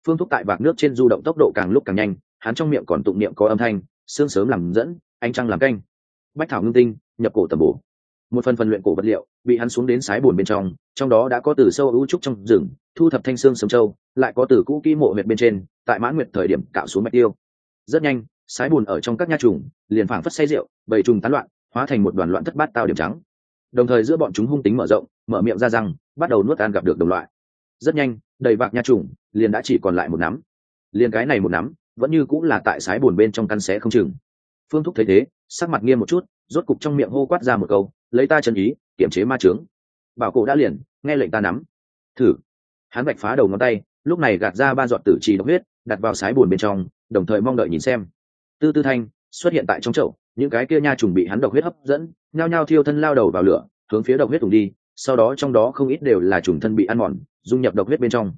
A: Phương thúc tại vạc nước trên du động tốc độ càng lúc càng nhanh, hắn trong miệng còn tụng niệm có âm thanh, xương sớm làm dẫn anh trăng làm canh. Bách thảo ngưng tinh, nhập cổ tầm bổ. Một phần phần luyện cổ vật liệu bị hắn xuống đến sái bồn bên trong trong đó đã có từ sâu ưu trúc trong rừng, thu thập thanh xương sông châu, lại có từ cũ kỹ mộ huyệt bên trên, tại mãn nguyệt thời điểm cạo xuống mạch tiêu. Rất nhanh, sái bùn ở trong các nha trùng, liền phảng phất say rượu, bầy trùng tán loạn, hóa thành một đoàn loạn thất bát tao điểm trắng. Đồng thời giữa bọn chúng hung tính mở rộng, mở miệng ra răng, bắt đầu nuốt ăn gặp được đồng loại. Rất nhanh, đầy vạc nha trùng liền đã chỉ còn lại một nắm. Liền cái này một nắm, vẫn như cũng là tại sái bùn bên trong căn xé không chừng. Phương thúc thấy thế, sắc mặt nghiêm một chút, rốt cục trong miệng hô quát ra một câu lấy ta chân ý kiểm chế ma trướng bảo cổ đã liền, nghe lệnh ta nắm. Thử. Hắn vạch phá đầu ngón tay, lúc này gạt ra ba giọt tử trì độc huyết, đặt vào sái bùn bên trong, đồng thời mong đợi nhìn xem. Tư tư thanh xuất hiện tại trong chậu, những cái kia nha trùng bị hắn độc huyết hấp dẫn, nhao nhao thiêu thân lao đầu vào lửa, hướng phía độc huyết thùng đi, sau đó trong đó không ít đều là trùng thân bị ăn mòn, dung nhập độc huyết bên trong.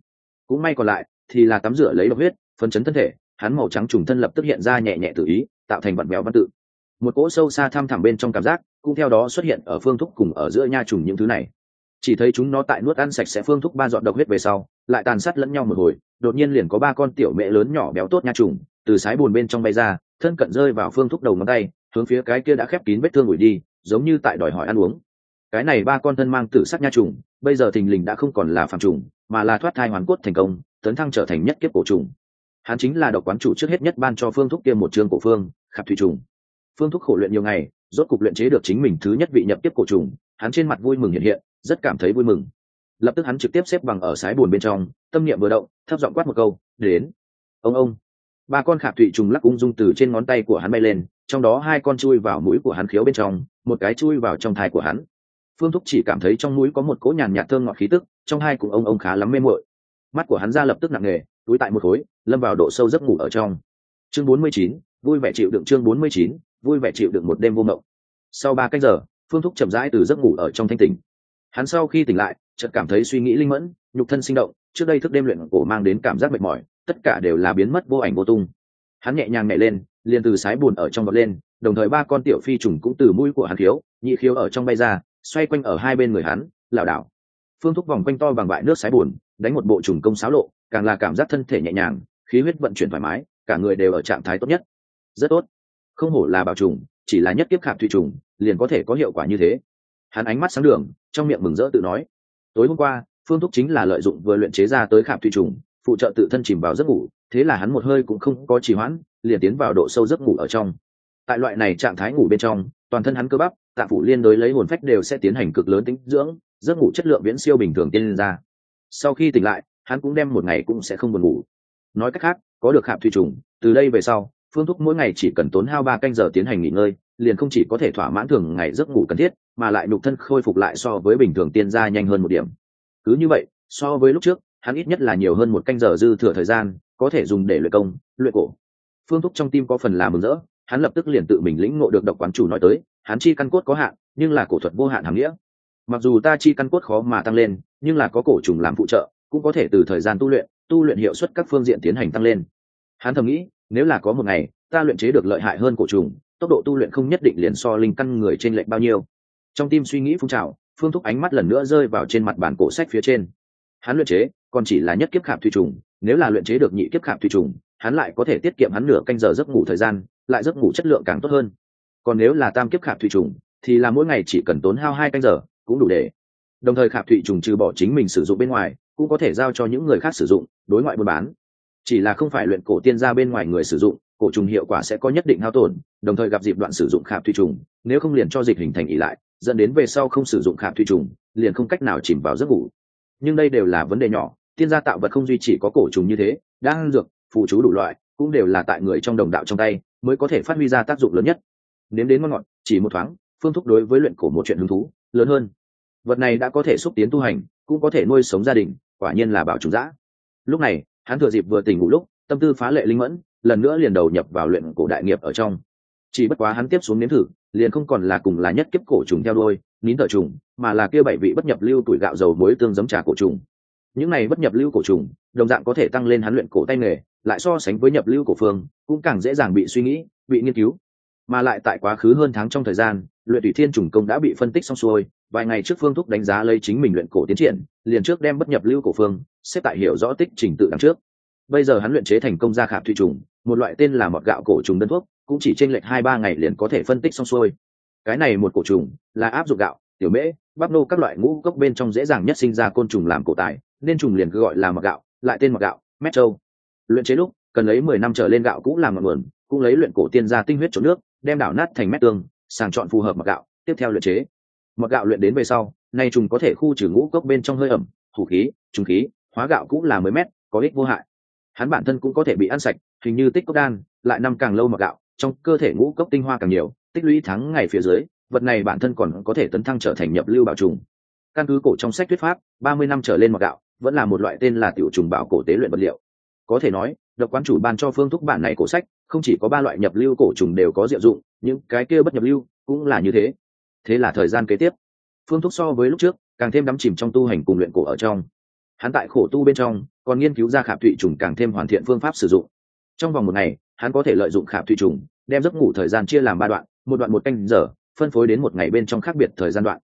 A: Cũng may còn lại, thì là tắm rửa lấy độc huyết phấn chấn thân thể, hắn màu trắng trùng thân lập tức hiện ra nhẹ nhẹ tự ý, tạo thành vận mèo văn tự một cỗ sâu xa thăm thẳm bên trong cảm giác, cũng theo đó xuất hiện ở phương thúc cùng ở giữa nha trùng những thứ này. Chỉ thấy chúng nó tại nuốt ăn sạch sẽ phương thúc ba dọn độc huyết về sau, lại tàn sát lẫn nhau một hồi, đột nhiên liền có ba con tiểu mẹ lớn nhỏ béo tốt nha trùng, từ sái bùn bên trong bay ra, thân cận rơi vào phương thúc đầu ngón tay, hướng phía cái kia đã khép kín vết thương ủi đi, giống như tại đòi hỏi ăn uống. Cái này ba con thân mang tử sắc nha trùng, bây giờ thình lình đã không còn là phạm trùng, mà là thoát thai hoàn cốt thành công, tấn thăng trở thành nhất kiếp cổ trùng. Hắn chính là độc quán chủ trước hết nhất ban cho phương thúc kia một trương cổ phương, khạp thủy trùng phương thúc khổ luyện nhiều ngày, rốt cục luyện chế được chính mình thứ nhất vị nhập tiếp cổ trùng, hắn trên mặt vui mừng hiện hiện, rất cảm thấy vui mừng. Lập tức hắn trực tiếp xếp bằng ở sái buồn bên trong, tâm niệm vừa động, thấp giọng quát một câu, đến. Ông ông. Ba con khạp thụy trùng lắc ung dung từ trên ngón tay của hắn bay lên, trong đó hai con chui vào mũi của hắn khiếu bên trong, một cái chui vào trong thai của hắn. Phương thúc chỉ cảm thấy trong mũi có một cỗ nhàn nhạt thơm ngọt khí tức, trong hai cùng ông ông khá lắm mê muội. Mắt của hắn ra lập tức nặng nề, túi tại một khối, lâm vào độ sâu giấc ngủ ở trong. Chương bốn mươi chín, vui vẻ chịu đựng chương bốn mươi chín vui vẻ chịu được một đêm vô mộng. Sau ba cách giờ, phương thúc chậm rãi từ giấc ngủ ở trong thanh tỉnh. Hắn sau khi tỉnh lại, chợt cảm thấy suy nghĩ linh mẫn, nhục thân sinh động, trước đây thức đêm luyện cổ mang đến cảm giác mệt mỏi, tất cả đều là biến mất vô ảnh vô tung. Hắn nhẹ nhàng nhảy lên, liền từ sái bùn ở trong vọt lên, đồng thời ba con tiểu phi trùng cũng từ mũi của hắn khiếu, nhị khiếu ở trong bay ra, xoay quanh ở hai bên người hắn, lảo đảo. Phương thúc vòng quanh to bằng bại nước sái bùn đánh một bộ trùng công xáo lộ, càng là cảm giác thân thể nhẹ nhàng, khí huyết vận chuyển thoải mái, cả người đều ở trạng thái tốt nhất. Rất tốt không hổ là bảo trùng, chỉ là nhất kiếp khảm thủy trùng, liền có thể có hiệu quả như thế. Hắn ánh mắt sáng đường, trong miệng mừng rỡ tự nói, tối hôm qua, phương thúc chính là lợi dụng vừa luyện chế ra tới khảm thủy trùng, phụ trợ tự thân chìm vào giấc ngủ, thế là hắn một hơi cũng không có trì hoãn, liền tiến vào độ sâu giấc ngủ ở trong. Tại loại này trạng thái ngủ bên trong, toàn thân hắn cơ bắp tạ phủ liên đối lấy hồn phách đều sẽ tiến hành cực lớn tính dưỡng, giấc ngủ chất lượng viễn siêu bình thường tiên lên ra. Sau khi tỉnh lại, hắn cũng đem một ngày cũng sẽ không buồn ngủ. Nói cách khác, có được khảm thủy trùng, từ đây về sau phương thúc mỗi ngày chỉ cần tốn hao ba canh giờ tiến hành nghỉ ngơi, liền không chỉ có thể thỏa mãn thường ngày giấc ngủ cần thiết, mà lại nhục thân khôi phục lại so với bình thường tiên gia nhanh hơn một điểm. Cứ như vậy, so với lúc trước, hắn ít nhất là nhiều hơn một canh giờ dư thừa thời gian, có thể dùng để luyện công, luyện cổ. Phương thúc trong tim có phần làm mừng rỡ, hắn lập tức liền tự mình lĩnh ngộ được độc quán chủ nói tới, hắn chi căn cốt có hạn, nhưng là cổ thuật vô hạn hàm nghĩa. Mặc dù ta chi căn cốt khó mà tăng lên, nhưng là có cổ trùng làm phụ trợ, cũng có thể từ thời gian tu luyện tu luyện hiệu suất các phương diện tiến hành tăng lên. Hắn thầm nghĩ nếu là có một ngày, ta luyện chế được lợi hại hơn cổ trùng, tốc độ tu luyện không nhất định liền so linh căn người trên lệnh bao nhiêu. Trong tim suy nghĩ phun trào, phương thúc ánh mắt lần nữa rơi vào trên mặt bản cổ sách phía trên. Hắn luyện chế, còn chỉ là nhất kiếp khảm thủy trùng, nếu là luyện chế được nhị kiếp khảm thủy trùng, hắn lại có thể tiết kiệm hắn nửa canh giờ giấc ngủ thời gian, lại giấc ngủ chất lượng càng tốt hơn. Còn nếu là tam kiếp khảm thủy trùng, thì là mỗi ngày chỉ cần tốn hao hai canh giờ, cũng đủ để. Đồng thời khảm thủy trùng trừ bỏ chính mình sử dụng bên ngoài, cũng có thể giao cho những người khác sử dụng, đối ngoại buôn bán chỉ là không phải luyện cổ tiên ra bên ngoài người sử dụng, cổ trùng hiệu quả sẽ có nhất định hao tổn, đồng thời gặp dịp đoạn sử dụng khạp thủy trùng, nếu không liền cho dịch hình thành ỉ lại, dẫn đến về sau không sử dụng khạp thủy trùng, liền không cách nào chìm vào giấc ngủ. Nhưng đây đều là vấn đề nhỏ, tiên gia tạo vật không duy chỉ có cổ trùng như thế đang dược, phụ chú đủ loại, cũng đều là tại người trong đồng đạo trong tay, mới có thể phát huy ra tác dụng lớn nhất. Nếm đến ngon ngọt, chỉ một thoáng, phương thúc đối với luyện cổ một chuyện hứng thú, lớn hơn. Vật này đã có thể xúc tiến tu hành, cũng có thể nuôi sống gia đình, quả nhiên là bảo trùng giã lúc này hắn thừa dịp vừa tỉnh ngủ lúc, tâm tư phá lệ linh mẫn, lần nữa liền đầu nhập vào luyện cổ đại nghiệp ở trong. Chỉ bất quá hắn tiếp xuống nếm thử, liền không còn là cùng là nhất kiếp cổ trùng theo đôi nín thở trùng, mà là kia bảy vị bất nhập lưu tuổi gạo dầu muối tương giống trà cổ trùng. Những này bất nhập lưu cổ trùng, đồng dạng có thể tăng lên hắn luyện cổ tay nghề, lại so sánh với nhập lưu cổ phương, cũng càng dễ dàng bị suy nghĩ, bị nghiên cứu. Mà lại tại quá khứ hơn tháng trong thời gian, luyện thủy thiên trùng công đã bị phân tích xong xuôi, vài ngày trước phương thúc đánh giá lấy chính mình luyện cổ tiến triển, liền trước đem bất nhập lưu cổ phương xếp tại hiểu rõ tích trình tự đằng trước. Bây giờ hắn luyện chế thành công ra khảm thủy trùng, một loại tên là mọt gạo cổ trùng đơn thuốc, cũng chỉ tranh lệch hai ba ngày liền có thể phân tích xong xuôi. Cái này một cổ trùng là áp dụng gạo, tiểu mễ, bắp nô các loại ngũ cốc bên trong dễ dàng nhất sinh ra côn trùng làm cổ tài, nên trùng liền cứ gọi là mọt gạo, lại tên mọt gạo, mét châu. luyện chế lúc, cần lấy mười năm trở lên gạo cũng làm ngọn nguồn, cũng lấy luyện cổ tiên ra tinh huyết trộn nước, đem đảo nát thành mét tương, sàng chọn phù hợp mọt gạo, tiếp theo luyện chế. Mọt gạo luyện đến về sau, nay trùng có thể khu trừ ngũ cốc bên trong hơi ẩm, thủ khí, trùng khí hóa gạo cũng là mới mét, có ích vô hại. Hắn bản thân cũng có thể bị ăn sạch, hình như tích cốc đan, lại năm càng lâu mặc gạo, trong cơ thể ngũ cốc tinh hoa càng nhiều, tích lũy tháng ngày phía dưới, vật này bản thân còn có thể tấn thăng trở thành nhập lưu bảo trùng. Căn cứ cổ trong sách thuyết pháp, ba mươi năm trở lên mặc gạo, vẫn là một loại tên là tiểu trùng bảo cổ tế luyện vật liệu. Có thể nói, độc quán chủ ban cho phương thúc bản này cổ sách, không chỉ có ba loại nhập lưu cổ trùng đều có diệu dụng, những cái kia bất nhập lưu cũng là như thế. Thế là thời gian kế tiếp. Phương thúc so với lúc trước, càng thêm đắm chìm trong tu hành cùng luyện cổ ở trong hắn tại khổ tu bên trong, còn nghiên cứu ra khảm thụy trùng càng thêm hoàn thiện phương pháp sử dụng. Trong vòng một ngày, hắn có thể lợi dụng khảm thụy trùng, đem giấc ngủ thời gian chia làm ba đoạn, một đoạn một canh giờ, phân phối đến một ngày bên trong khác biệt thời gian đoạn.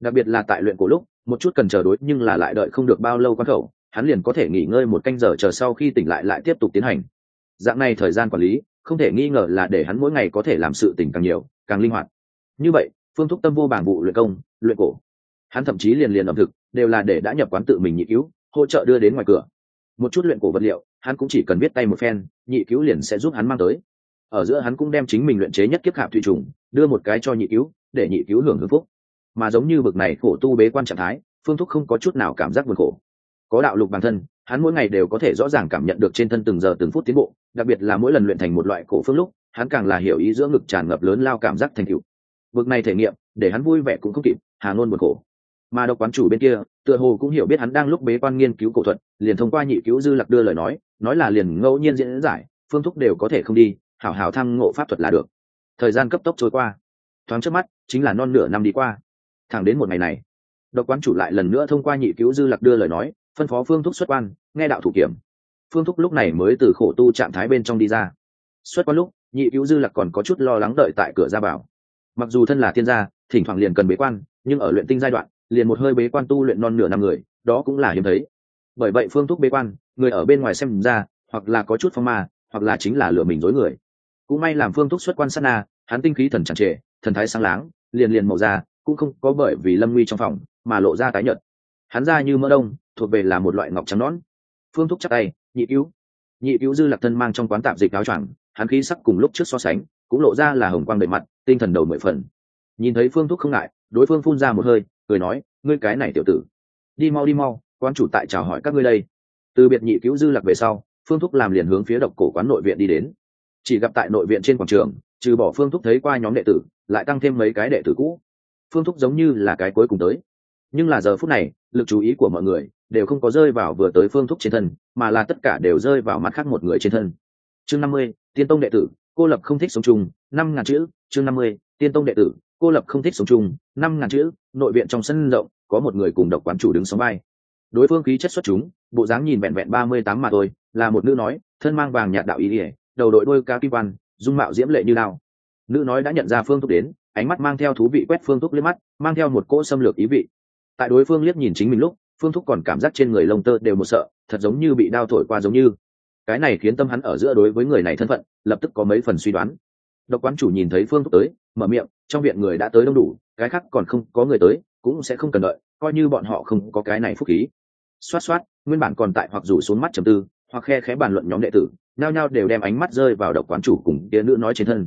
A: Đặc biệt là tại luyện cổ lúc, một chút cần chờ đối nhưng là lại đợi không được bao lâu quan khẩu, hắn liền có thể nghỉ ngơi một canh giờ chờ sau khi tỉnh lại lại tiếp tục tiến hành. Dạng này thời gian quản lý, không thể nghi ngờ là để hắn mỗi ngày có thể làm sự tỉnh càng nhiều, càng linh hoạt. Như vậy, phương thúc tâm vô bảng vụ luyện công, luyện cổ. Hắn thậm chí liền liền ẩm thực, đều là để đã nhập quán tự mình nhị cứu hỗ trợ đưa đến ngoài cửa. Một chút luyện cổ vật liệu, hắn cũng chỉ cần biết tay một phen, nhị cứu liền sẽ giúp hắn mang tới. Ở giữa hắn cũng đem chính mình luyện chế nhất kiếp hạp thủy trùng, đưa một cái cho nhị cứu, để nhị cứu hưởng hưng phúc. Mà giống như bực này khổ tu bế quan trạng thái, phương thúc không có chút nào cảm giác buồn khổ. Có đạo lục bản thân, hắn mỗi ngày đều có thể rõ ràng cảm nhận được trên thân từng giờ từng phút tiến bộ, đặc biệt là mỗi lần luyện thành một loại cổ phương lúc, hắn càng là hiểu ý giữa ngực tràn ngập lớn lao cảm giác thành cựu bực này thể nghiệm, để hắn vui vẻ cũng không kịp, hà ngôn buồn khổ mà độc quán chủ bên kia, tựa hồ cũng hiểu biết hắn đang lúc bế quan nghiên cứu cổ thuật, liền thông qua nhị cứu dư lạc đưa lời nói nói là liền ngẫu nhiên diễn giải, phương thúc đều có thể không đi, hảo hảo thăng ngộ pháp thuật là được. Thời gian cấp tốc trôi qua. Thoáng trước mắt, chính là non nửa năm đi qua. Thẳng đến một ngày này, độc quán chủ lại lần nữa thông qua nhị cứu dư lạc đưa lời nói, phân phó phương thúc xuất quan, nghe đạo thủ kiểm. Phương thúc lúc này mới từ khổ tu trạng thái bên trong đi ra. Xuất quan lúc, nhị cứu dư lạc còn có chút lo lắng đợi tại cửa ra bảo mặc dù thân là thiên gia, thỉnh thoảng liền cần bế quan, nhưng ở luyện tinh giai đoạn liền một hơi bế quan tu luyện non nửa năm người, đó cũng là hiếm thấy. Bởi vậy phương thúc bế quan, người ở bên ngoài xem ra, hoặc là có chút phong ma, hoặc là chính là lừa mình dối người. Cũng may làm phương thúc xuất quan sát na, hắn tinh khí thần chẳng trệ thần thái sáng láng, liền liền màu da, cũng không có bởi vì lâm nguy trong phòng, mà lộ ra tái nhợt. Hắn ra như mỡ đông, thuộc về là một loại ngọc trắng nón phương thúc chắc tay, nhị cứu. Nhị cứu dư lạc thân mang trong quán tạp dịch áo choàng, hắn khí sắc cùng lúc trước so sánh, cũng lộ ra là hồng quang đầy mặt, tinh thần đầu mười phần. Nhìn thấy phương thúc không ngại, đối phương phun ra một hơi cười nói, ngươi cái này tiểu tử, đi mau đi mau quan chủ tại chào hỏi các ngươi đây. Từ biệt nhị cứu dư lạc về sau, phương thúc làm liền hướng phía độc cổ quán nội viện đi đến. Chỉ gặp tại nội viện trên quảng trường, trừ bỏ phương thúc thấy qua nhóm đệ tử, lại tăng thêm mấy cái đệ tử cũ. Phương thúc giống như là cái cuối cùng tới. Nhưng là giờ phút này, lực chú ý của mọi người đều không có rơi vào vừa tới phương thúc trên thân, mà là tất cả đều rơi vào mặt khác một người trên thân. Chương năm mươi, tiên tông đệ tử, cô lập không thích sống chung, năm ngàn chữ, chương năm mươi, tiên tông đệ tử cô lập không thích sống chung, năm ngàn chữ, nội viện trong sân rộng, có một người cùng độc quán chủ đứng sóng vai. Đối phương khí chất xuất chúng, bộ dáng nhìn vẹn vẹn ba mươi tám mà thôi, là một nữ nói, thân mang vàng nhạt đạo ý ỉa, đầu đội đôi ca kim văn dung mạo diễm lệ như lao. Nữ nói đã nhận ra phương thúc đến, ánh mắt mang theo thú vị quét phương thúc liếc mắt, mang theo một cỗ xâm lược ý vị. Tại đối phương liếc nhìn chính mình lúc, phương thúc còn cảm giác trên người lông tơ đều một sợ, thật giống như bị đao thổi qua giống như. Cái này khiến tâm hắn ở giữa đối với người này thân phận, lập tức có mấy phần suy đoán độc quán chủ nhìn thấy phương thúc tới, mở miệng, trong viện người đã tới đông đủ, cái khác còn không có người tới, cũng sẽ không cần đợi, coi như bọn họ không có cái này phúc khí. Xoát xoát, nguyên bản còn tại hoặc rủ xuống mắt trầm tư, hoặc khe khẽ bàn luận nhóm đệ tử nao nhao đều đem ánh mắt rơi vào độc quán chủ cùng tia nữ nói trên thân.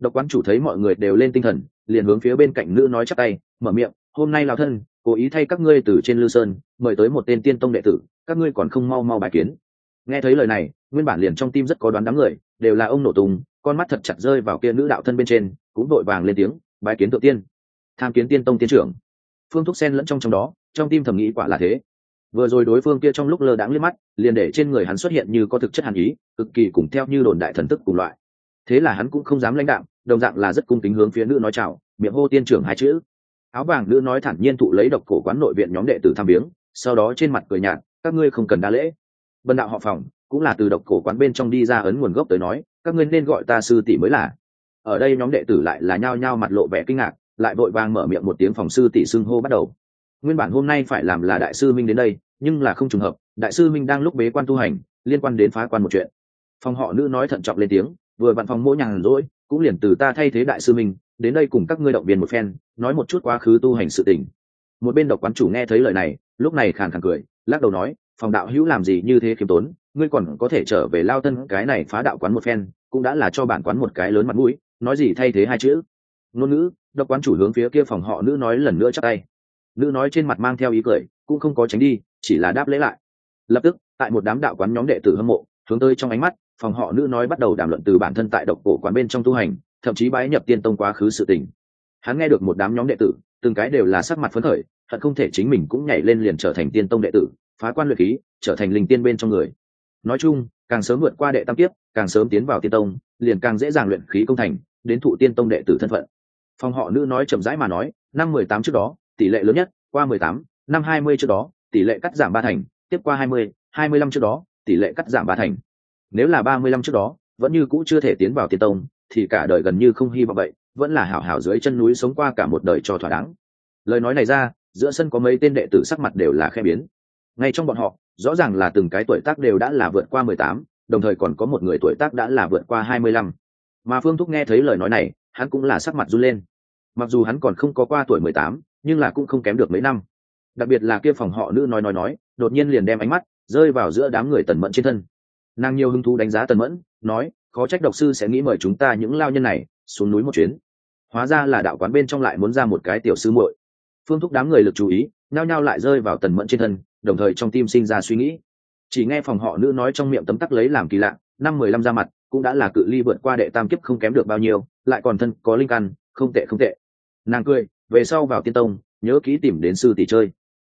A: Độc quán chủ thấy mọi người đều lên tinh thần, liền hướng phía bên cạnh nữ nói chắc tay, mở miệng, hôm nay lao thân, cố ý thay các ngươi từ trên lư sơn, mời tới một tên tiên tông đệ tử, các ngươi còn không mau mau bài kiến. Nghe thấy lời này, nguyên bản liền trong tim rất có đoán đám người, đều là ông nổ tung con mắt thật chặt rơi vào kia nữ đạo thân bên trên, cũng vội vàng lên tiếng bài kiến thượng tiên. Tham kiến tiên tông tiên trưởng. Phương thúc sen lẫn trong trong đó, trong tim thầm nghĩ quả là thế. Vừa rồi đối phương kia trong lúc lơ đãng liếc mắt, liền để trên người hắn xuất hiện như có thực chất hàn ý, cực kỳ cùng theo như đồn đại thần tức cùng loại. Thế là hắn cũng không dám lãnh đạo đồng dạng là rất cung kính hướng phía nữ nói chào, miệng hô tiên trưởng hai chữ. Áo vàng nữ nói thản nhiên thụ lấy độc cổ quán nội viện nhóm đệ tử tham biếng sau đó trên mặt cười nhạt, các ngươi không cần đa lễ. Bần đạo họ phòng cũng là từ độc cổ quán bên trong đi ra ấn nguồn gốc tới nói các ngươi nên gọi ta sư tỷ mới là. Ở đây nhóm đệ tử lại là nhao nhao mặt lộ vẻ kinh ngạc, lại vội vàng mở miệng một tiếng phòng sư tỷ xưng hô bắt đầu. Nguyên bản hôm nay phải làm là đại sư minh đến đây, nhưng là không trùng hợp, đại sư minh đang lúc bế quan tu hành, liên quan đến phá quan một chuyện. Phòng họ nữ nói thận trọng lên tiếng, vừa vặn phòng mỗi nhàn rỗi, cũng liền từ ta thay thế đại sư minh, đến đây cùng các ngươi động viên một phen, nói một chút quá khứ tu hành sự tình. Một bên độc quán chủ nghe thấy lời này, lúc này khàn khàn cười, lắc đầu nói, phòng đạo hữu làm gì như thế khiêm tốn ngươi còn có thể trở về lao thân cái này phá đạo quán một phen, cũng đã là cho bản quán một cái lớn mặt mũi, nói gì thay thế hai chữ. Ngôn ngữ, độc quán chủ hướng phía kia phòng họ nữ nói lần nữa chắc tay. Nữ nói trên mặt mang theo ý cười, cũng không có tránh đi, chỉ là đáp lễ lại. Lập tức, tại một đám đạo quán nhóm đệ tử hâm mộ, hướng tới trong ánh mắt, phòng họ nữ nói bắt đầu đàm luận từ bản thân tại độc cổ quán bên trong tu hành, thậm chí bái nhập tiên tông quá khứ sự tình. Hắn nghe được một đám nhóm đệ tử, từng cái đều là sắc mặt phấn khởi, thật không thể chính mình cũng nhảy lên liền trở thành tiên tông đệ tử, phá quan luyện khí, trở thành linh tiên bên trong người nói chung, càng sớm vượt qua đệ tam kiếp, càng sớm tiến vào tiên tông, liền càng dễ dàng luyện khí công thành, đến thụ tiên tông đệ tử thân phận. Phòng họ nữ nói chậm rãi mà nói, năm mười tám trước đó, tỷ lệ lớn nhất, qua mười tám, năm hai mươi trước đó, tỷ lệ cắt giảm ba thành, tiếp qua hai mươi hai mươi lăm trước đó, tỷ lệ cắt giảm ba thành. Nếu là ba mươi lăm trước đó, vẫn như cũ chưa thể tiến vào tiên tông, thì cả đời gần như không hy vọng vậy, vẫn là hảo hảo dưới chân núi sống qua cả một đời cho thỏa đáng. Lời nói này ra, giữa sân có mấy tên đệ tử sắc mặt đều là khe biến. Ngay trong bọn họ rõ ràng là từng cái tuổi tác đều đã là vượt qua mười tám, đồng thời còn có một người tuổi tác đã là vượt qua hai mươi lăm. Mà phương thúc nghe thấy lời nói này, hắn cũng là sắc mặt run lên. Mặc dù hắn còn không có qua tuổi mười tám, nhưng là cũng không kém được mấy năm. Đặc biệt là kia phòng họ nữ nói nói nói, đột nhiên liền đem ánh mắt rơi vào giữa đám người tần mẫn trên thân. Nàng nhiều hứng thú đánh giá tần mẫn, nói, khó trách độc sư sẽ nghĩ mời chúng ta những lao nhân này xuống núi một chuyến. Hóa ra là đạo quán bên trong lại muốn ra một cái tiểu sư muội. Phương thúc đám người lực chú ý, nhao nhao lại rơi vào tần mẫn trên thân đồng thời trong tim sinh ra suy nghĩ. Chỉ nghe phòng họ nữ nói trong miệng tấm tắc lấy làm kỳ lạ, năm mười lăm ra mặt, cũng đã là cự ly vượt qua đệ tam kiếp không kém được bao nhiêu, lại còn thân có linh căn, không tệ không tệ. Nàng cười, về sau vào tiên tông, nhớ kỹ tìm đến sư tỷ chơi.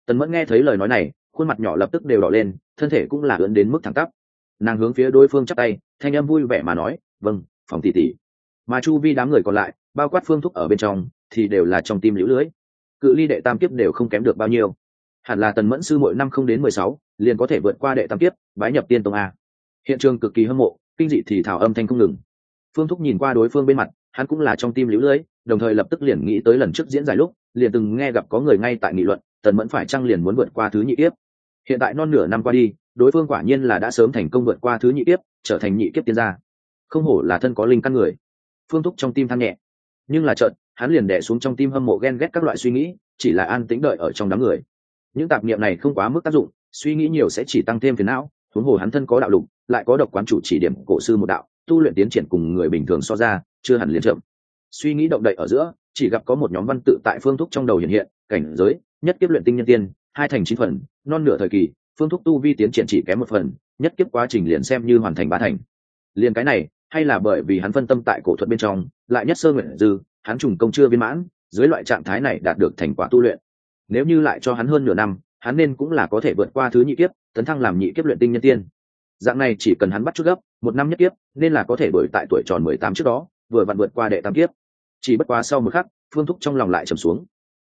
A: Tần mẫn nghe thấy lời nói này, khuôn mặt nhỏ lập tức đều đỏ lên, thân thể cũng là ưỡn đến mức thẳng tắp. Nàng hướng phía đối phương chắp tay, thanh âm vui vẻ mà nói vâng phòng tỷ tỷ. Mà chu vi đám người còn lại, bao quát phương thúc ở bên trong, thì đều là trong tim lũ lưới. Cự ly đệ tam kiếp đều không kém được bao nhiêu hẳn là tần mẫn sư mỗi năm không đến mười sáu, liền có thể vượt qua đệ tam kiếp, bái nhập tiên tông a. Hiện trường cực kỳ hâm mộ, kinh dị thì thảo âm thanh không ngừng. Phương thúc nhìn qua đối phương bên mặt, hắn cũng là trong tim lũ lưới, đồng thời lập tức liền nghĩ tới lần trước diễn giải lúc, liền từng nghe gặp có người ngay tại nghị luận, tần mẫn phải chăng liền muốn vượt qua thứ nhị kiếp. Hiện tại non nửa năm qua đi, đối phương quả nhiên là đã sớm thành công vượt qua thứ nhị kiếp, trở thành nhị kiếp tiên gia. Không hổ là thân có linh căn người. Phương thúc trong tim than nhẹ. Nhưng là trận hắn liền đẻ xuống trong tim hâm mộ ghen ghét các loại suy nghĩ, chỉ là an tĩnh đợi ở trong đám người những tạp niệm này không quá mức tác dụng, suy nghĩ nhiều sẽ chỉ tăng thêm phiền não, huống hồ hắn thân có đạo lục, lại có độc quán chủ chỉ điểm cổ sư một đạo, tu luyện tiến triển cùng người bình thường so ra, chưa hẳn liền chậm. Suy nghĩ động đậy ở giữa, chỉ gặp có một nhóm văn tự tại phương thúc trong đầu hiện hiện, cảnh giới, nhất kiếp luyện tinh nhân tiên, hai thành chín phần, non nửa thời kỳ, phương thúc tu vi tiến triển chỉ kém một phần, nhất kiếp quá trình liền xem như hoàn thành ba thành. Liền cái này, hay là bởi vì hắn phân tâm tại cổ thuật bên trong, lại nhất sơ nguyện dư, hắn trùng công chưa viên mãn, dưới loại trạng thái này đạt được thành quả tu luyện nếu như lại cho hắn hơn nửa năm, hắn nên cũng là có thể vượt qua thứ nhị kiếp, tấn thăng làm nhị kiếp luyện tinh nhân tiên. Dạng này chỉ cần hắn bắt chút gấp, một năm nhất kiếp, nên là có thể đổi tại tuổi tròn mười tám trước đó, vừa vặn vượt qua đệ tam kiếp. Chỉ bất quá sau một khắc, phương thúc trong lòng lại trầm xuống.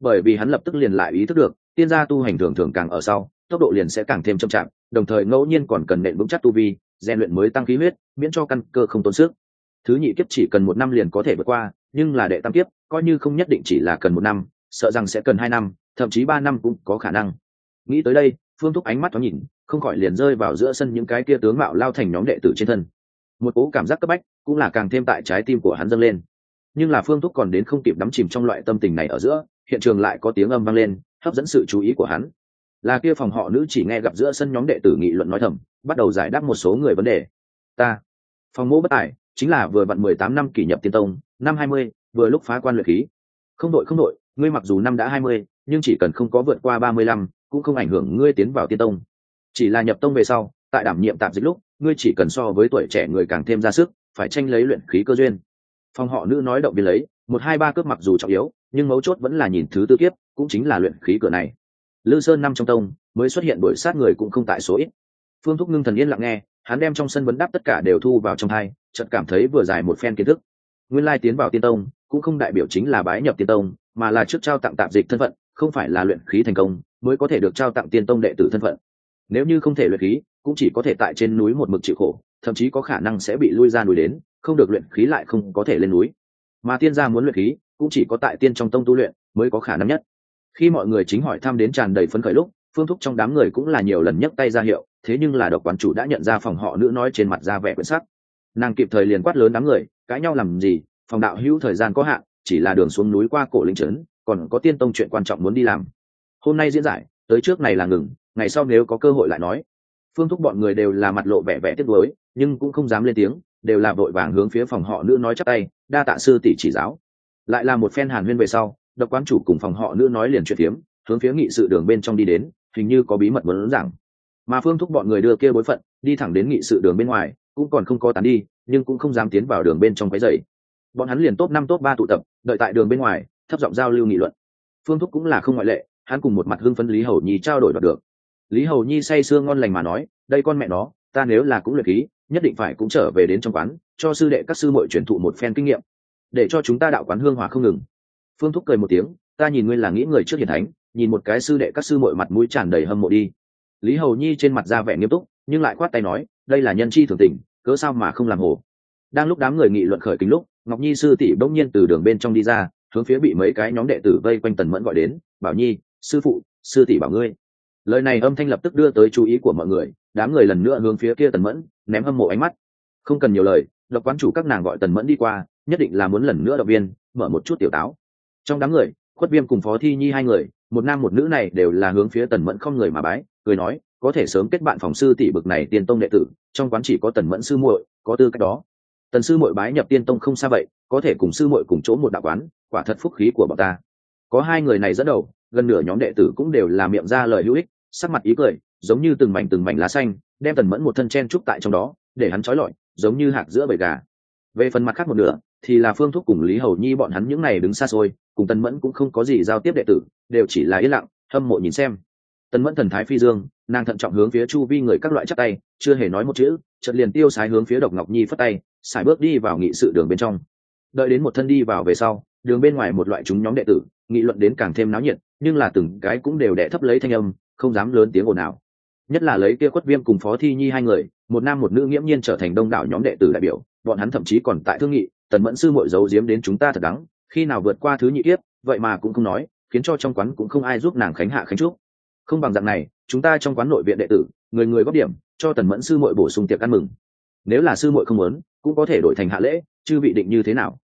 A: Bởi vì hắn lập tức liền lại ý thức được, tiên gia tu hành thường thường càng ở sau, tốc độ liền sẽ càng thêm chậm chạp, đồng thời ngẫu nhiên còn cần nện vững chắc tu vi, rèn luyện mới tăng khí huyết, miễn cho căn cơ không tốn sức. Thứ nhị kiếp chỉ cần một năm liền có thể vượt qua, nhưng là đệ tam kiếp, coi như không nhất định chỉ là cần một năm, sợ rằng sẽ cần hai năm thậm chí ba năm cũng có khả năng. Nghĩ tới đây, phương thúc ánh mắt thoáng nhìn, không khỏi liền rơi vào giữa sân những cái kia tướng mạo lao thành nhóm đệ tử trên thân. Một cố cảm giác cấp bách cũng là càng thêm tại trái tim của hắn dâng lên. Nhưng là phương thúc còn đến không kịp đắm chìm trong loại tâm tình này ở giữa, hiện trường lại có tiếng âm vang lên, hấp dẫn sự chú ý của hắn. Là kia phòng họ nữ chỉ nghe gặp giữa sân nhóm đệ tử nghị luận nói thầm, bắt đầu giải đáp một số người vấn đề. Ta, phòng mẫu bất tài, chính là vừa vặn mười tám năm kỷ nhập tiên tông, năm hai mươi, vừa lúc phá quan luyện khí. Không đội không đội ngươi mặc dù năm đã hai mươi, nhưng chỉ cần không có vượt qua ba mươi lăm, cũng không ảnh hưởng ngươi tiến vào tiên tông. Chỉ là nhập tông về sau, tại đảm nhiệm tạm dịch lúc, ngươi chỉ cần so với tuổi trẻ người càng thêm ra sức, phải tranh lấy luyện khí cơ duyên. Phòng họ nữ nói động viên lấy, một, hai, ba cướp mặc dù trọng yếu, nhưng mấu chốt vẫn là nhìn thứ tư kiếp, cũng chính là luyện khí cửa này. Lư sơn năm trong tông, mới xuất hiện buổi sát người cũng không tại số ít. Phương thúc ngưng thần yên lặng nghe, hắn đem trong sân vấn đáp tất cả đều thu vào trong hai chợt cảm thấy vừa dài một phen kiến thức. Nguyên lai tiến vào tiên tông, cũng không đại biểu chính là bái nhập tiên tông mà là trước trao tặng tạm dịch thân phận, không phải là luyện khí thành công mới có thể được trao tặng tiên tông đệ tử thân phận. Nếu như không thể luyện khí, cũng chỉ có thể tại trên núi một mực chịu khổ, thậm chí có khả năng sẽ bị lui ra núi đến, không được luyện khí lại không có thể lên núi. Mà tiên gia muốn luyện khí, cũng chỉ có tại tiên trong tông tu luyện mới có khả năng nhất. Khi mọi người chính hỏi thăm đến tràn đầy phấn khởi lúc, phương thúc trong đám người cũng là nhiều lần nhấc tay ra hiệu, thế nhưng là độc quán chủ đã nhận ra phòng họ nữ nói trên mặt ra vẻ quyển sắc. Nàng kịp thời liền quát lớn đám người, cãi nhau làm gì? Phòng đạo hữu thời gian có hạn chỉ là đường xuống núi qua cổ linh trấn, còn có tiên tông chuyện quan trọng muốn đi làm. Hôm nay diễn giải, tới trước này là ngừng, ngày sau nếu có cơ hội lại nói. Phương thúc bọn người đều là mặt lộ vẻ vẻ tiếc nuối, nhưng cũng không dám lên tiếng, đều là vội vàng hướng phía phòng họ nữ nói chắc tay, đa tạ sư tỷ chỉ giáo. Lại là một phen hàn huyên về sau, độc quán chủ cùng phòng họ nữ nói liền chuyện phiếm, hướng phía nghị sự đường bên trong đi đến, hình như có bí mật muốn rằng mà phương thúc bọn người đưa kia bối phận, đi thẳng đến nghị sự đường bên ngoài, cũng còn không có tán đi, nhưng cũng không dám tiến vào đường bên trong cái dậy bọn hắn liền top năm, top ba tụ tập, đợi tại đường bên ngoài, thấp giọng giao lưu nghị luận. Phương thúc cũng là không ngoại lệ, hắn cùng một mặt hưng phấn lý hầu nhi trao đổi đoạt được. Lý hầu nhi say sưa ngon lành mà nói, đây con mẹ nó, ta nếu là cũng luyện khí, nhất định phải cũng trở về đến trong quán, cho sư đệ các sư muội truyền thụ một phen kinh nghiệm, để cho chúng ta đạo quán hương hòa không ngừng. Phương thúc cười một tiếng, ta nhìn ngươi là nghĩ người trước hiền thánh, nhìn một cái sư đệ các sư muội mặt mũi tràn đầy hâm mộ đi. Lý hầu nhi trên mặt ra vẻ nghiêm túc, nhưng lại khoát tay nói, đây là nhân chi thường tình, cớ sao mà không làm hồ? Đang lúc đám người nghị luận khởi kính lúc ngọc nhi sư tỷ bỗng nhiên từ đường bên trong đi ra, hướng phía bị mấy cái nhóm đệ tử vây quanh tần mẫn gọi đến, bảo nhi, sư phụ, sư tỷ bảo ngươi. Lời này âm thanh lập tức đưa tới chú ý của mọi người, đám người lần nữa hướng phía kia tần mẫn, ném hâm mộ ánh mắt. Không cần nhiều lời, độc quán chủ các nàng gọi tần mẫn đi qua, nhất định là muốn lần nữa động viên, mở một chút tiểu táo. Trong đám người, khuất viêm cùng phó thi nhi hai người, một nam một nữ này đều là hướng phía tần mẫn không người mà bái, cười nói, có thể sớm kết bạn phòng sư tỷ bực này tiền tông đệ tử, trong quán chỉ có tần mẫn sư muội, có tư cách đó tần sư muội bái nhập tiên tông không xa vậy, có thể cùng sư muội cùng chỗ một đạo quán, quả thật phúc khí của bọn ta. Có hai người này dẫn đầu, gần nửa nhóm đệ tử cũng đều là miệng ra lời hữu ích, sắc mặt ý cười, giống như từng mảnh từng mảnh lá xanh, đem tần mẫn một thân chen trúc tại trong đó, để hắn trói lọi, giống như hạt giữa bầy gà. Về phần mặt khác một nửa, thì là phương thúc cùng lý hầu nhi bọn hắn những n à y đứng xa xôi, cùng tần mẫn cũng không có gì giao tiếp đệ tử, đều chỉ là yên lặng, hâm mộ nhìn xem tần mẫn thần thái phi dương, nàng thận trọng hướng phía chu vi người các loại chắc tay, chưa hề nói một chữ chật liền tiêu sái hướng phía độc ngọc nhi phất tay, sải bước đi vào nghị sự đường bên trong. Đợi đến một thân đi vào về sau, đường bên ngoài một loại chúng nhóm đệ tử, nghị luận đến càng thêm náo nhiệt, nhưng là từng cái cũng đều đẻ thấp lấy thanh âm, không dám lớn tiếng ồn nào nhất là lấy kia quất viêm cùng phó thi nhi hai người, một nam một nữ nghiễm nhiên trở thành đông đảo nhóm đệ tử đại biểu, bọn hắn thậm chí còn tại thương nghị, tần mẫn sư mội giấu giếm đến chúng ta thật đắng, khi nào vượt qua thứ nhị kiếp, vậy mà cũng không nói, khiến cho trong quán cũng không ai giúp nàng khánh hạ khánh trúc không bằng dạng này, chúng ta trong quán nội viện đệ tử, người người góp điểm, cho tần mẫn sư mội bổ sung tiệc ăn mừng. Nếu là sư mội không muốn, cũng có thể đổi thành hạ lễ chứ vị định như thế nào?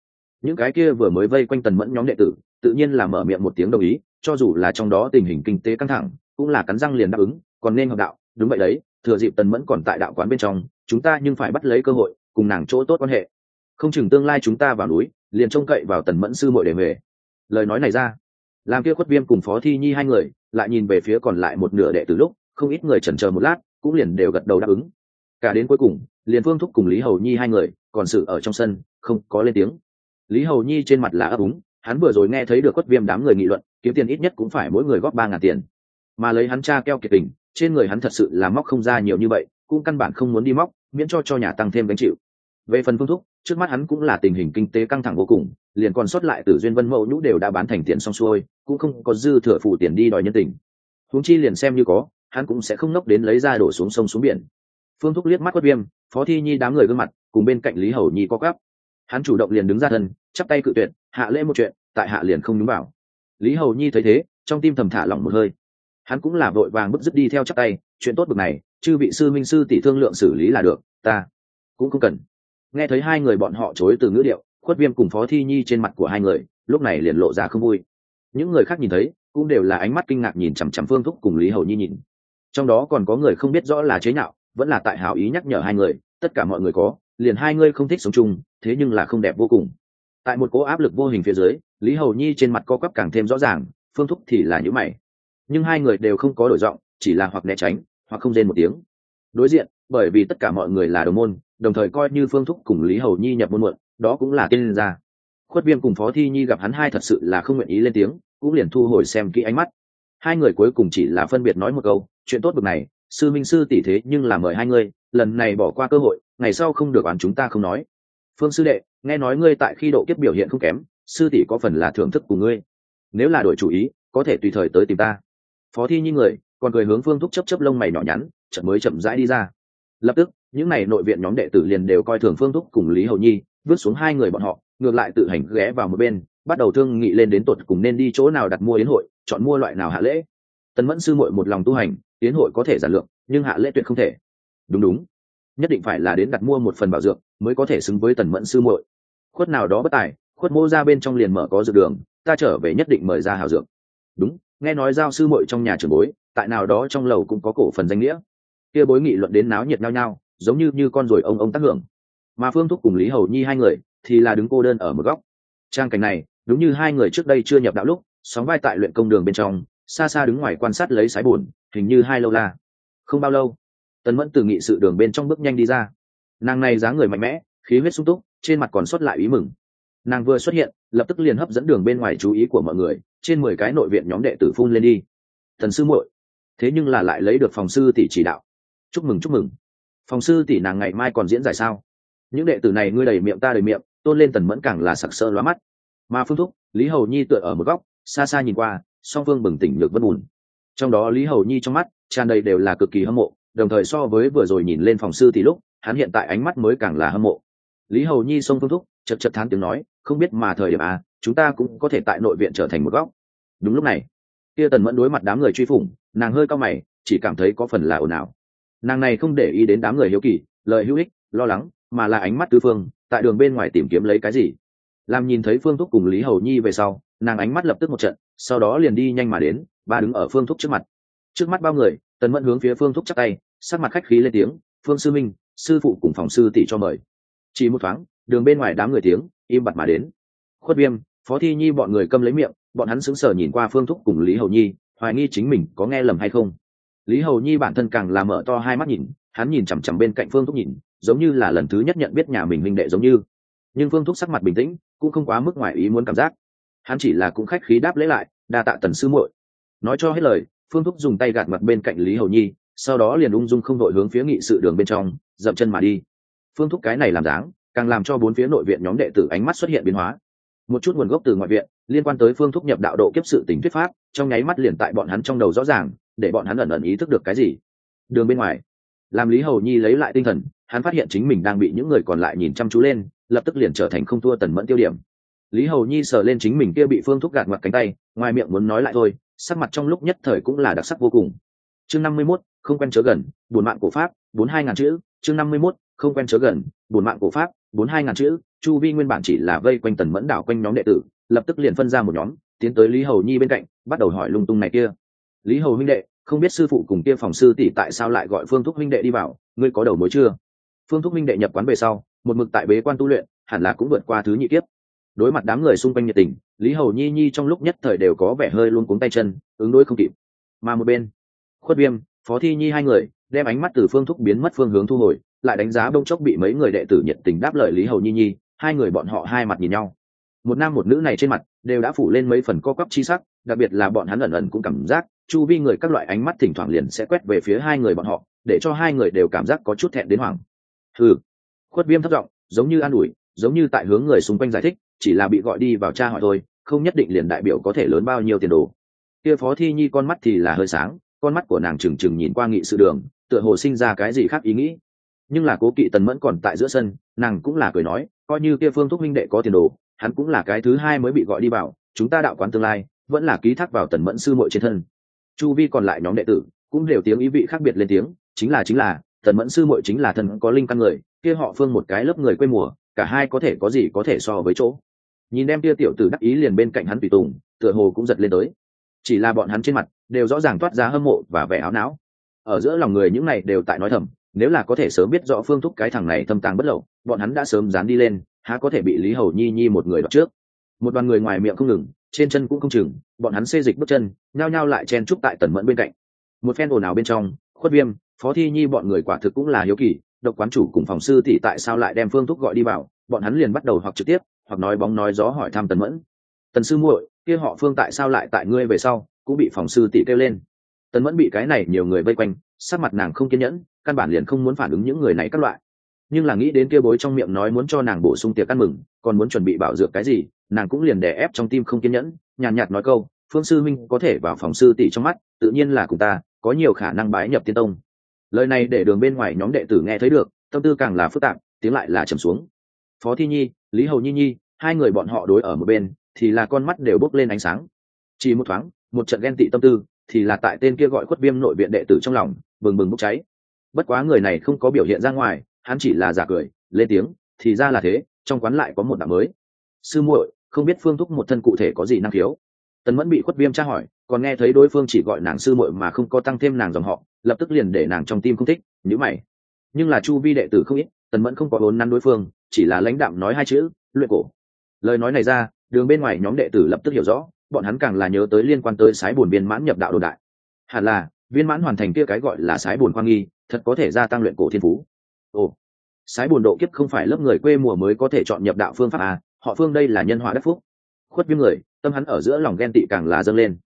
A: Những cái kia vừa mới vây quanh tần mẫn nhóm đệ tử, tự nhiên là mở miệng một tiếng đồng ý, cho dù là trong đó tình hình kinh tế căng thẳng, cũng là cắn răng liền đáp ứng, còn nên học đạo. Đúng vậy đấy, thừa dịp tần mẫn còn tại đạo quán bên trong, chúng ta nhưng phải bắt lấy cơ hội, cùng nàng chỗ tốt quan hệ. Không chừng tương lai chúng ta vào núi, liền trông cậy vào tần mẫn sư muội để về. Lời nói này ra làm kia khuất viêm cùng phó thi nhi hai người, lại nhìn về phía còn lại một nửa đệ từ lúc, không ít người chần chờ một lát, cũng liền đều gật đầu đáp ứng. Cả đến cuối cùng, liền phương thúc cùng lý hầu nhi hai người, còn sự ở trong sân, không có lên tiếng. Lý hầu nhi trên mặt là ấp úng, hắn vừa rồi nghe thấy được quất viêm đám người nghị luận, kiếm tiền ít nhất cũng phải mỗi người góp ba ngàn tiền. Mà lấy hắn cha keo kiệt tình, trên người hắn thật sự là móc không ra nhiều như vậy, cũng căn bản không muốn đi móc, miễn cho cho nhà tăng thêm gánh chịu về phần phương thúc, trước mắt hắn cũng là tình hình kinh tế căng thẳng vô cùng, liền còn sót lại từ duyên vân mẫu nhũ đều đã bán thành tiền xong xuôi, cũng không có dư thừa phụ tiền đi đòi nhân tình. Huống chi liền xem như có, hắn cũng sẽ không nốc đến lấy ra đổ xuống sông xuống biển. Phương thúc liếc mắt quất viêm, phó thi nhi đám người gương mặt, cùng bên cạnh lý hầu nhi có gắp hắn chủ động liền đứng ra thân, chắp tay cự tuyệt, hạ lễ một chuyện, tại hạ liền không nhúng bảo lý hầu nhi thấy thế, trong tim thầm thả lỏng một hơi. Hắn cũng là vội vàng bức dứt đi theo chắp tay, chuyện tốt bực này, chư vị sư minh sư tỷ thương lượng xử lý là được, ta cũng không cần nghe thấy hai người bọn họ chối từ ngữ điệu, khuất viêm cùng phó thi nhi trên mặt của hai người, lúc này liền lộ ra không vui. Những người khác nhìn thấy, cũng đều là ánh mắt kinh ngạc nhìn chằm chằm phương thúc cùng lý hầu nhi nhìn. Trong đó còn có người không biết rõ là chế nhạo, vẫn là tại hảo ý nhắc nhở hai người, tất cả mọi người có, liền hai người không thích sống chung, thế nhưng là không đẹp vô cùng. Tại một cố áp lực vô hình phía dưới, lý hầu nhi trên mặt co quắp càng thêm rõ ràng, phương thúc thì là nhữ mày. Nhưng hai người đều không có đổi giọng, chỉ là hoặc né tránh, hoặc không rên một tiếng. Đối diện, bởi vì tất cả mọi người là đồng môn đồng thời coi như phương thúc cùng lý hầu nhi nhập môn muộn, đó cũng là tiên gia. Khuất viêm cùng phó thi nhi gặp hắn hai thật sự là không nguyện ý lên tiếng, cũng liền thu hồi xem kỹ ánh mắt. Hai người cuối cùng chỉ là phân biệt nói một câu, chuyện tốt bực này, sư minh sư tỷ thế nhưng là mời hai người lần này bỏ qua cơ hội, ngày sau không được oán chúng ta không nói. Phương sư đệ, nghe nói ngươi tại khi độ kiếp biểu hiện không kém, sư tỷ có phần là thưởng thức của ngươi. Nếu là đổi chủ ý, có thể tùy thời tới tìm ta. Phó thi nhi người, còn cười hướng phương thúc chấp chấp lông mày nhỏ nhắn chậm mới chậm rãi đi ra. Lập tức những n à y nội viện nhóm đệ tử liền đều coi thường phương thúc cùng lý hầu nhi, vứt xuống hai người bọn họ, ngược lại tự hành ghé vào một bên, bắt đầu thương nghị lên đến tột cùng nên đi chỗ nào đặt mua yến hội, chọn mua loại nào hạ lễ. Tần mẫn sư muội một lòng tu hành, yến hội có thể giản lượng nhưng hạ lễ tuyệt không thể. Đúng đúng. Nhất định phải là đến đặt mua một phần bảo dược, mới có thể xứng với tần mẫn sư muội. Khuất nào đó bất tài, khuất mô ra bên trong liền mở có dược đường, ta trở về nhất định mời ra hào dược. Đúng, nghe nói giao sư muội trong nhà trường bối, tại nào đó trong lầu cũng có cổ phần danh nghĩa. Kia bối nghị luận đến náo nhiệt nhau nhau giống như như con rồi ông ông tác hưởng. Mà phương thúc cùng lý hầu nhi hai người thì là đứng cô đơn ở một góc. Trang cảnh này, đúng như hai người trước đây chưa nhập đạo lúc, sóng vai tại luyện công đường bên trong, xa xa đứng ngoài quan sát lấy sái bùn hình như hai lâu la. Không bao lâu, tần mẫn từ nghị sự đường bên trong bước nhanh đi ra. Nàng này dáng người mạnh mẽ, khí huyết sung túc, trên mặt còn xuất lại ý mừng. Nàng vừa xuất hiện, lập tức liền hấp dẫn đường bên ngoài chú ý của mọi người, trên mười cái nội viện nhóm đệ tử phun lên đi. Thần sư muội, thế nhưng là lại lấy được phòng sư tỷ chỉ đạo. Chúc mừng chúc mừng phòng sư tỷ nàng ngày mai còn diễn giải sao? Những đệ tử này ngươi đầy miệng ta đầy miệng, tôn lên tần mẫn càng là sặc sỡ lóa mắt. Mà phương thúc, lý hầu nhi tựa ở một góc, xa xa nhìn qua, song phương bừng tỉnh được vất bùn trong đó lý hầu nhi trong mắt, tràn đầy đều là cực kỳ hâm mộ, đồng thời so với vừa rồi nhìn lên phòng sư tỷ lúc, hắn hiện tại ánh mắt mới càng là hâm mộ. Lý hầu nhi xông phương thúc, chật chật thán tiếng nói, không biết mà thời điểm à chúng ta cũng có thể tại nội viện trở thành một góc. Đúng lúc này, kia tần mẫn đối mặt đám người truy phủng, nàng hơi cao mày, chỉ cảm thấy có phần là ồn ào nàng này không để ý đến đám người hiếu kỳ, lời hữu ích, lo lắng, mà là ánh mắt tư phương, tại đường bên ngoài tìm kiếm lấy cái gì. Làm nhìn thấy phương thúc cùng lý hầu nhi về sau, nàng ánh mắt lập tức một trận, sau đó liền đi nhanh mà đến, ba đứng ở phương thúc trước mặt. Trước mắt bao người, tần mẫn hướng phía phương thúc chắc tay, sắc mặt khách khí lên tiếng, phương sư minh, sư phụ cùng phòng sư tỷ cho mời. Chỉ một thoáng, đường bên ngoài đám người tiếng, im bặt mà đến. Khuất viêm, phó thi nhi bọn người câm lấy miệng, bọn hắn sững sờ nhìn qua phương thúc cùng lý hầu nhi, hoài nghi chính mình có nghe lầm hay không lý hầu nhi bản thân càng làm mở to hai mắt nhìn, hắn nhìn chằm chằm bên cạnh phương thúc nhìn, giống như là lần thứ nhất nhận biết nhà mình minh đệ giống như. Nhưng phương thúc sắc mặt bình tĩnh, cũng không quá mức ngoài ý muốn cảm giác. Hắn chỉ là cũng khách khí đáp lễ lại, đa tạ tần sư muội. Nói cho hết lời, phương thúc dùng tay gạt mặt bên cạnh lý hầu nhi, sau đó liền ung dung không đội hướng phía nghị sự đường bên trong, dậm chân mà đi. Phương thúc cái này làm dáng, càng làm cho bốn phía nội viện nhóm đệ tử ánh mắt xuất hiện biến hóa. Một chút nguồn gốc từ ngoại viện, liên quan tới phương thúc nhập đạo độ kiếp sự tính thuyết pháp, trong nháy mắt liền tại bọn hắn trong đầu rõ ràng để bọn hắn ẩn ẩn ý thức được cái gì. Đường bên ngoài, làm lý hầu nhi lấy lại tinh thần, hắn phát hiện chính mình đang bị những người còn lại nhìn chăm chú lên, lập tức liền trở thành không thua tần mẫn tiêu điểm. Lý hầu nhi sờ lên chính mình kia bị phương thúc gạt mặt cánh tay, ngoài miệng muốn nói lại thôi, sắc mặt trong lúc nhất thời cũng là đặc sắc vô cùng. Chương năm mươi mốt, không quen chớ gần, buồn mạng cổ pháp, bốn hai ngàn chữ, chương năm mươi mốt, không quen chớ gần, buồn mạng cổ pháp, bốn hai ngàn chữ, chu vi nguyên bản chỉ là vây quanh tần mẫn đảo quanh nhóm đệ tử, lập tức liền phân ra một nhóm, tiến tới lý hầu nhi bên cạnh, bắt đầu hỏi lung tung này kia lý hầu huynh đệ, không biết sư phụ cùng kia phòng sư tỷ tại sao lại gọi phương thúc huynh đệ đi vào, ngươi có đầu mối chưa? Phương thúc huynh đệ nhập quán về sau, một mực tại bế quan tu luyện, hẳn là cũng vượt qua thứ nhị kiếp. Đối mặt đám người xung quanh nhiệt tình, lý hầu nhi nhi trong lúc nhất thời đều có vẻ hơi luôn cuống tay chân, ứng đối không kịp. Mà một bên, khuất viêm, phó thi nhi hai người, đem ánh mắt từ phương thúc biến mất phương hướng thu hồi, lại đánh giá bông chốc bị mấy người đệ tử nhiệt tình đáp lời lý hầu nhi nhi, hai người bọn họ hai mặt nhìn nhau. Một nam một nữ này trên mặt, đều đã phủ lên mấy phần co quắp chi sắc đặc biệt là bọn hắn ẩn ẩn cũng cảm giác, chu vi người các loại ánh mắt thỉnh thoảng liền sẽ quét về phía hai người bọn họ, để cho hai người đều cảm giác có chút thẹn đến hoảng. Ừ khuất viêm thất giọng, giống như an ủi, giống như tại hướng người xung quanh giải thích, chỉ là bị gọi đi vào tra hỏi thôi, không nhất định liền đại biểu có thể lớn bao nhiêu tiền đồ. Kia phó thi nhi con mắt thì là hơi sáng, con mắt của nàng trừng trừng nhìn qua nghị sự đường, tựa hồ sinh ra cái gì khác ý nghĩ. Nhưng là cố kỵ tần mẫn còn tại giữa sân, nàng cũng là cười nói, coi như kia phương thúc minh đệ có tiền đồ, hắn cũng là cái thứ hai mới bị gọi đi vào, chúng ta đạo quán tương lai vẫn là ký thác vào tần mẫn sư muội trên thân. Chu vi còn lại nhóm đệ tử cũng đều tiếng ý vị khác biệt lên tiếng, chính là chính là, tần mẫn sư muội chính là thần có linh căn người, kia họ phương một cái lớp người quê mùa, cả hai có thể có gì có thể so với chỗ. Nhìn em kia tiểu tử đắc ý liền bên cạnh hắn tùy tùng, tựa hồ cũng giật lên tới. Chỉ là bọn hắn trên mặt đều rõ ràng toát ra hâm mộ và vẻ áo não. Ở giữa lòng người những này đều tại nói thầm, nếu là có thể sớm biết rõ phương thúc cái thằng này thâm tàng bất lậu, bọn hắn đã sớm dán đi lên, há có thể bị lý hầu nhi nhi một người đọc trước. Một đoàn người ngoài miệng không ngừng trên chân cũng không chừng, bọn hắn xê dịch bước chân, nhao nhao lại chen chúc tại tần mẫn bên cạnh. Một phen ồn ào bên trong, khuất viêm, phó thi nhi bọn người quả thực cũng là hiếu kỳ, độc quán chủ cùng phòng sư thì tại sao lại đem phương thúc gọi đi vào, bọn hắn liền bắt đầu hoặc trực tiếp, hoặc nói bóng nói gió hỏi thăm tần mẫn. Tần sư muội, kia họ phương tại sao lại tại ngươi về sau? cũng bị phòng sư tỷ kêu lên. Tần mẫn bị cái này nhiều người vây quanh, sắc mặt nàng không kiên nhẫn, căn bản liền không muốn phản ứng những người này các loại. Nhưng là nghĩ đến kia bối trong miệng nói muốn cho nàng bổ sung tiệc ăn mừng còn muốn chuẩn bị bảo dược cái gì, nàng cũng liền đè ép trong tim không kiên nhẫn, nhàn nhạt nói câu, phương sư minh có thể vào phòng sư tỷ trong mắt, tự nhiên là cùng ta, có nhiều khả năng bái nhập tiên tông. Lời này để đường bên ngoài nhóm đệ tử nghe thấy được, tâm tư càng là phức tạp, tiếng lại là trầm xuống. Phó thi nhi, lý hầu nhi nhi, hai người bọn họ đối ở một bên, thì là con mắt đều bốc lên ánh sáng. Chỉ một thoáng, một trận ghen tị tâm tư, thì là tại tên kia gọi khuất viêm nội viện đệ tử trong lòng, bừng bừng bốc cháy. Bất quá người này không có biểu hiện ra ngoài, hắn chỉ là giả cười, lên tiếng, thì ra là thế trong quán lại có một đạo mới. Sư muội, không biết phương thúc một thân cụ thể có gì năng khiếu? Tần mẫn bị khuất viêm tra hỏi, còn nghe thấy đối phương chỉ gọi nàng sư muội mà không có tăng thêm nàng dòng họ, lập tức liền để nàng trong tim không thích nhữ mày. Nhưng là chu vi đệ tử không ít, tần mẫn không có vốn năn đối phương, chỉ là lãnh đạm nói hai chữ, luyện cổ. Lời nói này ra, đường bên ngoài nhóm đệ tử lập tức hiểu rõ, bọn hắn càng là nhớ tới liên quan tới sái bùn viên mãn nhập đạo đồ đại. Hẳn là, viên mãn hoàn thành kia cái gọi là sái bùn khoa nghi, thật có thể gia tăng luyện cổ thiên phú. Ồ sái buồn độ kiếp không phải lớp người quê mùa mới có thể chọn nhập đạo phương pháp à họ phương đây là nhân họa đất phúc. Khuất viêm người, tâm hắn ở giữa lòng ghen tị càng là dâng lên.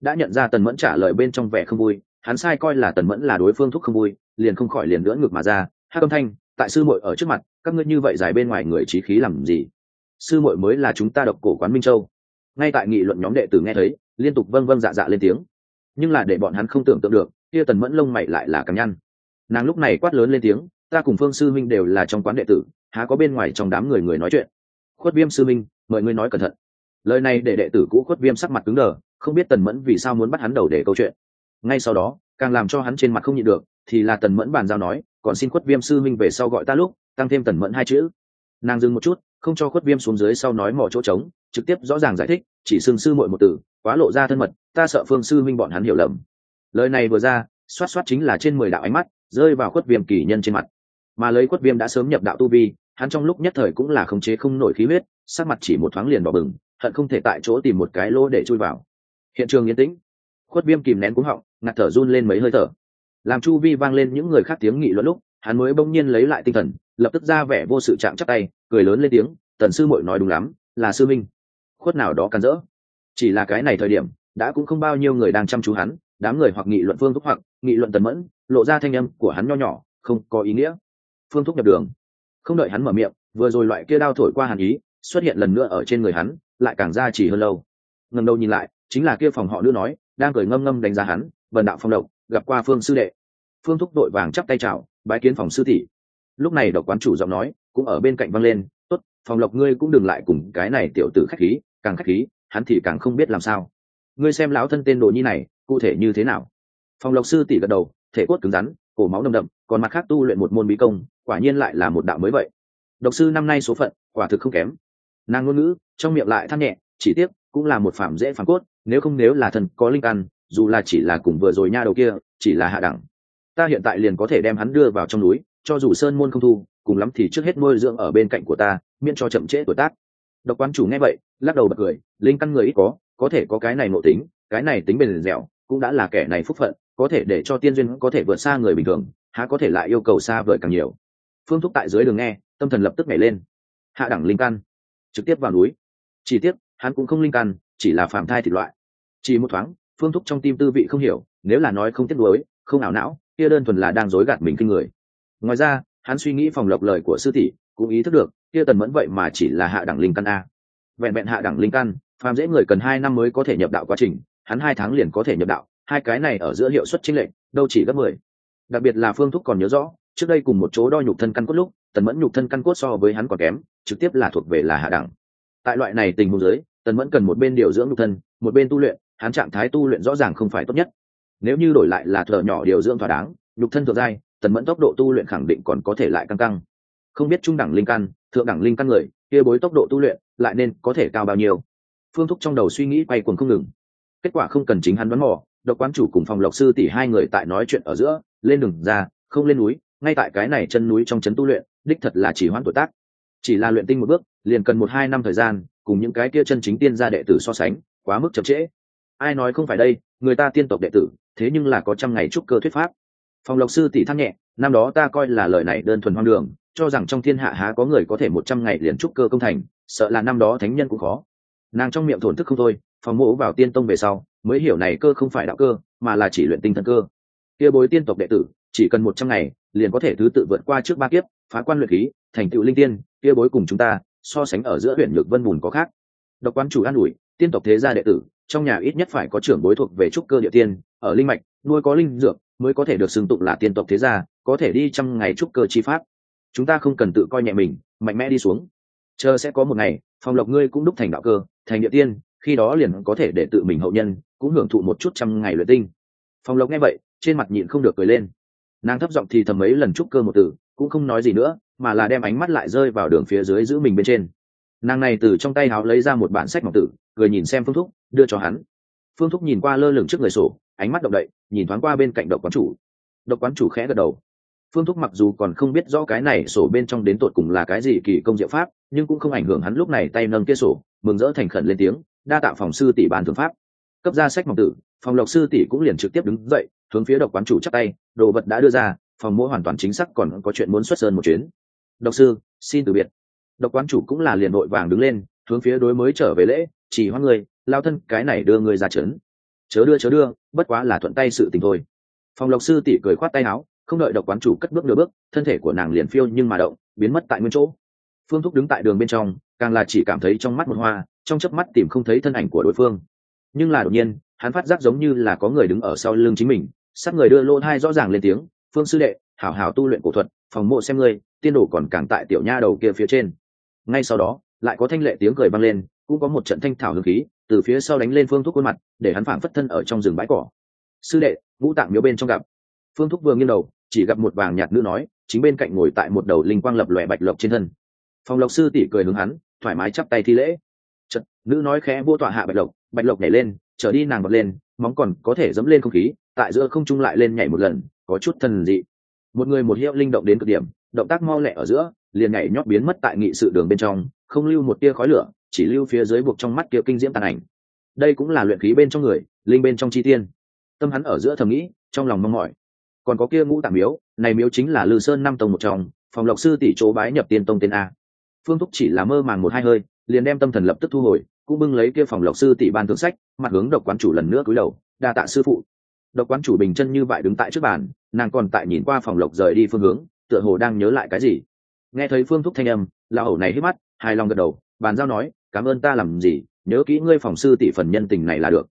A: Đã nhận ra tần mẫn trả lời bên trong vẻ không vui, hắn sai coi là tần mẫn là đối phương thúc không vui, liền không khỏi liền lưỡn ngược mà ra. Hát âm thanh, tại sư muội ở trước mặt, các ngươi như vậy dài bên ngoài người trí khí làm gì? Sư muội mới là chúng ta độc cổ quán minh châu. Ngay tại nghị luận nhóm đệ tử nghe thấy, liên tục vâng vâng dạ dạ lên tiếng. Nhưng là để bọn hắn không tưởng tượng được, kia tần mẫn lông mày lại là cắm nhăn. Nàng lúc này quát lớn lên tiếng ta cùng phương sư minh đều là trong quán đệ tử, há có bên ngoài trong đám người người nói chuyện. Khuất viêm sư minh, mời ngươi nói cẩn thận. Lời này để đệ tử cũ khuất viêm sắc mặt cứng đờ, không biết tần mẫn vì sao muốn bắt hắn đầu để câu chuyện. Ngay sau đó, càng làm cho hắn trên mặt không nhịn được, thì là tần mẫn bàn giao nói, còn xin khuất viêm sư minh về sau gọi ta lúc, tăng thêm tần mẫn hai chữ. Nàng dừng một chút, không cho khuất viêm xuống dưới sau nói mỏ chỗ trống, trực tiếp rõ ràng giải thích, chỉ xưng sư muội một từ quá lộ ra thân mật, ta sợ phương sư minh bọn hắn hiểu lầm. Lời này vừa ra, xoát xoát chính là trên mười đạo ánh mắt rơi vào khuất viêm kỳ nhân trên mặt mà lấy quất viêm đã sớm nhập đạo tu vi, hắn trong lúc nhất thời cũng là khống chế không nổi khí huyết, sắc mặt chỉ một thoáng liền đỏ bừng, hận không thể tại chỗ tìm một cái lỗ để chui vào. Hiện trường yên tĩnh. Khuất viêm kìm nén cúng họng, ngạt thở run lên mấy hơi thở. Làm chu vi vang lên những người khác tiếng nghị luận lúc, hắn mới bỗng nhiên lấy lại tinh thần, lập tức ra vẻ vô sự chạm chắc tay, cười lớn lên tiếng, tần sư muội nói đúng lắm, là sư minh. Khuất nào đó cắn rỡ. Chỉ là cái này thời điểm, đã cũng không bao nhiêu người đang chăm chú hắn, đám người hoặc nghị luận phương thúc hoặc nghị luận tần mẫn, lộ ra thanh âm của hắn nho nhỏ, không có ý nghĩa phương thúc nhập đường. Không đợi hắn mở miệng, vừa rồi loại kia đao thổi qua hàn ý, xuất hiện lần nữa ở trên người hắn, lại càng ra chỉ hơn lâu. Ngần đầu nhìn lại, chính là kia phòng họ nữ nói, đang cười ngâm ngâm đánh giá hắn vần đạo phong độc, gặp qua phương sư đệ. Phương thúc đội vàng chắp tay chào, bái kiến phòng sư tỷ. Lúc này độc quán chủ giọng nói, cũng ở bên cạnh văng lên, tốt, phòng lộc ngươi cũng đừng lại cùng cái này tiểu tử khách khí, càng khách khí, hắn thì càng không biết làm sao. Ngươi xem lão thân tên đồ nhi này, cụ thể như thế nào? Phòng lộc sư tỷ gật đầu, thể cốt cứng rắn, cổ máu đậm đậm, còn mặt khác tu luyện một môn bí công quả nhiên lại là một đạo mới vậy. Độc sư năm nay số phận, quả thực không kém. Nàng ngôn ngữ, trong miệng lại than nhẹ, chỉ tiếc, cũng là một phạm dễ phản cốt, nếu không nếu là thần có linh căn, dù là chỉ là cùng vừa rồi nha đầu kia, chỉ là hạ đẳng. Ta hiện tại liền có thể đem hắn đưa vào trong núi, cho dù sơn môn không thu, cùng lắm thì trước hết nuôi dưỡng ở bên cạnh của ta, miễn cho chậm trễ tuổi tác. Độc quan chủ nghe vậy, lắc đầu bật cười, linh căn người ít có có thể có cái này nội tính, cái này tính bền dẻo, cũng đã là kẻ này phúc phận, có thể để cho tiên duyên có thể vượt xa người bình thường, há có thể lại yêu cầu xa vời càng nhiều phương thúc tại dưới đường nghe, tâm thần lập tức nhảy lên. Hạ đẳng linh căn. Trực tiếp vào núi. Chỉ tiếc, hắn cũng không linh căn, chỉ là phàm thai thịt loại. Chỉ một thoáng, phương thúc trong tim tư vị không hiểu, nếu là nói không tiếc nuối, không ảo não, kia đơn thuần là đang dối gạt mình kinh người. Ngoài ra, hắn suy nghĩ phòng lộc lời của sư tỷ, cũng ý thức được, kia tần mẫn vậy mà chỉ là hạ đẳng linh căn a. Vẹn vẹn hạ đẳng linh căn, phàm dễ người cần hai năm mới có thể nhập đạo quá trình, hắn hai tháng liền có thể nhập đạo, hai cái này ở giữa hiệu suất chính lệnh đâu chỉ gấp mười. Đặc biệt là phương thúc còn nhớ rõ trước đây cùng một chỗ đo nhục thân căn cốt lúc, tần mẫn nhục thân căn cốt so với hắn còn kém, trực tiếp là thuộc về là hạ đẳng. Tại loại này tình huống giới tần mẫn cần một bên điều dưỡng nhục thân, một bên tu luyện, hắn trạng thái tu luyện rõ ràng không phải tốt nhất. Nếu như đổi lại là thợ nhỏ điều dưỡng thỏa đáng, nhục thân thượng giai, tần mẫn tốc độ tu luyện khẳng định còn có thể lại căng căng. Không biết trung đẳng linh căn, thượng đẳng linh căn người, kia bối tốc độ tu luyện, lại nên có thể cao bao nhiêu? Phương thúc trong đầu suy nghĩ quay cuồng không ngừng. Kết quả không cần chính hắn đoán mò, độc quán chủ cùng phòng lộc sư tỷ hai người tại nói chuyện ở giữa, lên đường ra, không lên núi ngay tại cái này chân núi trong trấn tu luyện, đích thật là chỉ hoãn tuổi tác. Chỉ là luyện tinh một bước, liền cần một hai năm thời gian, cùng những cái kia chân chính tiên gia đệ tử so sánh, quá mức chậm trễ. Ai nói không phải đây, người ta tiên tộc đệ tử, thế nhưng là có trăm ngày trúc cơ thuyết pháp. Phòng lộc sư tỷ thăng nhẹ, năm đó ta coi là lời này đơn thuần hoang đường, cho rằng trong thiên hạ há có người có thể một trăm ngày liền trúc cơ công thành, sợ là năm đó thánh nhân cũng khó. Nàng trong miệng thổn thức không thôi phòng mộ vào tiên tông về sau, mới hiểu này cơ không phải đạo cơ, mà là chỉ luyện tinh thần cơ. Kia bối tiên tộc đệ tử chỉ cần một trăm ngày, liền có thể thứ tự vượt qua trước ba kiếp, phá quan luyện khí, thành tựu linh tiên, kia bối cùng chúng ta, so sánh ở giữa huyện lực vân bùn có khác. Độc quan chủ an ủi, tiên tộc thế gia đệ tử, trong nhà ít nhất phải có trưởng bối thuộc về trúc cơ địa tiên, ở linh mạch, nuôi có linh dược, mới có thể được xưng tụng là tiên tộc thế gia, có thể đi trăm ngày trúc cơ chi pháp. Chúng ta không cần tự coi nhẹ mình, mạnh mẽ đi xuống. Chờ sẽ có một ngày phòng lộc ngươi cũng đúc thành đạo cơ, thành địa tiên, khi đó liền có thể để tự mình hậu nhân, cũng hưởng thụ một chút trăm ngày luyện tinh. Phòng lộc nghe vậy, trên mặt nhịn không được cười lên nàng thấp giọng thì thầm mấy lần chúc cơ một từ, cũng không nói gì nữa, mà là đem ánh mắt lại rơi vào đường phía dưới giữ mình bên trên. Nàng này từ trong tay háo lấy ra một bản sách ngọc tử, cười nhìn xem phương thúc, đưa cho hắn. Phương thúc nhìn qua lơ lửng trước người sổ, ánh mắt động đậy, nhìn thoáng qua bên cạnh độc quán chủ. Độc quán chủ khẽ gật đầu. Phương thúc mặc dù còn không biết rõ cái này sổ bên trong đến tột cùng là cái gì kỳ công diệu pháp, nhưng cũng không ảnh hưởng hắn lúc này tay nâng kia sổ, mừng rỡ thành khẩn lên tiếng, đa tạo phòng sư tỷ bàn thượng pháp. Cấp ra sách ngọc tử, phòng lộc sư tỷ cũng liền trực tiếp đứng dậy, hướng phía độc quán chủ chắc tay đồ vật đã đưa ra, phòng mỗi hoàn toàn chính xác còn có chuyện muốn xuất sơn một chuyến. Độc sư, xin từ biệt. Độc quán chủ cũng là liền đội vàng đứng lên, hướng phía đối mới trở về lễ, chỉ hoan người, lao thân, cái này đưa người ra trấn chớ đưa chớ đưa, bất quá là thuận tay sự tình thôi. Phòng lộc sư tỉ cười khoát tay áo, không đợi độc quán chủ cất bước nửa bước, thân thể của nàng liền phiêu nhưng mà động, biến mất tại nguyên chỗ. Phương thúc đứng tại đường bên trong, càng là chỉ cảm thấy trong mắt một hoa, trong chớp mắt tìm không thấy thân ảnh của đối phương. Nhưng là đột nhiên, hắn phát giác giống như là có người đứng ở sau lưng chính mình sát người đưa lô hai rõ ràng lên tiếng phương sư đệ hảo hảo tu luyện cổ thuật phòng mộ xem ngươi tiên đồ còn càng tại tiểu nha đầu kia phía trên. Ngay sau đó lại có thanh lệ tiếng cười vang lên cũng có một trận thanh thảo hương khí từ phía sau đánh lên phương thúc khuôn mặt để hắn phảng phất thân ở trong rừng bãi cỏ. Sư đệ ngũ tạng miếu bên trong gặp. Phương thúc vừa nghiêng đầu chỉ gặp một vàng nhạt nữ nói chính bên cạnh ngồi tại một đầu linh quang lập lòe bạch lộc trên thân. Phòng lộc sư tỷ cười hướng hắn thoải mái chắp tay thi lễ. Chật, nữ nói khẽ vua tọa hạ bạch lộc bạch lộc nhảy lên trở đi nàng bật lên móng còn có thể dẫm lên không khí tại giữa không trung lại lên nhảy một lần, có chút thần dị. Một người một hiệu linh động đến cực điểm, động tác mau lẹ ở giữa, liền nhảy nhót biến mất tại nghị sự đường bên trong, không lưu một tia khói lửa, chỉ lưu phía dưới buộc trong mắt kia kinh diễm tàn ảnh. Đây cũng là luyện khí bên trong người, linh bên trong chi tiên. Tâm hắn ở giữa thầm nghĩ, trong lòng mong mỏi. Còn có kia ngũ tạm miếu, này miếu chính là lư sơn năm tông một trong, phòng lộc sư tỷ chỗ bái nhập tiên tông tên a. Phương thúc chỉ là mơ màng một hai hơi, liền đem tâm thần lập tức thu hồi, cũng bưng lấy kia phòng lộc sư tỷ ban thượng sách, mặt hướng độc quán chủ lần nữa cúi đầu, đa tạ sư phụ độc quán chủ bình chân như vậy đứng tại trước bàn, nàng còn tại nhìn qua phòng lộc rời đi phương hướng, tựa hồ đang nhớ lại cái gì. Nghe thấy phương thúc thanh âm, Lão hầu này hít mắt, hài lòng gật đầu, bàn giao nói, cảm ơn ta làm gì, nhớ kỹ ngươi phòng sư tỷ phần nhân tình này là được.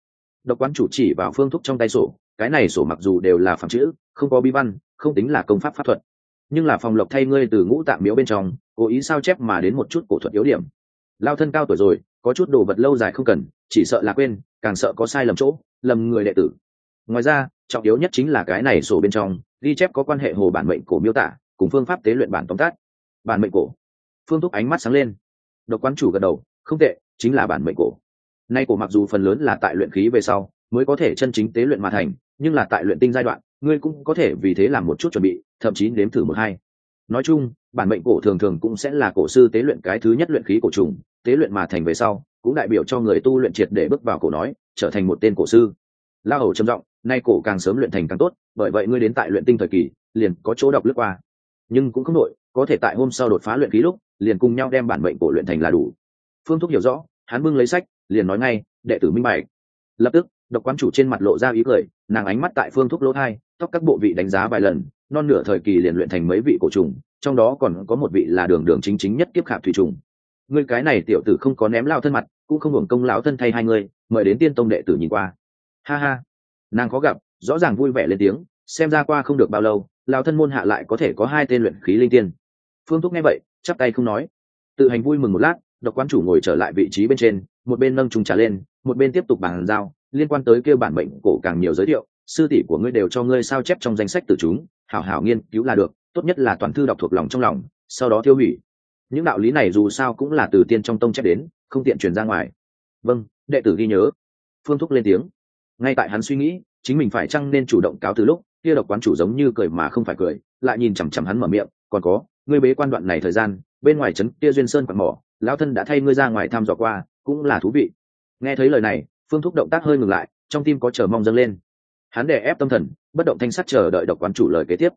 A: Độc quán chủ chỉ vào phương thúc trong tay sổ, cái này sổ mặc dù đều là phẳng chữ, không có bi văn, không tính là công pháp pháp thuật. Nhưng là phòng lộc thay ngươi từ ngũ tạm miếu bên trong, cố ý sao chép mà đến một chút cổ thuật yếu điểm. Lao thân cao tuổi rồi, có chút đồ vật lâu dài không cần, chỉ sợ là quên, càng sợ có sai lầm chỗ, lầm người đệ tử ngoài ra, trọng yếu nhất chính là cái này sổ bên trong, ghi chép có quan hệ hồ bản mệnh cổ miêu tả, cùng phương pháp tế luyện bản tóm tắt. Bản mệnh cổ. Phương thúc ánh mắt sáng lên. Độc quán chủ gật đầu, không tệ, chính là bản mệnh cổ. Nay cổ mặc dù phần lớn là tại luyện khí về sau, mới có thể chân chính tế luyện mà thành, nhưng là tại luyện tinh giai đoạn, ngươi cũng có thể vì thế làm một chút chuẩn bị, thậm chí nếm thử một hai. Nói chung, bản mệnh cổ thường thường cũng sẽ là cổ sư tế luyện cái thứ nhất luyện khí cổ trùng, tế luyện mà thành về sau, cũng đại biểu cho người tu luyện triệt để bước vào cổ nói, trở thành một tên cổ sư la hầu trầm giọng, nay cổ càng sớm luyện thành càng tốt, bởi vậy ngươi đến tại luyện tinh thời kỳ, liền có chỗ đọc lướt qua. Nhưng cũng không nội có thể tại hôm sau đột phá luyện khí lúc, liền cùng nhau đem bản mệnh cổ luyện thành là đủ. Phương thúc hiểu rõ, hắn bưng lấy sách, liền nói ngay, đệ tử minh bạch. Lập tức, độc quán chủ trên mặt lộ ra ý cười, nàng ánh mắt tại phương thúc lỗ thai, tóc các bộ vị đánh giá vài lần, non nửa thời kỳ liền luyện thành mấy vị cổ trùng, trong đó còn có một vị là đường đường chính chính nhất kiếp khạp thủy trùng. Người cái này tiểu tử không có ném lao thân mặt, cũng không hưởng công lão thân thay hai người, mời đến tiên tông đệ tử nhìn qua ha ha. Nàng có gặp rõ ràng vui vẻ lên tiếng xem ra qua không được bao lâu lao thân môn hạ lại có thể có hai tên luyện khí linh tiên. Phương thúc nghe vậy chắp tay không nói. Tự hành vui mừng một lát độc quan chủ ngồi trở lại vị trí bên trên một bên nâng trùng trà lên một bên tiếp tục bàn giao liên quan tới kêu bản bệnh, cổ càng nhiều giới thiệu sư tỷ của ngươi đều cho ngươi sao chép trong danh sách từ chúng hảo hảo nghiên cứu là được tốt nhất là toàn thư đọc thuộc lòng trong lòng sau đó tiêu hủy. Những đạo lý này dù sao cũng là từ tiên trong tông chép đến không tiện truyền ra ngoài. Vâng đệ tử ghi nhớ. Phương thúc lên tiếng ngay tại hắn suy nghĩ, chính mình phải chăng nên chủ động cáo từ lúc, kia độc quán chủ giống như cười mà không phải cười, lại nhìn chằm chằm hắn mở miệng, còn có, ngươi bế quan đoạn này thời gian, bên ngoài trấn kia duyên sơn quạt mỏ, lão thân đã thay ngươi ra ngoài thăm dò qua, cũng là thú vị. Nghe thấy lời này, phương thúc động tác hơi ngừng lại, trong tim có chờ mong dâng lên. Hắn đè ép tâm thần, bất động thanh sắt chờ đợi độc quán chủ lời kế tiếp.